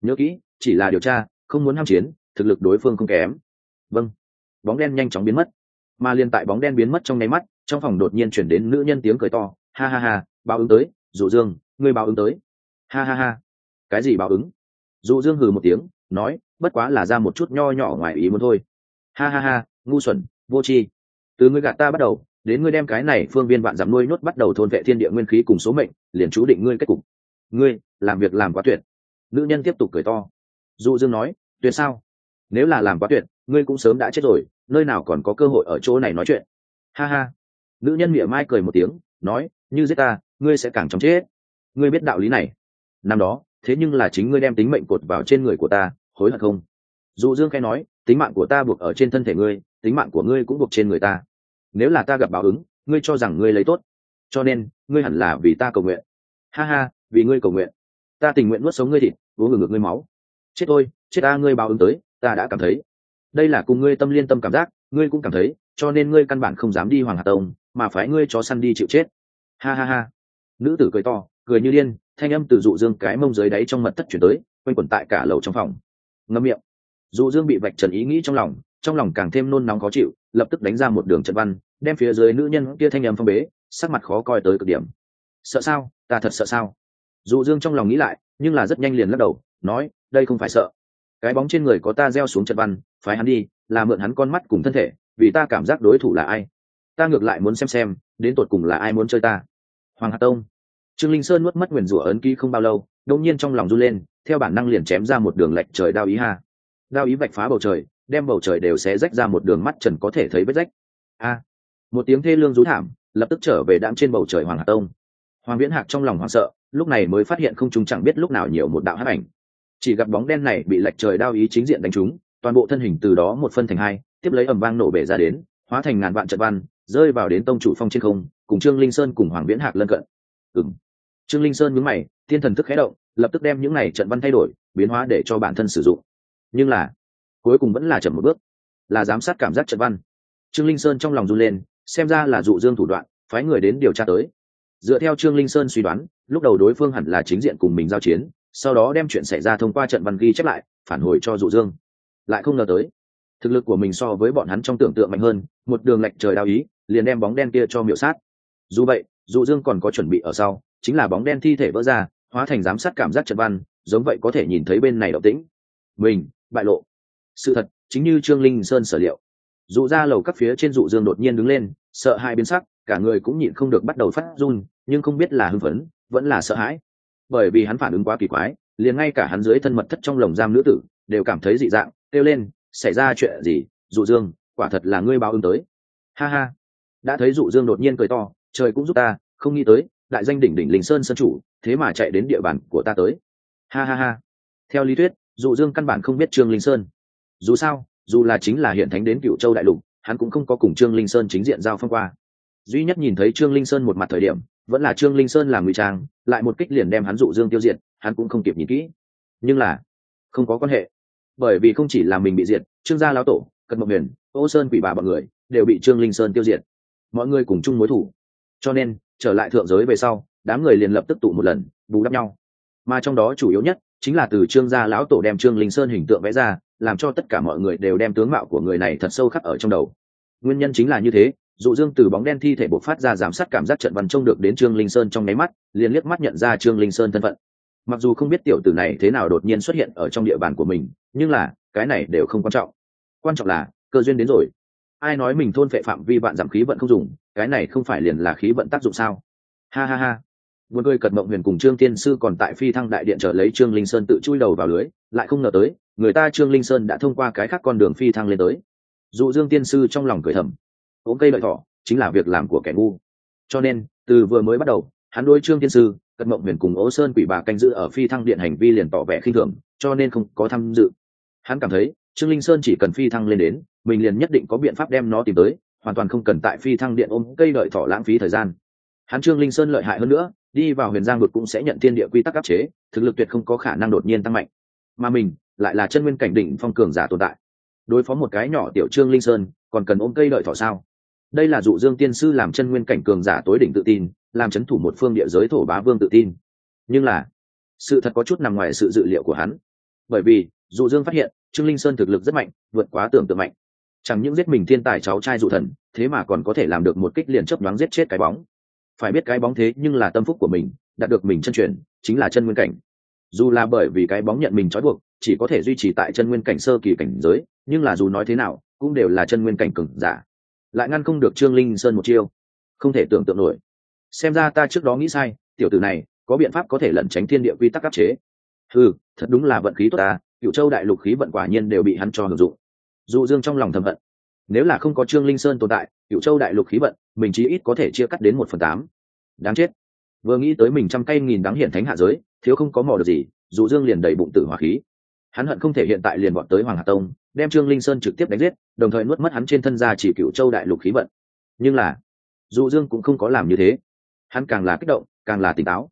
Nhớ kỹ, chỉ là điều tra, không muốn ham chiến, thực lực đối phương không kém. Vâng. Bóng đen nhanh chóng biến mất. Mà liên tại bóng đen biến mất trong nháy mắt, trong phòng đột nhiên chuyển đến nữ nhân tiếng cười to, ha ha ha, báo ứng tới, dụ dương, ngươi báo ứng tới. Ha ha ha. Cái gì báo ứng? Dụ dương hừ một tiếng, nói, bất quá là ra một chút nho nhỏ ngoài ý muốn thôi. Ha ha ha, ngu xuẩn, vô tri. Từ ngươi gạt ta bắt đầu đến ngươi đem cái này phương viên vạn giảm nuôi nhốt bắt đầu thôn vệ thiên địa nguyên khí cùng số mệnh, liền chú định ngươi kết cục. Ngươi, làm việc làm quá tuyệt. Nữ nhân tiếp tục cười to. Dụ dương nói, tuyệt sao? Nếu là làm quá tuyệt, ngươi cũng sớm đã chết rồi, nơi nào còn có cơ hội ở chỗ này nói chuyện. Ha ha. Nữ nhân mỉa mai cười một tiếng, nói, như giết ta, ngươi sẽ càng chóng chết. Ngươi biết đạo lý này. Năm đó, thế nhưng là chính ngươi đem tính mệnh cột vào trên người của ta, hối hận không? Dụ dương khai nói, tính mạng của ta buộc ở trên thân thể ngươi, tính mạng của ngươi cũng buộc trên người ta nếu là ta gặp báo ứng, ngươi cho rằng ngươi lấy tốt, cho nên, ngươi hẳn là vì ta cầu nguyện. Ha ha, vì ngươi cầu nguyện. Ta tình nguyện nuốt sống ngươi thịt, uống ngược ngươi máu. Chết tôi chết ta, ngươi báo ứng tới, ta đã cảm thấy. Đây là cùng ngươi tâm liên tâm cảm giác, ngươi cũng cảm thấy, cho nên ngươi căn bản không dám đi hoàng hà tông, mà phải ngươi chó săn đi chịu chết. Ha ha ha. Nữ tử cười to, cười như điên, thanh âm từ dụ dương cái mông dưới đáy trong mật thất chuyển tới, quanh quẩn tại cả lầu trong phòng. Ngâm miệng. Dụ dương bị vạch trần ý nghĩ trong lòng trong lòng càng thêm nôn nóng khó chịu lập tức đánh ra một đường trận văn, đem phía dưới nữ nhân kia thanh âm phong bế, sắc mặt khó coi tới cực điểm. Sợ sao? Ta thật sợ sao? Dụ dương trong lòng nghĩ lại, nhưng là rất nhanh liền lắc đầu, nói, đây không phải sợ. Cái bóng trên người có ta gieo xuống trận văn, phái hắn đi, là mượn hắn con mắt cùng thân thể, vì ta cảm giác đối thủ là ai. Ta ngược lại muốn xem xem, đến tột cùng là ai muốn chơi ta. Hoàng hà tông. Trương linh sơn nuốt mất nguyền rủa ấn ký không bao lâu, đột nhiên trong lòng run lên, theo bản năng liền chém ra một đường lệch trời đao ý ha. Đao ý vạch phá bầu trời đem bầu trời đều sẽ rách ra một đường mắt trần có thể thấy vết rách. A, một tiếng thê lương rú thảm, lập tức trở về đạm trên bầu trời hoàng hà tông. Hoàng viễn hạc trong lòng hoảng sợ, lúc này mới phát hiện không chúng chẳng biết lúc nào nhiều một đạo hắc ảnh. Chỉ gặp bóng đen này bị lệch trời đao ý chính diện đánh trúng, toàn bộ thân hình từ đó một phân thành hai, tiếp lấy ầm vang nổ bể ra đến, hóa thành ngàn vạn trận văn, rơi vào đến tông chủ phong trên không, cùng trương linh sơn cùng hoàng viễn hạc lân cận. Ừng trương linh sơn nhướng mày, thiên thần thức khé động, lập tức đem những này trận văn thay đổi, biến hóa để cho bản thân sử dụng. Nhưng là cuối cùng vẫn là chậm một bước. Là giám sát cảm giác trận văn. Trương linh sơn trong lòng run lên, xem ra là dụ dương thủ đoạn, phái người đến điều tra tới. Dựa theo trương linh sơn suy đoán, lúc đầu đối phương hẳn là chính diện cùng mình giao chiến, sau đó đem chuyện xảy ra thông qua trận văn ghi chép lại, phản hồi cho dụ dương. Lại không ngờ tới, thực lực của mình so với bọn hắn trong tưởng tượng mạnh hơn, một đường lệch trời đao ý, liền đem bóng đen kia cho miệu sát. Dù vậy, dụ dương còn có chuẩn bị ở sau, chính là bóng đen thi thể vỡ ra, hóa thành giám sát cảm giác trận văn, giống vậy có thể nhìn thấy bên này động tĩnh. Mình, bại lộ sự thật, chính như trương linh sơn sở liệu. Dụ ra lầu các phía trên dụ dương đột nhiên đứng lên, sợ hai biến sắc, cả người cũng nhịn không được bắt đầu phát run, nhưng không biết là hưng phấn, vẫn là sợ hãi. Bởi vì hắn phản ứng quá kỳ quái, liền ngay cả hắn dưới thân mật thất trong lồng giam nữ tử, đều cảm thấy dị dạng, kêu lên, xảy ra chuyện gì, dụ dương, quả thật là ngươi báo ứng tới. Ha ha. Đã thấy dụ dương đột nhiên cười to, trời cũng giúp ta, không nghĩ tới, đại danh đỉnh đỉnh linh sơn sân chủ, thế mà chạy đến địa bàn của ta tới. Ha ha ha. Theo lý thuyết, dụ dương căn bản không biết trương linh sơn dù sao, dù là chính là hiện thánh đến cựu châu đại lục, hắn cũng không có cùng trương linh sơn chính diện giao phong qua. Duy nhất nhìn thấy trương linh sơn một mặt thời điểm, vẫn là trương linh sơn làm ngụy trang, lại một kích liền đem hắn dụ dương tiêu diệt, hắn cũng không kịp nhìn kỹ. Nhưng là, không có quan hệ. Bởi vì không chỉ là mình bị diệt, trương gia lão tổ cận mộc huyền, ô sơn quỷ bà bọn người, đều bị trương linh sơn tiêu diệt. Mọi người cùng chung mối thủ. Cho nên, trở lại thượng giới về sau, đám người liền lập tức tụ một lần, bù đắp nhau. Mà trong đó chủ yếu nhất chính là từ trương gia lão tổ đem trương linh sơn hình tượng vẽ ra, làm cho tất cả mọi người đều đem tướng mạo của người này thật sâu khắc ở trong đầu. Nguyên nhân chính là như thế, dụ dương từ bóng đen thi thể bộc phát ra giám sát cảm giác trận văn trông được đến trương linh sơn trong nháy mắt, liền liếc mắt nhận ra trương linh sơn thân phận. Mặc dù không biết tiểu tử này thế nào đột nhiên xuất hiện ở trong địa bàn của mình, nhưng là, cái này đều không quan trọng. Quan trọng là, cơ duyên đến rồi. Ai nói mình thôn phệ phạm vi vạn giảm khí vận không dùng, cái này không phải liền là khí vận tác dụng sao? Ha ha ha. Buồn cười cật mộng huyền cùng Trương Tiên sư còn tại Phi Thăng đại điện chờ lấy Trương Linh Sơn tự chui đầu vào lưới, lại không ngờ tới, người ta Trương Linh Sơn đã thông qua cái khác con đường phi thăng lên tới. Dụ Dương Tiên sư trong lòng cười thầm, ốm cây lợi thỏ, chính là việc làm của kẻ ngu. Cho nên, từ vừa mới bắt đầu, hắn đối Trương Tiên sư, cật mộng huyền cùng Ố Sơn quỷ bà canh giữ ở Phi Thăng điện hành vi liền tỏ vẻ khinh thường, cho nên không có tham dự. Hắn cảm thấy, Trương Linh Sơn chỉ cần phi thăng lên đến, mình liền nhất định có biện pháp đem nó tìm tới, hoàn toàn không cần tại Phi Thăng điện ôm cây đợi thỏ lãng phí thời gian. Hắn Trương Linh Sơn lợi hại hơn nữa, đi vào huyền giang vực cũng sẽ nhận thiên địa quy tắc áp chế, thực lực tuyệt không có khả năng đột nhiên tăng mạnh. Mà mình lại là chân nguyên cảnh đỉnh phong cường giả tồn tại. Đối phó một cái nhỏ tiểu trương linh sơn, còn cần ôm cây đợi thỏ sao? Đây là dụ dương tiên sư làm chân nguyên cảnh cường giả tối đỉnh tự tin, làm c h ấ n thủ một phương địa giới thổ bá vương tự tin. Nhưng là, sự thật có chút nằm ngoài sự dự liệu của hắn. Bởi vì, dụ dương phát hiện, trương linh sơn thực lực rất mạnh, vượt quá tưởng tượng mạnh. Chẳng những giết mình thiên tài cháu trai dụ thần, thế mà còn có thể làm được một kích liền chấp đoán giết chết cái bóng phải biết cái bóng thế nhưng là tâm phúc của mình, đạt được mình chân truyền, chính là chân nguyên cảnh. Dù là bởi vì cái bóng nhận mình trói buộc, chỉ có thể duy trì tại chân nguyên cảnh sơ kỳ cảnh giới, nhưng là dù nói thế nào, cũng đều là chân nguyên cảnh cừng giả. Lại ngăn không được trương linh sơn một chiêu. Không thể tưởng tượng nổi. Xem ra ta trước đó nghĩ sai, tiểu tử này, có biện pháp có thể lẩn tránh thiên địa quy tắc áp chế. Ừ thật đúng là vận khí tốt ta cựu châu đại lục khí vận quả nhiên đều bị hắn cho hưởng dụng. Dụ dương trong lòng thầm hận nếu là không có trương linh sơn tồn tại cựu châu đại lục khí vận, mình chí ít có thể chia cắt đến một phần tám. Đáng chết. Vừa nghĩ tới mình trăm cây nghìn đáng hiện thánh hạ giới, thiếu không có mò được gì dù dương liền đầy bụng tử hỏa khí. Hắn hận không thể hiện tại liền bọn tới hoàng hà tông, đem trương linh sơn trực tiếp đánh giết, đồng thời nuốt mất hắn trên thân ra chỉ cựu châu đại lục khí vận. Nhưng là dù dương cũng không có làm như thế. Hắn càng là kích động, càng là tỉnh táo.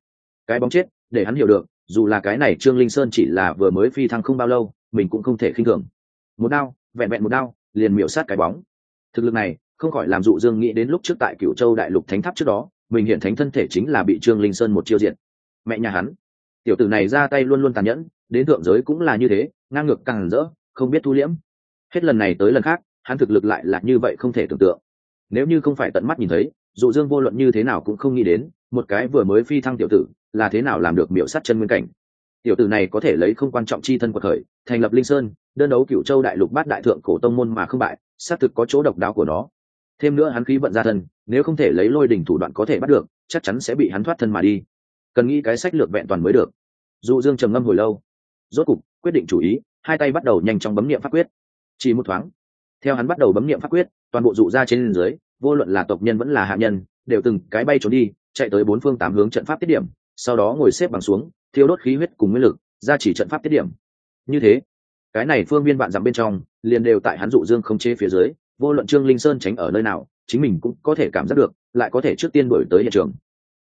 Cái bóng chết, để hắn hiểu được, dù là cái này trương linh sơn chỉ là vừa mới phi thăng không bao lâu, mình cũng không thể khinh thường. Một đao, vẹn vẹn một đao liền miểu sát cái bóng. Thực lực này, không khỏi làm dụ dương nghĩ đến lúc trước tại cựu châu đại lục thánh tháp trước đó, mình hiện thánh thân thể chính là bị trương linh sơn một chiêu diện. Mẹ nhà hắn. Tiểu tử này ra tay luôn luôn tàn nhẫn, đến thượng giới cũng là như thế, ngang ngược càng rỡ, không biết thu liễm. Hết lần này tới lần khác, hắn thực lực lại là như vậy không thể tưởng tượng. Nếu như không phải tận mắt nhìn thấy dụ dương vô luận như thế nào cũng không nghĩ đến, một cái vừa mới phi thăng tiểu tử, là thế nào làm được miểu sát chân nguyên cảnh tiểu tử này có thể lấy không quan trọng chi thân của thời, thành lập linh sơn, đơn đấu cựu châu đại lục bát đại thượng cổ tông môn mà không bại, xác thực có chỗ độc đáo của nó. Thêm nữa hắn khí vận ra thân, nếu không thể lấy lôi đỉnh thủ đoạn có thể bắt được, chắc chắn sẽ bị hắn thoát thân mà đi. Cần nghĩ cái sách lược vẹn toàn mới được. Dụ dương trầm ngâm hồi lâu, rốt cục quyết định chủ ý, hai tay bắt đầu nhanh chóng bấm niệm pháp quyết. Chỉ một thoáng, theo hắn bắt đầu bấm niệm pháp quyết, toàn bộ dụ ra trên dưới, vô luận là tộc nhân vẫn là hạ nhân, đều từng cái bay trốn đi, chạy tới bốn phương tám hướng trận pháp tiết điểm, sau đó ngồi xếp bằng xuống thiêu đốt khí huyết cùng nguyên lực, ra chỉ trận pháp tiết điểm. Như thế, cái này phương viên bạn dặm bên trong, liền đều tại hắn dụ dương không chế phía dưới, vô luận trương linh sơn tránh ở nơi nào, chính mình cũng có thể cảm giác được, lại có thể trước tiên đổi tới hiện trường.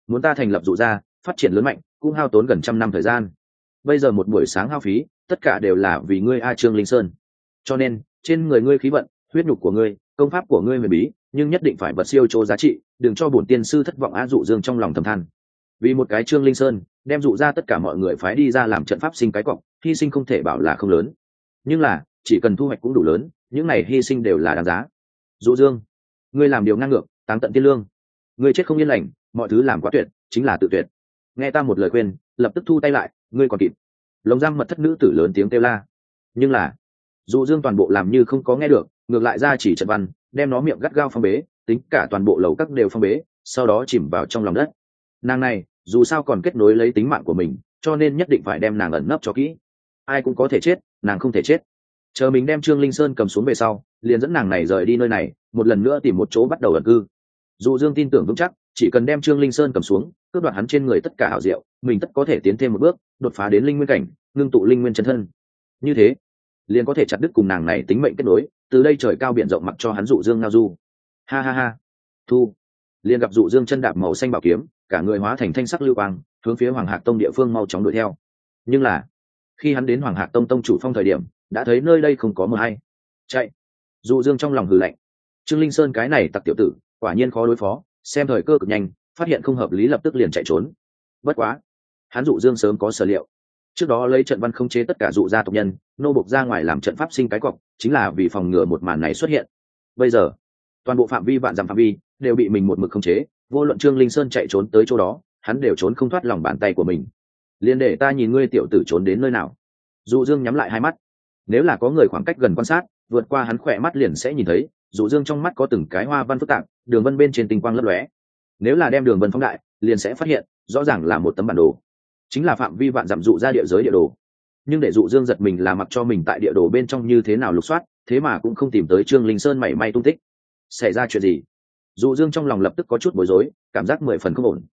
Muốn ta thành lập dụ ra phát triển lớn mạnh, cũng hao tốn gần trăm năm thời gian. Bây giờ một buổi sáng hao phí, tất cả đều là vì ngươi a trương linh sơn. Cho nên, trên người ngươi khí vận, huyết nhục của ngươi, công pháp của ngươi huyền bí, nhưng nhất định phải vật siêu chỗ giá trị, đừng cho bổn tiên sư thất vọng a dụ dương trong lòng thầm than. Vì một cái trương linh sơn đem dụ ra tất cả mọi người phái đi ra làm trận pháp sinh cái cọc, hy sinh không thể bảo là không lớn. Nhưng là, chỉ cần thu hoạch cũng đủ lớn, những này hy sinh đều là đáng giá. Dụ dương, ngươi làm điều ngang ngược, táng tận tiên lương. Ngươi chết không yên lành, mọi thứ làm quá tuyệt, chính là tự tuyệt. Nghe ta một lời khuyên, lập tức thu tay lại, ngươi còn kịp. Lồng giam mật thất nữ tử lớn tiếng kêu la. Nhưng là, dụ dương toàn bộ làm như không có nghe được, ngược lại ra chỉ trận văn, đem nó miệng gắt gao phong bế, tính cả toàn bộ lầu các đều phong bế, sau đó chìm vào trong lòng đất. Nàng này dù sao còn kết nối lấy tính mạng của mình, cho nên nhất định phải đem nàng ẩn nấp cho kỹ. Ai cũng có thể chết, nàng không thể chết. Chờ mình đem trương linh sơn cầm xuống về sau, liền dẫn nàng này rời đi nơi này, một lần nữa tìm một chỗ bắt đầu ẩn cư. Dù dương tin tưởng vững chắc, chỉ cần đem trương linh sơn cầm xuống, cướp đoạt hắn trên người tất cả hảo diệu, mình tất có thể tiến thêm một bước, đột phá đến linh nguyên cảnh, ngưng tụ linh nguyên chân thân. Như thế, liền có thể chặt đứt cùng nàng này tính mệnh kết nối, từ đây trời cao biển rộng mặc cho hắn dụ dương ngao du. Ha ha ha. Thu liền gặp dụ dương chân đạp màu xanh bảo kiếm, cả người hóa thành thanh sắc lưu quang, hướng phía hoàng hạc tông địa phương mau chóng đuổi theo. Nhưng là, khi hắn đến hoàng hạc tông tông chủ phong thời điểm, đã thấy nơi đây không có mờ hay. Chạy. Dụ dương trong lòng hừ lạnh. Trương linh sơn cái này tặc tiểu tử, quả nhiên khó đối phó, xem thời cơ cực nhanh, phát hiện không hợp lý lập tức liền chạy trốn. Bất quá, hắn dụ dương sớm có sở liệu. Trước đó lấy trận văn không chế tất cả dụ gia tộc nhân, nô bộc ra ngoài làm trận pháp sinh cái cọc, chính là vì phòng ngừa một màn này xuất hiện. Bây giờ, toàn bộ phạm vi vạn dặm phạm vi đều bị mình một mực khống chế, vô luận trương linh sơn chạy trốn tới chỗ đó, hắn đều trốn không thoát lòng bàn tay của mình. Liền để ta nhìn ngươi tiểu tử trốn đến nơi nào? Dụ dương nhắm lại hai mắt. Nếu là có người khoảng cách gần quan sát, vượt qua hắn khỏe mắt liền sẽ nhìn thấy, dụ dương trong mắt có từng cái hoa văn phức tạp, đường vân bên trên tinh quang lấp lóe. Nếu là đem đường vân phóng đại, liền sẽ phát hiện, rõ ràng là một tấm bản đồ. Chính là phạm vi vạn dặm dụ ra địa giới địa đồ. Nhưng để dụ dương giật mình là mặc cho mình tại địa đồ bên trong như thế nào lục soát, thế mà cũng không tìm tới trương linh sơn mảy may tung tích. Xảy ra chuyện gì? Dụ dương trong lòng lập tức có chút bối rối, cảm giác mười phần không ổn.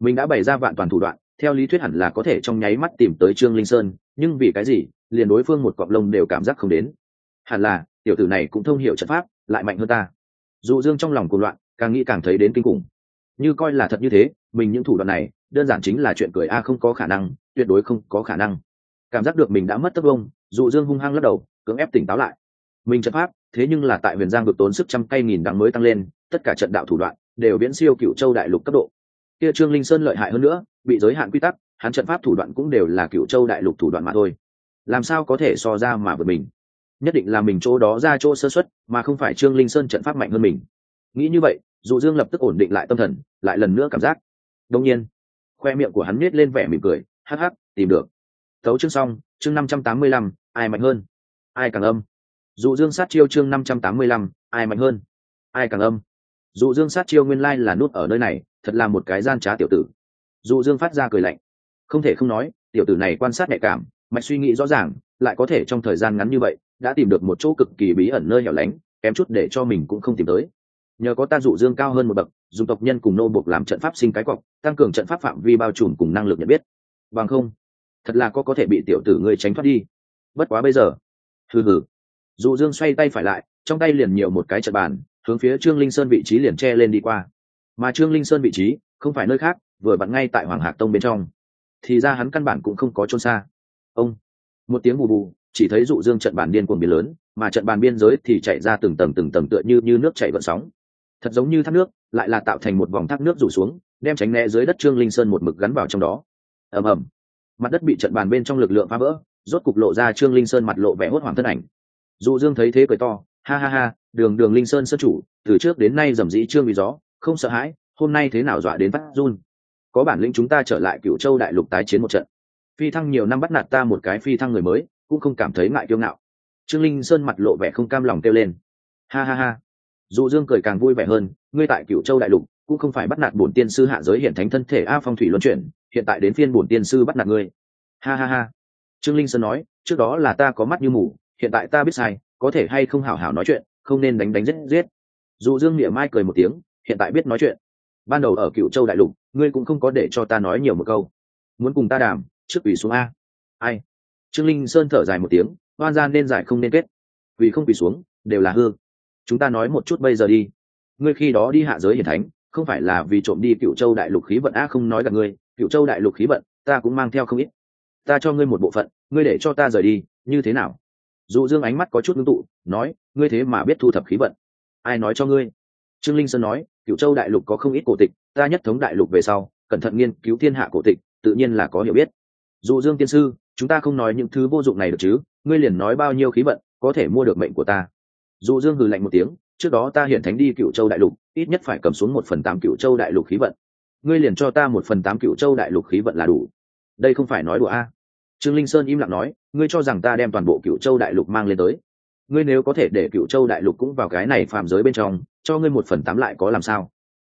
Mình đã bày ra vạn toàn thủ đoạn, theo lý thuyết hẳn là có thể trong nháy mắt tìm tới trương linh sơn, nhưng vì cái gì, liền đối phương một cọng lông đều cảm giác không đến. Hẳn là, tiểu tử này cũng thông hiểu trận pháp, lại mạnh hơn ta. Dụ dương trong lòng cuồng loạn, càng nghĩ càng thấy đến kinh khủng. Như coi là thật như thế, mình những thủ đoạn này, đơn giản chính là chuyện cười a không có khả năng, tuyệt đối không có khả năng. Cảm giác được mình đã mất tất vông dụ dương hung hăng lắc đầu, cưỡng ép tỉnh táo lại. Mình trận pháp, thế nhưng là tại huyền giang được tốn sức trăm cây nghìn đặng mới tăng lên tất cả trận đạo thủ đoạn đều viễn siêu cựu châu đại lục cấp độ. Kia trương linh sơn lợi hại hơn nữa, bị giới hạn quy tắc, hắn trận pháp thủ đoạn cũng đều là cựu châu đại lục thủ đoạn mà thôi. Làm sao có thể so ra mà vượt mình? Nhất định là mình chỗ đó ra chỗ sơ xuất mà không phải trương linh sơn trận pháp mạnh hơn mình. Nghĩ như vậy dụ dương lập tức ổn định lại tâm thần, lại lần nữa cảm giác. Đông nhiên, khoe miệng của hắn nhét lên vẻ mỉm cười, hắc hắc, tìm được. Thấu chương xong, chương năm trăm tám mươi lăm, ai mạnh hơn? Ai càng âm? Dụ dương sát chiêu chương năm trăm tám mươi lăm, ai mạnh hơn? Ai càng âm? Dụ dương sát chiêu nguyên lai là nút ở nơi này, thật là một cái gian trá tiểu tử. Dụ dương phát ra cười lạnh. Không thể không nói, tiểu tử này quan sát nhạy cảm, mạch suy nghĩ rõ ràng, lại có thể trong thời gian ngắn như vậy, đã tìm được một chỗ cực kỳ bí ẩn nơi hẻo lánh, kém chút để cho mình cũng không tìm tới. Nhờ có ta dụ dương cao hơn một bậc, dùng tộc nhân cùng nô buộc làm trận pháp sinh cái cọc, tăng cường trận pháp phạm vi bao trùm cùng năng lực nhận biết. Bằng không, thật là có có thể bị tiểu tử ngươi tránh thoát đi. Bất quá bây giờ, hừ hừ. Dụ dương xoay tay phải lại, trong tay liền nhiều một cái trận bàn hướng phía trương linh sơn vị trí liền che lên đi qua. Mà trương linh sơn vị trí không phải nơi khác, vừa vặn ngay tại hoàng hạc tông bên trong. Thì ra hắn căn bản cũng không có trôn xa. Ông! Một tiếng bù bù, chỉ thấy dụ dương trận bàn điên cuồng biến lớn, mà trận bàn biên giới thì chạy ra từng tầng từng tầng tựa như như nước chảy vận sóng. Thật giống như thác nước, lại là tạo thành một vòng thác nước rủ xuống, đem tránh né dưới đất trương linh sơn một mực gắn vào trong đó. Ầm ầm. Mặt đất bị trận bàn bên trong lực lượng phá vỡ, rốt cục lộ ra trương linh sơn mặt lộ vẻ hốt hoảng thân ảnh. Dụ dương thấy thế cười to, ha ha ha đường đường linh sơn sơ chủ, từ trước đến nay dầm dĩ trương bị gió, không sợ hãi, hôm nay thế nào dọa đến bắt run. Có bản lĩnh chúng ta trở lại cựu châu đại lục tái chiến một trận. Phi thăng nhiều năm bắt nạt ta một cái phi thăng người mới, cũng không cảm thấy ngại kiêu ngạo. Trương linh sơn mặt lộ vẻ không cam lòng kêu lên. Ha ha ha. Dụ dương cười càng vui vẻ hơn, ngươi tại cựu châu đại lục, cũng không phải bắt nạt bổn tiên sư hạ giới hiện thánh thân thể a phong thủy luân chuyển, hiện tại đến phiên bổn tiên sư bắt nạt ngươi. Ha ha ha. Trương linh sơn nói, trước đó là ta có mắt như mù, hiện tại ta biết sai, có thể hay không hảo hảo nói chuyện không nên đánh đánh giết giết. Dụ dương nghĩa mai cười một tiếng, hiện tại biết nói chuyện. Ban đầu ở cựu châu đại lục, ngươi cũng không có để cho ta nói nhiều một câu. Muốn cùng ta đàm, trước ủy xuống a. Ai? Trương linh sơn thở dài một tiếng, oan gian nên giải không nên kết. Vì không quỳ xuống, đều là hư. Chúng ta nói một chút bây giờ đi. Ngươi khi đó đi hạ giới hiển thánh, không phải là vì trộm đi cựu châu đại lục khí vận a không nói gặp ngươi. Cựu châu đại lục khí vận, ta cũng mang theo không ít. Ta cho ngươi một bộ phận, ngươi để cho ta rời đi, như thế nào? Dụ dương ánh mắt có chút ngưng tụ, nói, ngươi thế mà biết thu thập khí vận. Ai nói cho ngươi? Trương linh sơn nói cựu châu đại lục có không ít cổ tịch, ta nhất thống đại lục về sau, cẩn thận nghiên cứu thiên hạ cổ tịch, tự nhiên là có hiểu biết. Dụ dương tiên sư, chúng ta không nói những thứ vô dụng này được chứ, ngươi liền nói bao nhiêu khí vận có thể mua được mệnh của ta. Dụ dương hừ lạnh một tiếng, trước đó ta hiện thánh đi cựu châu đại lục, ít nhất phải cầm xuống một phần tám cựu châu đại lục khí vận. Ngươi liền cho ta một phần tám cựu châu đại lục khí vận là đủ. Đây không phải nói đùa a trương linh sơn im lặng nói, ngươi cho rằng ta đem toàn bộ cựu châu đại lục mang lên tới? Ngươi nếu có thể để cựu châu đại lục cũng vào cái này phạm giới bên trong, cho ngươi một phần tám lại có làm sao?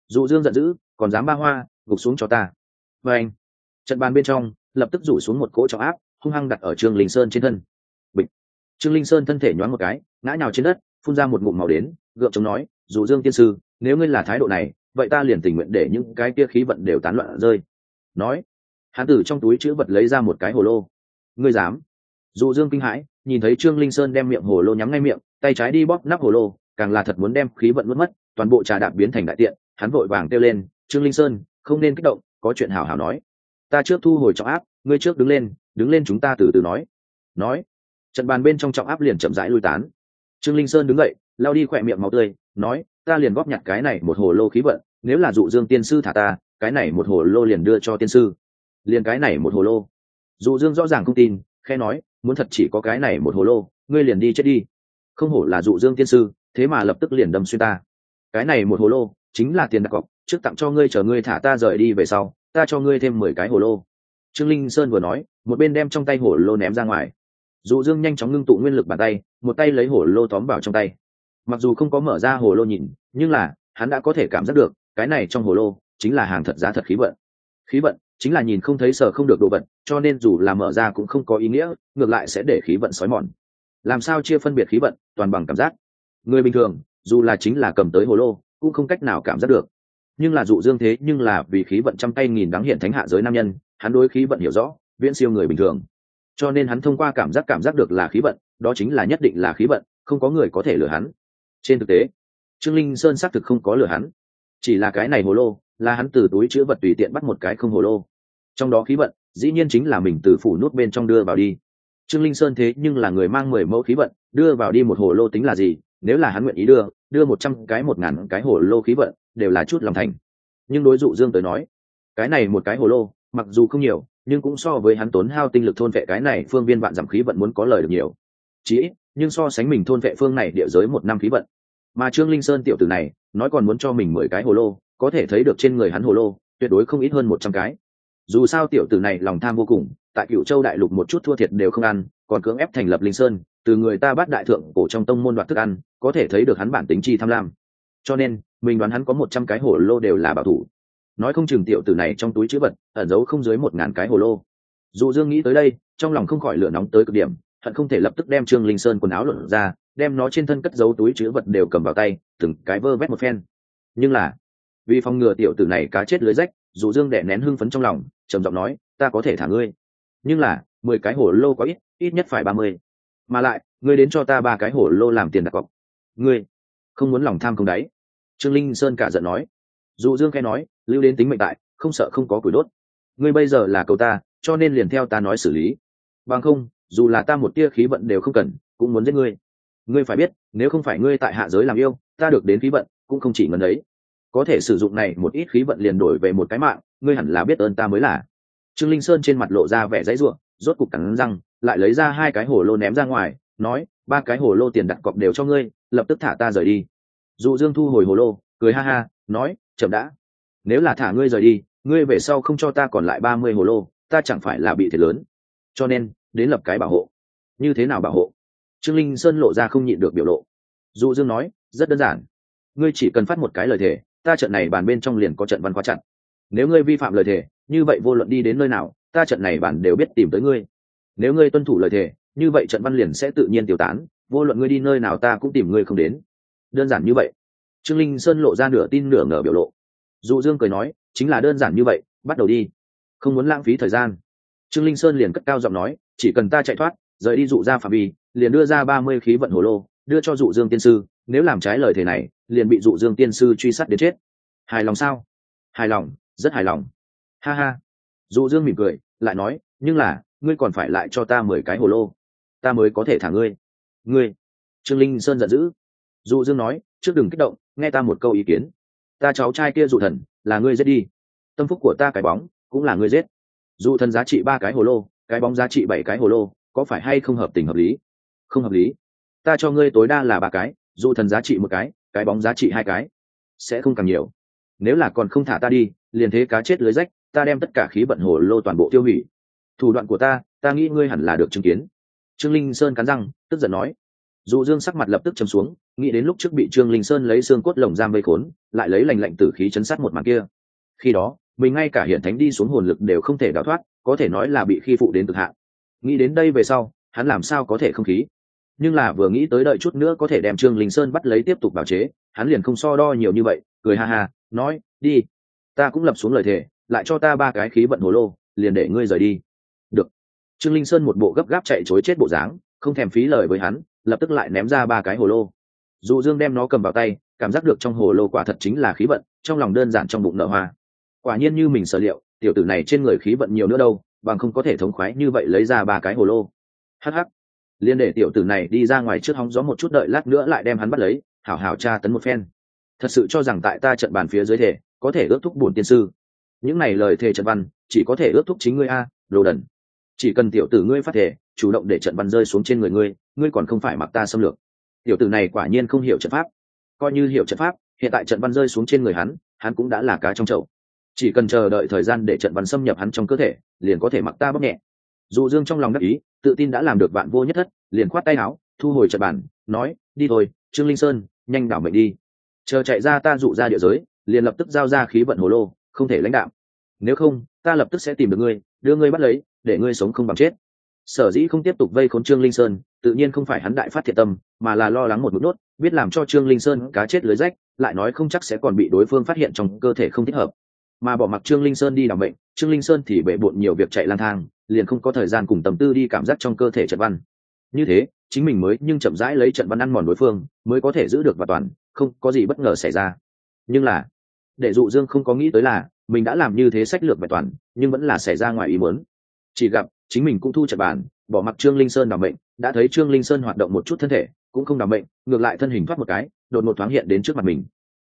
Dụ dương giận dữ, còn dám ba hoa, gục xuống cho ta. Và anh, trận bàn bên trong, lập tức rủ xuống một cỗ trọng áp, hung hăng đặt ở trương linh sơn trên thân. Bịch. Trương linh sơn thân thể nhoáng một cái, ngã nhào trên đất, phun ra một ngụm màu đến, gượng chống nói dù dương tiên sư, nếu ngươi là thái độ này, vậy ta liền tình nguyện để những cái kia khí vận đều tán loạn rơi. Nói, hắn từ trong túi chữ vật lấy ra một cái hồ lô ngươi dám. Dụ dương kinh hãi, nhìn thấy trương linh sơn đem miệng hồ lô nhắm ngay miệng, tay trái đi bóp nắp hồ lô, càng là thật muốn đem khí vận mất mất, toàn bộ trà đạp biến thành đại tiện, hắn vội vàng kêu lên, trương linh sơn, không nên kích động, có chuyện hảo hảo nói. Ta trước thu hồi trọng áp, ngươi trước đứng lên đứng lên chúng ta từ từ nói. Nói, trận bàn bên trong trọng áp liền chậm rãi lui tán. Trương linh sơn đứng dậy lao đi khỏe miệng máu tươi, nói, ta liền góp nhặt cái này một hồ lô khí vận, nếu là dụ dương tiên sư thả ta, cái này một hồ lô liền đưa cho tiên sư. Liền cái này một hồ lô dụ dương rõ ràng không tin khe nói, muốn thật chỉ có cái này một hồ lô, ngươi liền đi chết đi. Không hổ là dụ dương tiên sư, thế mà lập tức liền đâm xuyên ta. Cái này một hồ lô, chính là tiền đặt cọc, trước tặng cho ngươi chờ ngươi thả ta rời đi về sau, ta cho ngươi thêm mười cái hồ lô. Trương linh sơn vừa nói, một bên đem trong tay hồ lô ném ra ngoài. Dụ dương nhanh chóng ngưng tụ nguyên lực bàn tay, một tay lấy hồ lô tóm vào trong tay. Mặc dù không có mở ra hồ lô nhìn, nhưng là, hắn đã có thể cảm giác được, cái này trong hồ lô chính là hàng thật giá thật khí vận. Khí vận chính là nhìn không thấy sở không được đồ vật, cho nên dù là mở ra cũng không có ý nghĩa, ngược lại sẽ để khí vận sói mòn. Làm sao chia phân biệt khí vận, toàn bằng cảm giác? Người bình thường, dù là chính là cầm tới hồ lô, cũng không cách nào cảm giác được. Nhưng là dụ dương thế, nhưng là vì khí vận trăm tay nghìn đáng hiện thánh hạ giới nam nhân, hắn đối khí vận hiểu rõ, viễn siêu người bình thường. Cho nên hắn thông qua cảm giác cảm giác được là khí vận, đó chính là nhất định là khí vận, không có người có thể lừa hắn. Trên thực tế, trương linh sơn xác thực không có lừa hắn. Chỉ là cái này hồ lô là hắn từ túi chứa vật tùy tiện bắt một cái không hồ lô. Trong đó khí vận, dĩ nhiên chính là mình từ phủ nút bên trong đưa vào đi. Trương linh sơn thế nhưng là người mang mười mẫu khí vận, đưa vào đi một hồ lô tính là gì? Nếu là hắn nguyện ý đưa đưa một trăm cái, một ngàn cái hồ lô khí vận, đều là chút lòng thành. Nhưng đối dụ dương tới nói, cái này một cái hồ lô, mặc dù không nhiều, nhưng cũng so với hắn tốn hao tinh lực thôn vệ cái này phương viên vạn giảm khí vận muốn có lời được nhiều. Chí nhưng so sánh mình thôn vệ phương này địa giới một năm khí vận mà trương linh sơn tiểu tử này, nói còn muốn cho mình mười cái hồ lô, có thể thấy được trên người hắn hồ lô, tuyệt đối không ít hơn một trăm cái. Dù sao tiểu tử này lòng tham vô cùng, tại cựu châu đại lục một chút thua thiệt đều không ăn, còn cưỡng ép thành lập linh sơn, từ người ta bắt đại thượng cổ trong tông môn đoạt thức ăn, có thể thấy được hắn bản tính chi tham lam. Cho nên, mình đoán hắn có một trăm cái hồ lô đều là bảo thủ. Nói không chừng tiểu tử này trong túi chữ vật, ẩn giấu không dưới một ngàn cái hồ lô. Dù dương nghĩ tới đây, trong lòng không khỏi lửa nóng tới cực điểm hận không thể lập tức đem trương linh sơn quần áo lộn ra, đem nó trên thân cất giấu túi chữ vật đều cầm vào tay, từng cái vơ vét một phen. Nhưng là, vì phòng ngừa tiểu tử này cá chết lưới rách, dù dương đẻ nén hưng phấn trong lòng, trầm giọng nói, ta có thể thả ngươi. Nhưng là, mười cái hổ lô có ít ít nhất phải ba mươi. Mà lại, ngươi đến cho ta ba cái hổ lô làm tiền đặt cọc. Ngươi, không muốn lòng tham không đáy. Trương linh sơn cả giận nói. Dù dương khai nói, lưu đến tính mệnh tại, không sợ không có củi đốt. Ngươi bây giờ là cầu ta, cho nên liền theo ta nói xử lý. Bằng không dù là ta một tia khí vận đều không cần, cũng muốn giết ngươi. Ngươi phải biết, nếu không phải ngươi tại hạ giới làm yêu, ta được đến khí vận cũng không chỉ ngần ấy. Có thể sử dụng này một ít khí vận liền đổi về một cái mạng, ngươi hẳn là biết ơn ta mới là. Trương linh sơn trên mặt lộ ra vẻ dãy ruộng rốt cục cắn răng, lại lấy ra hai cái hồ lô ném ra ngoài, nói, ba cái hồ lô tiền đặt cọc đều cho ngươi, lập tức thả ta rời đi. Dụ dương thu hồi hồ lô, cười ha ha, nói, chậm đã. Nếu là thả ngươi rời đi, ngươi về sau không cho ta còn lại ba mươi hồ lô, ta chẳng phải là bị thiệt lớn. Cho nên đến lập cái bảo hộ. Như thế nào bảo hộ? Trương linh sơn lộ ra không nhịn được biểu lộ. Dụ dương nói, rất đơn giản. Ngươi chỉ cần phát một cái lời thề, ta trận này bàn bên trong liền có trận văn khóa chặt. Nếu ngươi vi phạm lời thề, như vậy vô luận đi đến nơi nào, ta trận này bàn đều biết tìm tới ngươi. Nếu ngươi tuân thủ lời thề, như vậy trận văn liền sẽ tự nhiên tiêu tán, vô luận ngươi đi nơi nào ta cũng tìm ngươi không đến. Đơn giản như vậy. Trương linh sơn lộ ra nửa tin nửa ngờ biểu lộ. Dụ dương cười nói, chính là đơn giản như vậy, bắt đầu đi. Không muốn lãng phí thời gian. Trương linh sơn liền cất cao giọng nói chỉ cần ta chạy thoát, rời đi dụ ra phạm vi, liền đưa ra ba mươi khí vận hồ lô, đưa cho dụ dương tiên sư, nếu làm trái lời thề này, liền bị dụ dương tiên sư truy sát đến chết. Hài lòng sao? Hài lòng, rất hài lòng. Ha ha. Dụ dương mỉm cười, lại nói, nhưng là, ngươi còn phải lại cho ta mười cái hồ lô. Ta mới có thể thả ngươi. Ngươi. Trương linh sơn giận dữ. Dụ dương nói, trước đừng kích động, nghe ta một câu ý kiến. Ta cháu trai kia dụ thần, là ngươi giết đi. Tâm phúc của ta cái bóng, cũng là ngươi giết. Dụ thần giá trị ba cái hồ lô cái bóng giá trị bảy cái hồ lô, có phải hay không hợp tình hợp lý? Không hợp lý. Ta cho ngươi tối đa là ba cái, dù thần giá trị một cái cái bóng giá trị hai cái, sẽ không càng nhiều. Nếu là còn không thả ta đi, liền thế cá chết lưới rách, ta đem tất cả khí vận hồ lô toàn bộ tiêu hủy. Thủ đoạn của ta ta nghĩ ngươi hẳn là được chứng kiến. Trương linh sơn cắn răng, tức giận nói. Dù dương sắc mặt lập tức chấm xuống, nghĩ đến lúc trước bị trương linh sơn lấy xương cốt lồng giam vây khốn, lại lấy lành lạnh tử khí chấn sát một màn kia. Khi đó, mình ngay cả hiện thánh đi xuống hồn lực đều không thể đào thoát có thể nói là bị khi phụ đến cực hạn. Nghĩ đến đây về sau, hắn làm sao có thể không khí? Nhưng là vừa nghĩ tới đợi chút nữa có thể đem trương linh sơn bắt lấy tiếp tục bào chế, hắn liền không so đo nhiều như vậy, cười ha ha, nói, đi, ta cũng lập xuống lời thề, lại cho ta ba cái khí vận hồ lô, liền để ngươi rời đi. Được. Trương linh sơn một bộ gấp gáp chạy chối chết bộ dáng, không thèm phí lời với hắn, lập tức lại ném ra ba cái hồ lô. Dù dương đem nó cầm vào tay, cảm giác được trong hồ lô quả thật chính là khí vận, trong lòng đơn giản trong bụng nở hoa. Quả nhiên như mình sở liệu tiểu tử này trên người khí vận nhiều nữa đâu, bằng không có thể thống khoái như vậy lấy ra ba cái hồ lô. Hh liên để tiểu tử này đi ra ngoài trước hóng gió một chút đợi lát nữa lại đem hắn bắt lấy, hảo hảo tra tấn một phen. Thật sự cho rằng tại ta trận bàn phía dưới thể, có thể ước thúc bổn tiên sư. Những này lời thề trận văn, chỉ có thể ước thúc chính ngươi a, đồ đần. Chỉ cần tiểu tử ngươi phát thể, chủ động để trận văn rơi xuống trên người ngươi ngươi còn không phải mặc ta xâm lược. Tiểu tử này quả nhiên không hiểu trận pháp. Coi như hiểu trận pháp, hiện tại trận văn rơi xuống trên người hắn hắn cũng đã là cá trong chậu chỉ cần chờ đợi thời gian để trận văn xâm nhập hắn trong cơ thể, liền có thể mặc ta bóp nhẹ. Dù dương trong lòng đắc ý, tự tin đã làm được vạn vô nhất thất, liền khoát tay áo, thu hồi trận bàn nói, đi thôi, trương linh sơn, nhanh đảo mệnh đi. Chờ chạy ra ta dụ ra địa giới, liền lập tức giao ra khí vận hồ lô, không thể lãnh đạo. Nếu không, ta lập tức sẽ tìm được ngươi, đưa ngươi bắt lấy, để ngươi sống không bằng chết. Sở dĩ không tiếp tục vây khốn trương linh sơn, tự nhiên không phải hắn đại phát thiệt tâm, mà là lo lắng một mức nốt, biết làm cho trương linh sơn cá chết lưới rách, lại nói không chắc sẽ còn bị đối phương phát hiện trong cơ thể không thích hợp mà bỏ mặc trương linh sơn đi làm bệnh trương linh sơn thì bệ bộn nhiều việc chạy lang thang, liền không có thời gian cùng tầm tư đi cảm giác trong cơ thể trận văn. Như thế, chính mình mới nhưng chậm rãi lấy trận văn ăn mòn đối phương, mới có thể giữ được và toàn, không có gì bất ngờ xảy ra. Nhưng là, để dụ dương không có nghĩ tới là, mình đã làm như thế sách lược bài toàn, nhưng vẫn là xảy ra ngoài ý muốn. Chỉ gặp, chính mình cũng thu trận bàn, bỏ mặc trương linh sơn đảm bệnh đã thấy trương linh sơn hoạt động một chút thân thể, cũng không đảm bệnh ngược lại thân hình thoát một cái, đột một thoáng hiện đến trước mặt mình.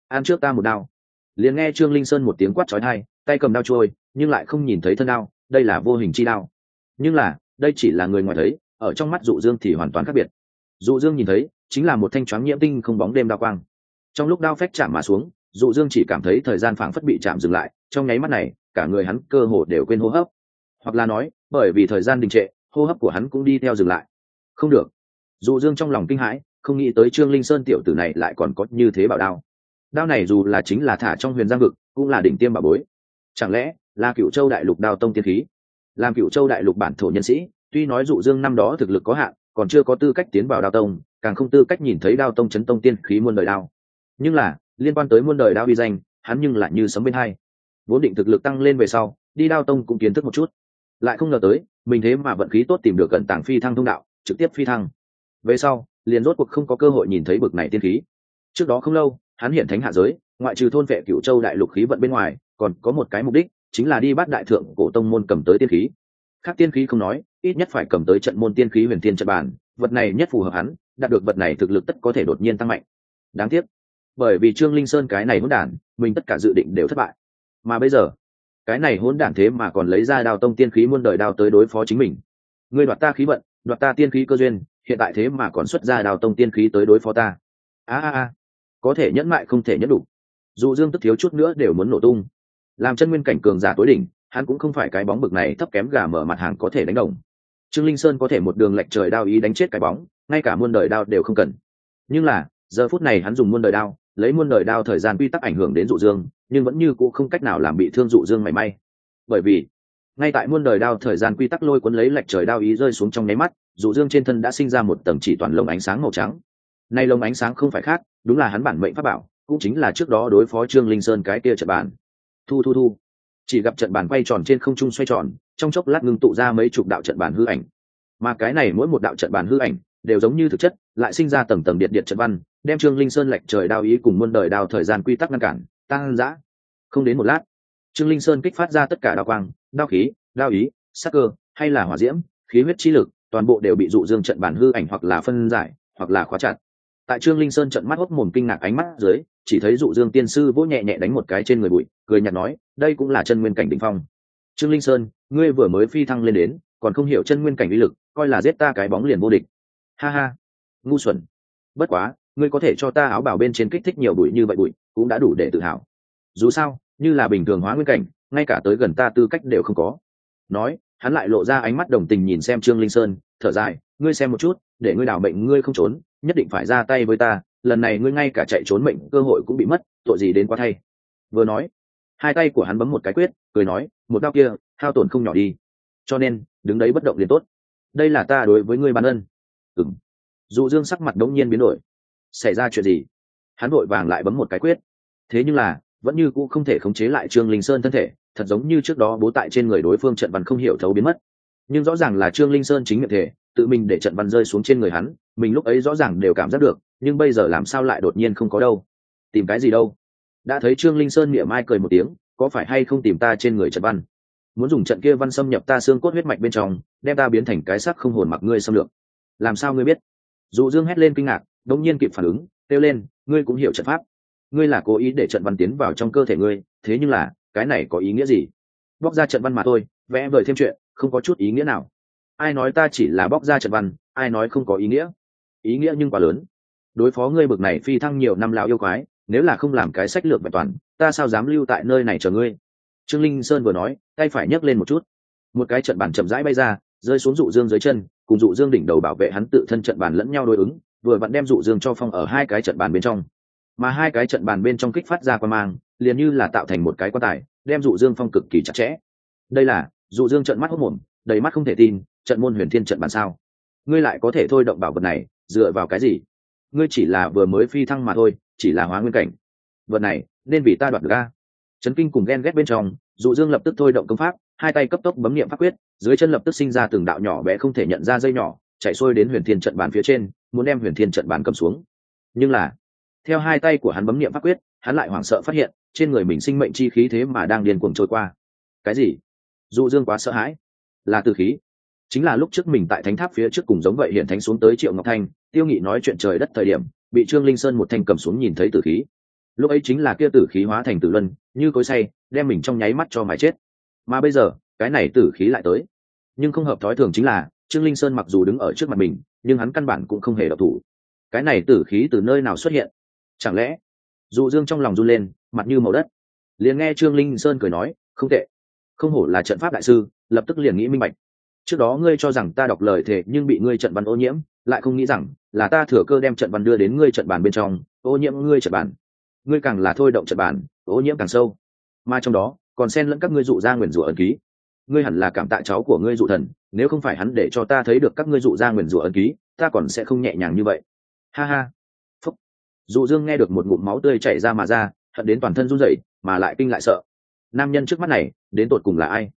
Ăn trước ta một đao liền nghe trương linh sơn một tiếng quát trói thai tay cầm đao trôi, nhưng lại không nhìn thấy thân đao, đây là vô hình chi đao. Nhưng là, đây chỉ là người ngoài thấy, ở trong mắt dụ dương thì hoàn toàn khác biệt. Dụ dương nhìn thấy, chính là một thanh choáng nhiễm tinh không bóng đêm đao quang. Trong lúc đao phách chạm mà xuống, dụ dương chỉ cảm thấy thời gian phảng phất bị chạm dừng lại, trong nháy mắt này, cả người hắn cơ hồ đều quên hô hấp. Hoặc là nói, bởi vì thời gian đình trệ, hô hấp của hắn cũng đi theo dừng lại. Không được. Dụ dương trong lòng kinh hãi, không nghĩ tới trương linh sơn tiểu tử này lại còn có như thế bảo đao đao này dù là chính là thả trong huyền giang vực, cũng là đỉnh tiêm bảo bối. Chẳng lẽ là cựu châu đại lục đao tông tiên khí? Làm cựu châu đại lục bản thổ nhân sĩ, tuy nói dụ dương năm đó thực lực có hạn, còn chưa có tư cách tiến vào đao tông, càng không tư cách nhìn thấy đao tông chấn tông tiên khí muôn đời đao. Nhưng là, liên quan tới muôn đời đao uy danh, hắn nhưng lại như sấm bên hai. Vốn định thực lực tăng lên về sau, đi đao tông cũng kiến thức một chút. Lại không ngờ tới, mình thế mà vận khí tốt tìm được cận tảng phi thăng thông đạo, trực tiếp phi thăng. Về sau, liền rốt cuộc không có cơ hội nhìn thấy bực này tiên khí trước đó không lâu, hắn hiện thánh hạ giới, ngoại trừ thôn vệ cựu châu đại lục khí vận bên ngoài, còn có một cái mục đích, chính là đi bắt đại thượng cổ tông môn cầm tới tiên khí. Khác tiên khí không nói, ít nhất phải cầm tới trận môn tiên khí huyền tiên trận bàn, vật này nhất phù hợp hắn, đạt được vật này thực lực tất có thể đột nhiên tăng mạnh. Đáng tiếc, bởi vì trương linh sơn cái này hỗn đản, mình tất cả dự định đều thất bại. Mà bây giờ, cái này hỗn đản thế mà còn lấy ra đào tông tiên khí muôn đời đào tới đối phó chính mình. Ngươi đoạt ta khí vận, đoạt ta tiên khí cơ duyên, hiện tại thế mà còn xuất ra đào tông tiên khí tới đối phó ta. A a a có thể nhẫn mại không thể nhẫn đủ. Dù dương tức thiếu chút nữa đều muốn nổ tung. Làm chân nguyên cảnh cường giả tối đỉnh, hắn cũng không phải cái bóng bực này thấp kém gà mở mặt hàng có thể đánh đồng. Trương linh sơn có thể một đường lệch trời đao ý đánh chết cái bóng, ngay cả muôn đời đao đều không cần. Nhưng là, giờ phút này hắn dùng muôn đời đao, lấy muôn đời đao thời gian quy tắc ảnh hưởng đến dụ dương, nhưng vẫn như cũ không cách nào làm bị thương dụ dương mảy may. Bởi vì, ngay tại muôn đời đao thời gian quy tắc lôi cuốn lấy lệch trời đao ý rơi xuống trong nháy mắt, dụ dương trên thân đã sinh ra một tầng chỉ toàn lồng ánh sáng màu trắng. Nay lồng ánh sáng không phải khác đúng là hắn bản mệnh pháp bảo, cũng chính là trước đó đối phó trương linh sơn cái kia trận bàn. Thu thu thu. Chỉ gặp trận bàn quay tròn trên không trung xoay tròn, trong chốc lát ngưng tụ ra mấy chục đạo trận bàn hư ảnh. Mà cái này mỗi một đạo trận bàn hư ảnh, đều giống như thực chất, lại sinh ra tầng tầng điện điện trận văn, đem trương linh sơn lệch trời đao ý cùng muôn đời đao thời gian quy tắc ngăn cản tăng giã không đến một lát, trương linh sơn kích phát ra tất cả đao quang, đao khí, đao ý, sắc cơ, hay là hỏa diễm, khí huyết chi lực, toàn bộ đều bị dụ dương trận bản hư ảnh hoặc là phân giải, hoặc là khóa chặt tại trương linh sơn trận mắt hốc mồm kinh ngạc ánh mắt dưới, chỉ thấy dụ dương tiên sư vỗ nhẹ nhẹ đánh một cái trên người bụi, cười nhạt nói, đây cũng là chân nguyên cảnh đ ỉ n h phong. Trương linh sơn, ngươi vừa mới phi thăng lên đến, còn không hiểu chân nguyên cảnh uy lực, coi là giết ta cái bóng liền vô địch. Ha ha, ngu xuẩn. Bất quá, ngươi có thể cho ta áo bảo bên trên kích thích nhiều bụi như vậy bụi, cũng đã đủ để tự hào. Dù sao, như là bình thường hóa nguyên cảnh, ngay cả tới gần ta tư cách đều không có. Nói, hắn lại lộ ra ánh mắt đồng tình nhìn xem trương linh sơn, thở dài, ngươi xem một chút, để ngươi đảo mệnh ngươi không trốn nhất định phải ra tay với ta, lần này ngươi ngay cả chạy trốn mệnh cơ hội cũng bị mất, tội gì đến quá thay. Vừa nói, hai tay của hắn bấm một cái quyết, cười nói, một đau kia, hao tổn không nhỏ đi. Cho nên, đứng đấy bất động liền tốt. Đây là ta đối với ngươi ban ân. Ừng dụ dương sắc mặt đống nhiên biến đổi. Xảy ra chuyện gì? Hắn vội vàng lại bấm một cái quyết. Thế nhưng là, vẫn như cũ không thể khống chế lại trương linh sơn thân thể, thật giống như trước đó bố tại trên người đối phương trận văn không hiểu thấu biến mất. Nhưng rõ ràng là trương linh sơn chính miệng thể tự mình để trận văn rơi xuống trên người hắn, mình lúc ấy rõ ràng đều cảm giác được, nhưng bây giờ làm sao lại đột nhiên không có đâu? Tìm cái gì đâu? Đã thấy trương linh sơn miệng mai cười một tiếng, có phải hay không tìm ta trên người trận văn? Muốn dùng trận kia văn xâm nhập ta xương cốt huyết mạch bên trong, đem ta biến thành cái sắc không hồn mặc ngươi xâm lược. Làm sao ngươi biết? Dụ dương hét lên kinh ngạc, đống nhiên kịp phản ứng, kêu lên, ngươi cũng hiểu trận pháp. Ngươi là cố ý để trận văn tiến vào trong cơ thể ngươi, thế nhưng là, cái này có ý nghĩa gì? Bóc ra trận văn mà thôi, vẽ vời thêm chuyện, không có chút ý nghĩa nào ai nói ta chỉ là bóc ra trận văn, ai nói không có ý nghĩa? Ý nghĩa nhưng quá lớn. Đối phó ngươi bực này phi thăng nhiều năm lão yêu quái, nếu là không làm cái sách lược bài toàn, ta sao dám lưu tại nơi này chờ ngươi? Trương linh sơn vừa nói, tay phải nhấc lên một chút. Một cái trận bàn chậm rãi bay ra, rơi xuống dụ dương dưới chân, cùng dụ dương đỉnh đầu bảo vệ hắn tự thân trận bàn lẫn nhau đối ứng, vừa vặn đem dụ dương cho phong ở hai cái trận bàn bên trong. Mà hai cái trận bàn bên trong kích phát ra quan mang, liền như là tạo thành một cái quan tài, đem dụ dương phong cực kỳ chặt chẽ. Đây là, dụ dương trận mắt hốc mồm, đầy mắt không thể tin trận môn huyền thiên trận bàn sao? Ngươi lại có thể thôi động bảo vật này, dựa vào cái gì? Ngươi chỉ là vừa mới phi thăng mà thôi, chỉ là hóa nguyên cảnh. Vật này, nên vì ta đoạt được a. Trấn kinh cùng ghen ghét bên trong, dụ dương lập tức thôi động công pháp, hai tay cấp tốc bấm nghiệm pháp quyết, dưới chân lập tức sinh ra từng đạo nhỏ bé không thể nhận ra dây nhỏ, chạy xuôi đến huyền thiên trận bàn phía trên, muốn đem huyền thiên trận bàn cầm xuống. Nhưng là, theo hai tay của hắn bấm nghiệm pháp quyết, hắn lại hoảng sợ phát hiện, trên người mình sinh mệnh chi khí thế mà đang điên cuồng trôi qua. Cái gì? Dụ dương quá sợ hãi. Là từ khí chính là lúc trước mình tại thánh tháp phía trước cùng giống vậy hiện thánh xuống tới triệu ngọc thanh, tiêu nghị nói chuyện trời đất thời điểm, bị trương linh sơn một thanh cầm xuống nhìn thấy tử khí. Lúc ấy chính là kia tử khí hóa thành tử luân, như cối say, đem mình trong nháy mắt cho mái chết. Mà bây giờ, cái này tử khí lại tới. Nhưng không hợp thói thường chính là, trương linh sơn mặc dù đứng ở trước mặt mình, nhưng hắn căn bản cũng không hề độc thủ. Cái này tử khí từ nơi nào xuất hiện? Chẳng lẽ, dụ dương trong lòng run lên, mặt như màu đất. Liền nghe trương linh sơn cười nói, không tệ. Không hổ là trận pháp đại sư, lập tức liền nghĩ minh bạch trước đó ngươi cho rằng ta đọc lời thề nhưng bị ngươi trận văn ô nhiễm, lại không nghĩ rằng là ta thừa cơ đem trận văn đưa đến ngươi trận bàn bên trong, ô nhiễm ngươi trận bàn. Ngươi càng là thôi động trận bàn, ô nhiễm càng sâu. Mà trong đó, còn xen lẫn các ngươi dụ ra nguyền rủa ẩn ký. Ngươi hẳn là cảm tạ cháu của ngươi dụ thần, nếu không phải hắn để cho ta thấy được các ngươi dụ ra nguyền rủa ẩn ký, ta còn sẽ không nhẹ nhàng như vậy. Ha ha. Phúc. Dụ dương nghe được một ngụm máu tươi chảy ra mà ra, hận đến toàn thân run rẩy, mà lại kinh lại sợ. Nam nhân trước mắt này, đến tột cùng là ai?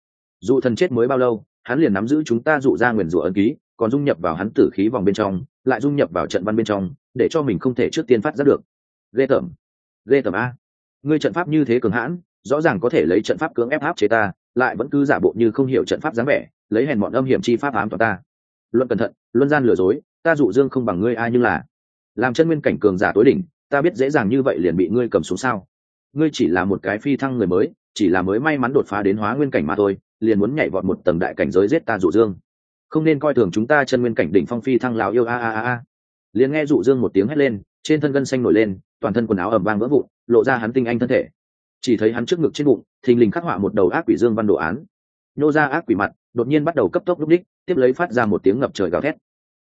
Dụ thần chết mới bao lâu? Hắn liền nắm giữ chúng ta dụ ra nguyền rủa ấn ký, còn dung nhập vào hắn tử khí vòng bên trong, lại dung nhập vào trận văn bên trong, để cho mình không thể trước tiên phát ra được. Ghê tởm. Ghê tởm a. Ngươi trận pháp như thế cường hãn, rõ ràng có thể lấy trận pháp cưỡng ép áp chế ta, lại vẫn cứ giả bộ như không hiểu trận pháp dáng vẻ, lấy hèn bọn âm hiểm chi pháp ám toàn ta. Luận cẩn thận, luân gian lừa dối, ta dụ dương không bằng ngươi ai nhưng là. Làm chân nguyên cảnh cường giả tối đỉnh, ta biết dễ dàng như vậy liền bị ngươi cầm xuống sao? Ngươi chỉ là một cái phi thăng người mới chỉ là mới may mắn đột phá đến hóa nguyên cảnh mà thôi, liền muốn nhảy vọt một tầng đại cảnh giới giết ta dụ dương. Không nên coi thường chúng ta chân nguyên cảnh đỉnh phong phi thăng lào yêu, a a a a. Liền nghe dụ dương một tiếng hét lên, trên thân gân xanh nổi lên, toàn thân quần áo ẩm vang vỡ vụn, lộ ra hắn tinh anh thân thể. Chỉ thấy hắn trước ngực trên bụng, thình lình khắc họa một đầu ác quỷ dương văn đồ án. Nhô ra ác quỷ mặt, đột nhiên bắt đầu cấp tốc lúc đích, tiếp lấy phát ra một tiếng ngập trời gào thét.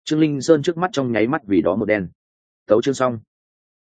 Trương linh sơn trước mắt trong nháy mắt vì đó một đen. Tấu chương xong.